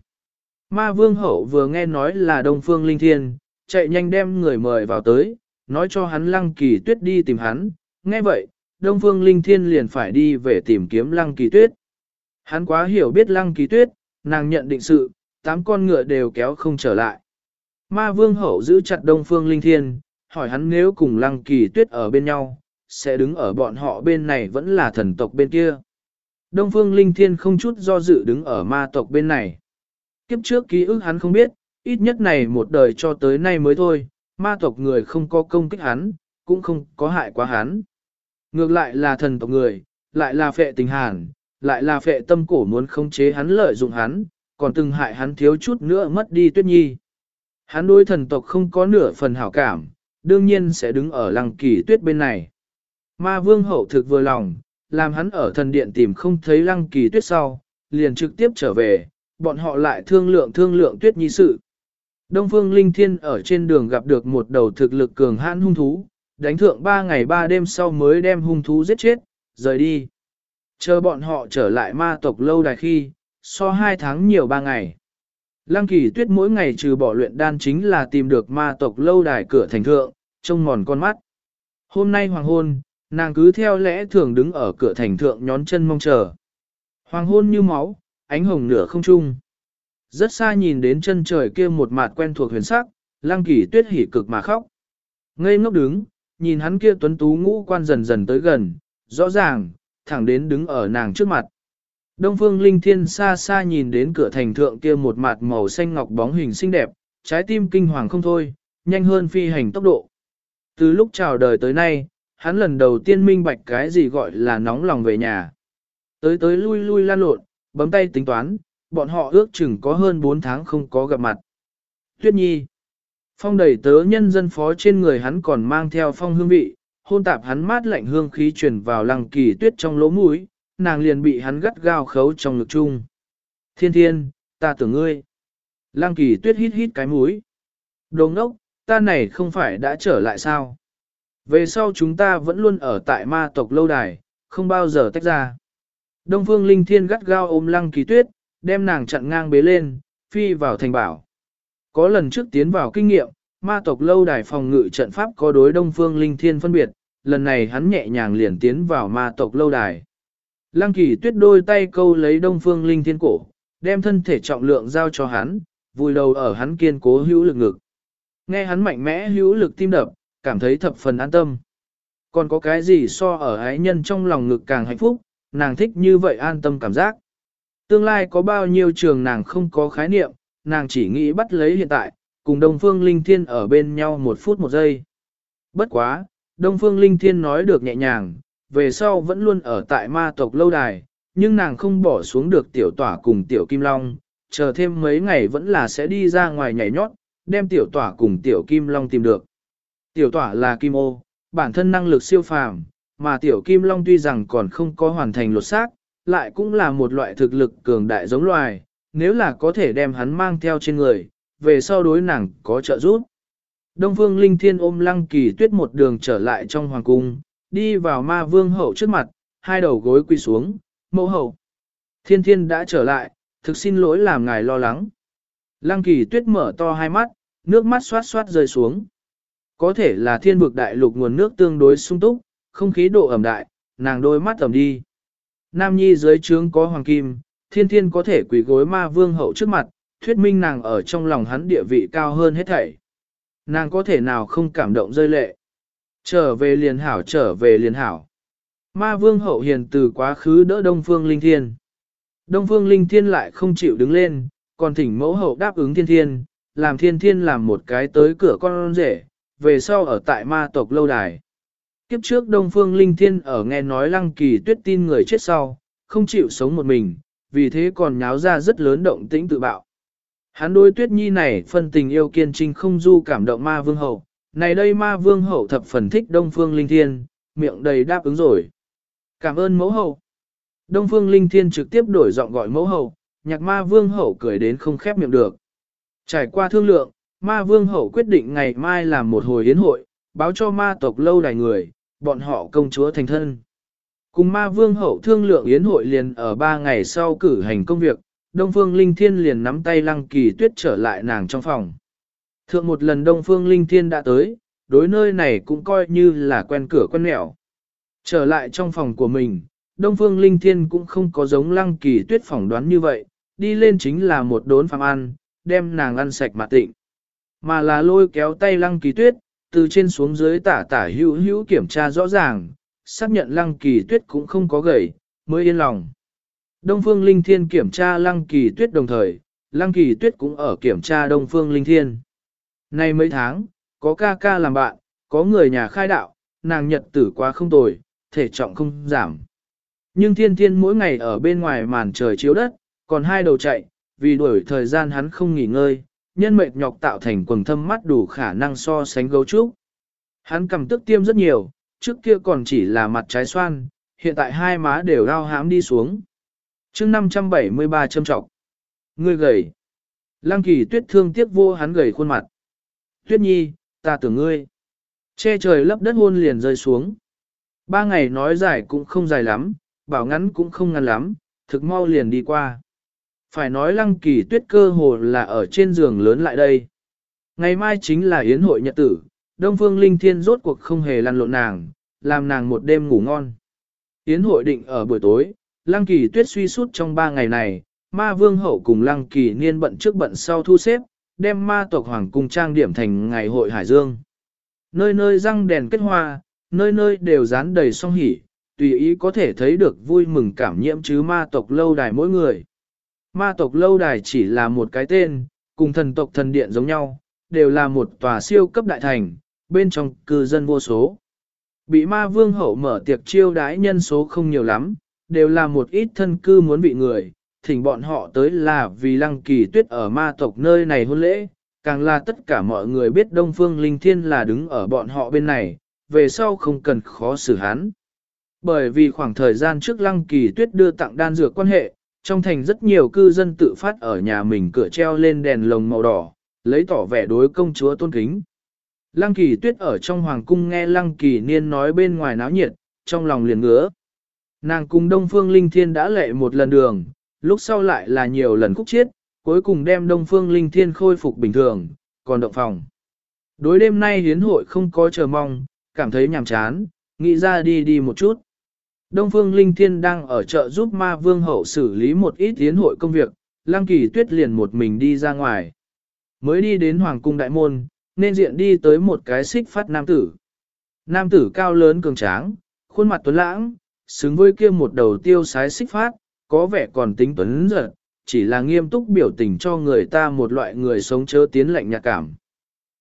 Ma Vương Hậu vừa nghe nói là Đông Phương Linh Thiên, chạy nhanh đem người mời vào tới, nói cho hắn Lăng Kỳ Tuyết đi tìm hắn, nghe vậy, Đông Phương Linh Thiên liền phải đi về tìm kiếm Lăng Kỳ Tuyết. Hắn quá hiểu biết Lăng Kỳ Tuyết, nàng nhận định sự, tám con ngựa đều kéo không trở lại. Ma Vương Hậu giữ chặt Đông Phương Linh Thiên, hỏi hắn nếu cùng Lăng Kỳ Tuyết ở bên nhau, sẽ đứng ở bọn họ bên này vẫn là thần tộc bên kia. Đông Phương Linh Thiên không chút do dự đứng ở ma tộc bên này. Kiếp trước ký ức hắn không biết, ít nhất này một đời cho tới nay mới thôi, ma tộc người không có công kích hắn, cũng không có hại quá hắn. Ngược lại là thần tộc người, lại là phệ tình hàn, lại là phệ tâm cổ muốn khống chế hắn lợi dụng hắn, còn từng hại hắn thiếu chút nữa mất đi tuyết nhi. Hắn đối thần tộc không có nửa phần hảo cảm, đương nhiên sẽ đứng ở lăng kỳ tuyết bên này. Ma vương hậu thực vừa lòng, làm hắn ở thần điện tìm không thấy lăng kỳ tuyết sau, liền trực tiếp trở về, bọn họ lại thương lượng thương lượng tuyết nhi sự. Đông phương linh thiên ở trên đường gặp được một đầu thực lực cường hãn hung thú, đánh thượng ba ngày ba đêm sau mới đem hung thú giết chết, rời đi. Chờ bọn họ trở lại ma tộc lâu đài khi, so hai tháng nhiều ba ngày. Lăng kỳ tuyết mỗi ngày trừ bỏ luyện đan chính là tìm được ma tộc lâu đài cửa thành thượng, trông ngòn con mắt. Hôm nay hoàng hôn, nàng cứ theo lẽ thường đứng ở cửa thành thượng nhón chân mong chờ. Hoàng hôn như máu, ánh hồng nửa không trung. Rất xa nhìn đến chân trời kia một mặt quen thuộc huyền sắc, lăng kỳ tuyết hỉ cực mà khóc. Ngây ngốc đứng, nhìn hắn kia tuấn tú ngũ quan dần dần tới gần, rõ ràng, thẳng đến đứng ở nàng trước mặt. Đông phương linh thiên xa xa nhìn đến cửa thành thượng kia một mặt màu xanh ngọc bóng hình xinh đẹp, trái tim kinh hoàng không thôi, nhanh hơn phi hành tốc độ. Từ lúc chào đời tới nay, hắn lần đầu tiên minh bạch cái gì gọi là nóng lòng về nhà. Tới tới lui lui lan lộn, bấm tay tính toán, bọn họ ước chừng có hơn 4 tháng không có gặp mặt. Tuyết nhi, phong đầy tớ nhân dân phó trên người hắn còn mang theo phong hương vị, hôn tạp hắn mát lạnh hương khí truyền vào lăng kỳ tuyết trong lỗ mũi, nàng liền bị hắn gắt gao khấu trong ngực chung. Thiên thiên, ta tưởng ngươi. Lăng kỳ tuyết hít hít cái mũi. Đồ ngốc, ta này không phải đã trở lại sao? Về sau chúng ta vẫn luôn ở tại ma tộc lâu đài, không bao giờ tách ra. Đông phương linh thiên gắt gao ôm lăng kỳ tuyết, đem nàng chặn ngang bế lên, phi vào thành bảo. Có lần trước tiến vào kinh nghiệm, ma tộc lâu đài phòng ngự trận pháp có đối đông phương linh thiên phân biệt, lần này hắn nhẹ nhàng liền tiến vào ma tộc lâu đài. Lăng kỳ tuyết đôi tay câu lấy đông phương linh thiên cổ, đem thân thể trọng lượng giao cho hắn, vùi đầu ở hắn kiên cố hữu lực ngực. Nghe hắn mạnh mẽ hữu lực tim đập, cảm thấy thập phần an tâm. Còn có cái gì so ở ái nhân trong lòng ngực càng hạnh phúc, nàng thích như vậy an tâm cảm giác. Tương lai có bao nhiêu trường nàng không có khái niệm, nàng chỉ nghĩ bắt lấy hiện tại, cùng Đông Phương Linh Thiên ở bên nhau một phút một giây. Bất quá, Đông Phương Linh Thiên nói được nhẹ nhàng, về sau vẫn luôn ở tại ma tộc lâu đài, nhưng nàng không bỏ xuống được tiểu tỏa cùng tiểu kim long, chờ thêm mấy ngày vẫn là sẽ đi ra ngoài nhảy nhót, đem tiểu tỏa cùng tiểu kim long tìm được. Tiểu tỏa là kim ô, bản thân năng lực siêu phàm, mà tiểu kim long tuy rằng còn không có hoàn thành lột xác, lại cũng là một loại thực lực cường đại giống loài, nếu là có thể đem hắn mang theo trên người, về sau đối nàng có trợ giúp. Đông Phương Linh Thiên ôm Lăng Kỳ Tuyết một đường trở lại trong hoàng cung, đi vào ma vương hậu trước mặt, hai đầu gối quỳ xuống, mẫu hậu. Thiên Thiên đã trở lại, thực xin lỗi làm ngài lo lắng. Lăng Kỳ Tuyết mở to hai mắt, nước mắt xoát xoát rơi xuống. Có thể là thiên vực đại lục nguồn nước tương đối sung túc, không khí độ ẩm đại, nàng đôi mắt ẩm đi. Nam Nhi dưới trướng có hoàng kim, thiên thiên có thể quỳ gối ma vương hậu trước mặt, thuyết minh nàng ở trong lòng hắn địa vị cao hơn hết thảy. Nàng có thể nào không cảm động rơi lệ. Trở về liền hảo trở về liền hảo. Ma vương hậu hiền từ quá khứ đỡ Đông Phương Linh Thiên. Đông Phương Linh Thiên lại không chịu đứng lên, còn thỉnh mẫu hậu đáp ứng thiên thiên, làm thiên thiên làm một cái tới cửa con rể, về sau ở tại ma tộc lâu đài. Kiếp trước Đông Phương Linh Thiên ở nghe nói Lăng Kỳ Tuyết tin người chết sau, không chịu sống một mình, vì thế còn nháo ra rất lớn động tĩnh tự bạo. Hắn đối Tuyết Nhi này phân tình yêu kiên trinh không du cảm động ma vương hậu, này đây ma vương hậu thập phần thích Đông Phương Linh Thiên, miệng đầy đáp ứng rồi. Cảm ơn mẫu hậu. Đông Phương Linh Thiên trực tiếp đổi giọng gọi mẫu hậu, nhạc ma vương hậu cười đến không khép miệng được. Trải qua thương lượng, ma vương hậu quyết định ngày mai làm một hồi yến hội, báo cho ma tộc lâu đài người, bọn họ công chúa thành thân. Cùng ma vương hậu thương lượng yến hội liền ở ba ngày sau cử hành công việc, Đông Phương Linh Thiên liền nắm tay Lăng Kỳ Tuyết trở lại nàng trong phòng. Thượng một lần Đông Phương Linh Thiên đã tới, đối nơi này cũng coi như là quen cửa quen mẹo. Trở lại trong phòng của mình, Đông Phương Linh Thiên cũng không có giống Lăng Kỳ Tuyết phỏng đoán như vậy, đi lên chính là một đốn phạm ăn, đem nàng ăn sạch mà tịnh. Mà là lôi kéo tay Lăng Kỳ Tuyết, từ trên xuống dưới tả tả hữu hữu kiểm tra rõ ràng, xác nhận Lăng Kỳ Tuyết cũng không có gầy, mới yên lòng. Đông Phương Linh Thiên kiểm tra Lăng Kỳ Tuyết đồng thời, Lăng Kỳ Tuyết cũng ở kiểm tra Đông Phương Linh Thiên. Nay mấy tháng, có ca ca làm bạn, có người nhà khai đạo, nàng nhật tử quá không tồi, thể trọng không giảm. Nhưng thiên thiên mỗi ngày ở bên ngoài màn trời chiếu đất, còn hai đầu chạy, vì đuổi thời gian hắn không nghỉ ngơi, nhân mệt nhọc tạo thành quần thâm mắt đủ khả năng so sánh gấu trúc. Hắn cầm tức tiêm rất nhiều, trước kia còn chỉ là mặt trái xoan, hiện tại hai má đều lao hãm đi xuống. chương 573 châm trọng. Ngươi gầy. Lăng kỳ tuyết thương tiếc vô hắn gầy khuôn mặt. Tuyết nhi, ta tưởng ngươi. Che trời lấp đất hôn liền rơi xuống. Ba ngày nói dài cũng không dài lắm, bảo ngắn cũng không ngắn lắm, thực mau liền đi qua. Phải nói lăng kỳ tuyết cơ hồ là ở trên giường lớn lại đây. Ngày mai chính là yến hội nhật tử, Đông Phương Linh Thiên rốt cuộc không hề lăn lộn nàng, làm nàng một đêm ngủ ngon. Yến hội định ở buổi tối, lăng kỳ tuyết suy sút trong ba ngày này, ma vương hậu cùng lăng kỳ niên bận trước bận sau thu xếp, đem ma tộc hoàng cung trang điểm thành ngày hội Hải Dương. Nơi nơi răng đèn kết hoa, nơi nơi đều dán đầy song hỉ, tùy ý có thể thấy được vui mừng cảm nhiễm chứ ma tộc lâu đài mỗi người. Ma tộc lâu đài chỉ là một cái tên, cùng thần tộc thần điện giống nhau, đều là một tòa siêu cấp đại thành, bên trong cư dân vô số. Bị ma vương hậu mở tiệc chiêu đái nhân số không nhiều lắm, đều là một ít thân cư muốn bị người, thỉnh bọn họ tới là vì lăng kỳ tuyết ở ma tộc nơi này hôn lễ, càng là tất cả mọi người biết Đông Phương Linh Thiên là đứng ở bọn họ bên này, về sau không cần khó xử hắn. Bởi vì khoảng thời gian trước lăng kỳ tuyết đưa tặng đan dược quan hệ, trong thành rất nhiều cư dân tự phát ở nhà mình cửa treo lên đèn lồng màu đỏ, lấy tỏ vẻ đối công chúa tôn kính. Lăng kỳ tuyết ở trong hoàng cung nghe lăng kỳ niên nói bên ngoài náo nhiệt, trong lòng liền ngứa. Nàng cùng Đông Phương Linh Thiên đã lệ một lần đường, lúc sau lại là nhiều lần khúc chiết, cuối cùng đem Đông Phương Linh Thiên khôi phục bình thường, còn động phòng. Đối đêm nay hiến hội không có chờ mong, cảm thấy nhàm chán, nghĩ ra đi đi một chút. Đông Phương Linh Thiên đang ở chợ giúp ma vương hậu xử lý một ít hiến hội công việc, Lăng Kỳ Tuyết liền một mình đi ra ngoài. Mới đi đến Hoàng cung đại môn, nên diện đi tới một cái xích phát nam tử. Nam tử cao lớn cường tráng, khuôn mặt tuấn lãng, xứng với kia một đầu tiêu sái xích phát, có vẻ còn tính tuấn giật, chỉ là nghiêm túc biểu tình cho người ta một loại người sống chớ tiến lạnh nhạc cảm.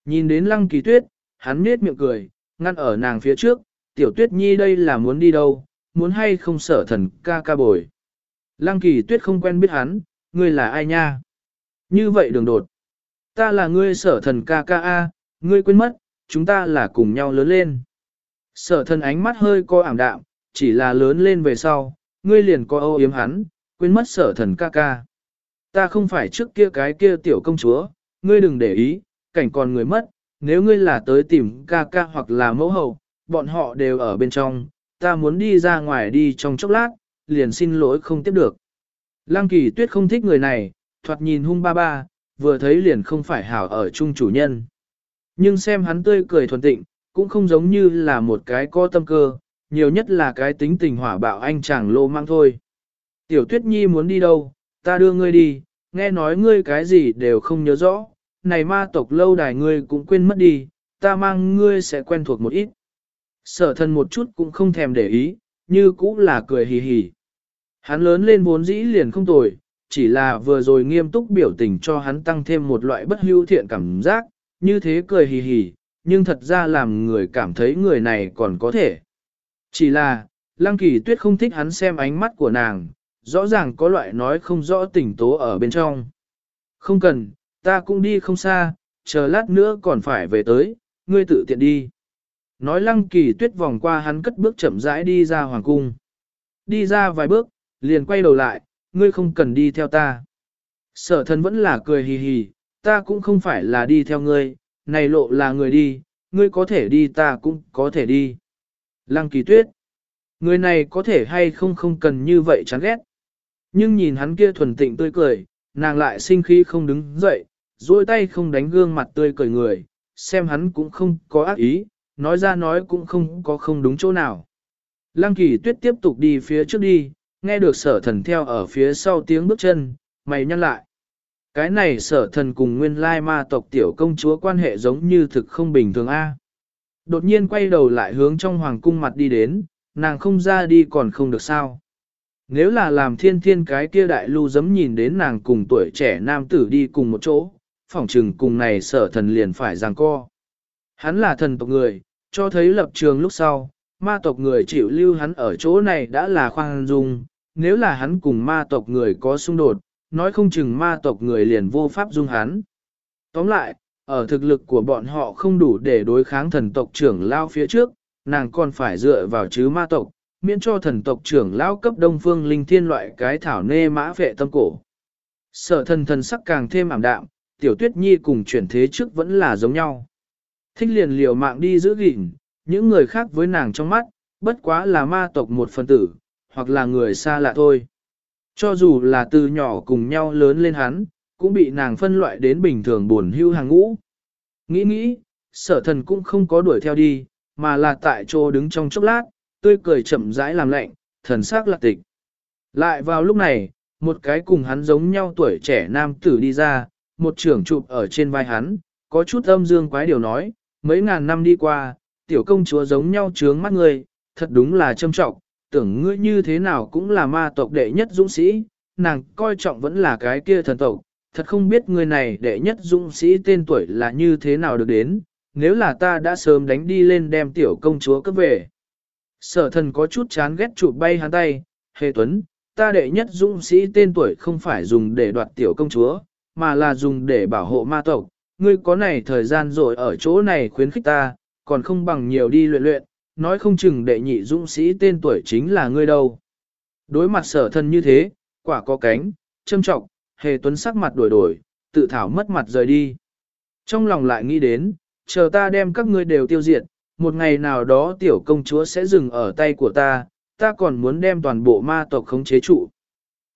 Nhìn đến lăng kỳ tuyết, hắn nết miệng cười, ngăn ở nàng phía trước, tiểu tuyết nhi đây là muốn đi đâu, muốn hay không sở thần ca ca bồi. Lăng kỳ tuyết không quen biết hắn, ngươi là ai nha? Như vậy đường đột. Ta là ngươi sở thần ca ca a, ngươi quên mất, chúng ta là cùng nhau lớn lên. Sở thần ánh mắt hơi co ảm đạm, chỉ là lớn lên về sau, ngươi liền có âu yếm hắn, quên mất sở thần ca ca. Ta không phải trước kia cái kia tiểu công chúa, ngươi đừng để ý, cảnh còn người mất, nếu ngươi là tới tìm ca ca hoặc là mẫu hậu, bọn họ đều ở bên trong, ta muốn đi ra ngoài đi trong chốc lát, liền xin lỗi không tiếp được. Lăng kỳ tuyết không thích người này, thoạt nhìn hung ba ba, vừa thấy liền không phải hảo ở chung chủ nhân. Nhưng xem hắn tươi cười thuần tịnh, cũng không giống như là một cái có tâm cơ, nhiều nhất là cái tính tình hỏa bạo anh chàng lô mang thôi. Tiểu tuyết nhi muốn đi đâu, ta đưa ngươi đi, nghe nói ngươi cái gì đều không nhớ rõ, này ma tộc lâu đài ngươi cũng quên mất đi, ta mang ngươi sẽ quen thuộc một ít. Sở thân một chút cũng không thèm để ý, như cũ là cười hì hì. Hắn lớn lên vốn dĩ liền không tồi, chỉ là vừa rồi nghiêm túc biểu tình cho hắn tăng thêm một loại bất hữu thiện cảm giác, như thế cười hì hì, nhưng thật ra làm người cảm thấy người này còn có thể. Chỉ là, Lăng Kỳ Tuyết không thích hắn xem ánh mắt của nàng, rõ ràng có loại nói không rõ tình tố ở bên trong. Không cần, ta cũng đi không xa, chờ lát nữa còn phải về tới, ngươi tự tiện đi. Nói lăng kỳ tuyết vòng qua hắn cất bước chậm rãi đi ra hoàng cung. Đi ra vài bước, liền quay đầu lại, ngươi không cần đi theo ta. Sở thần vẫn là cười hì hì, ta cũng không phải là đi theo ngươi, này lộ là người đi, ngươi có thể đi ta cũng có thể đi. Lăng kỳ tuyết, người này có thể hay không không cần như vậy chán ghét. Nhưng nhìn hắn kia thuần tịnh tươi cười, nàng lại sinh khí không đứng dậy, duỗi tay không đánh gương mặt tươi cười người, xem hắn cũng không có ác ý, nói ra nói cũng không có không đúng chỗ nào. Lăng kỳ tuyết tiếp tục đi phía trước đi, nghe được sở thần theo ở phía sau tiếng bước chân, mày nhăn lại. Cái này sở thần cùng nguyên lai ma tộc tiểu công chúa quan hệ giống như thực không bình thường A. Đột nhiên quay đầu lại hướng trong hoàng cung mặt đi đến, nàng không ra đi còn không được sao. Nếu là làm thiên thiên cái kia đại lưu dấm nhìn đến nàng cùng tuổi trẻ nam tử đi cùng một chỗ, phỏng trừng cùng này sở thần liền phải giằng co. Hắn là thần tộc người, cho thấy lập trường lúc sau, ma tộc người chịu lưu hắn ở chỗ này đã là khoan dung, nếu là hắn cùng ma tộc người có xung đột, nói không chừng ma tộc người liền vô pháp dung hắn. Tóm lại, ở thực lực của bọn họ không đủ để đối kháng thần tộc trưởng lao phía trước, nàng còn phải dựa vào chứ ma tộc, miễn cho thần tộc trưởng lao cấp đông phương linh thiên loại cái thảo nê mã vệ tâm cổ. Sở thần thần sắc càng thêm ảm đạm, tiểu tuyết nhi cùng chuyển thế trước vẫn là giống nhau. Thích liền liều mạng đi giữ gìn, những người khác với nàng trong mắt, bất quá là ma tộc một phần tử, hoặc là người xa lạ thôi. Cho dù là từ nhỏ cùng nhau lớn lên hắn, cũng bị nàng phân loại đến bình thường buồn hưu hàng ngũ. Nghĩ nghĩ, sở thần cũng không có đuổi theo đi, mà là tại chỗ đứng trong chốc lát, tươi cười chậm rãi làm lạnh, thần sắc lạc tịch. Lại vào lúc này, một cái cùng hắn giống nhau tuổi trẻ nam tử đi ra, một trưởng chụp ở trên vai hắn, có chút âm dương quái điều nói, mấy ngàn năm đi qua, tiểu công chúa giống nhau trướng mắt ngươi, thật đúng là châm trọng, tưởng ngươi như thế nào cũng là ma tộc đệ nhất dũng sĩ, nàng coi trọng vẫn là cái kia thần tộc, thật không biết người này đệ nhất dũng sĩ tên tuổi là như thế nào được đến, nếu là ta đã sớm đánh đi lên đem tiểu công chúa cấp về. Sở thần có chút chán ghét chụp bay hắn tay, hề tuấn, ta đệ nhất dũng sĩ tên tuổi không phải dùng để đoạt tiểu công chúa, mà là dùng để bảo hộ ma tộc, ngươi có này thời gian rồi ở chỗ này khuyến khích ta, còn không bằng nhiều đi luyện luyện, nói không chừng đệ nhị dũng sĩ tên tuổi chính là ngươi đâu. Đối mặt sở thần như thế, quả có cánh, châm trọng, hề tuấn sắc mặt đổi đổi, tự thảo mất mặt rời đi. Trong lòng lại nghĩ đến, chờ ta đem các ngươi đều tiêu diệt, một ngày nào đó tiểu công chúa sẽ dừng ở tay của ta, ta còn muốn đem toàn bộ ma tộc khống chế trụ.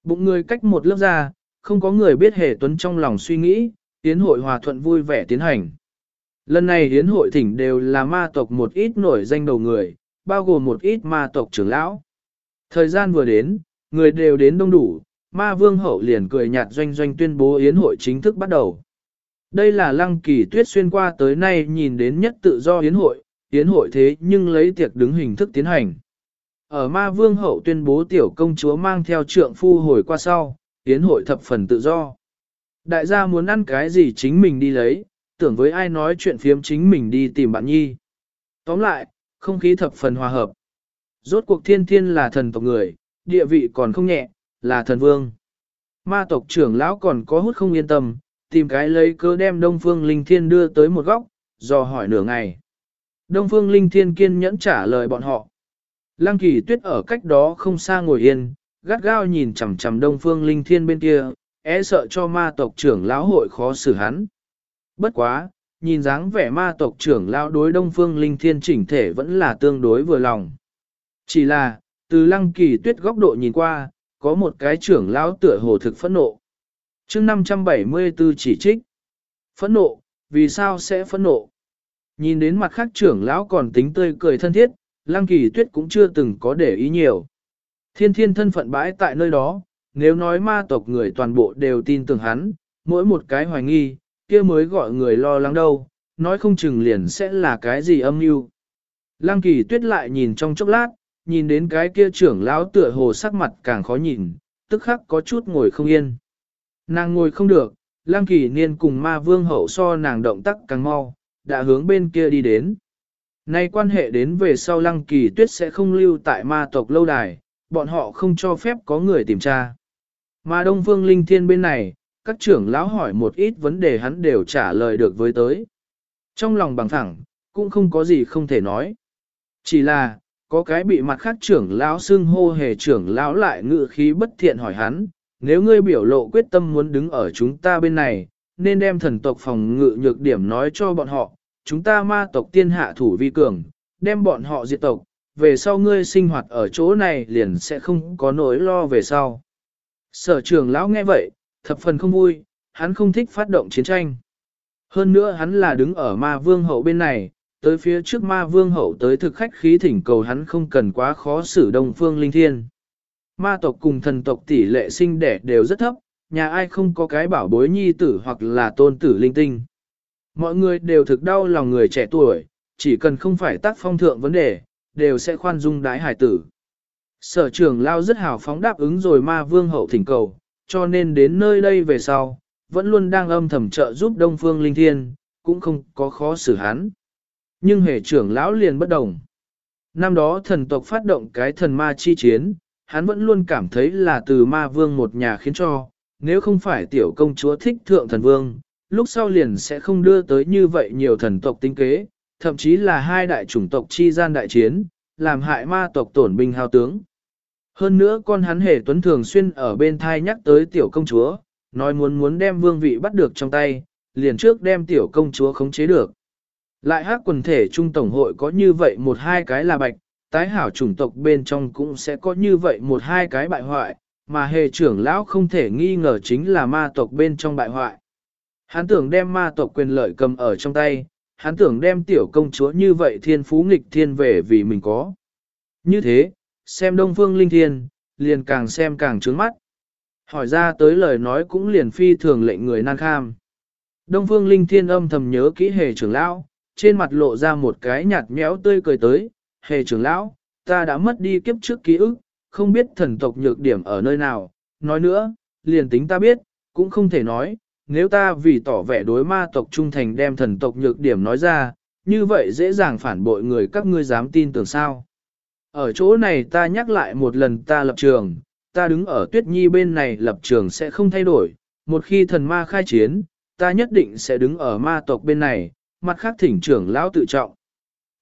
Bụng người cách một lớp ra, không có người biết hề tuấn trong lòng suy nghĩ, tiến hội hòa thuận vui vẻ tiến hành. Lần này hiến hội thỉnh đều là ma tộc một ít nổi danh đầu người, bao gồm một ít ma tộc trưởng lão. Thời gian vừa đến, người đều đến đông đủ, ma vương hậu liền cười nhạt doanh doanh tuyên bố yến hội chính thức bắt đầu. Đây là lăng kỳ tuyết xuyên qua tới nay nhìn đến nhất tự do yến hội, yến hội thế nhưng lấy tiệc đứng hình thức tiến hành. Ở ma vương hậu tuyên bố tiểu công chúa mang theo trượng phu hồi qua sau, yến hội thập phần tự do. Đại gia muốn ăn cái gì chính mình đi lấy, tưởng với ai nói chuyện phiếm chính mình đi tìm bạn nhi. Tóm lại, không khí thập phần hòa hợp. Rốt cuộc thiên thiên là thần tộc người, địa vị còn không nhẹ, là thần vương. Ma tộc trưởng lão còn có hút không yên tâm, tìm cái lấy cơ đem Đông Phương Linh Thiên đưa tới một góc, dò hỏi nửa ngày. Đông Phương Linh Thiên kiên nhẫn trả lời bọn họ. Lăng kỳ tuyết ở cách đó không xa ngồi yên, gắt gao nhìn chằm chằm Đông Phương Linh Thiên bên kia, e sợ cho ma tộc trưởng lão hội khó xử hắn. Bất quá, nhìn dáng vẻ ma tộc trưởng lão đối Đông Phương Linh Thiên chỉnh thể vẫn là tương đối vừa lòng. Chỉ là, từ lăng kỳ tuyết góc độ nhìn qua, có một cái trưởng lão tựa hồ thực phẫn nộ. chương 574 chỉ trích. Phẫn nộ, vì sao sẽ phẫn nộ? Nhìn đến mặt khác trưởng lão còn tính tươi cười thân thiết, lăng kỳ tuyết cũng chưa từng có để ý nhiều. Thiên thiên thân phận bãi tại nơi đó, nếu nói ma tộc người toàn bộ đều tin tưởng hắn, mỗi một cái hoài nghi, kia mới gọi người lo lắng đâu, nói không chừng liền sẽ là cái gì âm mưu. Lăng kỳ tuyết lại nhìn trong chốc lát, nhìn đến cái kia trưởng lão tựa hồ sắc mặt càng khó nhìn, tức khắc có chút ngồi không yên. Nàng ngồi không được, lăng kỳ niên cùng ma vương hậu so nàng động tác càng mau, đã hướng bên kia đi đến. Nay quan hệ đến về sau lăng kỳ tuyết sẽ không lưu tại ma tộc lâu đài, bọn họ không cho phép có người tìm tra. Mà Đông Phương Linh Thiên bên này, các trưởng lão hỏi một ít vấn đề hắn đều trả lời được với tới. Trong lòng bằng thẳng, cũng không có gì không thể nói. Chỉ là, có cái bị mặt khác trưởng lão xưng hô hề trưởng lão lại ngự khí bất thiện hỏi hắn, nếu ngươi biểu lộ quyết tâm muốn đứng ở chúng ta bên này, nên đem thần tộc phòng ngự nhược điểm nói cho bọn họ, chúng ta ma tộc tiên hạ thủ vi cường, đem bọn họ diệt tộc, về sau ngươi sinh hoạt ở chỗ này liền sẽ không có nỗi lo về sau. Sở trưởng lão nghe vậy, thập phần không vui, hắn không thích phát động chiến tranh. Hơn nữa hắn là đứng ở ma vương hậu bên này, tới phía trước ma vương hậu tới thực khách khí thỉnh cầu hắn không cần quá khó xử đông phương linh thiên. Ma tộc cùng thần tộc tỷ lệ sinh đẻ đều rất thấp, nhà ai không có cái bảo bối nhi tử hoặc là tôn tử linh tinh. Mọi người đều thực đau lòng người trẻ tuổi, chỉ cần không phải tác phong thượng vấn đề, đều sẽ khoan dung đái hải tử. Sở trưởng lao rất hào phóng đáp ứng rồi ma vương hậu thỉnh cầu, cho nên đến nơi đây về sau, vẫn luôn đang âm thầm trợ giúp Đông Phương Linh Thiên, cũng không có khó xử hắn. Nhưng hệ trưởng lão liền bất đồng. Năm đó thần tộc phát động cái thần ma chi chiến, hắn vẫn luôn cảm thấy là từ ma vương một nhà khiến cho, nếu không phải tiểu công chúa thích thượng thần vương, lúc sau liền sẽ không đưa tới như vậy nhiều thần tộc tinh kế, thậm chí là hai đại chủng tộc chi gian đại chiến, làm hại ma tộc tổn binh hao tướng. Hơn nữa con hắn hề tuấn thường xuyên ở bên thai nhắc tới tiểu công chúa, nói muốn muốn đem vương vị bắt được trong tay, liền trước đem tiểu công chúa khống chế được. Lại hát quần thể trung tổng hội có như vậy một hai cái là bạch, tái hảo chủng tộc bên trong cũng sẽ có như vậy một hai cái bại hoại, mà hề trưởng lão không thể nghi ngờ chính là ma tộc bên trong bại hoại. Hắn tưởng đem ma tộc quyền lợi cầm ở trong tay, hắn tưởng đem tiểu công chúa như vậy thiên phú nghịch thiên về vì mình có. Như thế, xem đông phương linh thiên, liền càng xem càng trướng mắt. Hỏi ra tới lời nói cũng liền phi thường lệnh người nan kham. Đông phương linh thiên âm thầm nhớ kỹ hề trưởng lão, trên mặt lộ ra một cái nhạt nhẽo tươi cười tới, hề trưởng lão, ta đã mất đi kiếp trước ký ức, không biết thần tộc nhược điểm ở nơi nào, nói nữa, liền tính ta biết, cũng không thể nói, nếu ta vì tỏ vẻ đối ma tộc trung thành đem thần tộc nhược điểm nói ra, như vậy dễ dàng phản bội người các ngươi dám tin tưởng sao. Ở chỗ này ta nhắc lại một lần ta lập trường, ta đứng ở tuyết nhi bên này lập trường sẽ không thay đổi, một khi thần ma khai chiến, ta nhất định sẽ đứng ở ma tộc bên này, mặt khác thỉnh trưởng lão tự trọng.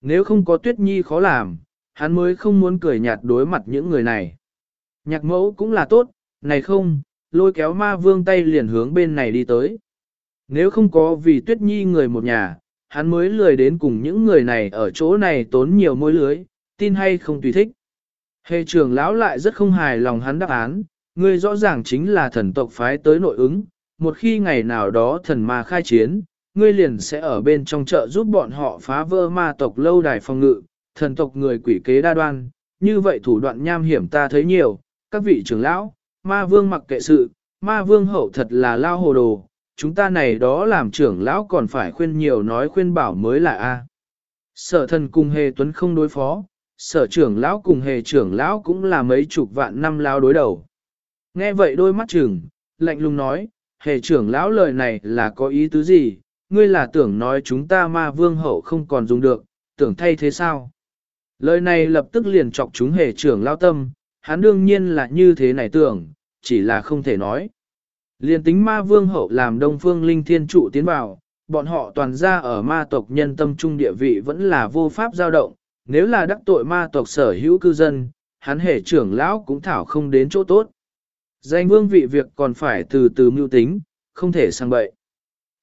Nếu không có tuyết nhi khó làm, hắn mới không muốn cười nhạt đối mặt những người này. Nhạc mẫu cũng là tốt, này không, lôi kéo ma vương tay liền hướng bên này đi tới. Nếu không có vì tuyết nhi người một nhà, hắn mới lười đến cùng những người này ở chỗ này tốn nhiều môi lưới, tin hay không tùy thích. Hệ trưởng lão lại rất không hài lòng hắn đáp án, người rõ ràng chính là thần tộc phái tới nội ứng, một khi ngày nào đó thần ma khai chiến, ngươi liền sẽ ở bên trong chợ giúp bọn họ phá vỡ ma tộc lâu đài phòng ngự, thần tộc người quỷ kế đa đoan, như vậy thủ đoạn nham hiểm ta thấy nhiều, các vị trưởng lão, ma vương mặc kệ sự, ma vương hậu thật là lao hồ đồ, chúng ta này đó làm trưởng lão còn phải khuyên nhiều nói khuyên bảo mới là A. Sở thần cùng hề tuấn không đối phó, sở trưởng lão cùng hề trưởng lão cũng là mấy chục vạn năm lao đối đầu. Nghe vậy đôi mắt trưởng, lạnh lùng nói, hề trưởng lão lời này là có ý tứ gì, ngươi là tưởng nói chúng ta ma vương hậu không còn dùng được, tưởng thay thế sao? Lời này lập tức liền chọc chúng hề trưởng lao tâm, hắn đương nhiên là như thế này tưởng, chỉ là không thể nói. Liền tính ma vương hậu làm đông phương linh thiên trụ tiến vào, bọn họ toàn ra ở ma tộc nhân tâm trung địa vị vẫn là vô pháp dao động, nếu là đắc tội ma tộc sở hữu cư dân, hắn hề trưởng lão cũng thảo không đến chỗ tốt. Danh vương vị việc còn phải từ từ mưu tính, không thể sang bậy.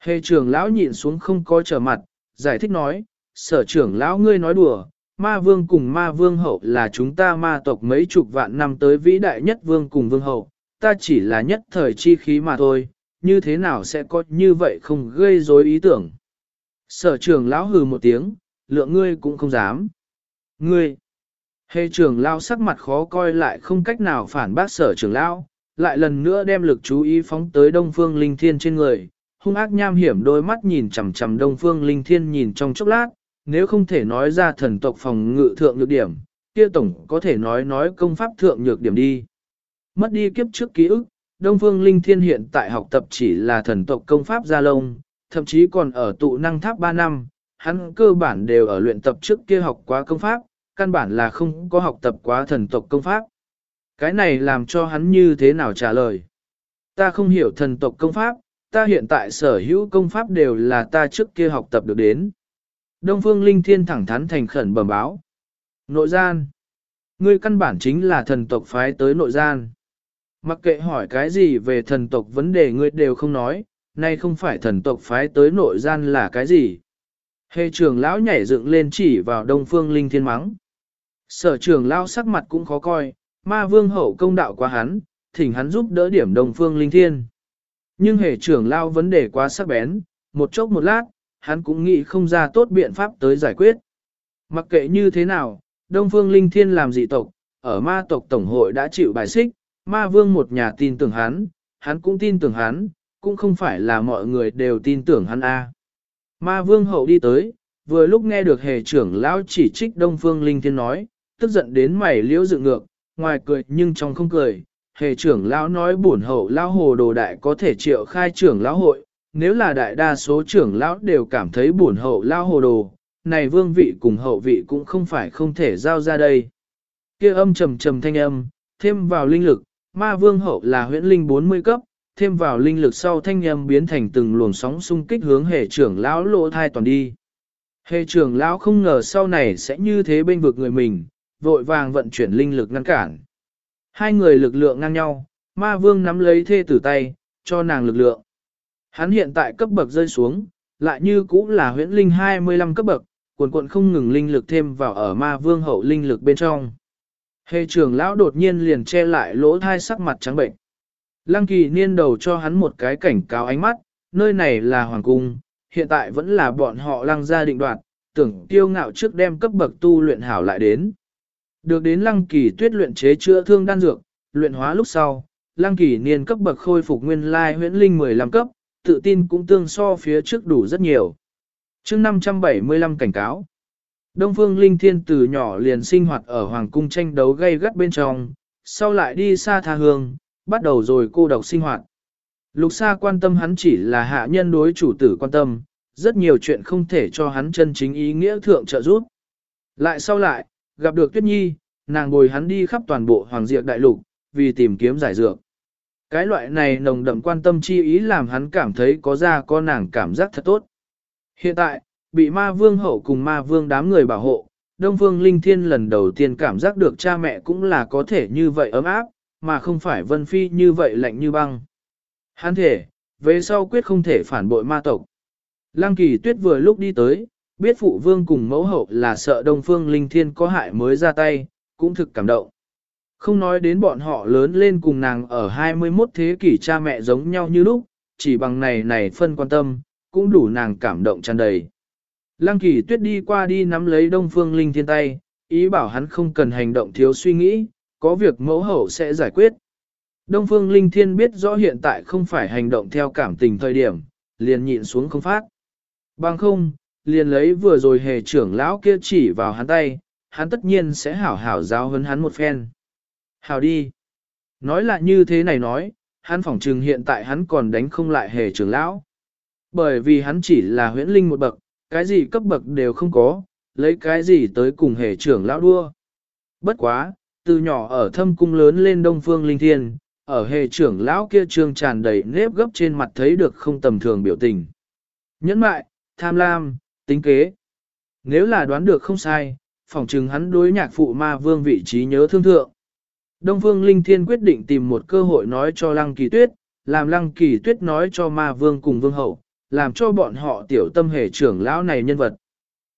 Hề trưởng lão nhịn xuống không có trở mặt, giải thích nói, sở trưởng lão ngươi nói đùa, ma vương cùng ma vương hậu là chúng ta ma tộc mấy chục vạn năm tới vĩ đại nhất vương cùng vương hậu, ta chỉ là nhất thời chi khí mà thôi, như thế nào sẽ có như vậy không gây rối ý tưởng. Sở trưởng lão hừ một tiếng, lượng ngươi cũng không dám. Ngươi, hề trưởng lão sắc mặt khó coi lại không cách nào phản bác sở trưởng lão, lại lần nữa đem lực chú ý phóng tới đông phương linh thiên trên người, hung ác nham hiểm đôi mắt nhìn chằm chằm đông phương linh thiên nhìn trong chốc lát, nếu không thể nói ra thần tộc phòng ngự thượng nhược điểm, kia tổng có thể nói nói công pháp thượng nhược điểm đi. Mất đi kiếp trước ký ức, Đông Phương Linh Thiên hiện tại học tập chỉ là thần tộc công pháp gia lông, thậm chí còn ở tụ năng tháp 3 năm, hắn cơ bản đều ở luyện tập trước kia học quá công pháp, căn bản là không có học tập quá thần tộc công pháp. Cái này làm cho hắn như thế nào trả lời? Ta không hiểu thần tộc công pháp, ta hiện tại sở hữu công pháp đều là ta trước kia học tập được đến. Đông Phương Linh Thiên thẳng thắn thành khẩn bẩm báo. Nội gian. Ngươi căn bản chính là thần tộc phái tới nội gian. Mặc kệ hỏi cái gì về thần tộc vấn đề ngươi đều không nói, nay không phải thần tộc phái tới nội gian là cái gì. Hề trưởng lão nhảy dựng lên chỉ vào đông phương linh thiên mắng. Sở trưởng lão sắc mặt cũng khó coi, ma vương hậu công đạo quá hắn, thỉnh hắn giúp đỡ điểm đông phương linh thiên. Nhưng hệ trưởng lao vấn đề quá sắc bén, một chốc một lát, hắn cũng nghĩ không ra tốt biện pháp tới giải quyết. Mặc kệ như thế nào, Đông Phương Linh Thiên làm dị tộc, ở ma tộc Tổng hội đã chịu bài xích, ma vương một nhà tin tưởng hắn, hắn cũng tin tưởng hắn, cũng không phải là mọi người đều tin tưởng hắn a. Ma vương hậu đi tới, vừa lúc nghe được hề trưởng lão chỉ trích Đông Phương Linh Thiên nói, tức giận đến mày liễu dựng ngược, ngoài cười nhưng trong không cười. Hề trưởng lão nói bổn hậu lão hồ đồ đại có thể triệu khai trưởng lão hội, nếu là đại đa số trưởng lão đều cảm thấy bổn hậu lão hồ đồ, này vương vị cùng hậu vị cũng không phải không thể giao ra đây. Kia âm trầm trầm thanh âm, thêm vào linh lực, ma vương hậu là huyễn linh 40 cấp, thêm vào linh lực sau thanh âm biến thành từng luồng sóng xung kích hướng hệ trưởng lão lộ thai toàn đi. Hệ trưởng lão không ngờ sau này sẽ như thế bên vực người mình, vội vàng vận chuyển linh lực ngăn cản. Hai người lực lượng ngang nhau, ma vương nắm lấy thê tử tay, cho nàng lực lượng. Hắn hiện tại cấp bậc rơi xuống, lại như cũ là huyễn linh 25 cấp bậc, cuộn cuộn không ngừng linh lực thêm vào ở ma vương hậu linh lực bên trong. Hề trưởng lão đột nhiên liền che lại lỗ thai sắc mặt trắng bệnh. Lăng kỳ niên đầu cho hắn một cái cảnh cáo ánh mắt, nơi này là hoàng cung, hiện tại vẫn là bọn họ lăng gia định đoạt, tưởng tiêu ngạo trước đem cấp bậc tu luyện hảo lại đến. Được đến lăng kỳ tuyết luyện chế chữa thương đan dược, luyện hóa lúc sau, lăng kỳ niên cấp bậc khôi phục nguyên lai huyễn linh 15 cấp, tự tin cũng tương so phía trước đủ rất nhiều chương 575 cảnh cáo. Đông Phương Linh Thiên từ nhỏ liền sinh hoạt ở Hoàng cung tranh đấu gây gắt bên trong, sau lại đi xa tha hương, bắt đầu rồi cô độc sinh hoạt. Lục Sa quan tâm hắn chỉ là hạ nhân đối chủ tử quan tâm, rất nhiều chuyện không thể cho hắn chân chính ý nghĩa thượng trợ giúp. Lại sau lại, gặp được Tuyết Nhi, nàng bồi hắn đi khắp toàn bộ Hoàng Diệp Đại Lục, vì tìm kiếm giải dược. Cái loại này nồng đậm quan tâm chi ý làm hắn cảm thấy có ra có nàng cảm giác thật tốt. Hiện tại, bị ma vương hậu cùng ma vương đám người bảo hộ, Đông Phương Linh Thiên lần đầu tiên cảm giác được cha mẹ cũng là có thể như vậy ấm áp, mà không phải Vân Phi như vậy lạnh như băng. Hắn thể, về sau quyết không thể phản bội ma tộc. Lăng kỳ tuyết vừa lúc đi tới, biết phụ vương cùng mẫu hậu là sợ Đông Phương Linh Thiên có hại mới ra tay, cũng thực cảm động. Không nói đến bọn họ lớn lên cùng nàng ở 21 thế kỷ cha mẹ giống nhau như lúc, chỉ bằng này này phân quan tâm, cũng đủ nàng cảm động tràn đầy. Lăng kỳ tuyết đi qua đi nắm lấy đông phương linh thiên tay, ý bảo hắn không cần hành động thiếu suy nghĩ, có việc mẫu hậu sẽ giải quyết. Đông phương linh thiên biết rõ hiện tại không phải hành động theo cảm tình thời điểm, liền nhịn xuống không phát. Bằng không, liền lấy vừa rồi hề trưởng lão kia chỉ vào hắn tay, hắn tất nhiên sẽ hảo hảo giáo hấn hắn một phen. Hảo đi. Nói lại như thế này nói, hắn phỏng trừng hiện tại hắn còn đánh không lại hề trưởng lão. Bởi vì hắn chỉ là huyễn linh một bậc, cái gì cấp bậc đều không có, lấy cái gì tới cùng hề trưởng lão đua. Bất quá, từ nhỏ ở thâm cung lớn lên đông phương linh thiên, ở hề trưởng lão kia trương tràn đầy nếp gấp trên mặt thấy được không tầm thường biểu tình. Nhẫn mại, tham lam, tính kế. Nếu là đoán được không sai, phỏng chừng hắn đối nhạc phụ ma vương vị trí nhớ thương thượng. Đông Phương Linh Thiên quyết định tìm một cơ hội nói cho Lăng Kỳ Tuyết, làm Lăng Kỳ Tuyết nói cho ma vương cùng vương hậu, làm cho bọn họ tiểu tâm hề trưởng lão này nhân vật.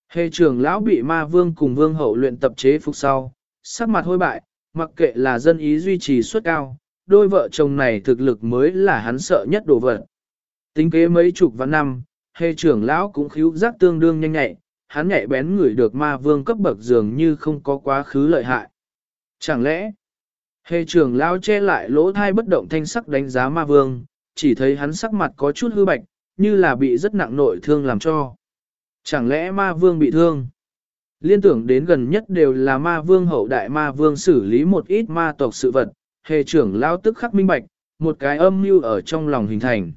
Hề trưởng lão bị ma vương cùng vương hậu luyện tập chế phục sau, sắc mặt hôi bại, mặc kệ là dân ý duy trì suất cao, đôi vợ chồng này thực lực mới là hắn sợ nhất đồ vật. Tính kế mấy chục vạn năm, hề trưởng lão cũng khíu giác tương đương nhanh nhạy, hắn nhạy bén người được ma vương cấp bậc dường như không có quá khứ lợi hại. Chẳng lẽ, hề trưởng lão che lại lỗ thai bất động thanh sắc đánh giá ma vương, chỉ thấy hắn sắc mặt có chút hư bạch, như là bị rất nặng nội thương làm cho. Chẳng lẽ ma vương bị thương? Liên tưởng đến gần nhất đều là ma vương hậu đại ma vương xử lý một ít ma tộc sự vật, hề trưởng lao tức khắc minh bạch, một cái âm mưu ở trong lòng hình thành.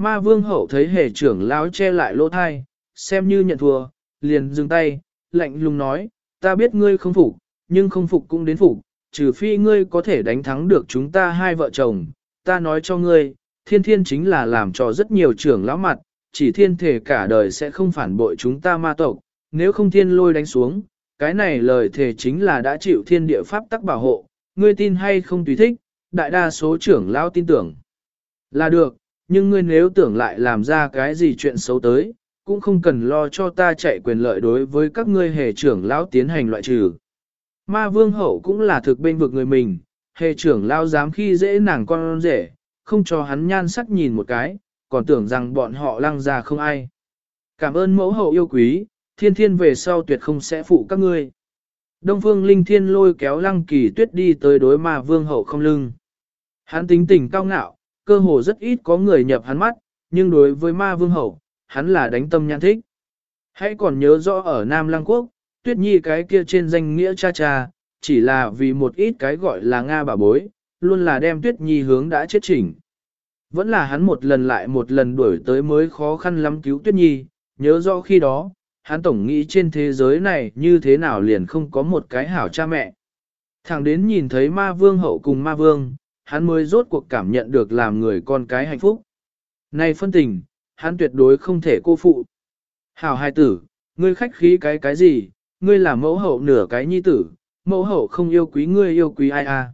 Ma vương hậu thấy hề trưởng lão che lại lỗ thai, xem như nhận thua, liền dừng tay, lạnh lùng nói, ta biết ngươi không phục, nhưng không phục cũng đến phục, trừ phi ngươi có thể đánh thắng được chúng ta hai vợ chồng, ta nói cho ngươi, thiên thiên chính là làm cho rất nhiều trưởng lão mặt, chỉ thiên thể cả đời sẽ không phản bội chúng ta ma tộc, nếu không thiên lôi đánh xuống, cái này lời thề chính là đã chịu thiên địa pháp tắc bảo hộ, ngươi tin hay không tùy thích, đại đa số trưởng lão tin tưởng. Là được, nhưng ngươi nếu tưởng lại làm ra cái gì chuyện xấu tới, cũng không cần lo cho ta chạy quyền lợi đối với các ngươi hề trưởng lão tiến hành loại trừ. Ma vương hậu cũng là thực bên vực người mình, hề trưởng lão dám khi dễ nàng con rể, không cho hắn nhan sắc nhìn một cái, còn tưởng rằng bọn họ lăng ra không ai. Cảm ơn mẫu hậu yêu quý, thiên thiên về sau tuyệt không sẽ phụ các ngươi. Đông phương linh thiên lôi kéo lăng kỳ tuyết đi tới đối ma vương hậu không lưng. Hắn tính tình cao ngạo, cơ hồ rất ít có người nhập hắn mắt, nhưng đối với ma vương hậu, hắn là đánh tâm nhãn thích. Hãy còn nhớ rõ ở Nam Lăng Quốc, tuyết nhi cái kia trên danh nghĩa cha cha, chỉ là vì một ít cái gọi là Nga bà bối, luôn là đem tuyết nhi hướng đã chết chỉnh. Vẫn là hắn một lần lại một lần đuổi tới mới khó khăn lắm cứu tuyết nhi, nhớ rõ khi đó, hắn tổng nghĩ trên thế giới này như thế nào liền không có một cái hảo cha mẹ. Thẳng đến nhìn thấy ma vương hậu cùng ma vương, hắn mới rốt cuộc cảm nhận được làm người con cái hạnh phúc. Này phân tình, hắn tuyệt đối không thể cô phụ. Hảo hai tử, ngươi khách khí cái cái gì, ngươi là mẫu hậu nửa cái nhi tử, mẫu hậu không yêu quý ngươi yêu quý ai à.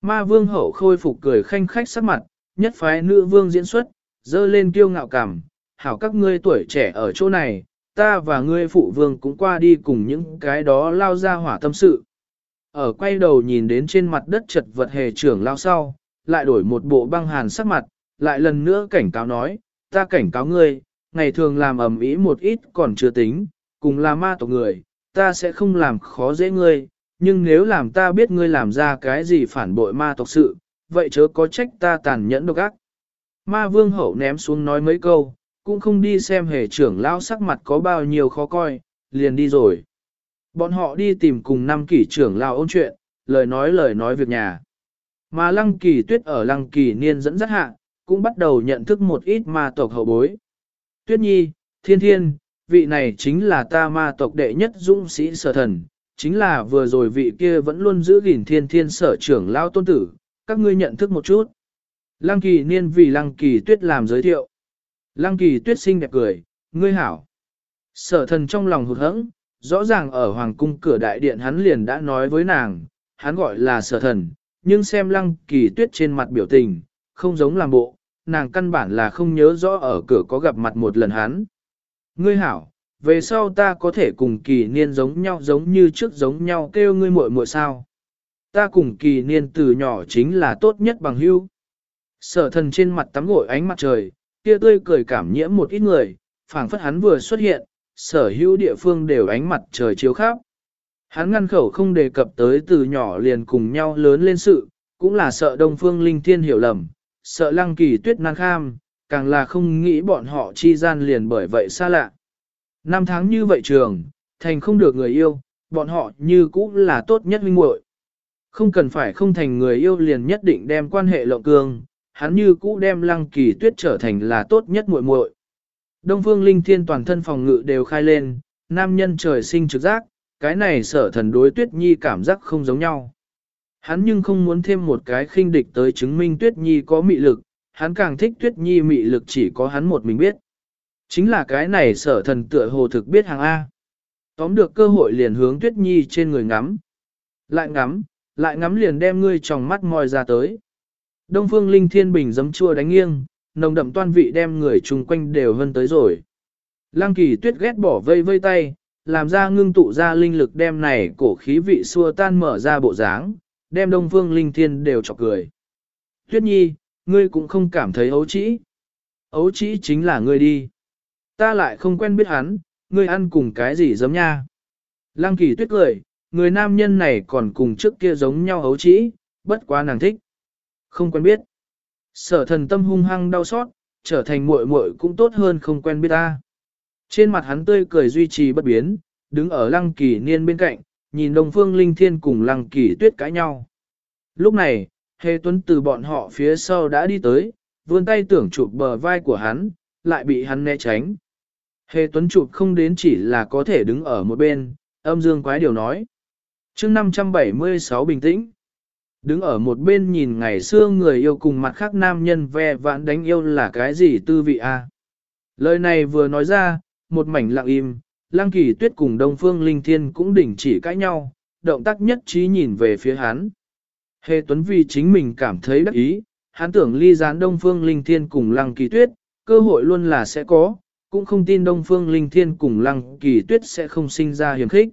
Ma vương hậu khôi phục cười khanh khách sắc mặt, nhất phái nữ vương diễn xuất, dơ lên kiêu ngạo cảm, hảo các ngươi tuổi trẻ ở chỗ này, ta và ngươi phụ vương cũng qua đi cùng những cái đó lao ra hỏa tâm sự. Ở quay đầu nhìn đến trên mặt đất chật vật hề trưởng lao sau, lại đổi một bộ băng hàn sắc mặt, lại lần nữa cảnh cáo nói, ta cảnh cáo ngươi, ngày thường làm ầm ĩ một ít còn chưa tính, cùng là ma tộc người, ta sẽ không làm khó dễ ngươi, nhưng nếu làm ta biết ngươi làm ra cái gì phản bội ma tộc sự, vậy chớ có trách ta tàn nhẫn độc ác. Ma vương hậu ném xuống nói mấy câu, cũng không đi xem hề trưởng lao sắc mặt có bao nhiêu khó coi, liền đi rồi. Bọn họ đi tìm cùng năm kỷ trưởng lao ôn chuyện, lời nói lời nói việc nhà. Mà lăng kỳ tuyết ở lăng kỳ niên dẫn dắt hạ, cũng bắt đầu nhận thức một ít ma tộc hậu bối. Tuyết nhi, thiên thiên, vị này chính là ta ma tộc đệ nhất dũng sĩ sở thần, chính là vừa rồi vị kia vẫn luôn giữ gìn thiên thiên sở trưởng lao tôn tử, các ngươi nhận thức một chút. Lăng kỳ niên vì lăng kỳ tuyết làm giới thiệu. Lăng kỳ tuyết xinh đẹp cười, ngươi hảo. Sở thần trong lòng hụt hẫng, rõ ràng ở hoàng cung cửa đại điện hắn liền đã nói với nàng, hắn gọi là sở thần, nhưng xem lăng kỳ tuyết trên mặt biểu tình, không giống làm bộ, nàng căn bản là không nhớ rõ ở cửa có gặp mặt một lần hắn. Ngươi hảo, về sau ta có thể cùng kỳ niên giống nhau giống như trước giống nhau kêu ngươi muội muội sao. Ta cùng kỳ niên từ nhỏ chính là tốt nhất bằng hữu. Sở thần trên mặt tắm gội ánh mặt trời, kia tươi cười cảm nhiễm một ít người, phảng phất hắn vừa xuất hiện, sở hữu địa phương đều ánh mặt trời chiếu khắp. Hắn ngăn khẩu không đề cập tới từ nhỏ liền cùng nhau lớn lên sự, cũng là sợ Đông Phương Linh Thiên hiểu lầm, sợ Lăng Kỳ Tuyết năng kham, càng là không nghĩ bọn họ chi gian liền bởi vậy xa lạ. Năm tháng như vậy trường, thành không được người yêu, bọn họ như cũ là tốt nhất huynh muội. Không cần phải không thành người yêu liền nhất định đem quan hệ lộng cương, hắn như cũ đem lăng kỳ tuyết trở thành là tốt nhất muội muội. Đông phương linh thiên toàn thân phòng ngự đều khai lên, nam nhân trời sinh trực giác, cái này sở thần đối tuyết nhi cảm giác không giống nhau. Hắn nhưng không muốn thêm một cái khinh địch tới chứng minh tuyết nhi có mị lực, hắn càng thích tuyết nhi mị lực chỉ có hắn một mình biết. Chính là cái này sở thần tựa hồ thực biết hàng A. Tóm được cơ hội liền hướng tuyết nhi trên người ngắm. Lại ngắm, lại ngắm liền đem ngươi trong mắt mòi ra tới. Đông phương linh thiên bình giấm chua đánh nghiêng, nồng đậm toan vị đem người chung quanh đều hơn tới rồi. Lăng kỳ tuyết ghét bỏ vây vây tay, làm ra ngưng tụ ra linh lực đem này cổ khí vị xua tan mở ra bộ dáng, đem đông phương linh thiên đều chọc cười. Tuyết nhi, ngươi cũng không cảm thấy ấu trĩ. Ấu trĩ chính là ngươi đi. Ta lại không quen biết hắn, ngươi ăn cùng cái gì giống nha. Lăng kỳ tuyết cười, người nam nhân này còn cùng trước kia giống nhau ấu trĩ, bất quá nàng thích. Không quen biết. Sở thần tâm hung hăng đau xót, trở thành muội muội cũng tốt hơn không quen biết ta. Trên mặt hắn tươi cười duy trì bất biến, đứng ở lăng kỳ niên bên cạnh, nhìn đồng phương linh thiên cùng lăng kỳ tuyết cãi nhau. Lúc này, hề tuấn từ bọn họ phía sau đã đi tới, vươn tay tưởng chụp bờ vai của hắn, lại bị hắn né tránh. Hề tuấn chụp không đến chỉ là có thể đứng ở một bên, âm dương quái điều nói. chương 576 bình tĩnh. Đứng ở một bên nhìn ngày xưa người yêu cùng mặt khác nam nhân ve vãn đánh yêu là cái gì tư vị a? Lời này vừa nói ra, một mảnh lặng im, Lăng Kỳ Tuyết cùng Đông Phương Linh Thiên cũng đỉnh chỉ cãi nhau, động tác nhất trí nhìn về phía hắn. Hề Tuấn vì chính mình cảm thấy đắc ý, hắn tưởng ly gián Đông Phương Linh Thiên cùng Lăng Kỳ Tuyết, cơ hội luôn là sẽ có, cũng không tin Đông Phương Linh Thiên cùng Lăng Kỳ Tuyết sẽ không sinh ra hiểm khích.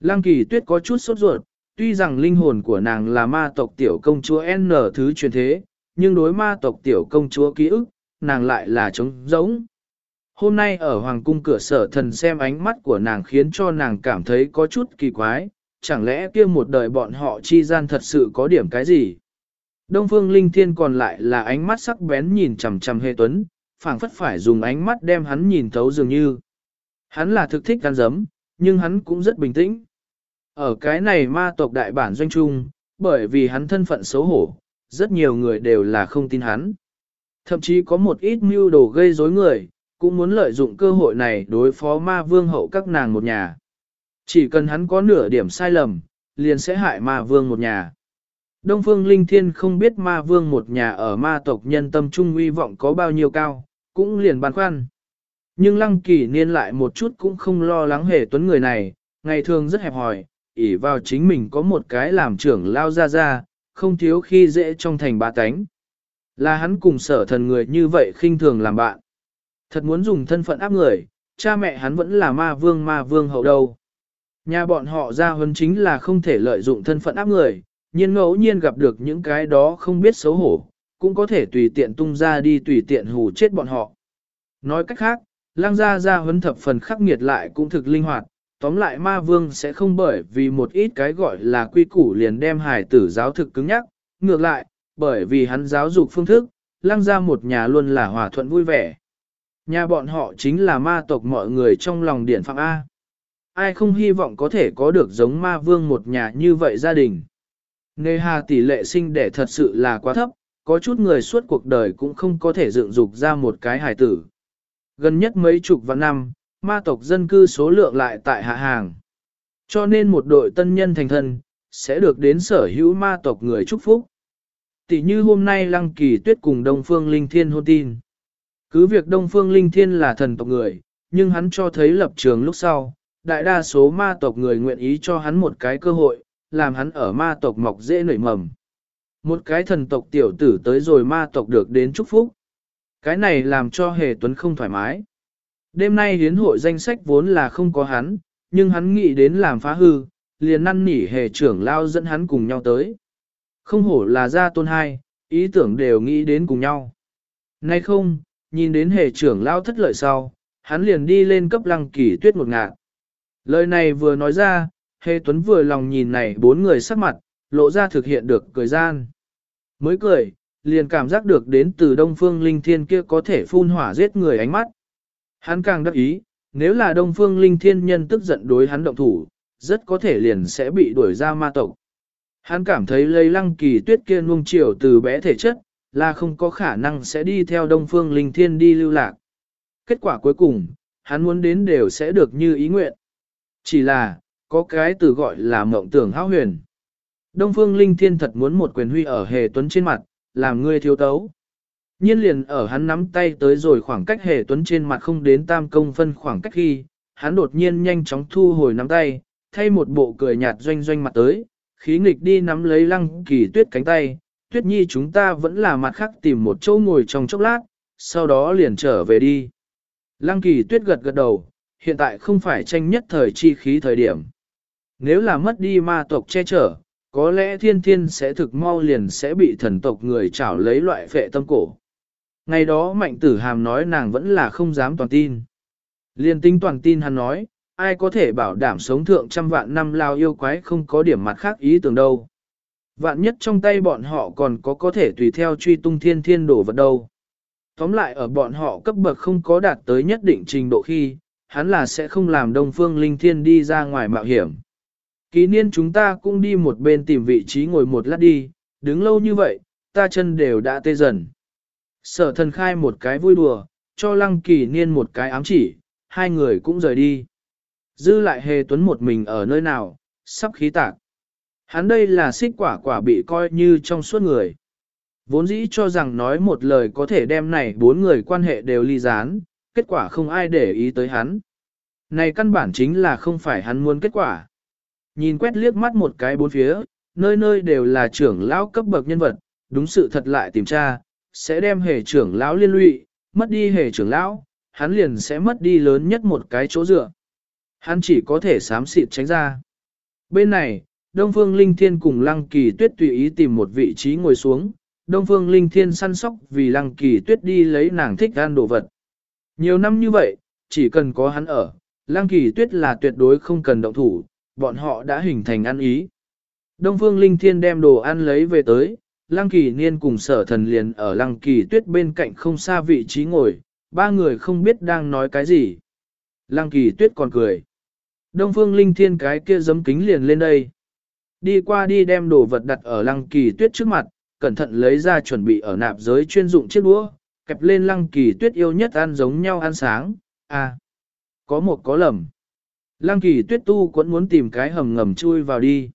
Lăng Kỳ Tuyết có chút sốt ruột, tuy rằng linh hồn của nàng là ma tộc tiểu công chúa N thứ truyền thế, nhưng đối ma tộc tiểu công chúa ký ức, nàng lại là trống rỗng. Hôm nay ở Hoàng cung cửa sở thần xem ánh mắt của nàng khiến cho nàng cảm thấy có chút kỳ quái, chẳng lẽ kia một đời bọn họ chi gian thật sự có điểm cái gì? Đông Phương Linh Thiên còn lại là ánh mắt sắc bén nhìn chằm chằm hê Tuấn, phảng phất phải dùng ánh mắt đem hắn nhìn thấu dường như. Hắn là thực thích gan dấm, nhưng hắn cũng rất bình tĩnh. Ở cái này ma tộc đại bản doanh trung, bởi vì hắn thân phận xấu hổ, rất nhiều người đều là không tin hắn. Thậm chí có một ít mưu đồ gây rối người, cũng muốn lợi dụng cơ hội này đối phó ma vương hậu các nàng một nhà. Chỉ cần hắn có nửa điểm sai lầm, liền sẽ hại ma vương một nhà. Đông Phương Linh Thiên không biết ma vương một nhà ở ma tộc nhân tâm trung uy vọng có bao nhiêu cao, cũng liền băn khoăn. Nhưng Lăng Kỳ Niên lại một chút cũng không lo lắng hề tuấn người này, ngày thường rất hẹp hòi, ỷ vào chính mình có một cái làm trưởng lao ra ra, không thiếu khi dễ trong thành ba tánh. Là hắn cùng sở thần người như vậy khinh thường làm bạn. Thật muốn dùng thân phận áp người, cha mẹ hắn vẫn là ma vương ma vương hậu đâu. Nhà bọn họ ra huấn chính là không thể lợi dụng thân phận áp người, nhiên ngẫu nhiên gặp được những cái đó không biết xấu hổ, cũng có thể tùy tiện tung ra đi tùy tiện hù chết bọn họ. Nói cách khác, lang gia Gia huấn thập phần khắc nghiệt lại cũng thực linh hoạt, tóm lại ma vương sẽ không bởi vì một ít cái gọi là quy củ liền đem hài tử giáo thực cứng nhắc, ngược lại, bởi vì hắn giáo dục phương thức, lăng ra một nhà luôn là hòa thuận vui vẻ. Nhà bọn họ chính là ma tộc mọi người trong lòng điện phạm A. Ai không hy vọng có thể có được giống ma vương một nhà như vậy gia đình. Nề hà tỷ lệ sinh đẻ thật sự là quá thấp, có chút người suốt cuộc đời cũng không có thể dựng dục ra một cái hài tử. Gần nhất mấy chục vạn năm, ma tộc dân cư số lượng lại tại hạ hàng. Cho nên một đội tân nhân thành thân, sẽ được đến sở hữu ma tộc người chúc phúc. Tỷ như hôm nay Lăng Kỳ Tuyết cùng Đông Phương Linh Thiên hôn tin. Cứ việc Đông Phương Linh Thiên là thần tộc người, nhưng hắn cho thấy lập trường lúc sau, đại đa số ma tộc người nguyện ý cho hắn một cái cơ hội, làm hắn ở ma tộc mọc dễ nảy mầm. Một cái thần tộc tiểu tử tới rồi ma tộc được đến chúc phúc. Cái này làm cho Hề Tuấn không thoải mái. Đêm nay hiến hội danh sách vốn là không có hắn, nhưng hắn nghĩ đến làm phá hư, liền năn nỉ Hề trưởng lao dẫn hắn cùng nhau tới. Không hổ là gia tôn hai, ý tưởng đều nghĩ đến cùng nhau. Nay không, nhìn đến Hề trưởng lao thất lợi sau, hắn liền đi lên cấp lăng kỳ tuyết một ngạc. Lời này vừa nói ra, Hề Tuấn vừa lòng nhìn này bốn người sắc mặt, lộ ra thực hiện được cười gian. Mới cười, liền cảm giác được đến từ Đông Phương Linh Thiên kia có thể phun hỏa giết người ánh mắt. Hắn càng đắc ý, nếu là Đông Phương Linh Thiên nhân tức giận đối hắn động thủ, rất có thể liền sẽ bị đuổi ra ma tộc. Hắn cảm thấy lấy lăng kỳ tuyết kia nuông chiều từ bé thể chất, là không có khả năng sẽ đi theo Đông Phương Linh Thiên đi lưu lạc. Kết quả cuối cùng, hắn muốn đến đều sẽ được như ý nguyện. Chỉ là, có cái từ gọi là mộng tưởng hão huyền. Đông Phương Linh Thiên thật muốn một quyền huy ở hề tuấn trên mặt, làm ngươi thiếu tấu. Nhiên liền ở hắn nắm tay tới rồi khoảng cách hệ tuấn trên mặt không đến tam công phân khoảng cách khi, hắn đột nhiên nhanh chóng thu hồi nắm tay, thay một bộ cười nhạt doanh doanh mặt tới, khí nghịch đi nắm lấy lăng kỳ tuyết cánh tay, tuyết nhi chúng ta vẫn là mặt khác tìm một chỗ ngồi trong chốc lát, sau đó liền trở về đi. Lăng kỳ tuyết gật gật đầu, hiện tại không phải tranh nhất thời chi khí thời điểm. Nếu là mất đi ma tộc che chở, có lẽ thiên thiên sẽ thực mau liền sẽ bị thần tộc người trảo lấy loại phệ tâm cổ. Ngày đó mạnh tử hàm nói nàng vẫn là không dám toàn tin. Liên tính toàn tin hắn nói, ai có thể bảo đảm sống thượng trăm vạn năm lao yêu quái không có điểm mặt khác ý tưởng đâu. Vạn nhất trong tay bọn họ còn có có thể tùy theo truy tung thiên thiên đổ vật đâu. Tóm lại ở bọn họ cấp bậc không có đạt tới nhất định trình độ khi, hắn là sẽ không làm đông phương linh thiên đi ra ngoài mạo hiểm. Ký niên chúng ta cũng đi một bên tìm vị trí ngồi một lát đi, đứng lâu như vậy, ta chân đều đã tê dần. Sở thần khai một cái vui đùa, cho lăng kỳ niên một cái ám chỉ, hai người cũng rời đi. Dư lại hề tuấn một mình ở nơi nào, sắp khí tạc. Hắn đây là xích quả quả bị coi như trong suốt người. Vốn dĩ cho rằng nói một lời có thể đem này bốn người quan hệ đều ly gián, kết quả không ai để ý tới hắn. Này căn bản chính là không phải hắn muốn kết quả. Nhìn quét liếc mắt một cái bốn phía, nơi nơi đều là trưởng lão cấp bậc nhân vật, đúng sự thật lại tìm tra, sẽ đem hề trưởng lão liên lụy, mất đi hề trưởng lão, hắn liền sẽ mất đi lớn nhất một cái chỗ dựa. Hắn chỉ có thể sám xịt tránh ra. Bên này, Đông Phương Linh Thiên cùng Lăng Kỳ Tuyết tùy ý tìm một vị trí ngồi xuống, Đông Phương Linh Thiên săn sóc vì Lăng Kỳ Tuyết đi lấy nàng thích ăn đồ vật. Nhiều năm như vậy, chỉ cần có hắn ở, Lăng Kỳ Tuyết là tuyệt đối không cần động thủ, bọn họ đã hình thành ăn ý. Đông Phương Linh Thiên đem đồ ăn lấy về tới, Lăng Kỳ Niên cùng sở thần liền ở Lăng Kỳ Tuyết bên cạnh không xa vị trí ngồi, ba người không biết đang nói cái gì. Lăng Kỳ Tuyết còn cười. Đông Phương Linh Thiên cái kia giấm kính liền lên đây. Đi qua đi đem đồ vật đặt ở Lăng Kỳ Tuyết trước mặt, cẩn thận lấy ra chuẩn bị ở nạp giới chuyên dụng chiếc đũa, kẹp lên Lăng Kỳ Tuyết yêu nhất ăn giống nhau ăn sáng. À, có một có lầm. Lăng Kỳ Tuyết tu cũng muốn tìm cái hầm ngầm chui vào đi.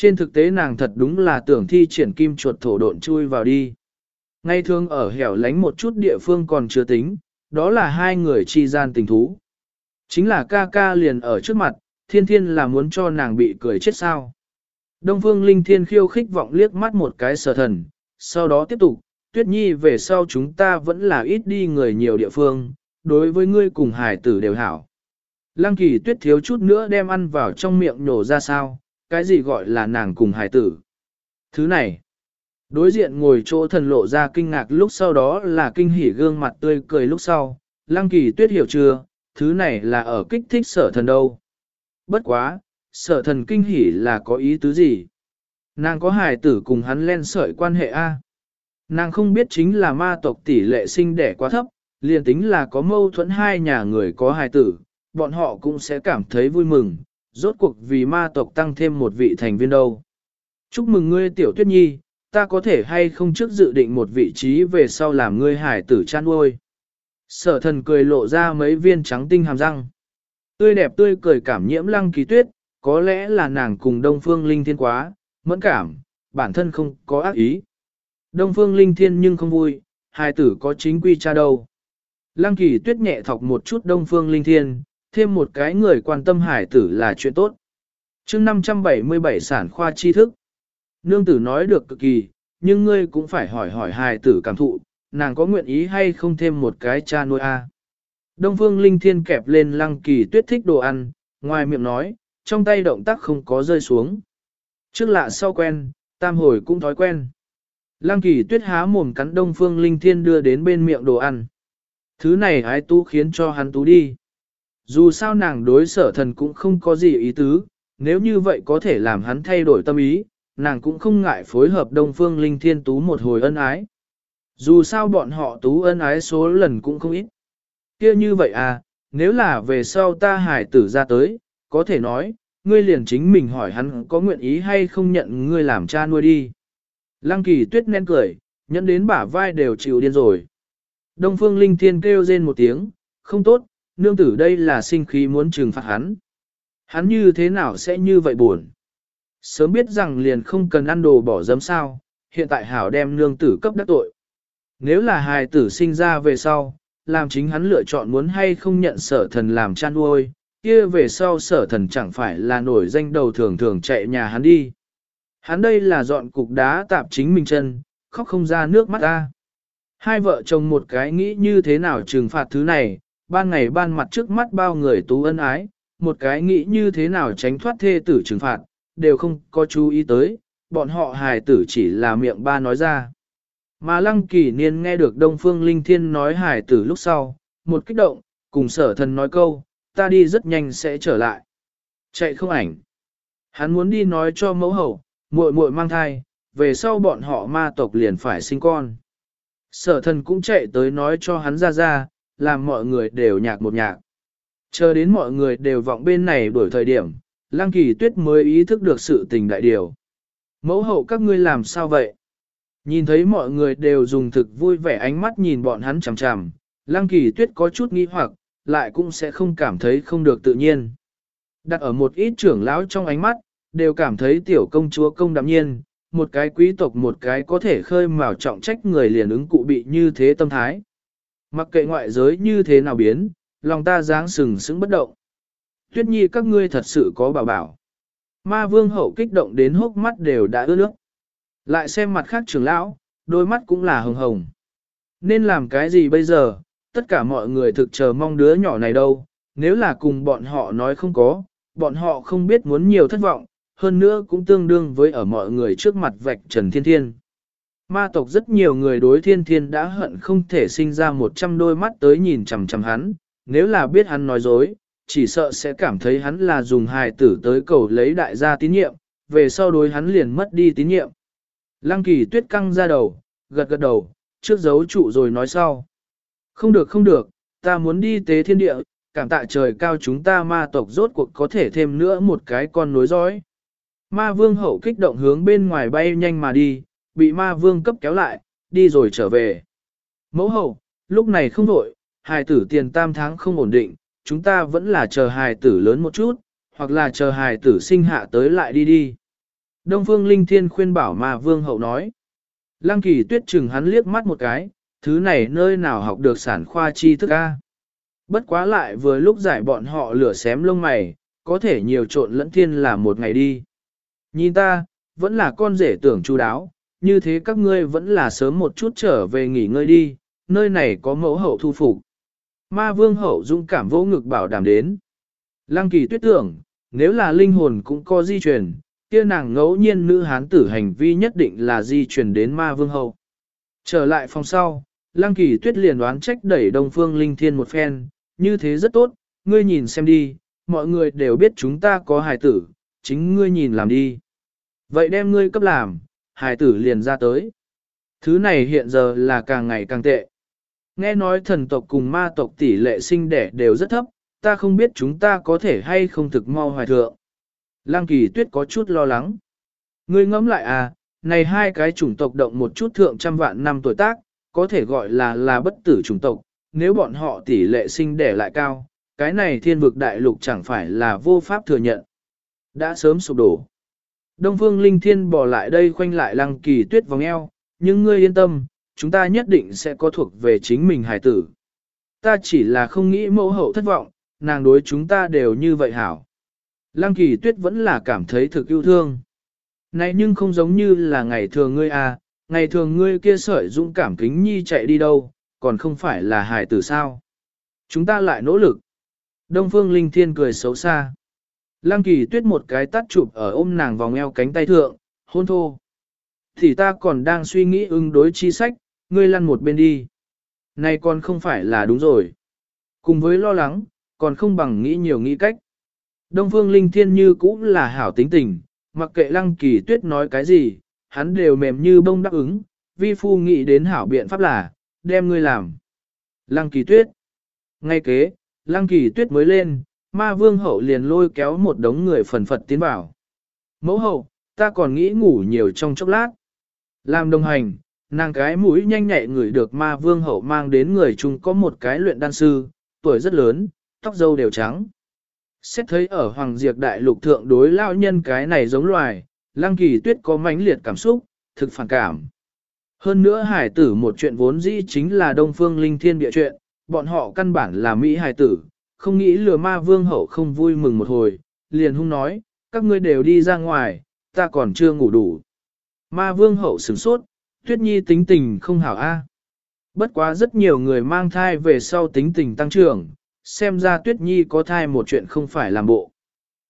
Trên thực tế nàng thật đúng là tưởng thi triển kim chuột thổ độn chui vào đi. Ngay thường ở hẻo lánh một chút địa phương còn chưa tính, đó là hai người chi gian tình thú. Chính là ca ca liền ở trước mặt, thiên thiên là muốn cho nàng bị cười chết sao. Đông phương linh thiên khiêu khích vọng liếc mắt một cái sở thần, sau đó tiếp tục, tuyết nhi về sau chúng ta vẫn là ít đi người nhiều địa phương, đối với ngươi cùng hải tử đều hảo. Lăng kỳ tuyết thiếu chút nữa đem ăn vào trong miệng nhổ ra sao, cái gì gọi là nàng cùng hải tử. Thứ này, đối diện ngồi chỗ thần lộ ra kinh ngạc lúc sau đó là kinh hỉ gương mặt tươi cười lúc sau, lăng kỳ tuyết hiểu chưa, thứ này là ở kích thích sở thần đâu. Bất quá, sở thần kinh hỉ là có ý tứ gì? Nàng có hài tử cùng hắn len sợi quan hệ A. Nàng không biết chính là ma tộc tỷ lệ sinh đẻ quá thấp, liền tính là có mâu thuẫn hai nhà người có hài tử, bọn họ cũng sẽ cảm thấy vui mừng, rốt cuộc vì ma tộc tăng thêm một vị thành viên đâu. Chúc mừng ngươi tiểu tuyết nhi, ta có thể hay không trước dự định một vị trí về sau làm ngươi hải tử chăn nuôi. Sở thần cười lộ ra mấy viên trắng tinh hàm răng. Tươi đẹp tươi cười cảm nhiễm lăng kỳ tuyết, có lẽ là nàng cùng Đông Phương Linh Thiên quá, mẫn cảm, bản thân không có ác ý. Đông Phương Linh Thiên nhưng không vui, hài tử có chính quy cha đâu. Lăng kỳ tuyết nhẹ thọc một chút Đông Phương Linh Thiên, thêm một cái người quan tâm hải tử là chuyện tốt. chương 577 sản khoa tri thức. Nương tử nói được cực kỳ, nhưng ngươi cũng phải hỏi hỏi hài tử cảm thụ, nàng có nguyện ý hay không thêm một cái cha nuôi a. Đông Phương Linh Thiên kẹp lên lăng kỳ tuyết thích đồ ăn, ngoài miệng nói, trong tay động tác không có rơi xuống. Trước lạ sau quen, tam hồi cũng thói quen. Lăng kỳ tuyết há mồm cắn Đông Phương Linh Thiên đưa đến bên miệng đồ ăn. Thứ này ái tú khiến cho hắn tú đi. Dù sao nàng đối sở thần cũng không có gì ý tứ, nếu như vậy có thể làm hắn thay đổi tâm ý, nàng cũng không ngại phối hợp Đông Phương Linh Thiên tú một hồi ân ái. Dù sao bọn họ tú ân ái số lần cũng không ít. kia như vậy à, nếu là về sau ta hải tử ra tới, có thể nói, ngươi liền chính mình hỏi hắn có nguyện ý hay không nhận ngươi làm cha nuôi đi. Lăng kỳ tuyết nén cười, nhận đến bả vai đều chịu điên rồi. Đông phương linh thiên kêu rên một tiếng, không tốt, nương tử đây là sinh khí muốn trừng phạt hắn. Hắn như thế nào sẽ như vậy buồn? Sớm biết rằng liền không cần ăn đồ bỏ dấm sao, hiện tại hảo đem nương tử cấp đắc tội. Nếu là hài tử sinh ra về sau, làm chính hắn lựa chọn muốn hay không nhận sở thần làm chăn nuôi, kia về sau sở thần chẳng phải là nổi danh đầu thường thường chạy nhà hắn đi. Hắn đây là dọn cục đá tạp chính mình chân, khóc không ra nước mắt ta. Hai vợ chồng một cái nghĩ như thế nào trừng phạt thứ này, ban ngày ban mặt trước mắt bao người tú ân ái, một cái nghĩ như thế nào tránh thoát thê tử trừng phạt, đều không có chú ý tới, bọn họ hài tử chỉ là miệng ba nói ra. Mà lăng kỳ niên nghe được Đông Phương Linh Thiên nói hài tử lúc sau, một kích động, cùng sở thần nói câu, ta đi rất nhanh sẽ trở lại. Chạy không ảnh. Hắn muốn đi nói cho mẫu hậu, muội muội mang thai, về sau bọn họ ma tộc liền phải sinh con. Sở thần cũng chạy tới nói cho hắn ra ra, làm mọi người đều nhạc một nhạc. Chờ đến mọi người đều vọng bên này đổi thời điểm, Lăng Kỳ Tuyết mới ý thức được sự tình đại điều. Mẫu hậu các ngươi làm sao vậy? Nhìn thấy mọi người đều dùng thực vui vẻ ánh mắt nhìn bọn hắn chằm chằm, Lăng Kỳ Tuyết có chút nghi hoặc, lại cũng sẽ không cảm thấy không được tự nhiên. Đặt ở một ít trưởng lão trong ánh mắt, đều cảm thấy tiểu công chúa công đạm nhiên, một cái quý tộc một cái có thể khơi mào trọng trách người liền ứng cụ bị như thế tâm thái. Mặc kệ ngoại giới như thế nào biến, lòng ta dáng sừng sững bất động. Tuyết nhi các ngươi thật sự có bảo bảo. Ma vương hậu kích động đến hốc mắt đều đã ướt nước. Lại xem mặt khác trưởng lão, đôi mắt cũng là hồng hồng. Nên làm cái gì bây giờ, tất cả mọi người thực chờ mong đứa nhỏ này đâu, nếu là cùng bọn họ nói không có, bọn họ không biết muốn nhiều thất vọng, hơn nữa cũng tương đương với ở mọi người trước mặt vạch Trần Thiên Thiên. Ma tộc rất nhiều người đối Thiên Thiên đã hận không thể sinh ra một trăm đôi mắt tới nhìn chằm chằm hắn, nếu là biết hắn nói dối, chỉ sợ sẽ cảm thấy hắn là dùng hài tử tới cầu lấy đại gia tín nhiệm, về sau đối hắn liền mất đi tín nhiệm. Lăng kỳ tuyết căng ra đầu, gật gật đầu, trước giấu trụ rồi nói sau. Không được không được, ta muốn đi tế thiên địa, cảm tạ trời cao chúng ta ma tộc rốt cuộc có thể thêm nữa một cái con nối dõi. Ma vương hậu kích động hướng bên ngoài bay nhanh mà đi, bị ma vương cấp kéo lại, đi rồi trở về. Mẫu hậu, lúc này không đổi, hài tử tiền tam tháng không ổn định, chúng ta vẫn là chờ hài tử lớn một chút, hoặc là chờ hài tử sinh hạ tới lại đi đi. Đông Phương Linh Thiên khuyên bảo ma vương hậu nói. Lăng kỳ tuyết chừng hắn liếc mắt một cái, thứ này nơi nào học được sản khoa chi thức A. Bất quá lại vừa lúc giải bọn họ lửa xém lông mày, có thể nhiều trộn lẫn thiên là một ngày đi. Nhìn ta, vẫn là con rể tưởng chu đáo, như thế các ngươi vẫn là sớm một chút trở về nghỉ ngơi đi, nơi này có mẫu hậu thu phục. Ma vương hậu dung cảm vô ngực bảo đảm đến. Lăng kỳ tuyết tưởng, nếu là linh hồn cũng có di truyền, kia nàng ngẫu nhiên nữ hán tử hành vi nhất định là di truyền đến ma vương hậu. Trở lại phòng sau, lăng kỳ tuyết liền đoán trách đẩy đông phương linh thiên một phen, như thế rất tốt, ngươi nhìn xem đi, mọi người đều biết chúng ta có hài tử, chính ngươi nhìn làm đi. Vậy đem ngươi cấp làm, hài tử liền ra tới. Thứ này hiện giờ là càng ngày càng tệ. Nghe nói thần tộc cùng ma tộc tỷ lệ sinh đẻ đều rất thấp, ta không biết chúng ta có thể hay không thực mau hoài thượng. Lăng kỳ tuyết có chút lo lắng. Ngươi ngẫm lại à, này hai cái chủng tộc động một chút thượng trăm vạn năm tuổi tác, có thể gọi là là bất tử chủng tộc, nếu bọn họ tỷ lệ sinh đẻ lại cao, cái này thiên vực đại lục chẳng phải là vô pháp thừa nhận. Đã sớm sụp đổ. Đông Phương Linh Thiên bỏ lại đây khoanh lại lăng kỳ tuyết vòng eo, nhưng ngươi yên tâm, chúng ta nhất định sẽ có thuộc về chính mình Hải tử. Ta chỉ là không nghĩ mẫu hậu thất vọng, nàng đối chúng ta đều như vậy hảo. Lăng kỳ tuyết vẫn là cảm thấy thực yêu thương. Này nhưng không giống như là ngày thường ngươi à, ngày thường ngươi kia sợi dũng cảm kính nhi chạy đi đâu, còn không phải là hài tử sao. Chúng ta lại nỗ lực. Đông Phương Linh Thiên cười xấu xa. Lăng kỳ tuyết một cái tắt chụp ở ôm nàng vòng eo cánh tay thượng, hôn thô. Thì ta còn đang suy nghĩ ứng đối chi sách, ngươi lăn một bên đi. Này còn không phải là đúng rồi. Cùng với lo lắng, còn không bằng nghĩ nhiều nghĩ cách. Đông Phương Linh Thiên như cũng là hảo tính tình, mặc kệ lăng kỳ tuyết nói cái gì, hắn đều mềm như bông đáp ứng, vi phu nghĩ đến hảo biện pháp là, đem ngươi làm. Lăng kỳ tuyết. Ngay kế, lăng kỳ tuyết mới lên, ma vương hậu liền lôi kéo một đống người phần phật tiến vào. Mẫu hậu, ta còn nghĩ ngủ nhiều trong chốc lát. Làm đồng hành, nàng cái mũi nhanh nhẹ người được ma vương hậu mang đến người chung có một cái luyện đan sư, tuổi rất lớn, tóc dâu đều trắng. Xét thấy ở Hoàng Diệp Đại Lục Thượng đối lao nhân cái này giống loài, Lăng Kỳ Tuyết có mãnh liệt cảm xúc, thực phản cảm. Hơn nữa hải tử một chuyện vốn dĩ chính là Đông Phương Linh Thiên địa chuyện, bọn họ căn bản là Mỹ hải tử, không nghĩ lừa ma vương hậu không vui mừng một hồi, liền hung nói, các ngươi đều đi ra ngoài, ta còn chưa ngủ đủ. Ma vương hậu sửng sốt, tuyết nhi tính tình không hảo a. Bất quá rất nhiều người mang thai về sau tính tình tăng trưởng, xem ra tuyết nhi có thai một chuyện không phải làm bộ.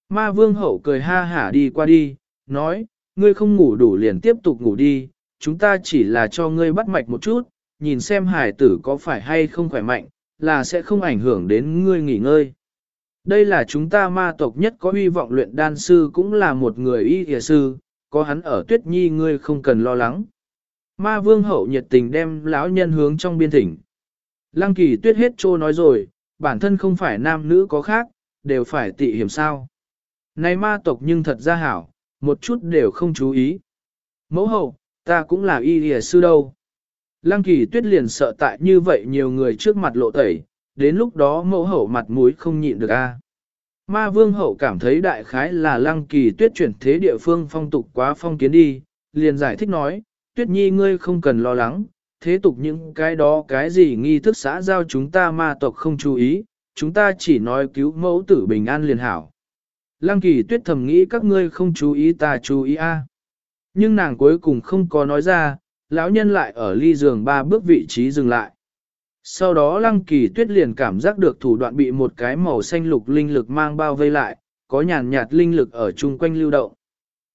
Ma vương hậu cười ha hả đi qua đi, nói, ngươi không ngủ đủ liền tiếp tục ngủ đi, chúng ta chỉ là cho ngươi bắt mạch một chút, nhìn xem hải tử có phải hay không khỏe mạnh, là sẽ không ảnh hưởng đến ngươi nghỉ ngơi. Đây là chúng ta ma tộc nhất có hy vọng luyện đan sư cũng là một người y y sư, có hắn ở tuyết nhi ngươi không cần lo lắng. Ma vương hậu nhiệt tình đem lão nhân hướng trong biên thỉnh. Lăng kỳ tuyết hết trô nói rồi, bản thân không phải nam nữ có khác, đều phải tị hiểm sao. Này ma tộc nhưng thật ra hảo, một chút đều không chú ý. Mẫu hậu, ta cũng là y y sư đâu. Lăng kỳ tuyết liền sợ tại như vậy nhiều người trước mặt lộ tẩy, đến lúc đó mẫu hậu mặt mũi không nhịn được a. Ma vương hậu cảm thấy đại khái là lăng kỳ tuyết chuyển thế địa phương phong tục quá phong kiến đi, liền giải thích nói, tuyết nhi ngươi không cần lo lắng, thế tục những cái đó cái gì nghi thức xã giao chúng ta ma tộc không chú ý, chúng ta chỉ nói cứu mẫu tử bình an liền hảo. Lăng kỳ tuyết thầm nghĩ các ngươi không chú ý ta chú ý a. Nhưng nàng cuối cùng không có nói ra, lão nhân lại ở ly giường ba bước vị trí dừng lại. Sau đó lăng kỳ tuyết liền cảm giác được thủ đoạn bị một cái màu xanh lục linh lực mang bao vây lại, có nhàn nhạt linh lực ở chung quanh lưu động.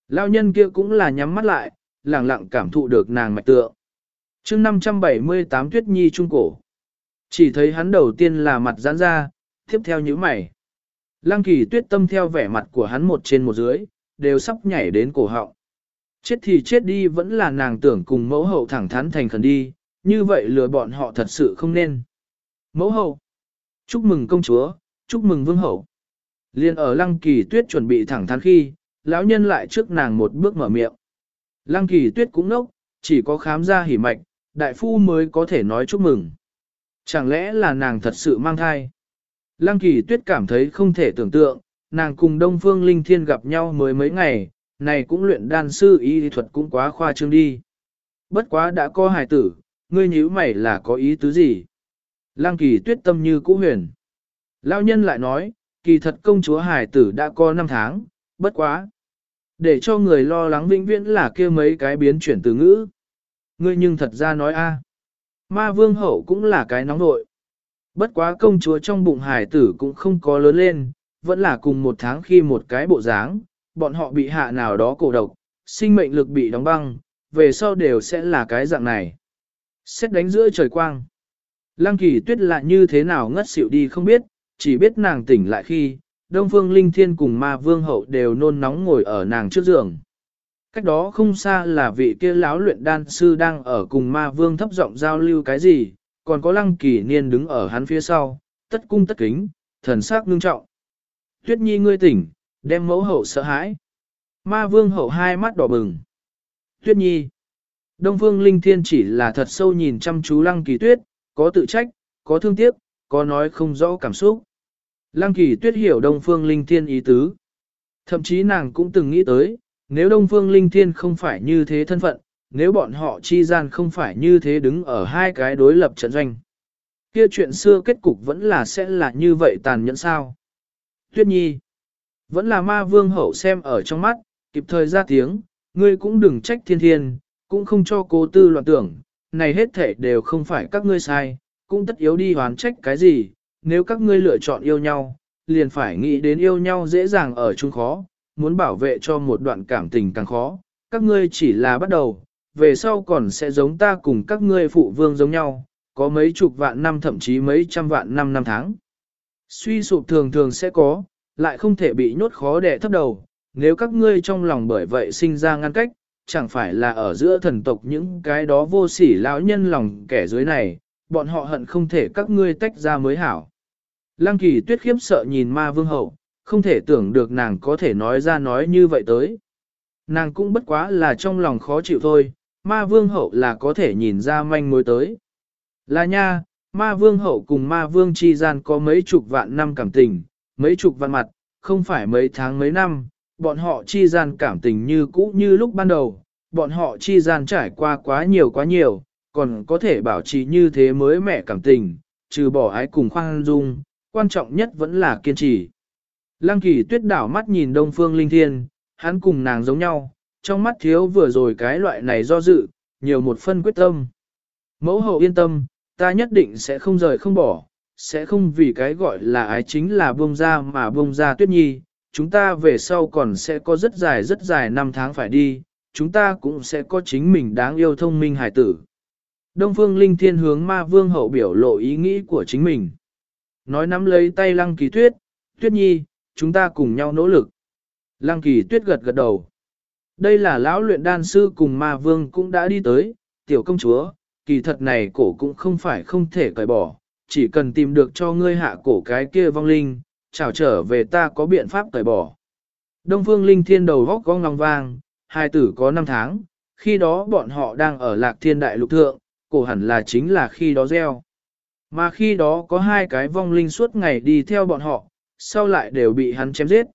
Lão nhân kia cũng là nhắm mắt lại, lặng lặng cảm thụ được nàng mạch tượng. chương 578 tuyết nhi trung cổ. Chỉ thấy hắn đầu tiên là mặt giãn ra, tiếp theo như mày. Lăng kỳ tuyết tâm theo vẻ mặt của hắn một trên một dưới, đều sắp nhảy đến cổ họng. Chết thì chết đi vẫn là nàng tưởng cùng mẫu hậu thẳng thắn thành khẩn đi, như vậy lừa bọn họ thật sự không nên. Mẫu hậu, chúc mừng công chúa, chúc mừng vương hậu. Liên ở lăng kỳ tuyết chuẩn bị thẳng thắn khi, lão nhân lại trước nàng một bước mở miệng. Lăng kỳ tuyết cũng nốc, chỉ có khám ra hỉ mạch, đại phu mới có thể nói chúc mừng. Chẳng lẽ là nàng thật sự mang thai? Lăng kỳ tuyết cảm thấy không thể tưởng tượng, nàng cùng Đông Phương Linh Thiên gặp nhau mới mấy ngày, này cũng luyện đan sư y thuật cũng quá khoa trương đi. Bất quá đã có hài tử, ngươi nhíu mày là có ý tứ gì? Lăng kỳ tuyết tâm như cũ huyền. Lão nhân lại nói, kỳ thật công chúa hài tử đã có 5 tháng, bất quá. Để cho người lo lắng vĩnh viễn là kia mấy cái biến chuyển từ ngữ. Ngươi nhưng thật ra nói a, Ma vương hậu cũng là cái nóng nội. Bất quá công chúa trong bụng hài tử cũng không có lớn lên, vẫn là cùng một tháng khi một cái bộ dáng, bọn họ bị hạ nào đó cổ độc, sinh mệnh lực bị đóng băng, về sau đều sẽ là cái dạng này. Xét đánh giữa trời quang. Lăng kỳ tuyết lại như thế nào ngất xỉu đi không biết, chỉ biết nàng tỉnh lại khi, Đông Phương Linh Thiên cùng ma vương hậu đều nôn nóng ngồi ở nàng trước giường. Cách đó không xa là vị kia láo luyện đan sư đang ở cùng ma vương thấp giọng giao lưu cái gì, còn có lăng kỳ niên đứng ở hắn phía sau, tất cung tất kính, thần sắc ngưng trọng. Tuyết nhi ngươi tỉnh, đem mẫu hậu sợ hãi. Ma vương hậu hai mắt đỏ bừng. Tuyết nhi. Đông phương linh thiên chỉ là thật sâu nhìn chăm chú lăng kỳ tuyết, có tự trách, có thương tiếc, có nói không rõ cảm xúc. Lăng kỳ tuyết hiểu đông phương linh thiên ý tứ. Thậm chí nàng cũng từng nghĩ tới, nếu đông phương linh thiên không phải như thế thân phận, nếu bọn họ chi gian không phải như thế đứng ở hai cái đối lập trận doanh. Kia chuyện xưa kết cục vẫn là sẽ là như vậy tàn nhẫn sao. Tuyết nhi, vẫn là ma vương hậu xem ở trong mắt, kịp thời ra tiếng, ngươi cũng đừng trách thiên thiên, cũng không cho cố tư loạn tưởng, này hết thể đều không phải các ngươi sai, cũng tất yếu đi hoán trách cái gì, nếu các ngươi lựa chọn yêu nhau, liền phải nghĩ đến yêu nhau dễ dàng ở chung khó, muốn bảo vệ cho một đoạn cảm tình càng khó, các ngươi chỉ là bắt đầu, về sau còn sẽ giống ta cùng các ngươi phụ vương giống nhau, có mấy chục vạn năm thậm chí mấy trăm vạn năm năm tháng. Suy sụp thường thường sẽ có, lại không thể bị nhốt khó đẻ thấp đầu, nếu các ngươi trong lòng bởi vậy sinh ra ngăn cách, chẳng phải là ở giữa thần tộc những cái đó vô sỉ lão nhân lòng kẻ dưới này, bọn họ hận không thể các ngươi tách ra mới hảo. Lăng kỳ tuyết khiếp sợ nhìn ma vương hậu, không thể tưởng được nàng có thể nói ra nói như vậy tới. Nàng cũng bất quá là trong lòng khó chịu thôi, ma vương hậu là có thể nhìn ra manh mối tới. Là nha, ma vương hậu cùng ma vương chi gian có mấy chục vạn năm cảm tình, mấy chục vạn mặt, không phải mấy tháng mấy năm, bọn họ chi gian cảm tình như cũ như lúc ban đầu, bọn họ chi gian trải qua quá nhiều quá nhiều, còn có thể bảo trì như thế mới mẹ cảm tình, trừ bỏ ái cùng khoan dung, quan trọng nhất vẫn là kiên trì. Lăng kỳ tuyết đảo mắt nhìn đông phương linh thiên, hắn cùng nàng giống nhau, trong mắt thiếu vừa rồi cái loại này do dự, nhiều một phân quyết tâm. Mẫu hậu yên tâm, ta nhất định sẽ không rời không bỏ, sẽ không vì cái gọi là ái chính là bông ra mà bông ra tuyết nhi, chúng ta về sau còn sẽ có rất dài rất dài năm tháng phải đi, chúng ta cũng sẽ có chính mình đáng yêu thông minh hải tử. Đông phương linh thiên hướng ma vương hậu biểu lộ ý nghĩ của chính mình. Nói nắm lấy tay lăng kỳ tuyết, tuyết nhi, chúng ta cùng nhau nỗ lực. Lăng kỳ tuyết gật gật đầu. Đây là lão luyện đan sư cùng ma vương cũng đã đi tới, tiểu công chúa, kỳ thật này cổ cũng không phải không thể cởi bỏ, chỉ cần tìm được cho ngươi hạ cổ cái kia vong linh, chào trở về ta có biện pháp cởi bỏ. Đông phương linh thiên đầu góc gong lòng vang, hai tử có 5 tháng, khi đó bọn họ đang ở lạc thiên đại lục thượng, cổ hẳn là chính là khi đó gieo. Mà khi đó có hai cái vong linh suốt ngày đi theo bọn họ, sau lại đều bị hắn chém giết.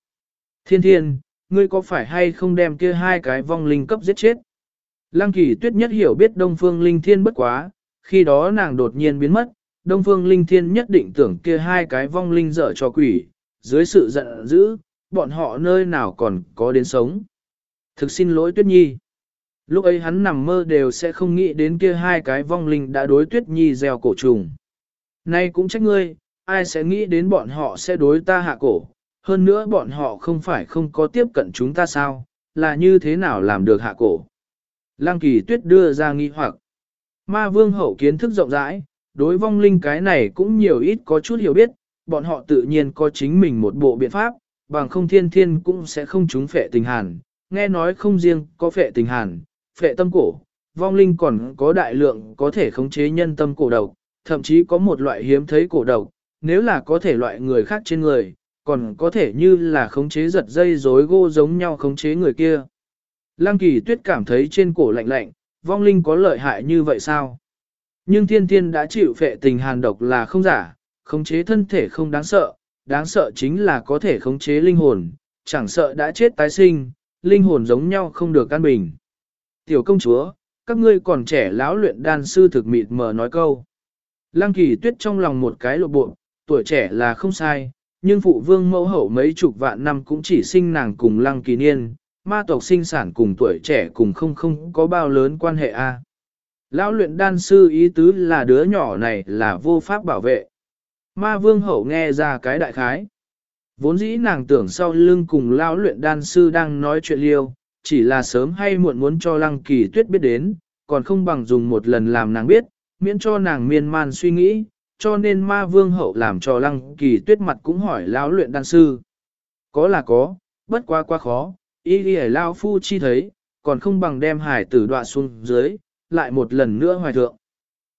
Thiên thiên, ngươi có phải hay không đem kia hai cái vong linh cấp giết chết? Lăng kỳ tuyết nhất hiểu biết đông phương linh thiên bất quá, khi đó nàng đột nhiên biến mất, Đông Phương Linh Thiên nhất định tưởng kia hai cái vong linh dở cho quỷ, dưới sự giận dữ, bọn họ nơi nào còn có đến sống. Thực xin lỗi Tuyết Nhi. Lúc ấy hắn nằm mơ đều sẽ không nghĩ đến kia hai cái vong linh đã đối Tuyết Nhi gieo cổ trùng. Nay cũng trách ngươi, ai sẽ nghĩ đến bọn họ sẽ đối ta hạ cổ, hơn nữa bọn họ không phải không có tiếp cận chúng ta sao, là như thế nào làm được hạ cổ. Lăng kỳ tuyết đưa ra nghi hoặc. Ma vương hậu kiến thức rộng rãi, đối vong linh cái này cũng nhiều ít có chút hiểu biết, bọn họ tự nhiên có chính mình một bộ biện pháp, bằng không thiên thiên cũng sẽ không trúng phệ tình hàn. Nghe nói không riêng có phệ tình hàn, phệ tâm cổ, vong linh còn có đại lượng có thể khống chế nhân tâm cổ độc, thậm chí có một loại hiếm thấy cổ độc, nếu là có thể loại người khác trên người, còn có thể như là khống chế giật dây rối gô giống nhau khống chế người kia. Lăng kỳ tuyết cảm thấy trên cổ lạnh lạnh, vong linh có lợi hại như vậy sao? Nhưng thiên thiên đã chịu phệ tình hàn độc là không giả, khống chế thân thể không đáng sợ, đáng sợ chính là có thể khống chế linh hồn, chẳng sợ đã chết tái sinh, linh hồn giống nhau không được căn bình. Tiểu công chúa, các ngươi còn trẻ lão luyện đan sư thực mịt mờ nói câu. Lăng kỳ tuyết trong lòng một cái lộ bộ, tuổi trẻ là không sai, nhưng phụ vương mẫu hậu mấy chục vạn năm cũng chỉ sinh nàng cùng lăng kỳ niên, ma tộc sinh sản cùng tuổi trẻ cùng không không có bao lớn quan hệ a. Lão luyện đan sư ý tứ là đứa nhỏ này là vô pháp bảo vệ. Ma vương hậu nghe ra cái đại khái. Vốn dĩ nàng tưởng sau lưng cùng lão luyện đan sư đang nói chuyện liêu, chỉ là sớm hay muộn muốn cho lăng kỳ tuyết biết đến, còn không bằng dùng một lần làm nàng biết, miễn cho nàng miên man suy nghĩ, cho nên ma vương hậu làm cho lăng kỳ tuyết mặt cũng hỏi lão luyện đan sư. Có là có, bất quá quá khó, y ghi lao phu chi thấy, còn không bằng đem hải tử đọa xuống dưới, lại một lần nữa hoài thượng.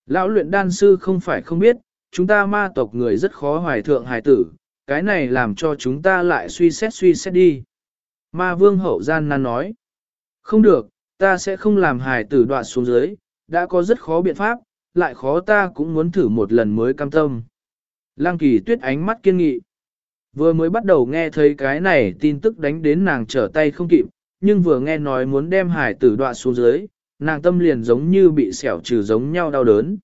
Lão luyện đan sư không phải không biết, chúng ta ma tộc người rất khó hoài thượng hải tử, cái này làm cho chúng ta lại suy xét suy xét đi. Ma vương hậu gian nan nói, không được, ta sẽ không làm hải tử đoạn xuống dưới, đã có rất khó biện pháp, lại khó ta cũng muốn thử một lần mới cam tâm. Lăng kỳ tuyết ánh mắt kiên nghị. Vừa mới bắt đầu nghe thấy cái này tin tức đánh đến nàng trở tay không kịp, nhưng vừa nghe nói muốn đem hải tử đoạn xuống dưới, nàng tâm liền giống như bị xẻo trừ giống nhau đau đớn.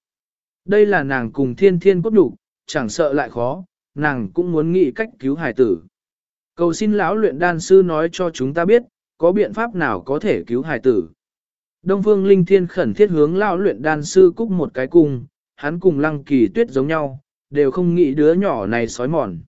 Đây là nàng cùng thiên thiên cốt đủ, chẳng sợ lại khó, nàng cũng muốn nghĩ cách cứu hải tử. Cầu xin lão luyện đan sư nói cho chúng ta biết, có biện pháp nào có thể cứu hải tử. Đông Phương Linh Thiên khẩn thiết hướng lão luyện đan sư cúc một cái cung, hắn cùng lăng kỳ tuyết giống nhau, đều không nghĩ đứa nhỏ này sói mòn.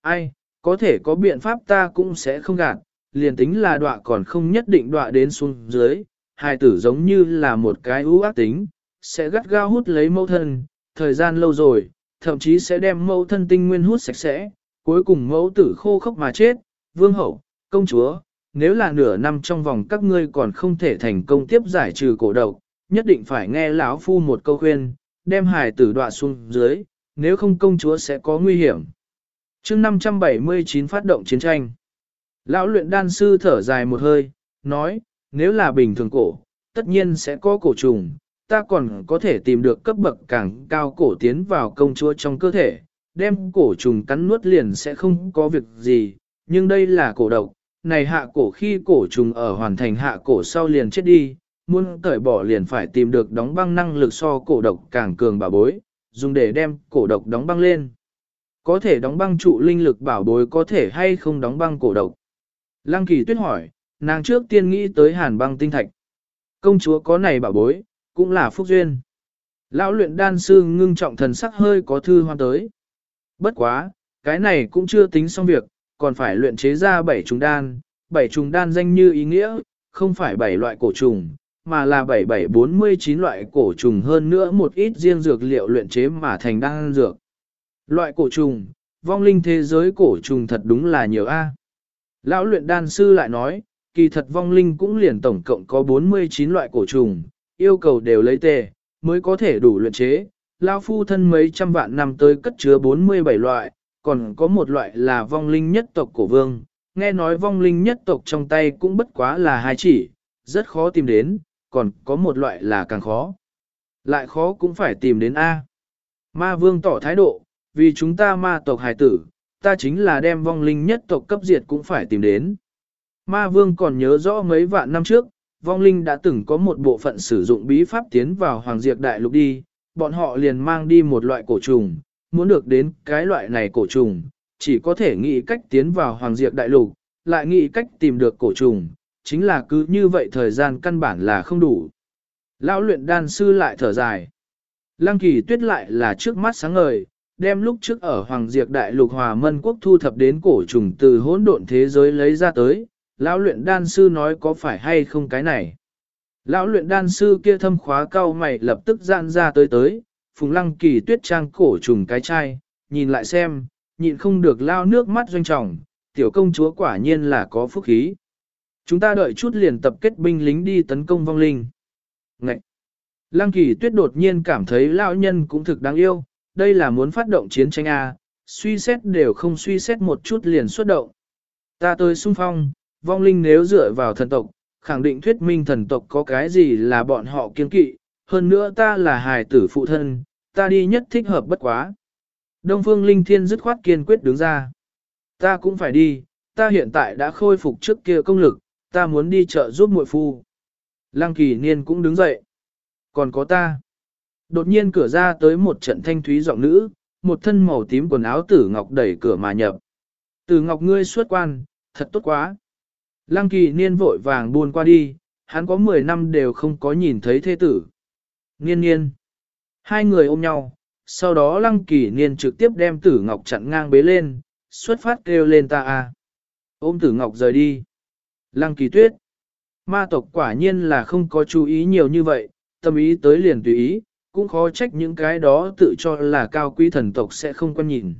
Ai, có thể có biện pháp ta cũng sẽ không gạt, liền tính là đọa còn không nhất định đọa đến xuống dưới, hài tử giống như là một cái ưu ác tính, sẽ gắt gao hút lấy mẫu thân, thời gian lâu rồi, thậm chí sẽ đem mẫu thân tinh nguyên hút sạch sẽ, cuối cùng mẫu tử khô khốc mà chết, vương hậu, công chúa, nếu là nửa năm trong vòng các ngươi còn không thể thành công tiếp giải trừ cổ độc, nhất định phải nghe lão phu một câu khuyên, đem hài tử đọa xuống dưới, nếu không công chúa sẽ có nguy hiểm. chương 579 phát động chiến tranh. Lão luyện đan sư thở dài một hơi, nói, nếu là bình thường cổ, tất nhiên sẽ có cổ trùng, ta còn có thể tìm được cấp bậc càng cao cổ tiến vào công chúa trong cơ thể, đem cổ trùng cắn nuốt liền sẽ không có việc gì, nhưng đây là cổ độc, này hạ cổ khi cổ trùng ở hoàn thành hạ cổ sau liền chết đi, muốn cởi bỏ liền phải tìm được đóng băng năng lực so cổ độc càng cường bảo bối, dùng để đem cổ độc đóng băng lên. Có thể đóng băng trụ linh lực bảo bối có thể hay không đóng băng cổ độc. Lăng kỳ tuyết hỏi, nàng trước tiên nghĩ tới hàn băng tinh thạch. Công chúa có này bảo bối, cũng là phúc duyên. Lão luyện đan sư ngưng trọng thần sắc hơi có thư hoan tới. Bất quá, cái này cũng chưa tính xong việc, còn phải luyện chế ra bảy trùng đan, bảy trùng đan danh như ý nghĩa, không phải bảy loại cổ trùng, mà là 7749 loại cổ trùng hơn nữa một ít riêng dược liệu luyện chế mà thành đan dược. Loại cổ trùng, vong linh thế giới cổ trùng thật đúng là nhiều a. Lão luyện đan sư lại nói, kỳ thật vong linh cũng liền tổng cộng có 49 loại cổ trùng, yêu cầu đều lấy tề, mới có thể đủ luyện chế. Lão phu thân mấy trăm vạn năm tới cất chứa 47 loại, còn có một loại là vong linh nhất tộc cổ vương. Nghe nói vong linh nhất tộc trong tay cũng bất quá là hai chỉ, rất khó tìm đến, còn có một loại là càng khó. Lại khó cũng phải tìm đến A. Ma vương tỏ thái độ, vì chúng ta ma tộc hài tử, ta chính là đem vong linh nhất tộc cấp diệt cũng phải tìm đến. Ma vương còn nhớ rõ mấy vạn năm trước, vong linh đã từng có một bộ phận sử dụng bí pháp tiến vào hoàng diệt đại lục đi, bọn họ liền mang đi một loại cổ trùng, muốn được đến cái loại này cổ trùng, chỉ có thể nghĩ cách tiến vào Hoàng diệt Đại Lục, lại nghĩ cách tìm được cổ trùng, chính là cứ như vậy thời gian căn bản là không đủ. Lão luyện đan sư lại thở dài. Lăng kỳ tuyết lại là trước mắt sáng ngời, đem lúc trước ở Hoàng Diệp Đại Lục Hòa Mân Quốc thu thập đến cổ trùng từ hỗn độn thế giới lấy ra tới, lão luyện đan sư nói có phải hay không cái này. Lão luyện đan sư kia thâm khóa cao mày lập tức giãn ra tới tới, phùng lăng kỳ tuyết trang cổ trùng cái chai, nhìn lại xem, nhịn không được lao nước mắt doanh trọng, tiểu công chúa quả nhiên là có phúc khí. Chúng ta đợi chút liền tập kết binh lính đi tấn công vong linh. Ngậy! Lăng kỳ tuyết đột nhiên cảm thấy lão nhân cũng thực đáng yêu, đây là muốn phát động chiến tranh A, suy xét đều không suy xét một chút liền xuất động. Ta tới xung phong, vong linh nếu dựa vào thần tộc, khẳng định thuyết minh thần tộc có cái gì là bọn họ kiên kỵ, hơn nữa ta là hài tử phụ thân, ta đi nhất thích hợp bất quá. Đông Phương Linh Thiên dứt khoát kiên quyết đứng ra. Ta cũng phải đi, ta hiện tại đã khôi phục trước kia công lực, ta muốn đi chợ giúp muội phu. Lăng kỳ niên cũng đứng dậy. Còn có ta. Đột nhiên cửa ra tới một trận thanh thúy giọng nữ, một thân màu tím quần áo tử ngọc đẩy cửa mà nhập. Tử ngọc ngươi xuất quan, thật tốt quá. Lăng kỳ niên vội vàng buôn qua đi, hắn có 10 năm đều không có nhìn thấy thế tử. Niên niên. Hai người ôm nhau, sau đó lăng kỳ niên trực tiếp đem tử ngọc chặn ngang bế lên, xuất phát kêu lên ta a. Ôm tử ngọc rời đi. Lăng kỳ tuyết. Ma tộc quả nhiên là không có chú ý nhiều như vậy, tâm ý tới liền tùy ý, cũng khó trách những cái đó tự cho là cao quý thần tộc sẽ không quan nhìn.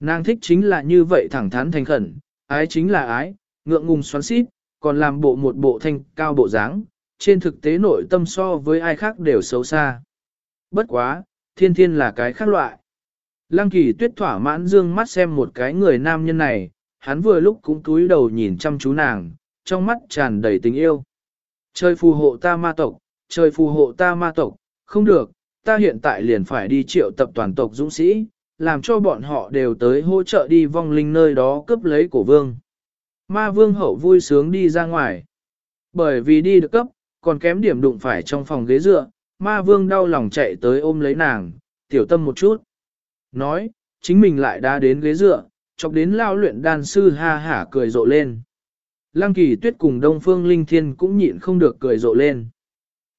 Nàng thích chính là như vậy thẳng thắn thành khẩn, ái chính là ái, ngượng ngùng xoắn xít, còn làm bộ một bộ thanh cao bộ dáng, trên thực tế nội tâm so với ai khác đều xấu xa. Bất quá, thiên thiên là cái khác loại. Lăng kỳ tuyết thỏa mãn dương mắt xem một cái người nam nhân này, hắn vừa lúc cũng túi đầu nhìn chăm chú nàng, trong mắt tràn đầy tình yêu. Trời phù hộ ta ma tộc, trời phù hộ ta ma tộc, không được, ta hiện tại liền phải đi triệu tập toàn tộc dũng sĩ, làm cho bọn họ đều tới hỗ trợ đi vong linh nơi đó cướp lấy cổ vương. Ma vương hậu vui sướng đi ra ngoài. Bởi vì đi được cấp, còn kém điểm đụng phải trong phòng ghế dựa, ma vương đau lòng chạy tới ôm lấy nàng, tiểu tâm một chút. Nói, chính mình lại đã đến ghế dựa, chọc đến lao luyện đan sư ha hả cười rộ lên. Lăng kỳ tuyết cùng Đông Phương Linh Thiên cũng nhịn không được cười rộ lên.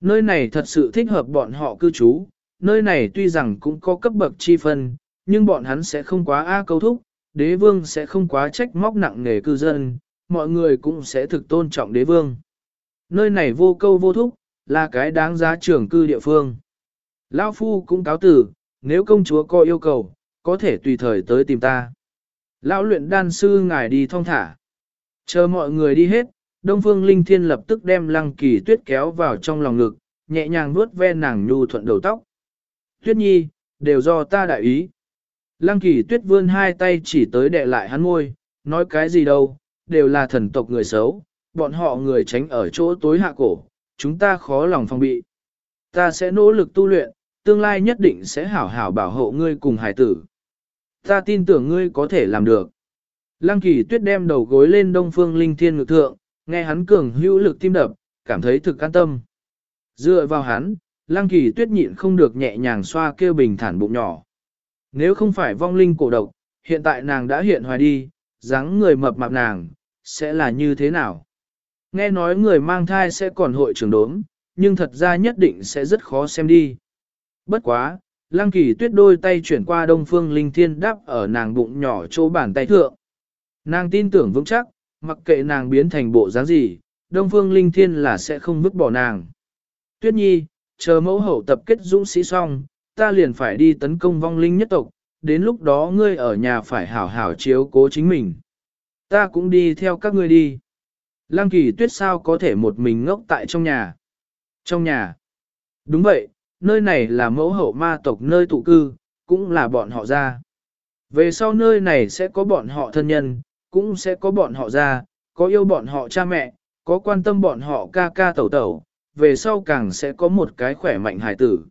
Nơi này thật sự thích hợp bọn họ cư trú, nơi này tuy rằng cũng có cấp bậc chi phân, nhưng bọn hắn sẽ không quá a câu thúc, đế vương sẽ không quá trách móc nặng nề cư dân, mọi người cũng sẽ thực tôn trọng đế vương. Nơi này vô câu vô thúc, là cái đáng giá trưởng cư địa phương. Lão Phu cũng cáo tử, nếu công chúa có yêu cầu, có thể tùy thời tới tìm ta. Lão luyện đan sư ngài đi thong thả. Chờ mọi người đi hết, Đông Phương Linh Thiên lập tức đem lăng kỳ tuyết kéo vào trong lòng ngực, nhẹ nhàng nuốt ve nàng nhu thuận đầu tóc. Tuyết nhi, đều do ta đại ý. Lăng kỳ tuyết vươn hai tay chỉ tới đệ lại hắn ngôi, nói cái gì đâu, đều là thần tộc người xấu, bọn họ người tránh ở chỗ tối hạ cổ, chúng ta khó lòng phòng bị. Ta sẽ nỗ lực tu luyện, tương lai nhất định sẽ hảo hảo bảo hộ ngươi cùng hải tử. Ta tin tưởng ngươi có thể làm được. Lăng kỳ tuyết đem đầu gối lên đông phương linh thiên ngược thượng, nghe hắn cường hữu lực tim đập, cảm thấy thực an tâm. Dựa vào hắn, lăng kỳ tuyết nhịn không được nhẹ nhàng xoa kêu bình thản bụng nhỏ. Nếu không phải vong linh cổ độc, hiện tại nàng đã hiện hoài đi, dáng người mập mạp nàng, sẽ là như thế nào? Nghe nói người mang thai sẽ còn hội trưởng đốm, nhưng thật ra nhất định sẽ rất khó xem đi. Bất quá, lăng kỳ tuyết đôi tay chuyển qua đông phương linh thiên đáp ở nàng bụng nhỏ chỗ bàn tay thượng. Nàng tin tưởng vững chắc, mặc kệ nàng biến thành bộ dáng gì, đông phương linh thiên là sẽ không vứt bỏ nàng. Tuyết nhi, chờ mẫu hậu tập kết dũng sĩ xong, ta liền phải đi tấn công vong linh nhất tộc, đến lúc đó ngươi ở nhà phải hảo hảo chiếu cố chính mình. Ta cũng đi theo các ngươi đi. Lăng kỳ tuyết sao có thể một mình ngốc tại trong nhà. Trong nhà. Đúng vậy, nơi này là mẫu hậu ma tộc nơi tụ cư, cũng là bọn họ ra. Về sau nơi này sẽ có bọn họ thân nhân, cũng sẽ có bọn họ ra, có yêu bọn họ cha mẹ, có quan tâm bọn họ ca ca tẩu tẩu, về sau càng sẽ có một cái khỏe mạnh hài tử.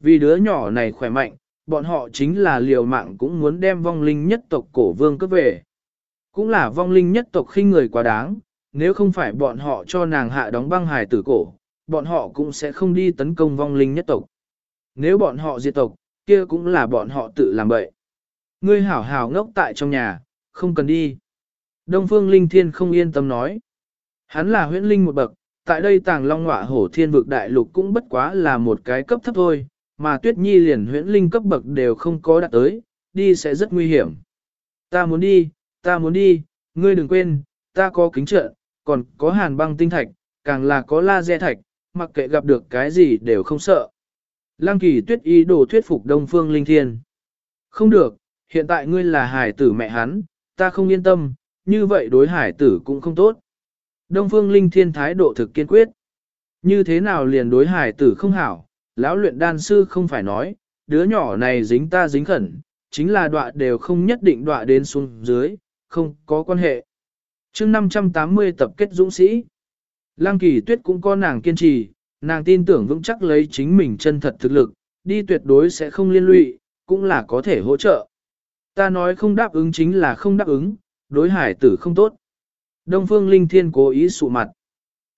Vì đứa nhỏ này khỏe mạnh, bọn họ chính là liều mạng cũng muốn đem vong linh nhất tộc cổ vương cấp về. Cũng là vong linh nhất tộc khinh người quá đáng, nếu không phải bọn họ cho nàng hạ đóng băng hài tử cổ, bọn họ cũng sẽ không đi tấn công vong linh nhất tộc. nếu bọn họ diệt tộc, kia cũng là bọn họ tự làm bậy. Ngươi hảo hảo ngốc tại trong nhà, không cần đi. Đông Phương Linh Thiên không yên tâm nói. Hắn là huyễn linh một bậc, tại đây tàng long ngọa hổ thiên vực đại lục cũng bất quá là một cái cấp thấp thôi, mà tuyết nhi liền huyễn linh cấp bậc đều không có đạt tới, đi sẽ rất nguy hiểm. Ta muốn đi, ta muốn đi, ngươi đừng quên, ta có kính trợ, còn có hàn băng tinh thạch, càng là có laser thạch, mặc kệ gặp được cái gì đều không sợ. Lăng kỳ tuyết ý đồ thuyết phục Đông Phương Linh Thiên. Không được, hiện tại ngươi là hải tử mẹ hắn, ta không yên tâm, như vậy đối hải tử cũng không tốt. Đông Phương Linh Thiên thái độ thực kiên quyết. Như thế nào liền đối hải tử không hảo, lão luyện đan sư không phải nói, đứa nhỏ này dính ta dính khẩn, chính là đọa đều không nhất định đọa đến xuống dưới, không có quan hệ. chương 580 tập kết dũng sĩ, Lăng kỳ tuyết cũng có nàng kiên trì, nàng tin tưởng vững chắc lấy chính mình chân thật thực lực, đi tuyệt đối sẽ không liên lụy, cũng là có thể hỗ trợ. Ta nói không đáp ứng chính là không đáp ứng, đối hải tử không tốt. Đông Phương Linh Thiên cố ý sụ mặt.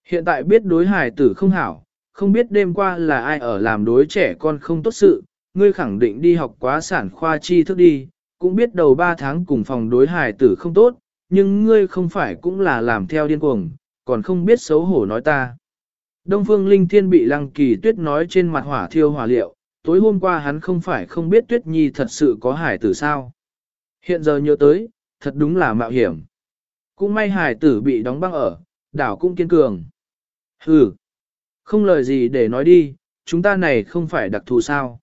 Hiện tại biết đối hải tử không hảo, không biết đêm qua là ai ở làm đối trẻ con không tốt sự, ngươi khẳng định đi học quá sản khoa chi thức đi, cũng biết đầu 3 tháng cùng phòng đối hải tử không tốt, nhưng ngươi không phải cũng là làm theo điên cuồng, còn không biết xấu hổ nói ta. Đông Phương Linh Thiên bị Lăng Kỳ Tuyết nói trên mặt hỏa thiêu hỏa liệu, tối hôm qua hắn không phải không biết Tuyết Nhi thật sự có hải tử sao. Hiện giờ nhớ tới, thật đúng là mạo hiểm. Cũng may hải tử bị đóng băng ở, đảo cũng kiên cường. Hừ, không lời gì để nói đi, chúng ta này không phải đặc thù sao.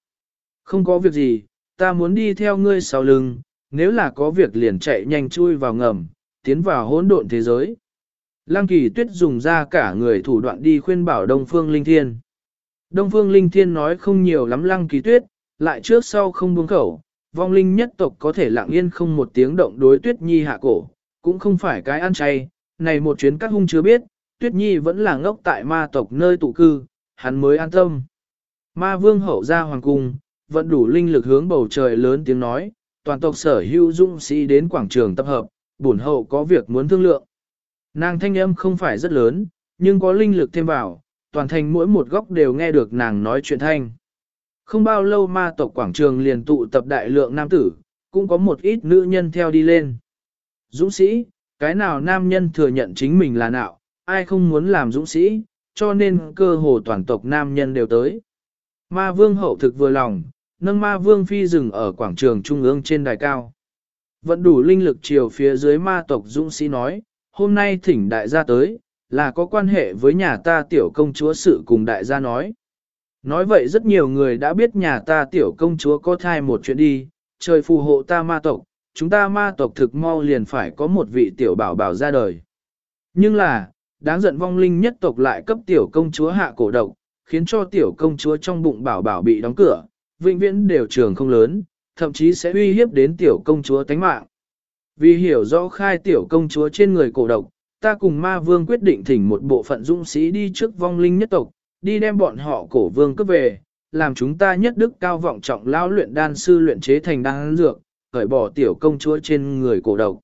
Không có việc gì, ta muốn đi theo ngươi sau lưng, nếu là có việc liền chạy nhanh chui vào ngầm, tiến vào hỗn độn thế giới. Lăng kỳ tuyết dùng ra cả người thủ đoạn đi khuyên bảo Đông Phương Linh Thiên. Đông Phương Linh Thiên nói không nhiều lắm lăng kỳ tuyết, lại trước sau không buông khẩu, vong linh nhất tộc có thể lặng yên không một tiếng động đối tuyết nhi hạ cổ, cũng không phải cái ăn chay, này một chuyến các hung chưa biết, tuyết nhi vẫn là ngốc tại ma tộc nơi tụ cư, hắn mới an tâm. Ma vương hậu ra hoàng cung, vẫn đủ linh lực hướng bầu trời lớn tiếng nói, toàn tộc sở hữu dũng sĩ đến quảng trường tập hợp, bổn hậu có việc muốn thương lượng. Nàng thanh âm không phải rất lớn, nhưng có linh lực thêm vào, toàn thành mỗi một góc đều nghe được nàng nói chuyện thanh. Không bao lâu ma tộc quảng trường liền tụ tập đại lượng nam tử, cũng có một ít nữ nhân theo đi lên. Dũng sĩ, cái nào nam nhân thừa nhận chính mình là nạo, ai không muốn làm dũng sĩ, cho nên cơ hồ toàn tộc nam nhân đều tới. Ma vương hậu thực vừa lòng, nâng ma vương phi dừng ở quảng trường trung ương trên đài cao. Vẫn đủ linh lực chiều phía dưới ma tộc dũng sĩ nói, hôm nay thỉnh đại gia tới, là có quan hệ với nhà ta tiểu công chúa sự cùng đại gia nói. Nói vậy rất nhiều người đã biết nhà ta tiểu công chúa có thai một chuyện đi, trời phù hộ ta ma tộc, chúng ta ma tộc thực mau liền phải có một vị tiểu bảo bảo ra đời. Nhưng là, đáng giận vong linh nhất tộc lại cấp tiểu công chúa hạ cổ độc, khiến cho tiểu công chúa trong bụng bảo bảo bị đóng cửa, vĩnh viễn đều trường không lớn, thậm chí sẽ uy hiếp đến tiểu công chúa tánh mạng. Vì hiểu rõ khai tiểu công chúa trên người cổ độc, ta cùng ma vương quyết định thỉnh một bộ phận dũng sĩ đi trước vong linh nhất tộc, đi đem bọn họ cổ vương cấp về, làm chúng ta nhất đức cao vọng trọng lao luyện đan sư luyện chế thành đan dược, khởi bỏ tiểu công chúa trên người cổ độc.